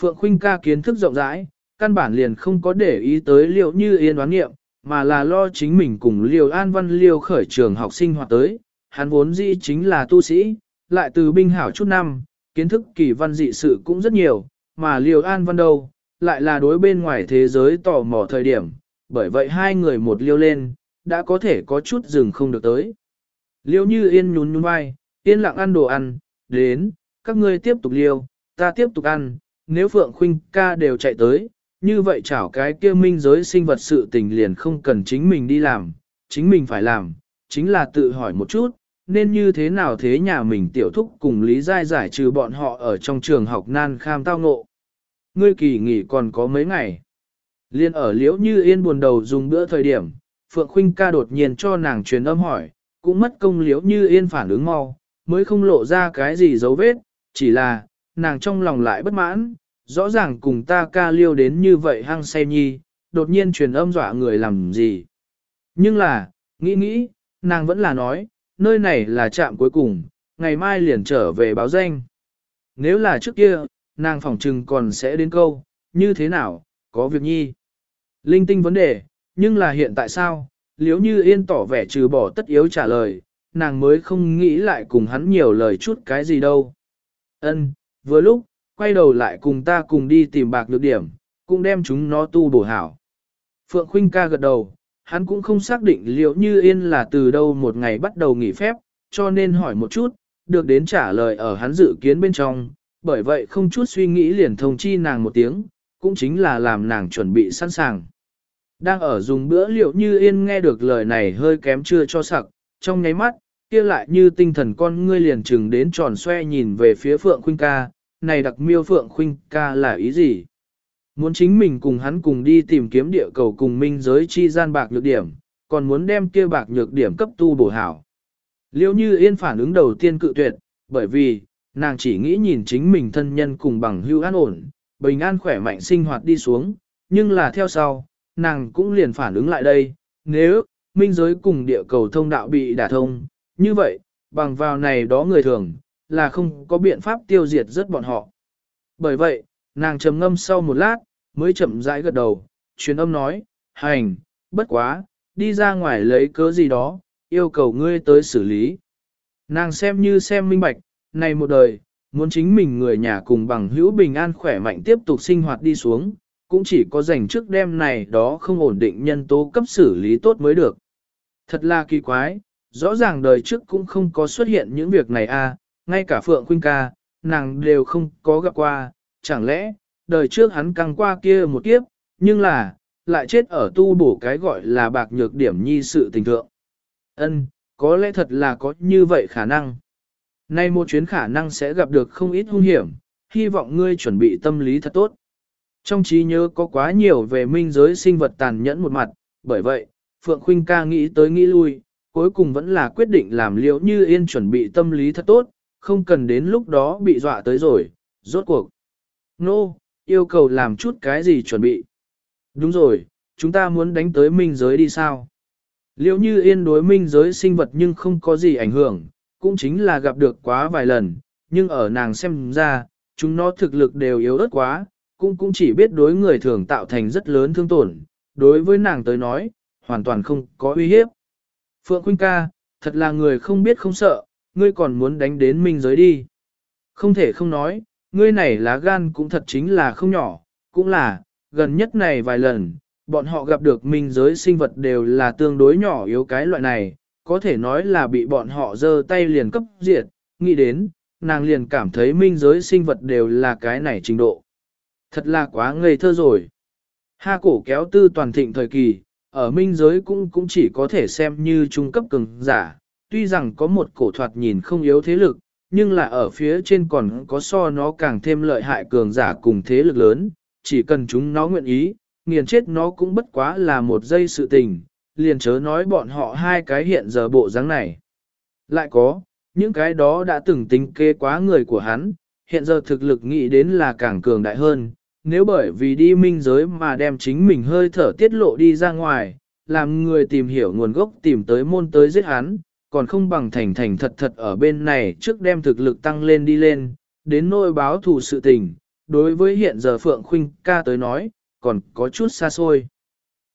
Phượng Khuynh ca kiến thức rộng rãi, căn bản liền không có để ý tới liễu như yên đoán nghiệm, mà là lo chính mình cùng liêu an văn liêu khởi trường học sinh hoạt tới, hắn vốn dĩ chính là tu sĩ, lại từ binh hảo chút năm, kiến thức kỳ văn dị sự cũng rất nhiều, mà liêu an văn đâu, lại là đối bên ngoài thế giới tò mò thời điểm, bởi vậy hai người một liêu lên, đã có thể có chút dừng không được tới. Liêu như yên nhún nhún vai, yên lặng ăn đồ ăn, đến, các ngươi tiếp tục liêu, ta tiếp tục ăn, nếu Phượng Khuynh ca đều chạy tới, như vậy chảo cái kia minh giới sinh vật sự tình liền không cần chính mình đi làm, chính mình phải làm, chính là tự hỏi một chút, nên như thế nào thế nhà mình tiểu thúc cùng Lý Giai giải trừ bọn họ ở trong trường học nan kham tao ngộ. Ngươi kỳ nghỉ còn có mấy ngày. Liên ở liễu như yên buồn đầu dùng bữa thời điểm, Phượng Khuynh ca đột nhiên cho nàng truyền âm hỏi, cũng mất công liễu như yên phản ứng mau, mới không lộ ra cái gì dấu vết, chỉ là, nàng trong lòng lại bất mãn, rõ ràng cùng ta ca liêu đến như vậy hăng say nhi, đột nhiên truyền âm dọa người làm gì. Nhưng là, nghĩ nghĩ, nàng vẫn là nói, nơi này là trạm cuối cùng, ngày mai liền trở về báo danh. Nếu là trước kia, nàng phỏng trừng còn sẽ đến câu, như thế nào, có việc nhi. Linh tinh vấn đề, nhưng là hiện tại sao, liếu như yên tỏ vẻ trừ bỏ tất yếu trả lời, nàng mới không nghĩ lại cùng hắn nhiều lời chút cái gì đâu. Ân, vừa lúc, quay đầu lại cùng ta cùng đi tìm bạc lược điểm, cũng đem chúng nó tu bổ hảo. Phượng Khuynh ca gật đầu, hắn cũng không xác định liệu như yên là từ đâu một ngày bắt đầu nghỉ phép, cho nên hỏi một chút, được đến trả lời ở hắn dự kiến bên trong, bởi vậy không chút suy nghĩ liền thông chi nàng một tiếng, cũng chính là làm nàng chuẩn bị sẵn sàng. Đang ở dùng bữa liệu như yên nghe được lời này hơi kém chưa cho sặc, trong nháy mắt, kia lại như tinh thần con ngươi liền chừng đến tròn xoe nhìn về phía Phượng Khuynh ca, này đặc miêu Phượng Khuynh ca là ý gì? Muốn chính mình cùng hắn cùng đi tìm kiếm địa cầu cùng minh giới chi gian bạc nhược điểm, còn muốn đem kia bạc nhược điểm cấp tu bổ hảo. Liêu như yên phản ứng đầu tiên cự tuyệt, bởi vì, nàng chỉ nghĩ nhìn chính mình thân nhân cùng bằng hưu an ổn, bình an khỏe mạnh sinh hoạt đi xuống, nhưng là theo sau, nàng cũng liền phản ứng lại đây, nếu, minh giới cùng địa cầu thông đạo bị đả thông, như vậy, bằng vào này đó người thường, là không có biện pháp tiêu diệt rất bọn họ. Bởi vậy, nàng trầm ngâm sau một lát, mới chậm rãi gật đầu, truyền âm nói, hành, bất quá, đi ra ngoài lấy cớ gì đó, yêu cầu ngươi tới xử lý. Nàng xem như xem minh bạch, này một đời, muốn chính mình người nhà cùng bằng hữu bình an khỏe mạnh tiếp tục sinh hoạt đi xuống, cũng chỉ có dành trước đêm này đó không ổn định nhân tố cấp xử lý tốt mới được. Thật là kỳ quái, rõ ràng đời trước cũng không có xuất hiện những việc này a, à, ngay cả Phượng Khuynh ca, nàng đều không có gặp qua, chẳng lẽ, đời trước hắn căng qua kia một kiếp, nhưng là, lại chết ở tu bổ cái gọi là bạc nhược điểm nhi sự tình thượng. Ân, có lẽ thật là có như vậy khả năng. Nay một chuyến khả năng sẽ gặp được không ít hung hiểm, hy vọng ngươi chuẩn bị tâm lý thật tốt. Trong trí nhớ có quá nhiều về minh giới sinh vật tàn nhẫn một mặt, bởi vậy, Phượng Khuynh ca nghĩ tới nghĩ lui, cuối cùng vẫn là quyết định làm liễu như yên chuẩn bị tâm lý thật tốt, không cần đến lúc đó bị dọa tới rồi, rốt cuộc. Nô, no, yêu cầu làm chút cái gì chuẩn bị. Đúng rồi, chúng ta muốn đánh tới minh giới đi sao? Liệu như yên đối minh giới sinh vật nhưng không có gì ảnh hưởng, cũng chính là gặp được quá vài lần, nhưng ở nàng xem ra, chúng nó thực lực đều yếu ớt quá, cũng cũng chỉ biết đối người thường tạo thành rất lớn thương tổn, đối với nàng tới nói, hoàn toàn không có uy hiếp. Phượng Khuynh ca, thật là người không biết không sợ, ngươi còn muốn đánh đến minh giới đi. Không thể không nói, ngươi này lá gan cũng thật chính là không nhỏ, cũng là, gần nhất này vài lần, bọn họ gặp được minh giới sinh vật đều là tương đối nhỏ yếu cái loại này, có thể nói là bị bọn họ giơ tay liền cấp diệt, nghĩ đến, nàng liền cảm thấy minh giới sinh vật đều là cái này trình độ. Thật là quá ngây thơ rồi. Ha cổ kéo tư toàn thịnh thời kỳ, ở minh giới cũng cũng chỉ có thể xem như trung cấp cường giả, tuy rằng có một cổ thoạt nhìn không yếu thế lực, nhưng là ở phía trên còn có so nó càng thêm lợi hại cường giả cùng thế lực lớn, chỉ cần chúng nó nguyện ý, nghiền chết nó cũng bất quá là một giây sự tình, liền chớ nói bọn họ hai cái hiện giờ bộ dáng này. Lại có, những cái đó đã từng tính kế quá người của hắn, hiện giờ thực lực nghĩ đến là càng cường đại hơn, nếu bởi vì đi minh giới mà đem chính mình hơi thở tiết lộ đi ra ngoài, làm người tìm hiểu nguồn gốc tìm tới môn tới giết hắn, còn không bằng thành thành thật thật ở bên này trước đem thực lực tăng lên đi lên, đến nỗi báo thù sự tình, đối với hiện giờ Phượng Khuynh ca tới nói, còn có chút xa xôi.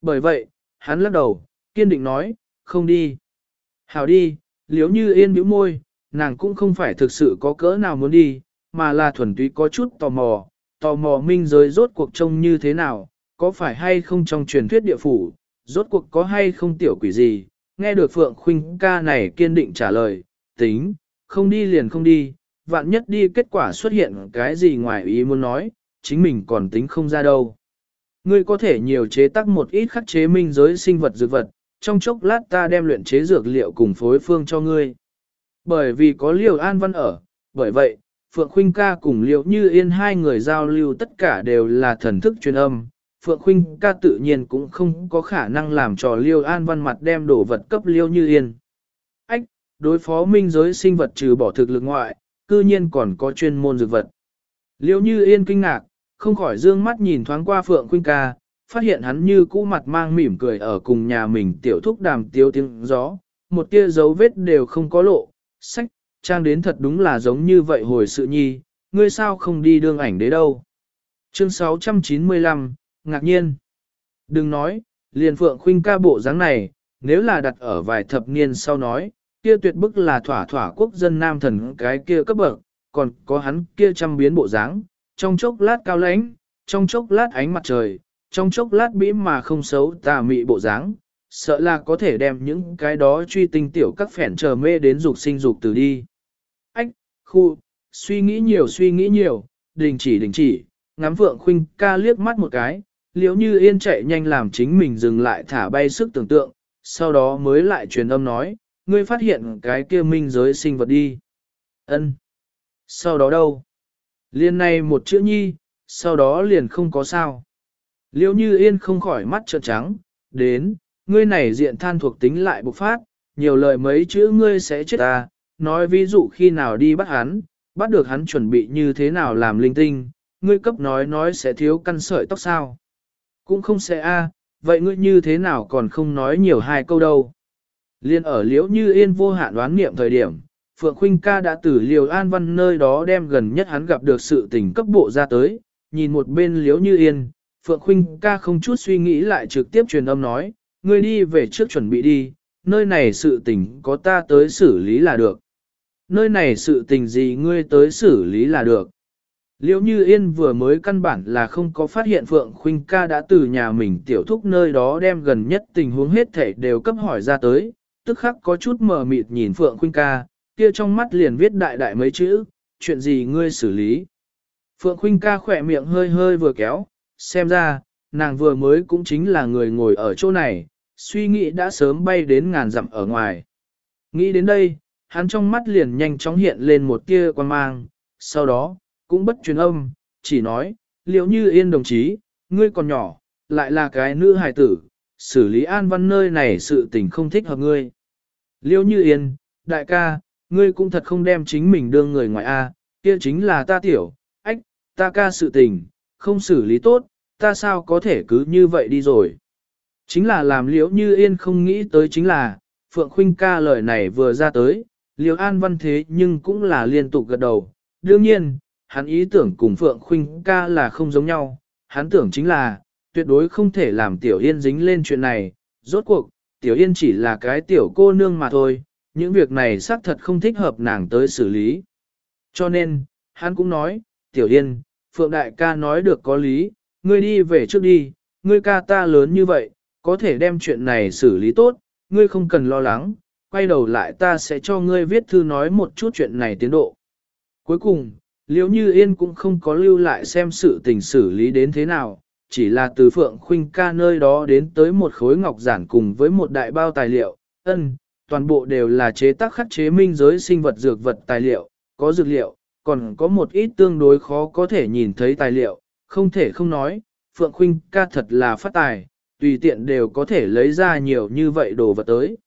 Bởi vậy, hắn lắc đầu, kiên định nói, không đi. Hảo đi, liếu như yên bĩu môi, nàng cũng không phải thực sự có cỡ nào muốn đi, mà là thuần túy có chút tò mò, tò mò minh giới rốt cuộc trông như thế nào, có phải hay không trong truyền thuyết địa phủ, rốt cuộc có hay không tiểu quỷ gì, nghe được Phượng Khuynh ca này kiên định trả lời, tính, không đi liền không đi, vạn nhất đi kết quả xuất hiện cái gì ngoài ý muốn nói, chính mình còn tính không ra đâu. Ngươi có thể nhiều chế tác một ít khắc chế minh giới sinh vật dược vật, trong chốc lát ta đem luyện chế dược liệu cùng phối phương cho ngươi. Bởi vì có liều an văn ở, bởi vậy, Phượng Khuynh ca cùng Liêu như yên hai người giao lưu tất cả đều là thần thức truyền âm. Phượng Khuynh ca tự nhiên cũng không có khả năng làm trò liêu an văn mặt đem đổ vật cấp liêu như yên. Ách, đối phó minh giới sinh vật trừ bỏ thực lực ngoại, cư nhiên còn có chuyên môn dược vật. Liêu như yên kinh ngạc, không khỏi dương mắt nhìn thoáng qua Phượng Khuynh ca, phát hiện hắn như cũ mặt mang mỉm cười ở cùng nhà mình tiểu thúc đàm tiếu tiếng gió, một tia dấu vết đều không có lộ, sách, trang đến thật đúng là giống như vậy hồi sự nhi, ngươi sao không đi đương ảnh đấy đâu. Chương 695, ngạc nhiên. Đừng nói, liền phượng khuynh ca bộ dáng này, nếu là đặt ở vài thập niên sau nói, kia tuyệt bức là thỏa thỏa quốc dân nam thần cái kia cấp bậc, còn có hắn kia trăm biến bộ dáng, trong chốc lát cao lãnh, trong chốc lát ánh mặt trời, trong chốc lát bĩ mà không xấu tà mị bộ dáng, sợ là có thể đem những cái đó truy tinh tiểu các phèn chờ mê đến dục sinh dục từ đi. Ách, khu, suy nghĩ nhiều suy nghĩ nhiều, đình chỉ đình chỉ, ngắm vượng khuynh ca liếc mắt một cái, liếu như yên chạy nhanh làm chính mình dừng lại thả bay sức tưởng tượng, sau đó mới lại truyền âm nói, ngươi phát hiện cái kia minh giới sinh vật đi. ân Sau đó đâu? Liên này một chữ nhi, sau đó liền không có sao. Liêu như yên không khỏi mắt trợn trắng, đến, ngươi này diện than thuộc tính lại bộc phát, nhiều lời mấy chữ ngươi sẽ chết ta, nói ví dụ khi nào đi bắt hắn, bắt được hắn chuẩn bị như thế nào làm linh tinh, ngươi cấp nói nói sẽ thiếu căn sợi tóc sao. Cũng không sẽ a, vậy ngươi như thế nào còn không nói nhiều hai câu đâu. Liên ở liễu như yên vô hạn đoán niệm thời điểm, Phượng Khuynh ca đã từ liều an văn nơi đó đem gần nhất hắn gặp được sự tình cấp bộ ra tới, nhìn một bên liễu như yên, Phượng Khuynh ca không chút suy nghĩ lại trực tiếp truyền âm nói, ngươi đi về trước chuẩn bị đi, nơi này sự tình có ta tới xử lý là được. Nơi này sự tình gì ngươi tới xử lý là được. Liễu Như Yên vừa mới căn bản là không có phát hiện Phượng Khuynh ca đã từ nhà mình tiểu thúc nơi đó đem gần nhất tình huống hết thể đều cấp hỏi ra tới, tức khắc có chút mờ mịt nhìn Phượng Khuynh ca, kia trong mắt liền viết đại đại mấy chữ, chuyện gì ngươi xử lý. Phượng Khuynh ca khỏe miệng hơi hơi vừa kéo, xem ra, nàng vừa mới cũng chính là người ngồi ở chỗ này, suy nghĩ đã sớm bay đến ngàn dặm ở ngoài. Nghĩ đến đây, hắn trong mắt liền nhanh chóng hiện lên một tia quan mang, sau đó, cũng bất truyền âm, chỉ nói, liệu như yên đồng chí, ngươi còn nhỏ, lại là cái nữ hài tử, xử lý an văn nơi này sự tình không thích hợp ngươi. Liêu như yên, đại ca, ngươi cũng thật không đem chính mình đương người ngoài A, kia chính là ta tiểu, ách, ta ca sự tình, không xử lý tốt, ta sao có thể cứ như vậy đi rồi. Chính là làm liễu như yên không nghĩ tới chính là, Phượng Khuynh ca lời này vừa ra tới, liễu an văn thế nhưng cũng là liên tục gật đầu. Đương nhiên, hắn ý tưởng cùng Phượng Khuynh ca là không giống nhau, hắn tưởng chính là, tuyệt đối không thể làm Tiểu Yên dính lên chuyện này, rốt cuộc, Tiểu Yên chỉ là cái tiểu cô nương mà thôi, những việc này xác thật không thích hợp nàng tới xử lý. Cho nên, hắn cũng nói, Tiểu Yên, Phượng Đại ca nói được có lý, ngươi đi về trước đi, ngươi ca ta lớn như vậy, có thể đem chuyện này xử lý tốt, ngươi không cần lo lắng, quay đầu lại ta sẽ cho ngươi viết thư nói một chút chuyện này tiến độ. Cuối cùng, Liễu Như Yên cũng không có lưu lại xem sự tình xử lý đến thế nào, chỉ là từ Phượng Khuynh ca nơi đó đến tới một khối ngọc giản cùng với một đại bao tài liệu, ân, toàn bộ đều là chế tác khắc chế minh giới sinh vật dược vật tài liệu, có dược liệu, còn có một ít tương đối khó có thể nhìn thấy tài liệu, không thể không nói, Phượng Khuynh ca thật là phát tài, tùy tiện đều có thể lấy ra nhiều như vậy đồ vật tới.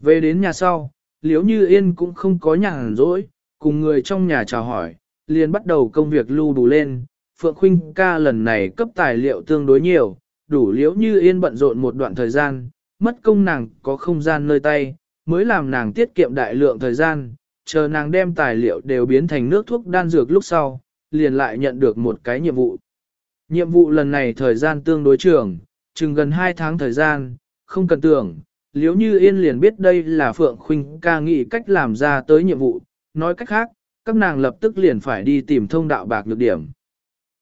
Về đến nhà sau, Liễu Như Yên cũng không có nhàn rỗi, cùng người trong nhà chào hỏi, liền bắt đầu công việc lưu đủ lên. Phượng Khuynh ca lần này cấp tài liệu tương đối nhiều, đủ liễu như yên bận rộn một đoạn thời gian, mất công nàng có không gian nơi tay, mới làm nàng tiết kiệm đại lượng thời gian, chờ nàng đem tài liệu đều biến thành nước thuốc đan dược lúc sau, liền lại nhận được một cái nhiệm vụ. Nhiệm vụ lần này thời gian tương đối trường, chừng gần 2 tháng thời gian, không cần tưởng, liếu như yên liền biết đây là Phượng Khuynh ca nghĩ cách làm ra tới nhiệm vụ, nói cách khác, các nàng lập tức liền phải đi tìm thông đạo bạc nhược điểm.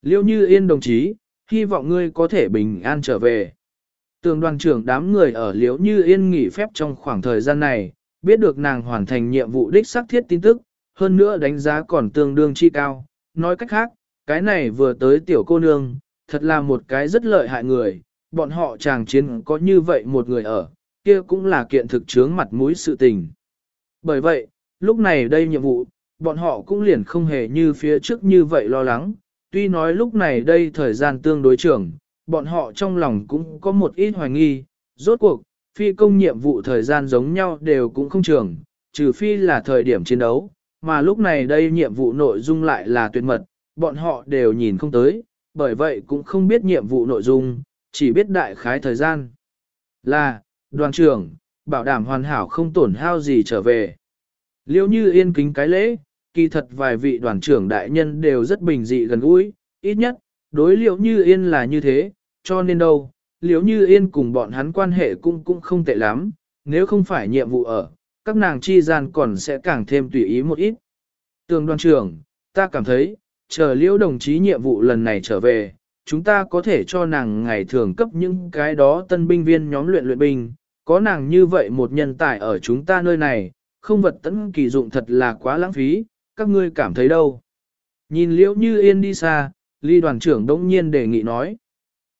Liêu như yên đồng chí, hy vọng ngươi có thể bình an trở về. Tường đoàn trưởng đám người ở liễu như yên nghỉ phép trong khoảng thời gian này, biết được nàng hoàn thành nhiệm vụ đích xác thiết tin tức, hơn nữa đánh giá còn tương đương chi cao. Nói cách khác, cái này vừa tới tiểu cô nương, thật là một cái rất lợi hại người, bọn họ chàng chiến có như vậy một người ở, kia cũng là kiện thực chướng mặt mũi sự tình. Bởi vậy, lúc này đây nhiệm vụ, bọn họ cũng liền không hề như phía trước như vậy lo lắng, tuy nói lúc này đây thời gian tương đối trưởng, bọn họ trong lòng cũng có một ít hoài nghi, rốt cuộc, phi công nhiệm vụ thời gian giống nhau đều cũng không trường, trừ phi là thời điểm chiến đấu, mà lúc này đây nhiệm vụ nội dung lại là tuyệt mật, bọn họ đều nhìn không tới, bởi vậy cũng không biết nhiệm vụ nội dung, chỉ biết đại khái thời gian. Là, đoàn trưởng, bảo đảm hoàn hảo không tổn hao gì trở về. Liêu như yên kính cái lễ, kỳ thật vài vị đoàn trưởng đại nhân đều rất bình dị gần gũi, ít nhất, đối liệu như yên là như thế, cho nên đâu, liếu như yên cùng bọn hắn quan hệ cũng cũng không tệ lắm, nếu không phải nhiệm vụ ở, các nàng chi gian còn sẽ càng thêm tùy ý một ít. Tường đoàn trưởng, ta cảm thấy, chờ liễu đồng chí nhiệm vụ lần này trở về, chúng ta có thể cho nàng ngày thường cấp những cái đó tân binh viên nhóm luyện luyện binh, có nàng như vậy một nhân tài ở chúng ta nơi này, không vật tấn kỳ dụng thật là quá lãng phí, các ngươi cảm thấy đâu. Nhìn liễu như yên đi xa, ly đoàn trưởng đống nhiên đề nghị nói.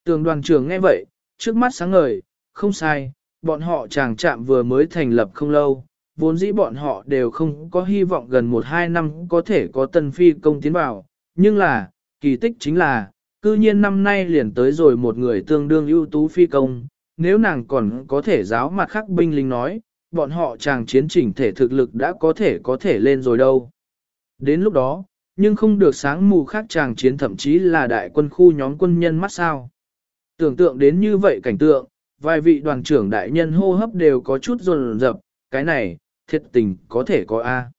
Tường đoàn trưởng nghe vậy, trước mắt sáng ngời, không sai, bọn họ chàng trạm vừa mới thành lập không lâu, vốn dĩ bọn họ đều không có hy vọng gần 1-2 năm có thể có tân phi công tiến vào, nhưng là, kỳ tích chính là, cư nhiên năm nay liền tới rồi một người tương đương ưu tú phi công, nếu nàng còn có thể giáo mặt khắc binh lính nói, bọn họ chàng chiến chỉnh thể thực lực đã có thể có thể lên rồi đâu. Đến lúc đó, nhưng không được sáng mù khác chàng chiến thậm chí là đại quân khu nhóm quân nhân mắt sao. Tưởng tượng đến như vậy cảnh tượng, vài vị đoàn trưởng đại nhân hô hấp đều có chút rồn rập, cái này, thiệt tình có thể có A.